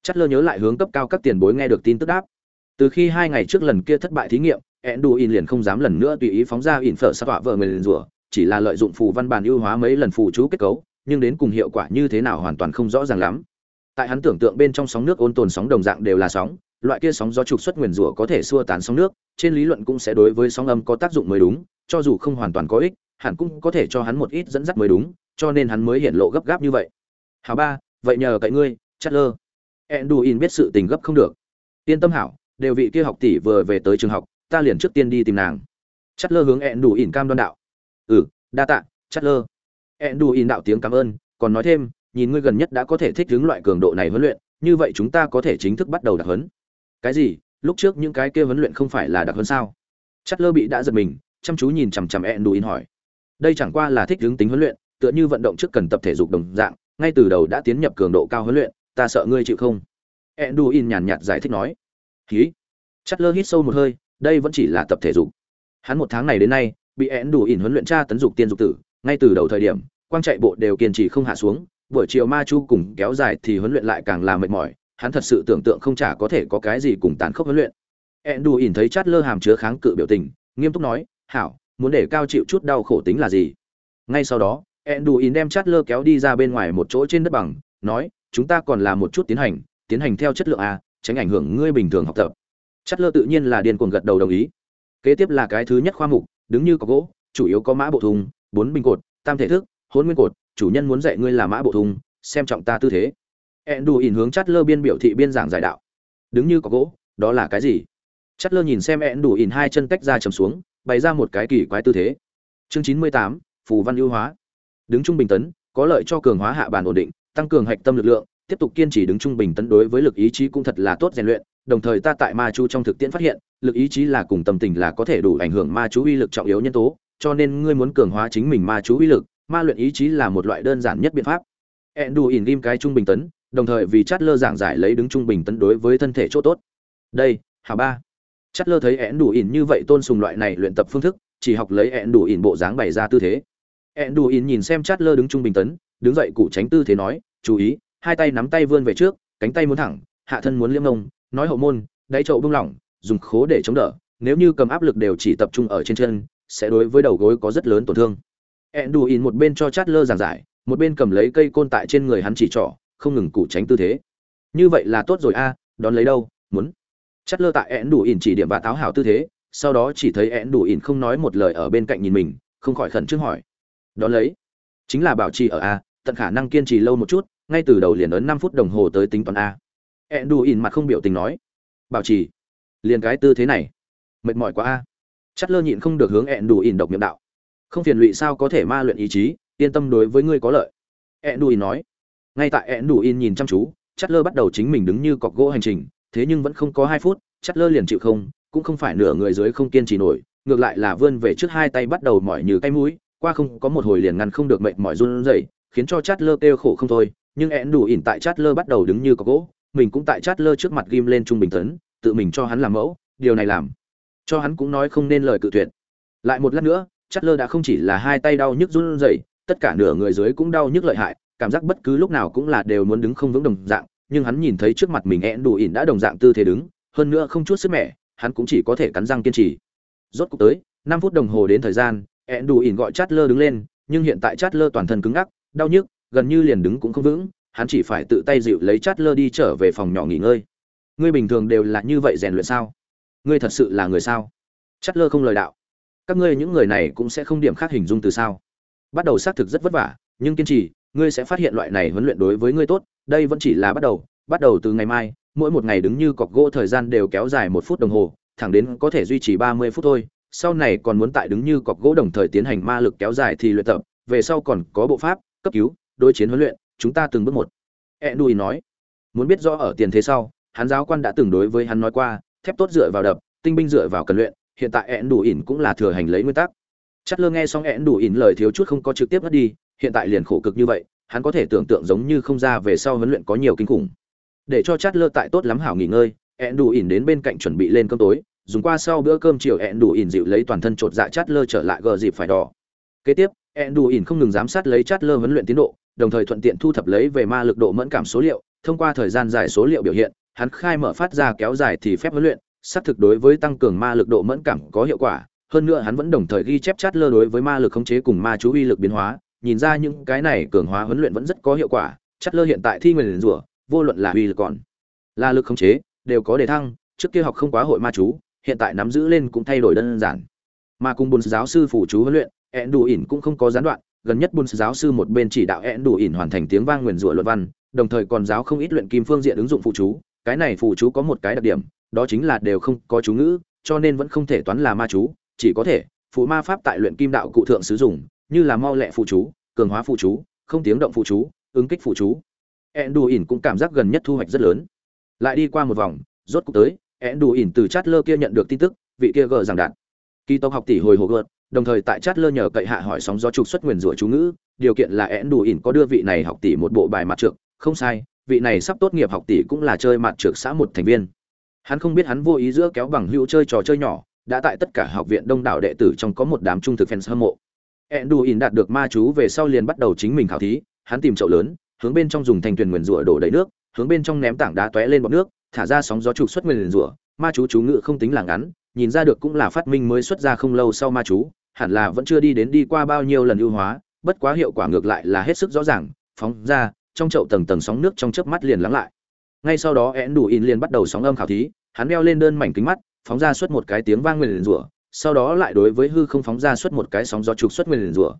Chatler nhớ lại hướng cấp cao các tiền bối nghe được tin tức đáp. Từ khi hai ngày trước lần kia thất bại thí nghiệm enduin liền không dám lần nữa tùy ý phóng ra ỉn phở sa tọa vợ người liền rủa chỉ là lợi dụng phù văn bản ưu hóa mấy lần phù chú kết cấu nhưng đến cùng hiệu quả như thế nào hoàn toàn không rõ ràng lắm. Tại hắn tưởng tượng bên trong sóng nước ôn tồn sóng đồng dạng đều là sóng loại kia sóng gió trục xuất nguyền rủa có thể xua tán sóng nước, trên lý luận cũng sẽ đối với sóng âm có tác dụng mới đúng, cho dù không hoàn toàn có ích, hẳn cũng có thể cho hắn một ít dẫn dắt mới đúng, cho nên hắn mới hiện lộ gấp gáp như vậy. Hảo ba, vậy nhờ cậy ngươi, Chatler. lơ enduin biết sự tình gấp không được. Yên tâm hảo, đều vị kia học tỷ vừa về tới trường học, ta liền trước tiên đi tìm nàng. Chatler lơ hướng enduin cam đoan đạo. Ừ đa tạ, Chatler. lơ enduin đạo tiếng cảm ơn, còn nói thêm, nhìn ngươi gần nhất đã có thể thích ứng loại cường độ này huấn luyện, như vậy chúng ta có thể chính thức bắt đầu đặc huấn cái gì? Lúc trước những cái kia huấn luyện không phải là đặc huấn sao? Chát lơ bị đã giật mình, chăm chú nhìn chằm chằm in hỏi. Đây chẳng qua là thích ứng tính huấn luyện, tựa như vận động trước cần tập thể dục đồng dạng, ngay từ đầu đã tiến nhập cường độ cao huấn luyện, ta sợ ngươi chịu không? Enduin nhàn nhạt giải thích nói. Khí chát lơ hít sâu một hơi, đây vẫn chỉ là tập thể dục. Hắn một tháng này đến nay, bị én đù in huấn luyện tra tấn dục tiên dục tử, ngay từ đầu thời điểm, quang chạy bộ đều kiên trì không hạ xuống, buổi chiều ma chu cùng kéo dài thì huấn luyện lại càng là mệt mỏi hắn thật sự tưởng tượng không chả có thể có cái gì cùng tàn khốc huấn luyện. Én đủ ỉn thấy chát lơ hàm chứa kháng cự biểu tình, nghiêm túc nói, hảo, muốn để cao chịu chút đau khổ tính là gì? Ngay sau đó én đủ ỉn đem chát lơ kéo đi ra bên ngoài một chỗ trên đất bằng, nói, chúng ta còn làm một chút tiến hành tiến hành theo chất lượng a, tránh ảnh hưởng ngươi bình thường học tập. Chát lơ tự nhiên là điên cuồng gật đầu đồng ý. Kế tiếp là cái thứ nhất khoa mục, đứng như có gỗ, chủ yếu có mã bộ thùng, bốn bình cột, tam thể thức, hôn nguyên cột, chủ nhân muốn dạy ngươi là mã bộ thùng, xem trọng ta tư thế ẹn đù ỉn hướng chát lơ biên biểu thị biên giảng giải đạo. Đứng như có gỗ, đó là cái gì? Chát lơ nhìn xem ẹn đù ỉn hai chân tách ra chầm xuống, bày ra một cái kỳ quái tư thế. Chương chín mươi tám, phù văn ưu hóa. Đứng trung bình tấn, có lợi cho cường hóa hạ bàn ổn định, tăng cường hạch tâm lực lượng, tiếp tục kiên trì đứng trung bình tấn đối với lực ý chí cũng thật là tốt rèn luyện, đồng thời ta tại ma chu trong thực tiễn phát hiện, lực ý chí là cùng tâm tình là có thể đủ ảnh hưởng ma chú uy lực trọng yếu nhân tố, cho nên ngươi muốn cường hóa chính mình ma chú uy lực, ma luyện ý chí là một loại đơn giản nhất biện pháp. Endu ỉn ghim cái trung bình tấn đồng thời vì chát lơ giảng giải lấy đứng trung bình tấn đối với thân thể chỗ tốt. Đây hà ba. Chát lơ thấy én đủ ỉn như vậy tôn sùng loại này luyện tập phương thức, chỉ học lấy én đủ ỉn bộ dáng bày ra tư thế. Én đủ ỉn nhìn xem chát lơ đứng trung bình tấn, đứng dậy cụ tránh tư thế nói, chú ý, hai tay nắm tay vươn về trước, cánh tay muốn thẳng, hạ thân muốn liêm ngông nói hậu môn, đáy chậu bung lỏng, dùng khố để chống đỡ, nếu như cầm áp lực đều chỉ tập trung ở trên chân, sẽ đối với đầu gối có rất lớn tổn thương. Ẹn đủ ỉn một bên cho chát lơ giảng giải, một bên cầm lấy cây côn tại trên người hắn chỉ trỏ không ngừng cụ tránh tư thế. Như vậy là tốt rồi a, đón lấy đâu, muốn. Chắt lơ tại ỉn chỉ điểm và táo hảo tư thế, sau đó chỉ thấy ẹn đủ ỉn không nói một lời ở bên cạnh nhìn mình, không khỏi khẩn trương hỏi. Đón lấy. Chính là bảo trì ở a, tận khả năng kiên trì lâu một chút, ngay từ đầu liền ấn năm phút đồng hồ tới tính toán a. Ẹn đủ ỉn mặt không biểu tình nói. Bảo trì. Liền cái tư thế này. Mệt mỏi quá a. Chắt lơ nhịn không được hướng ẹn đủ ỉn độc miệng đạo. Không phiền lụy sao có thể ma luyện ý chí, yên tâm đối với ngươi có lợi. Ẹn đủ ỉn nói ngay tại ẹn đủ in nhìn chăm chú chất lơ bắt đầu chính mình đứng như cọc gỗ hành trình, thế nhưng vẫn không có hai phút chất lơ liền chịu không, cũng không phải nửa người dưới không kiên trì nổi, ngược lại là vươn về trước hai tay bắt đầu mỏi như cái mũi, qua không có một hồi liền ngăn không được mệt mỏi run rẩy, khiến cho chát lơ kêu khổ không thôi, nhưng ẹn đủ ỉn tại chát lơ bắt đầu đứng như cọc gỗ, mình cũng tại chát lơ trước mặt ghim lên trung bình tấn, tự mình cho hắn làm mẫu, điều này làm cho hắn cũng nói không nên lời cự tuyệt. Lại một lát nữa chất lơ đã không chỉ là hai tay đau nhức run rẩy, tất cả nửa người dưới cũng đau nhức lợi hại cảm giác bất cứ lúc nào cũng là đều muốn đứng không vững đồng dạng, nhưng hắn nhìn thấy trước mặt mình én đủ ỉn đã đồng dạng tư thế đứng, hơn nữa không chút sức mẻ, hắn cũng chỉ có thể cắn răng kiên trì. Rốt cuộc tới, năm phút đồng hồ đến thời gian én đủ ỉn gọi chát lơ đứng lên, nhưng hiện tại chát lơ toàn thân cứng ngắc, đau nhức, gần như liền đứng cũng không vững, hắn chỉ phải tự tay dịu lấy chát lơ đi trở về phòng nhỏ nghỉ ngơi. Ngươi bình thường đều là như vậy rèn luyện sao? Ngươi thật sự là người sao? Chát lơ không lời đạo. Các ngươi những người này cũng sẽ không điểm khác hình dung từ sao. Bắt đầu xác thực rất vất vả, nhưng kiên trì ngươi sẽ phát hiện loại này huấn luyện đối với ngươi tốt, đây vẫn chỉ là bắt đầu bắt đầu từ ngày mai, mỗi một ngày đứng như cọc gỗ thời gian đều kéo dài một phút đồng hồ, thẳng đến có thể duy trì ba mươi phút thôi, sau này còn muốn tại đứng như cọc gỗ đồng thời tiến hành ma lực kéo dài thì luyện tập, về sau còn có bộ pháp, cấp cứu, đối chiến huấn luyện, chúng ta từng bước một. E đùi nói, muốn biết rõ ở tiền thế sau, hắn giáo quan đã từng đối với hắn nói qua, thép tốt dựa vào đập, tinh binh dựa vào cần luyện, hiện tại E đủ ỉn cũng là thừa hành lấy nguyên tắc. Chất lơ nghe xong E đủ ỉn lời thiếu chút không có trực tiếp mất đi hiện tại liền khổ cực như vậy, hắn có thể tưởng tượng giống như không ra về sau huấn luyện có nhiều kinh khủng. Để cho chát lơ tại tốt lắm hảo nghỉ ngơi ẹn đủ ỉn đến bên cạnh chuẩn bị lên cơm tối, dùng qua sau bữa cơm chiều ẹn đủ ỉn dịu lấy toàn thân chột dạ chát lơ trở lại gờ dịp phải đỏ. Kế tiếp ẹn đủ ỉn không ngừng giám sát lấy chát lơ huấn luyện tiến độ, đồng thời thuận tiện thu thập lấy về ma lực độ mẫn cảm số liệu, thông qua thời gian dài số liệu biểu hiện, hắn khai mở phát ra kéo dài thì phép huấn luyện, xác thực đối với tăng cường ma lực độ mẫn cảm có hiệu quả, hơn nữa hắn vẫn đồng thời ghi chép chát lơ đối với ma lực khống chế cùng ma chú uy lực biến hóa nhìn ra những cái này cường hóa huấn luyện vẫn rất có hiệu quả, chắc lơ hiện tại thi nguyền rủa, vô luận là uy lực còn là lực khống chế, đều có đề thăng, trước kia học không quá hội ma chú, hiện tại nắm giữ lên cũng thay đổi đơn giản. Mà cùng bùn giáo sư phủ chú huấn luyện ẹn đủ ỉn cũng không có gián đoạn, gần nhất bùn giáo sư một bên chỉ đạo ẹn đủ ỉn hoàn thành tiếng vang nguyền rủa luật văn, đồng thời còn giáo không ít luyện kim phương diện ứng dụng phụ chú, cái này phụ chú có một cái đặc điểm, đó chính là đều không có chú ngữ, cho nên vẫn không thể toán là ma chú, chỉ có thể phụ ma pháp tại luyện kim đạo cụ thượng sử dụng như là mau lẹ phụ chú, cường hóa phụ chú, không tiếng động phụ chú, ứng kích phụ chú. Enduin cũng cảm giác gần nhất thu hoạch rất lớn. Lại đi qua một vòng, rốt cục tới, Enduin từ chát lơ kia nhận được tin tức, vị kia gờ rằng đạt kỳ tộc học tỷ hồi hồ gợt, đồng thời tại chát lơ nhờ cậy hạ hỏi sóng gió trục xuất nguyền rủa chú ngữ, điều kiện là Enduin có đưa vị này học tỷ một bộ bài mặt trược. Không sai, vị này sắp tốt nghiệp học tỷ cũng là chơi mặt trược xã một thành viên. Hắn không biết hắn vô ý giữa kéo bằng hữu chơi trò chơi nhỏ, đã tại tất cả học viện đông đảo đệ tử trong có một đám trung thực fans hâm mộ. Enduin đạt được ma chú về sau liền bắt đầu chính mình khảo thí, hắn tìm chậu lớn, hướng bên trong dùng thành thuyền nguyên rủa đổ đầy nước, hướng bên trong ném tảng đá tóe lên bọt nước, thả ra sóng gió trục xuất nguyên rủa. Ma chú chú ngự không tính là ngắn, nhìn ra được cũng là phát minh mới xuất ra không lâu sau ma chú, hẳn là vẫn chưa đi đến đi qua bao nhiêu lần ưu hóa, bất quá hiệu quả ngược lại là hết sức rõ ràng, phóng ra, trong chậu tầng tầng sóng nước trong chớp mắt liền lắng lại. Ngay sau đó Enduin đủ in liền bắt đầu sóng âm khảo thí, hắn đeo lên đơn mảnh kính mắt, phóng ra suốt một cái tiếng vang nguyên rủa sau đó lại đối với hư không phóng ra suốt một cái sóng gió trục xuất nguyền rủa.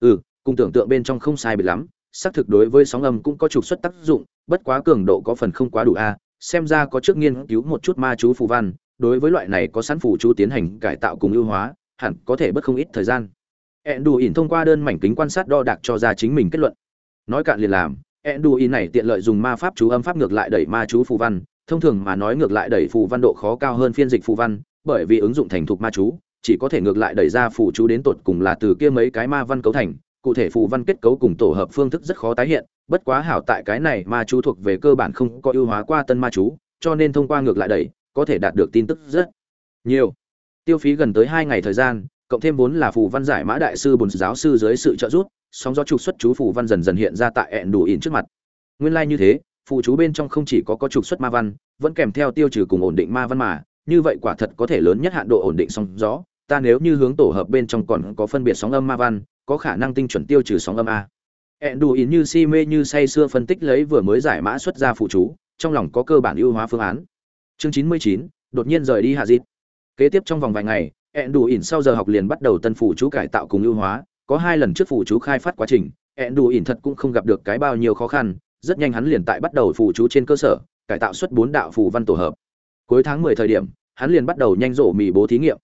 Ừ cùng tưởng tượng bên trong không sai biệt lắm, xác thực đối với sóng âm cũng có trục xuất tác dụng, bất quá cường độ có phần không quá đủ a, xem ra có trước nghiên cứu một chút ma chú phù văn, đối với loại này có sẵn phù chú tiến hành cải tạo cùng ưu hóa, hẳn có thể bất không ít thời gian. Ẹn đủ ỉn thông qua đơn mảnh kính quan sát đo đạc cho ra chính mình kết luận. Nói cạn liền làm ẹn đủ ỉn này tiện lợi dùng ma pháp chú âm pháp ngược lại đẩy ma chú phù văn, thông thường mà nói ngược lại đẩy phù văn độ khó cao hơn phiên dịch phù văn bởi vì ứng dụng thành thục ma chú, chỉ có thể ngược lại đẩy ra phù chú đến tột cùng là từ kia mấy cái ma văn cấu thành, cụ thể phù văn kết cấu cùng tổ hợp phương thức rất khó tái hiện, bất quá hảo tại cái này ma chú thuộc về cơ bản không có ưu hóa qua tân ma chú, cho nên thông qua ngược lại đẩy, có thể đạt được tin tức rất nhiều. Tiêu phí gần tới hai ngày thời gian, cộng thêm vốn là phù văn giải mã đại sư bùn giáo sư dưới sự trợ giúp, sóng gió trục xuất chú phù văn dần dần hiện ra tại ẹn đủ ỉn trước mặt. Nguyên lai like như thế, phù chú bên trong không chỉ có có trục xuất ma văn, vẫn kèm theo tiêu trừ cùng ổn định ma văn mà như vậy quả thật có thể lớn nhất hạn độ ổn định sóng gió. Ta nếu như hướng tổ hợp bên trong còn có phân biệt sóng âm ma văn, có khả năng tinh chuẩn tiêu trừ sóng âm a. Ẹn đủ ý như si mê như say sưa phân tích lấy vừa mới giải mã xuất ra phụ chú, trong lòng có cơ bản ưu hóa phương án. Chương chín mươi chín, đột nhiên rời đi hạ dịp kế tiếp trong vòng vài ngày ẹn đủ ỉn sau giờ học liền bắt đầu tân phụ chú cải tạo cùng ưu hóa. Có hai lần trước phụ chú khai phát quá trình ẹn đủ ỉn thật cũng không gặp được cái bao nhiêu khó khăn. Rất nhanh hắn liền tại bắt đầu phụ chú trên cơ sở, cải tạo xuất bốn đạo phù văn tổ hợp cuối tháng mười thời điểm, hắn liền bắt đầu nhanh rổ mì bố thí nghiệm.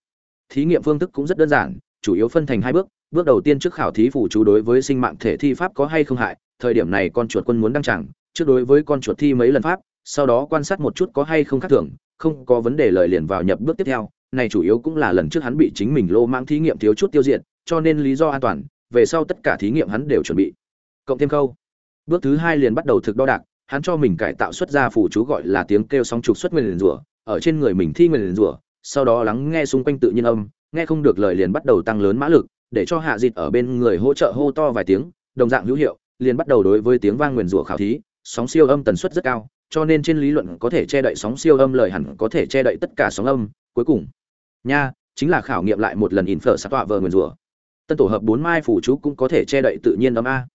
Thí nghiệm phương thức cũng rất đơn giản, chủ yếu phân thành hai bước. Bước đầu tiên trước khảo thí phủ chú đối với sinh mạng thể thi pháp có hay không hại, thời điểm này con chuột quân muốn đăng chẳng trước đối với con chuột thi mấy lần pháp, sau đó quan sát một chút có hay không khác thường, không có vấn đề lời liền vào nhập bước tiếp theo. Này chủ yếu cũng là lần trước hắn bị chính mình lô mang thí nghiệm thiếu chút tiêu diệt, cho nên lý do an toàn, về sau tất cả thí nghiệm hắn đều chuẩn bị. Cộng thêm câu, bước thứ hai liền bắt đầu thực đo đạc, hắn cho mình cải tạo xuất ra phủ chú gọi là tiếng kêu sóng trục xuất nguyên rủa ở trên người mình thi nguyên rủa, sau đó lắng nghe xung quanh tự nhiên âm, nghe không được lời liền bắt đầu tăng lớn mã lực, để cho hạ dịt ở bên người hỗ trợ hô to vài tiếng, đồng dạng hữu hiệu, liền bắt đầu đối với tiếng vang nguyền rủa khảo thí, sóng siêu âm tần suất rất cao, cho nên trên lý luận có thể che đậy sóng siêu âm lời hẳn có thể che đậy tất cả sóng âm. Cuối cùng, nha, chính là khảo nghiệm lại một lần in phở sát tọa vờ nguyền rủa. Tân tổ hợp bốn mai phủ chú cũng có thể che đậy tự nhiên âm a.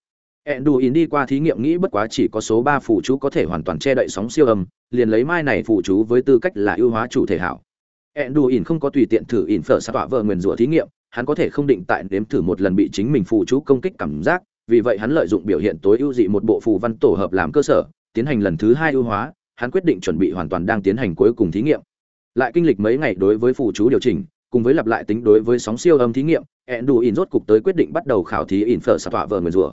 Enduin đù in đi qua thí nghiệm nghĩ bất quá chỉ có số ba phụ chú có thể hoàn toàn che đậy sóng siêu âm, liền lấy mai này phụ chú với tư cách là ưu hóa chủ thể hảo. Enduin đù in không có tùy tiện thử in phở sát tọa vờ nguyên rủa thí nghiệm, hắn có thể không định tại nếm thử một lần bị chính mình phụ chú công kích cảm giác, vì vậy hắn lợi dụng biểu hiện tối ưu dị một bộ phù văn tổ hợp làm cơ sở, tiến hành lần thứ hai ưu hóa, hắn quyết định chuẩn bị hoàn toàn đang tiến hành cuối cùng thí nghiệm. Lại kinh lịch mấy ngày đối với phụ chú điều chỉnh, cùng với lặp lại tính đối với sóng siêu âm thí nghiệm, Enduin rốt cục tới quyết định bắt đầu khảo thí ỉn phở sát tọa vợ nguyên rủa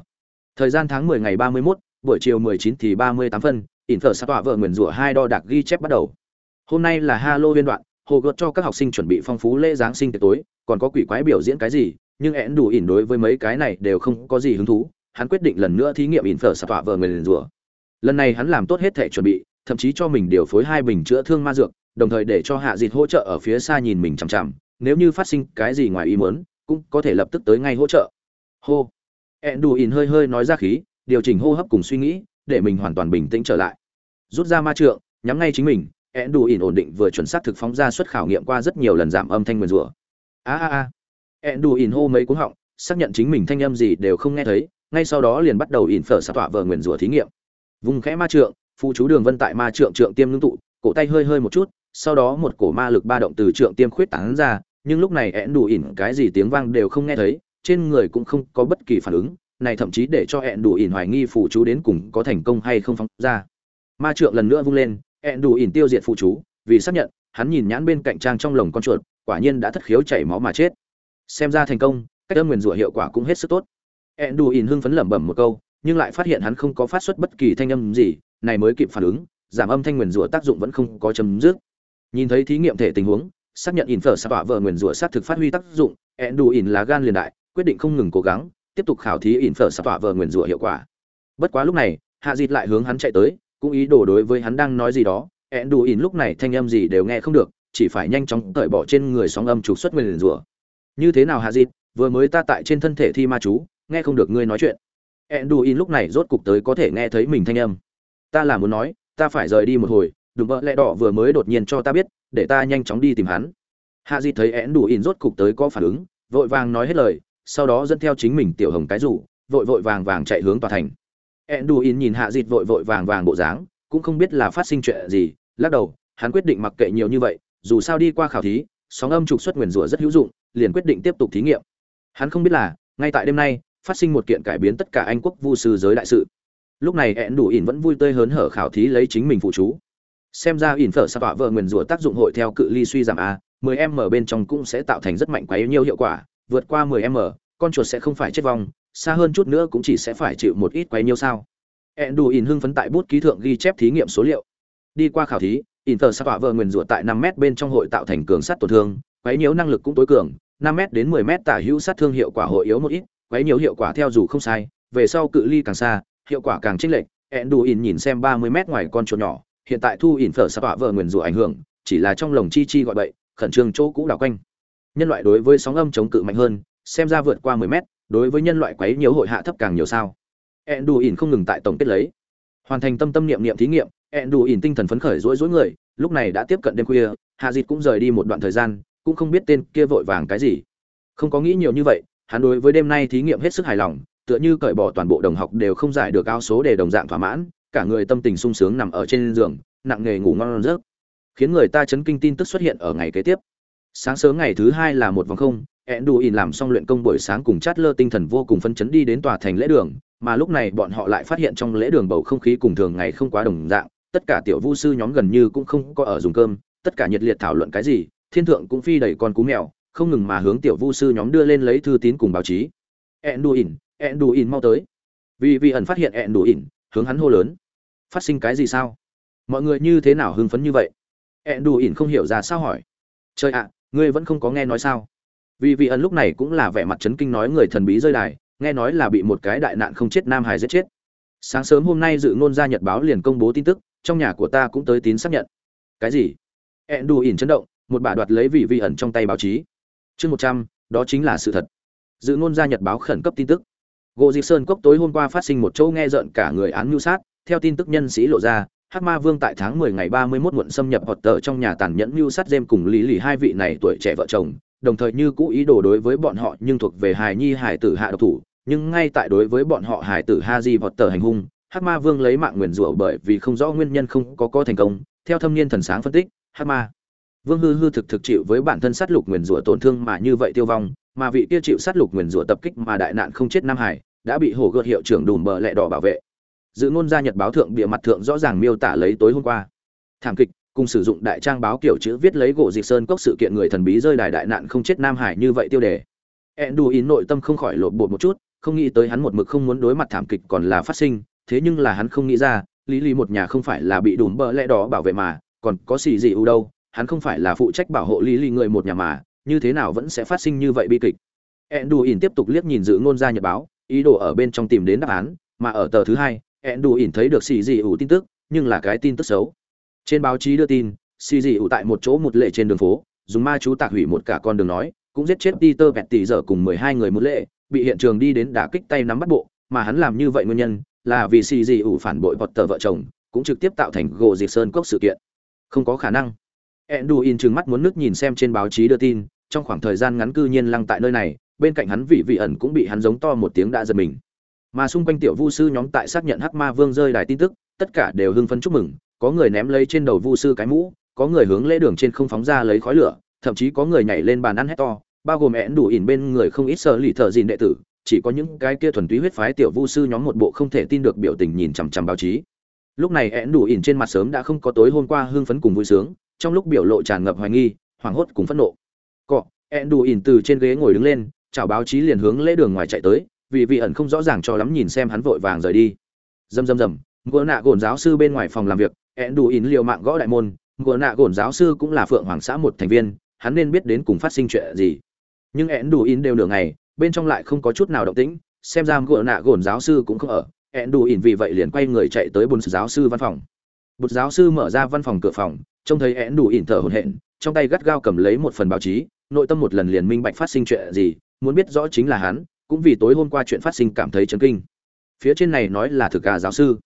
thời gian tháng 10 ngày 31, buổi chiều 19 thì 38 phân ỉn phở sạp vợ nguyền rủa hai đo đạc ghi chép bắt đầu. Hôm nay là halloween đoạn hồ gợt cho các học sinh chuẩn bị phong phú lễ giáng sinh tối còn có quỷ quái biểu diễn cái gì nhưng én đủ ỉn đối với mấy cái này đều không có gì hứng thú hắn quyết định lần nữa thí nghiệm ỉn phở sạp vợ nguyền rủa. Lần này hắn làm tốt hết thể chuẩn bị thậm chí cho mình điều phối hai bình chữa thương ma dược đồng thời để cho hạ Dịch hỗ trợ ở phía xa nhìn mình chằm chằm nếu như phát sinh cái gì ngoài ý muốn cũng có thể lập tức tới ngay hỗ trợ. Hô ẹn đù ỉn hơi hơi nói ra khí, điều chỉnh hô hấp cùng suy nghĩ, để mình hoàn toàn bình tĩnh trở lại. Rút ra ma trượng, nhắm ngay chính mình ẹn đù ỉn ổn định vừa chuẩn xác thực phóng ra xuất khảo nghiệm qua rất nhiều lần giảm âm thanh nguyền rủa. A a a. Ẹn đù ỉn hô mấy cú họng, xác nhận chính mình thanh âm gì đều không nghe thấy, ngay sau đó liền bắt đầu ỉn phở xạ tỏa vờ nguyền rủa thí nghiệm. Vùng khẽ ma trượng, phụ chú đường vân tại ma trượng trượng tiêm ngưng tụ, cổ tay hơi hơi một chút, sau đó một cổ ma lực ba động từ trượng tiêm khuyết tán ra, nhưng lúc này ẹn đủ ỉn cái gì tiếng vang đều không nghe thấy trên người cũng không có bất kỳ phản ứng, này thậm chí để cho hẹn đủ ỉn hoài nghi phụ chú đến cùng có thành công hay không phóng ra. Ma trượng lần nữa vung lên hẹn đủ ỉn tiêu diệt phụ chú, vì xác nhận, hắn nhìn nhãn bên cạnh trang trong lồng con chuột, quả nhiên đã thất khiếu chảy máu mà chết. Xem ra thành công, cách âm nguyền rủa hiệu quả cũng hết sức tốt. Hẹn đủ ỉn hưng phấn lẩm bẩm một câu, nhưng lại phát hiện hắn không có phát xuất bất kỳ thanh âm gì, này mới kịp phản ứng, giảm âm thanh nguyền rủa tác dụng vẫn không có chấm dứt. Nhìn thấy thí nghiệm thể tình huống, xác nhận in phở sa bạ vợ nguyền rủa sát thực phát huy tác dụng hẹn đủ in lá gan liền đại quyết định không ngừng cố gắng, tiếp tục khảo thí ỉn phở sa tỏa vờ nguyền rủa hiệu quả. Bất quá lúc này, hạ dịt lại hướng hắn chạy tới, cũng ý đồ đối với hắn đang nói gì đó. Ẹn đủ ỉn lúc này thanh âm gì đều nghe không được, chỉ phải nhanh chóng cởi bỏ trên người sóng âm trục xuất nguyền rủa. Như thế nào hạ dịt, vừa mới ta tại trên thân thể thi ma chú, nghe không được ngươi nói chuyện. Ẹn đủ ỉn lúc này rốt cục tới có thể nghe thấy mình thanh âm. Ta là muốn nói, ta phải rời đi một hồi đùm bợ lẹ đỏ vừa mới đột nhiên cho ta biết, để ta nhanh chóng đi tìm hắn. Hạ di thấy ẹn đủ ỉn rốt cục tới có phản ứng, vội vàng nói hết lời sau đó dẫn theo chính mình tiểu hồng cái rủ, vội vội vàng vàng chạy hướng tòa thành. Én đủ nhìn hạ dịt vội vội vàng vàng bộ dáng, cũng không biết là phát sinh chuyện gì, lắc đầu, hắn quyết định mặc kệ nhiều như vậy, dù sao đi qua khảo thí, sóng âm trục xuất nguyền rủa rất hữu dụng, liền quyết định tiếp tục thí nghiệm. Hắn không biết là, ngay tại đêm nay, phát sinh một kiện cải biến tất cả anh quốc vu sư giới đại sự. Lúc này ẹn đủ ỉn vẫn vui tươi hớn hở khảo thí lấy chính mình phụ chú. Xem ra ỉn phở sa tọa vợ nguyền rủa tác dụng hội theo cự ly suy giảm a 10 ở bên trong cũng sẽ tạo thành rất mạnh quá nhiều hiệu quả vượt qua 10 m con chuột sẽ không phải chết vong, xa hơn chút nữa cũng chỉ sẽ phải chịu một ít quấy nhiêu sao. Enduin hưng phấn tại bút ký thượng ghi chép thí nghiệm số liệu. Đi qua khảo thí Inter Sapa sa tọa rủa tại 5 m bên trong hội tạo thành cường sát tổn thương, quấy nhiễu năng lực cũng tối cường 5 m đến 10 m tả hữu sát thương hiệu quả hội yếu một ít, quấy nhiễu hiệu quả theo dù không sai, về sau cự ly càng xa, hiệu quả càng chênh lệch. Enduin nhìn xem 30 m ngoài con chuột nhỏ, hiện tại thu Inter Sapa sạp vợ rủa ảnh hưởng, chỉ là trong lồng chi chi gọi bậy, khẩn trương chỗ cũ đảo quanh nhân loại đối với sóng âm chống cự mạnh hơn, xem ra vượt qua 10 mét, đối với nhân loại quấy nhiều hội hạ thấp càng nhiều sao. Ẹn đù ỉn không ngừng tại tổng kết lấy. Hoàn thành tâm tâm niệm niệm thí nghiệm ẹn đù ỉn tinh thần phấn khởi rối rối người, lúc này đã tiếp cận đêm khuya, hạ dịt cũng rời đi một đoạn thời gian, cũng không biết tên kia vội vàng cái gì. Không có nghĩ nhiều như vậy, hắn đối với đêm nay thí nghiệm hết sức hài lòng, tựa như cởi bỏ toàn bộ đồng học đều không giải được ao số để đồng dạng thỏa mãn, cả người tâm tình sung sướng nằm ở trên giường, nặng nghề ngủ ngon giấc. Khiến người ta chấn kinh tin tức xuất hiện ở ngày kế tiếp sáng sớm ngày thứ hai là một vòng không Enduin làm xong luyện công buổi sáng cùng chát lơ tinh thần vô cùng phấn chấn đi đến tòa thành lễ đường, mà lúc này bọn họ lại phát hiện trong lễ đường bầu không khí cùng thường ngày không quá đồng dạng, tất cả tiểu vu sư nhóm gần như cũng không có ở dùng cơm, tất cả nhiệt liệt thảo luận cái gì, thiên thượng cũng phi đầy con cú mèo, không ngừng mà hướng tiểu vu sư nhóm đưa lên lấy thư tín cùng báo chí. Enduin, Enduin mau tới. Vì vì ẩn phát hiện Enduin, hướng hắn hô lớn phát sinh cái gì sao mọi người như thế nào hưng phấn như vậy ẹn đù ỉn không hiểu ra sao hỏi trời ạ ngươi vẫn không có nghe nói sao? Vì vị ẩn lúc này cũng là vẻ mặt chấn kinh nói người thần bí rơi đài, nghe nói là bị một cái đại nạn không chết nam hải giết chết. Sáng sớm hôm nay dự ngôn gia nhật báo liền công bố tin tức, trong nhà của ta cũng tới tín xác nhận. Cái gì? Ẹn đù ỉn chấn động, một bà đoạt lấy vị vị ẩn trong tay báo chí. Chương một trăm, đó chính là sự thật. Dự ngôn gia nhật báo khẩn cấp tin tức. Gỗ dịp sơn cốc tối hôm qua phát sinh một chỗ nghe rợn cả người án mưu sát, theo tin tức nhân sĩ lộ ra Hắc Ma Vương tại tháng 10 ngày 31 muộn xâm nhập hoạt tờ trong nhà tàn nhẫn mưu sát Dêm cùng Lý Lì hai vị này tuổi trẻ vợ chồng, đồng thời như cũ ý đồ đối với bọn họ nhưng thuộc về hài nhi hài tử hạ độc thủ, nhưng ngay tại đối với bọn họ hài tử Haji vọt tờ hành hung, Hắc Ma Vương lấy mạng nguyền rủa bởi vì không rõ nguyên nhân không có có thành công, theo thâm niên thần sáng phân tích, Hắc Ma Vương hư hư thực thực chịu với bản thân sát lục nguyền rủa tổn thương mà như vậy tiêu vong, mà vị kia chịu sát lục nguyền rủa tập kích mà đại nạn không chết Nam Hải, đã bị hổ gợt hiệu trưởng đùm bờ lẹ đỏ bảo vệ dự ngôn gia nhật báo thượng bìa mặt thượng rõ ràng miêu tả lấy tối hôm qua. Thảm kịch, cùng sử dụng đại trang báo kiểu chữ viết lấy gỗ dịch sơn cốc sự kiện người thần bí rơi đài đại nạn không chết nam hải như vậy tiêu đề. Enduin nội tâm không khỏi lột bột một chút, không nghĩ tới hắn một mực không muốn đối mặt thảm kịch còn là phát sinh, thế nhưng là hắn không nghĩ ra, lý lý một nhà không phải là bị đùm bỡ lẽ đó bảo vệ mà, còn có xì gì ưu đâu, hắn không phải là phụ trách bảo hộ lý lý người một nhà mà, như thế nào vẫn sẽ phát sinh như vậy bi kịch. Enduin tiếp tục liếc nhìn dự ngôn ra nhật báo, ý đồ ở bên trong tìm đến đáp án, mà ở tờ thứ hai Enduin thấy được xì dị ủ tin tức nhưng là cái tin tức xấu trên báo chí đưa tin xì dị ủ tại một chỗ một lệ trên đường phố dùng ma chú tạc hủy một cả con đường nói cũng giết chết Peter Bẹt tỷ giờ cùng 12 người một lệ, bị hiện trường đi đến đả kích tay nắm bắt bộ, mà hắn làm như vậy nguyên nhân là vì xì dị ủ phản bội vọt tờ vợ chồng, cũng trực tiếp tạo thành gỗ diệt sơn cốc sự kiện. Không có khả năng. Enduin trừng mắt muốn nước nhìn xem trên báo chí đưa tin, trong khoảng thời gian ngắn cư nhiên lăng tại nơi này, bên cạnh hắn vị vị ẩn cũng bị hắn giống to một tiếng đã giật mình. Mà xung quanh tiểu vu sư nhóm tại xác nhận Hắc Ma Vương rơi đài tin tức, tất cả đều hưng phấn chúc mừng, có người ném lấy trên đầu vu sư cái mũ, có người hướng lễ đường trên không phóng ra lấy khói lửa, thậm chí có người nhảy lên bàn ăn hét to, bao gồm én đủ ỉn bên người không ít sợ lì thợ dìn đệ tử chỉ có những cái kia thuần túy huyết phái tiểu vu sư nhóm một bộ không thể tin được biểu tình nhìn chằm chằm báo chí. Lúc này én đủ ỉn trên mặt sớm đã không có tối hôm qua hưng phấn cùng vui sướng trong lúc biểu lộ tràn ngập hoài nghi hoảng hốt cùng phẫn nộ. Cọ én đủ ỉn từ trên ghế ngồi đứng lên chào báo chí liền hướng lễ đường ngoài chạy tới vì vị ẩn không rõ ràng cho lắm nhìn xem hắn vội vàng rời đi. Dầm dầm dầm, ngựa nạ gồn giáo sư bên ngoài phòng làm việc, ẹn đủ ỉn liệu mạng gõ đại môn. Ngựa nạ gồn giáo sư cũng là phượng hoàng xã một thành viên, hắn nên biết đến cùng phát sinh chuyện gì. Nhưng ẹn đủ in đều nửa ngày, bên trong lại không có chút nào động tĩnh, xem ra ngựa nạ gồn giáo sư cũng không ở. Ẹn đủ in vì vậy liền quay người chạy tới bùn giáo sư văn phòng. Bùn giáo sư mở ra văn phòng cửa phòng, trông thấy ẹn đủ in thở hổn hển, trong tay gắt gao cầm lấy một phần báo chí, nội tâm một lần liền minh bạch phát sinh chuyện gì, muốn biết rõ chính là hắn cũng vì tối hôm qua chuyện phát sinh cảm thấy chấn kinh. Phía trên này nói là thực cả giáo sư.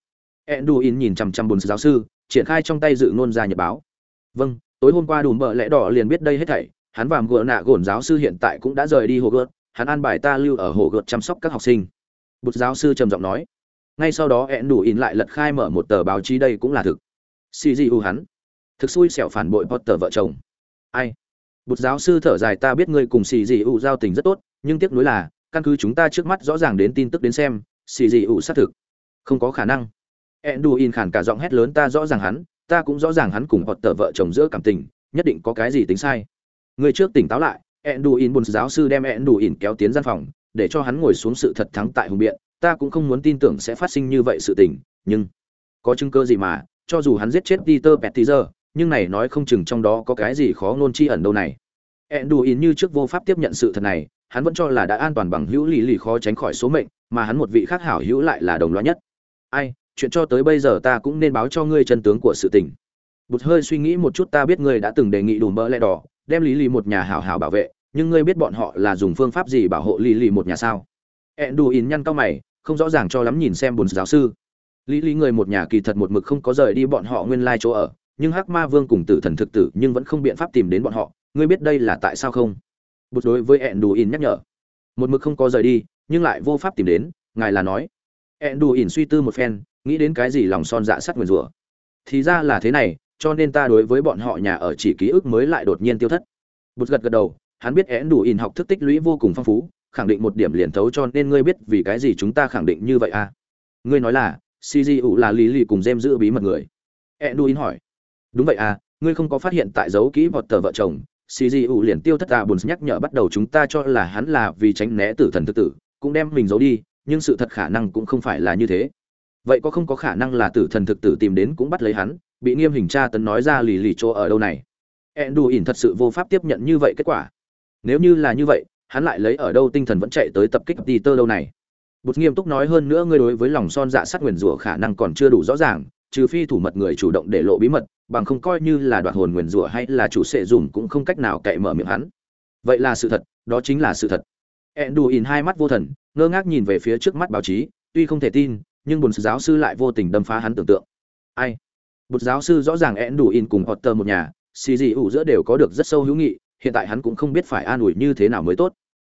Enduin nhìn chằm chằm giáo sư, triển khai trong tay dự ngôn ra nhật báo. Vâng tối hôm qua đùm bợ lẽ đỏ liền biết đây hết thảy, hắn và gỡ nạ gồn giáo sư hiện tại cũng đã rời đi hồ gợt hắn an bài ta lưu ở hồ gợt chăm sóc các học sinh. Bụt giáo sư trầm giọng nói. Ngay sau đó ẹn đủ in lại lật khai mở một tờ báo chí đây cũng là thực. Xì gì u hắn. Thực xui xẻo phản bội potter vợ chồng. Ai? Bụt giáo sư thở dài ta biết ngươi cùng xì gì u giao tình rất tốt, nhưng tiếc nuối là căn cứ chúng ta trước mắt rõ ràng đến tin tức đến xem, xì gì ủ xác thực. Không có khả năng. Ẹn đủ in khản cả giọng hét lớn, ta rõ ràng hắn, ta cũng rõ ràng hắn cùng potter vợ chồng giữa cảm tình, nhất định có cái gì tính sai. Người trước tỉnh táo lại enduin bùn giáo sư đem enduin kéo tiến gian phòng, để cho hắn ngồi xuống sự thật thắng tại hùng biện. Ta cũng không muốn tin tưởng sẽ phát sinh như vậy sự tình, nhưng có chứng cơ gì mà, cho dù hắn giết chết peter pettizer, nhưng này nói không chừng trong đó có cái gì khó nôn chi ẩn đâu này. Enduin như trước vô pháp tiếp nhận sự thật này hắn vẫn cho là đã an toàn bằng hữu lì lì khó tránh khỏi số mệnh, mà hắn một vị khác hảo hữu lại là đồng loa nhất. Ai, chuyện cho tới bây giờ ta cũng nên báo cho ngươi chân tướng của sự tình. Bụt hơi suy nghĩ một chút ta biết ngươi đã từng đề nghị đùm bỡ lẽ đỏ, đem lý lì một nhà hảo hảo bảo vệ, nhưng ngươi biết bọn họ là dùng phương pháp gì bảo hộ lì lì một nhà sao? Enduin nhăn cao mày, không rõ ràng cho lắm nhìn xem bùn giáo sư. Lý lý người một nhà kỳ thật một mực không có rời đi bọn họ nguyên lai chỗ ở, nhưng hắc ma vương cùng tử thần thực tử nhưng vẫn không biện pháp tìm đến bọn họ. Ngươi biết đây là tại sao không? Bụt đối với enduin nhắc nhở. Một mực không có rời đi, nhưng lại vô pháp tìm đến, ngài là nói. Enduin suy tư một phen, nghĩ đến cái gì lòng son dạ sắt nguyền rủa. Thì ra là thế này, cho nên ta đối với bọn họ nhà ở chỉ ký ức mới lại đột nhiên tiêu thất. Bút gật gật đầu, hắn biết én đủ in học thức tích lũy vô cùng phong phú, khẳng định một điểm liền thấu cho nên ngươi biết vì cái gì chúng ta khẳng định như vậy à? Ngươi nói là cgu là lý lì cùng jem giữ bí mật người. Én đủ in hỏi. Đúng vậy à ngươi không có phát hiện tại dấu kỹ vọt tờ vợ chồng cgu liền tiêu thất à buồn nhắc nhở bắt đầu chúng ta cho là hắn là vì tránh né tử thần tự tử, cũng đem mình giấu đi, nhưng sự thật khả năng cũng không phải là như thế. Vậy có không có khả năng là tử thần thực tử tìm đến cũng bắt lấy hắn, bị nghiêm hình tra tấn nói ra lì lì chỗ ở đâu này? Ỉn thật sự vô pháp tiếp nhận như vậy kết quả. Nếu như là như vậy, hắn lại lấy ở đâu tinh thần vẫn chạy tới tập kích peter đâu này? Bụt nghiêm túc nói hơn nữa ngươi đối với lòng son dạ sát nguyền rủa khả năng còn chưa đủ rõ ràng trừ phi thủ mật người chủ động để lộ bí mật bằng không coi như là đoạt hồn nguyền rủa hay là chủ sệ dùng cũng không cách nào cậy mở miệng hắn. Vậy là sự thật đó chính là sự thật. Ỉn hai mắt vô thần ngơ ngác nhìn về phía trước mắt báo chí tuy không thể tin nhưng bùn giáo sư lại vô tình đâm phá hắn tưởng tượng. Ai? Bùn giáo sư rõ ràng ẹn đủ in cùng Potter một nhà, xì gì ủ giữa đều có được rất sâu hữu nghị, hiện tại hắn cũng không biết phải an ủi như thế nào mới tốt.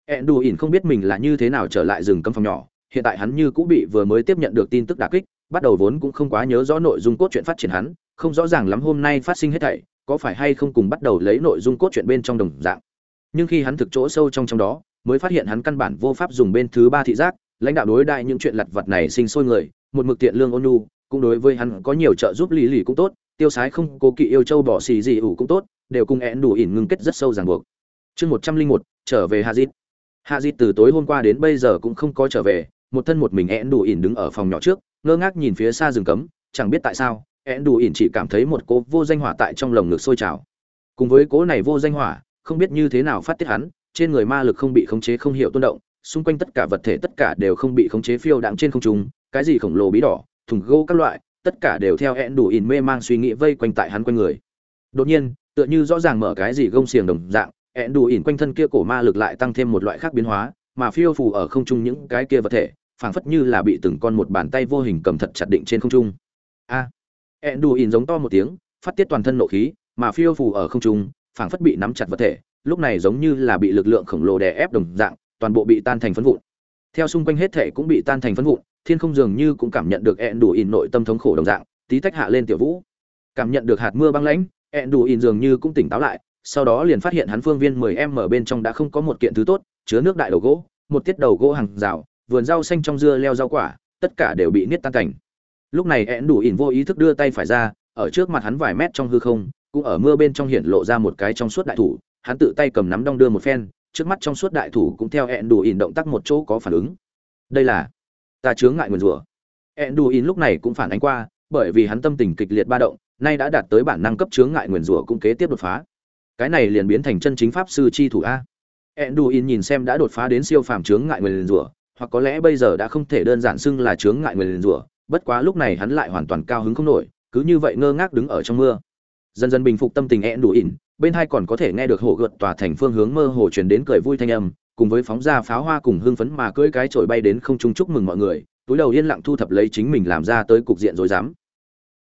ẹn đủ in không biết mình là như thế nào trở lại rừng cấm phòng nhỏ, hiện tại hắn như cũng bị vừa mới tiếp nhận được tin tức đả kích, bắt đầu vốn cũng không quá nhớ rõ nội dung cốt truyện phát triển hắn, không rõ ràng lắm hôm nay phát sinh hết thảy, có phải hay không cùng bắt đầu lấy nội dung cốt truyện bên trong đồng dạng. Nhưng khi hắn thực chỗ sâu trong trong đó, mới phát hiện hắn căn bản vô pháp dùng bên thứ ba thị giác, lãnh đạo đối đại những chuyện lặt vặt này sinh sôi người, một mực tiện lương ôn nhu cũng đối với hắn có nhiều trợ giúp lý lì cũng tốt tiêu sái không cố kỵ yêu châu bỏ xì gì ủ cũng tốt đều cùng én đủ ỉn ngưng kết rất sâu ràng buộc chương một trăm linh một trở về hạ hazit hạ từ tối hôm qua đến bây giờ cũng không có trở về một thân một mình én đủ ỉn đứng ở phòng nhỏ trước ngơ ngác nhìn phía xa rừng cấm, chẳng biết tại sao én đủ ỉn chỉ cảm thấy một cố vô danh hỏa tại trong lồng ngực sôi trào. Cùng với cố này vô danh hỏa, không biết như thế nào phát tiết hắn, trên người ma lực không bị khống chế không hiểu tuôn động, xung quanh tất cả vật thể tất cả đều không bị khống chế phiêu đạm trên không trung, cái gì khổng lồ bí đỏ, thùng gỗ các loại, tất cả đều theo én đủ ỉn mê mang suy nghĩ vây quanh tại hắn quanh người. Đột nhiên, tựa như rõ ràng mở cái gì gông xiềng đồng dạng én đủ ỉn quanh thân kia cổ ma lực lại tăng thêm một loại khác biến hóa, mà phiêu phù ở không trung những cái kia vật thể phảng phất như là bị từng con một bàn tay vô hình cầm thật chặt định trên không trung. A. Ẹn đù ỉn giống to một tiếng, phát tiết toàn thân nộ khí, mà phiêu phù ở không trung, phảng phất bị nắm chặt vật thể, lúc này giống như là bị lực lượng khổng lồ đè ép đồng dạng, toàn bộ bị tan thành phấn vụn. Theo xung quanh hết thể cũng bị tan thành phấn vụn, thiên không dường như cũng cảm nhận được ẹn đù ỉn nội tâm thống khổ đồng dạng, tí tách hạ lên tiểu vũ. Cảm nhận được hạt mưa băng lãnh ẹn đù ỉn dường như cũng tỉnh táo lại, sau đó liền phát hiện hắn phương viên 10 em ở bên trong đã không có một kiện thứ tốt, chứa nước đại đầu gỗ, một tiết đầu gỗ hàng rào vườn rau xanh trong dưa leo rau quả, tất cả đều bị niết tan cảnh. Lúc này ẹn đủ ỉn vô ý thức đưa tay phải ra, ở trước mặt hắn vài mét trong hư không, cũng ở mưa bên trong hiện lộ ra một cái trong suốt đại thủ, hắn tự tay cầm nắm đong đưa một phen, trước mắt trong suốt đại thủ cũng theo ẹn đủ ỉn động tác một chỗ có phản ứng. Đây là, ta chướng ngại nguyền rủa ẹn đủ ỉn lúc này cũng phản ánh qua, bởi vì hắn tâm tình kịch liệt ba động, nay đã đạt tới bản năng cấp chướng ngại nguyền rủa cũng kế tiếp đột phá. Cái này liền biến thành chân chính pháp sư chi thủ a. Ẹn đủ ỉn nhìn xem đã đột phá đến siêu phàm chướng ngại nguyền rủa hoặc có lẽ bây giờ đã không thể đơn giản xưng là chướng ngại người liền rủa, bất quá lúc này hắn lại hoàn toàn cao hứng không nổi, cứ như vậy ngơ ngác đứng ở trong mưa dần dần bình phục tâm tình ẹn đủ ỉn, bên hai còn có thể nghe được hổ gợt tòa thành phương hướng mơ hồ truyền đến cười vui thanh âm, cùng với phóng ra pháo hoa cùng hưng phấn mà cưỡi cái trổi bay đến không trung chúc mừng mọi người, túi đầu yên lặng thu thập lấy chính mình làm ra tới cục diện rồi dám.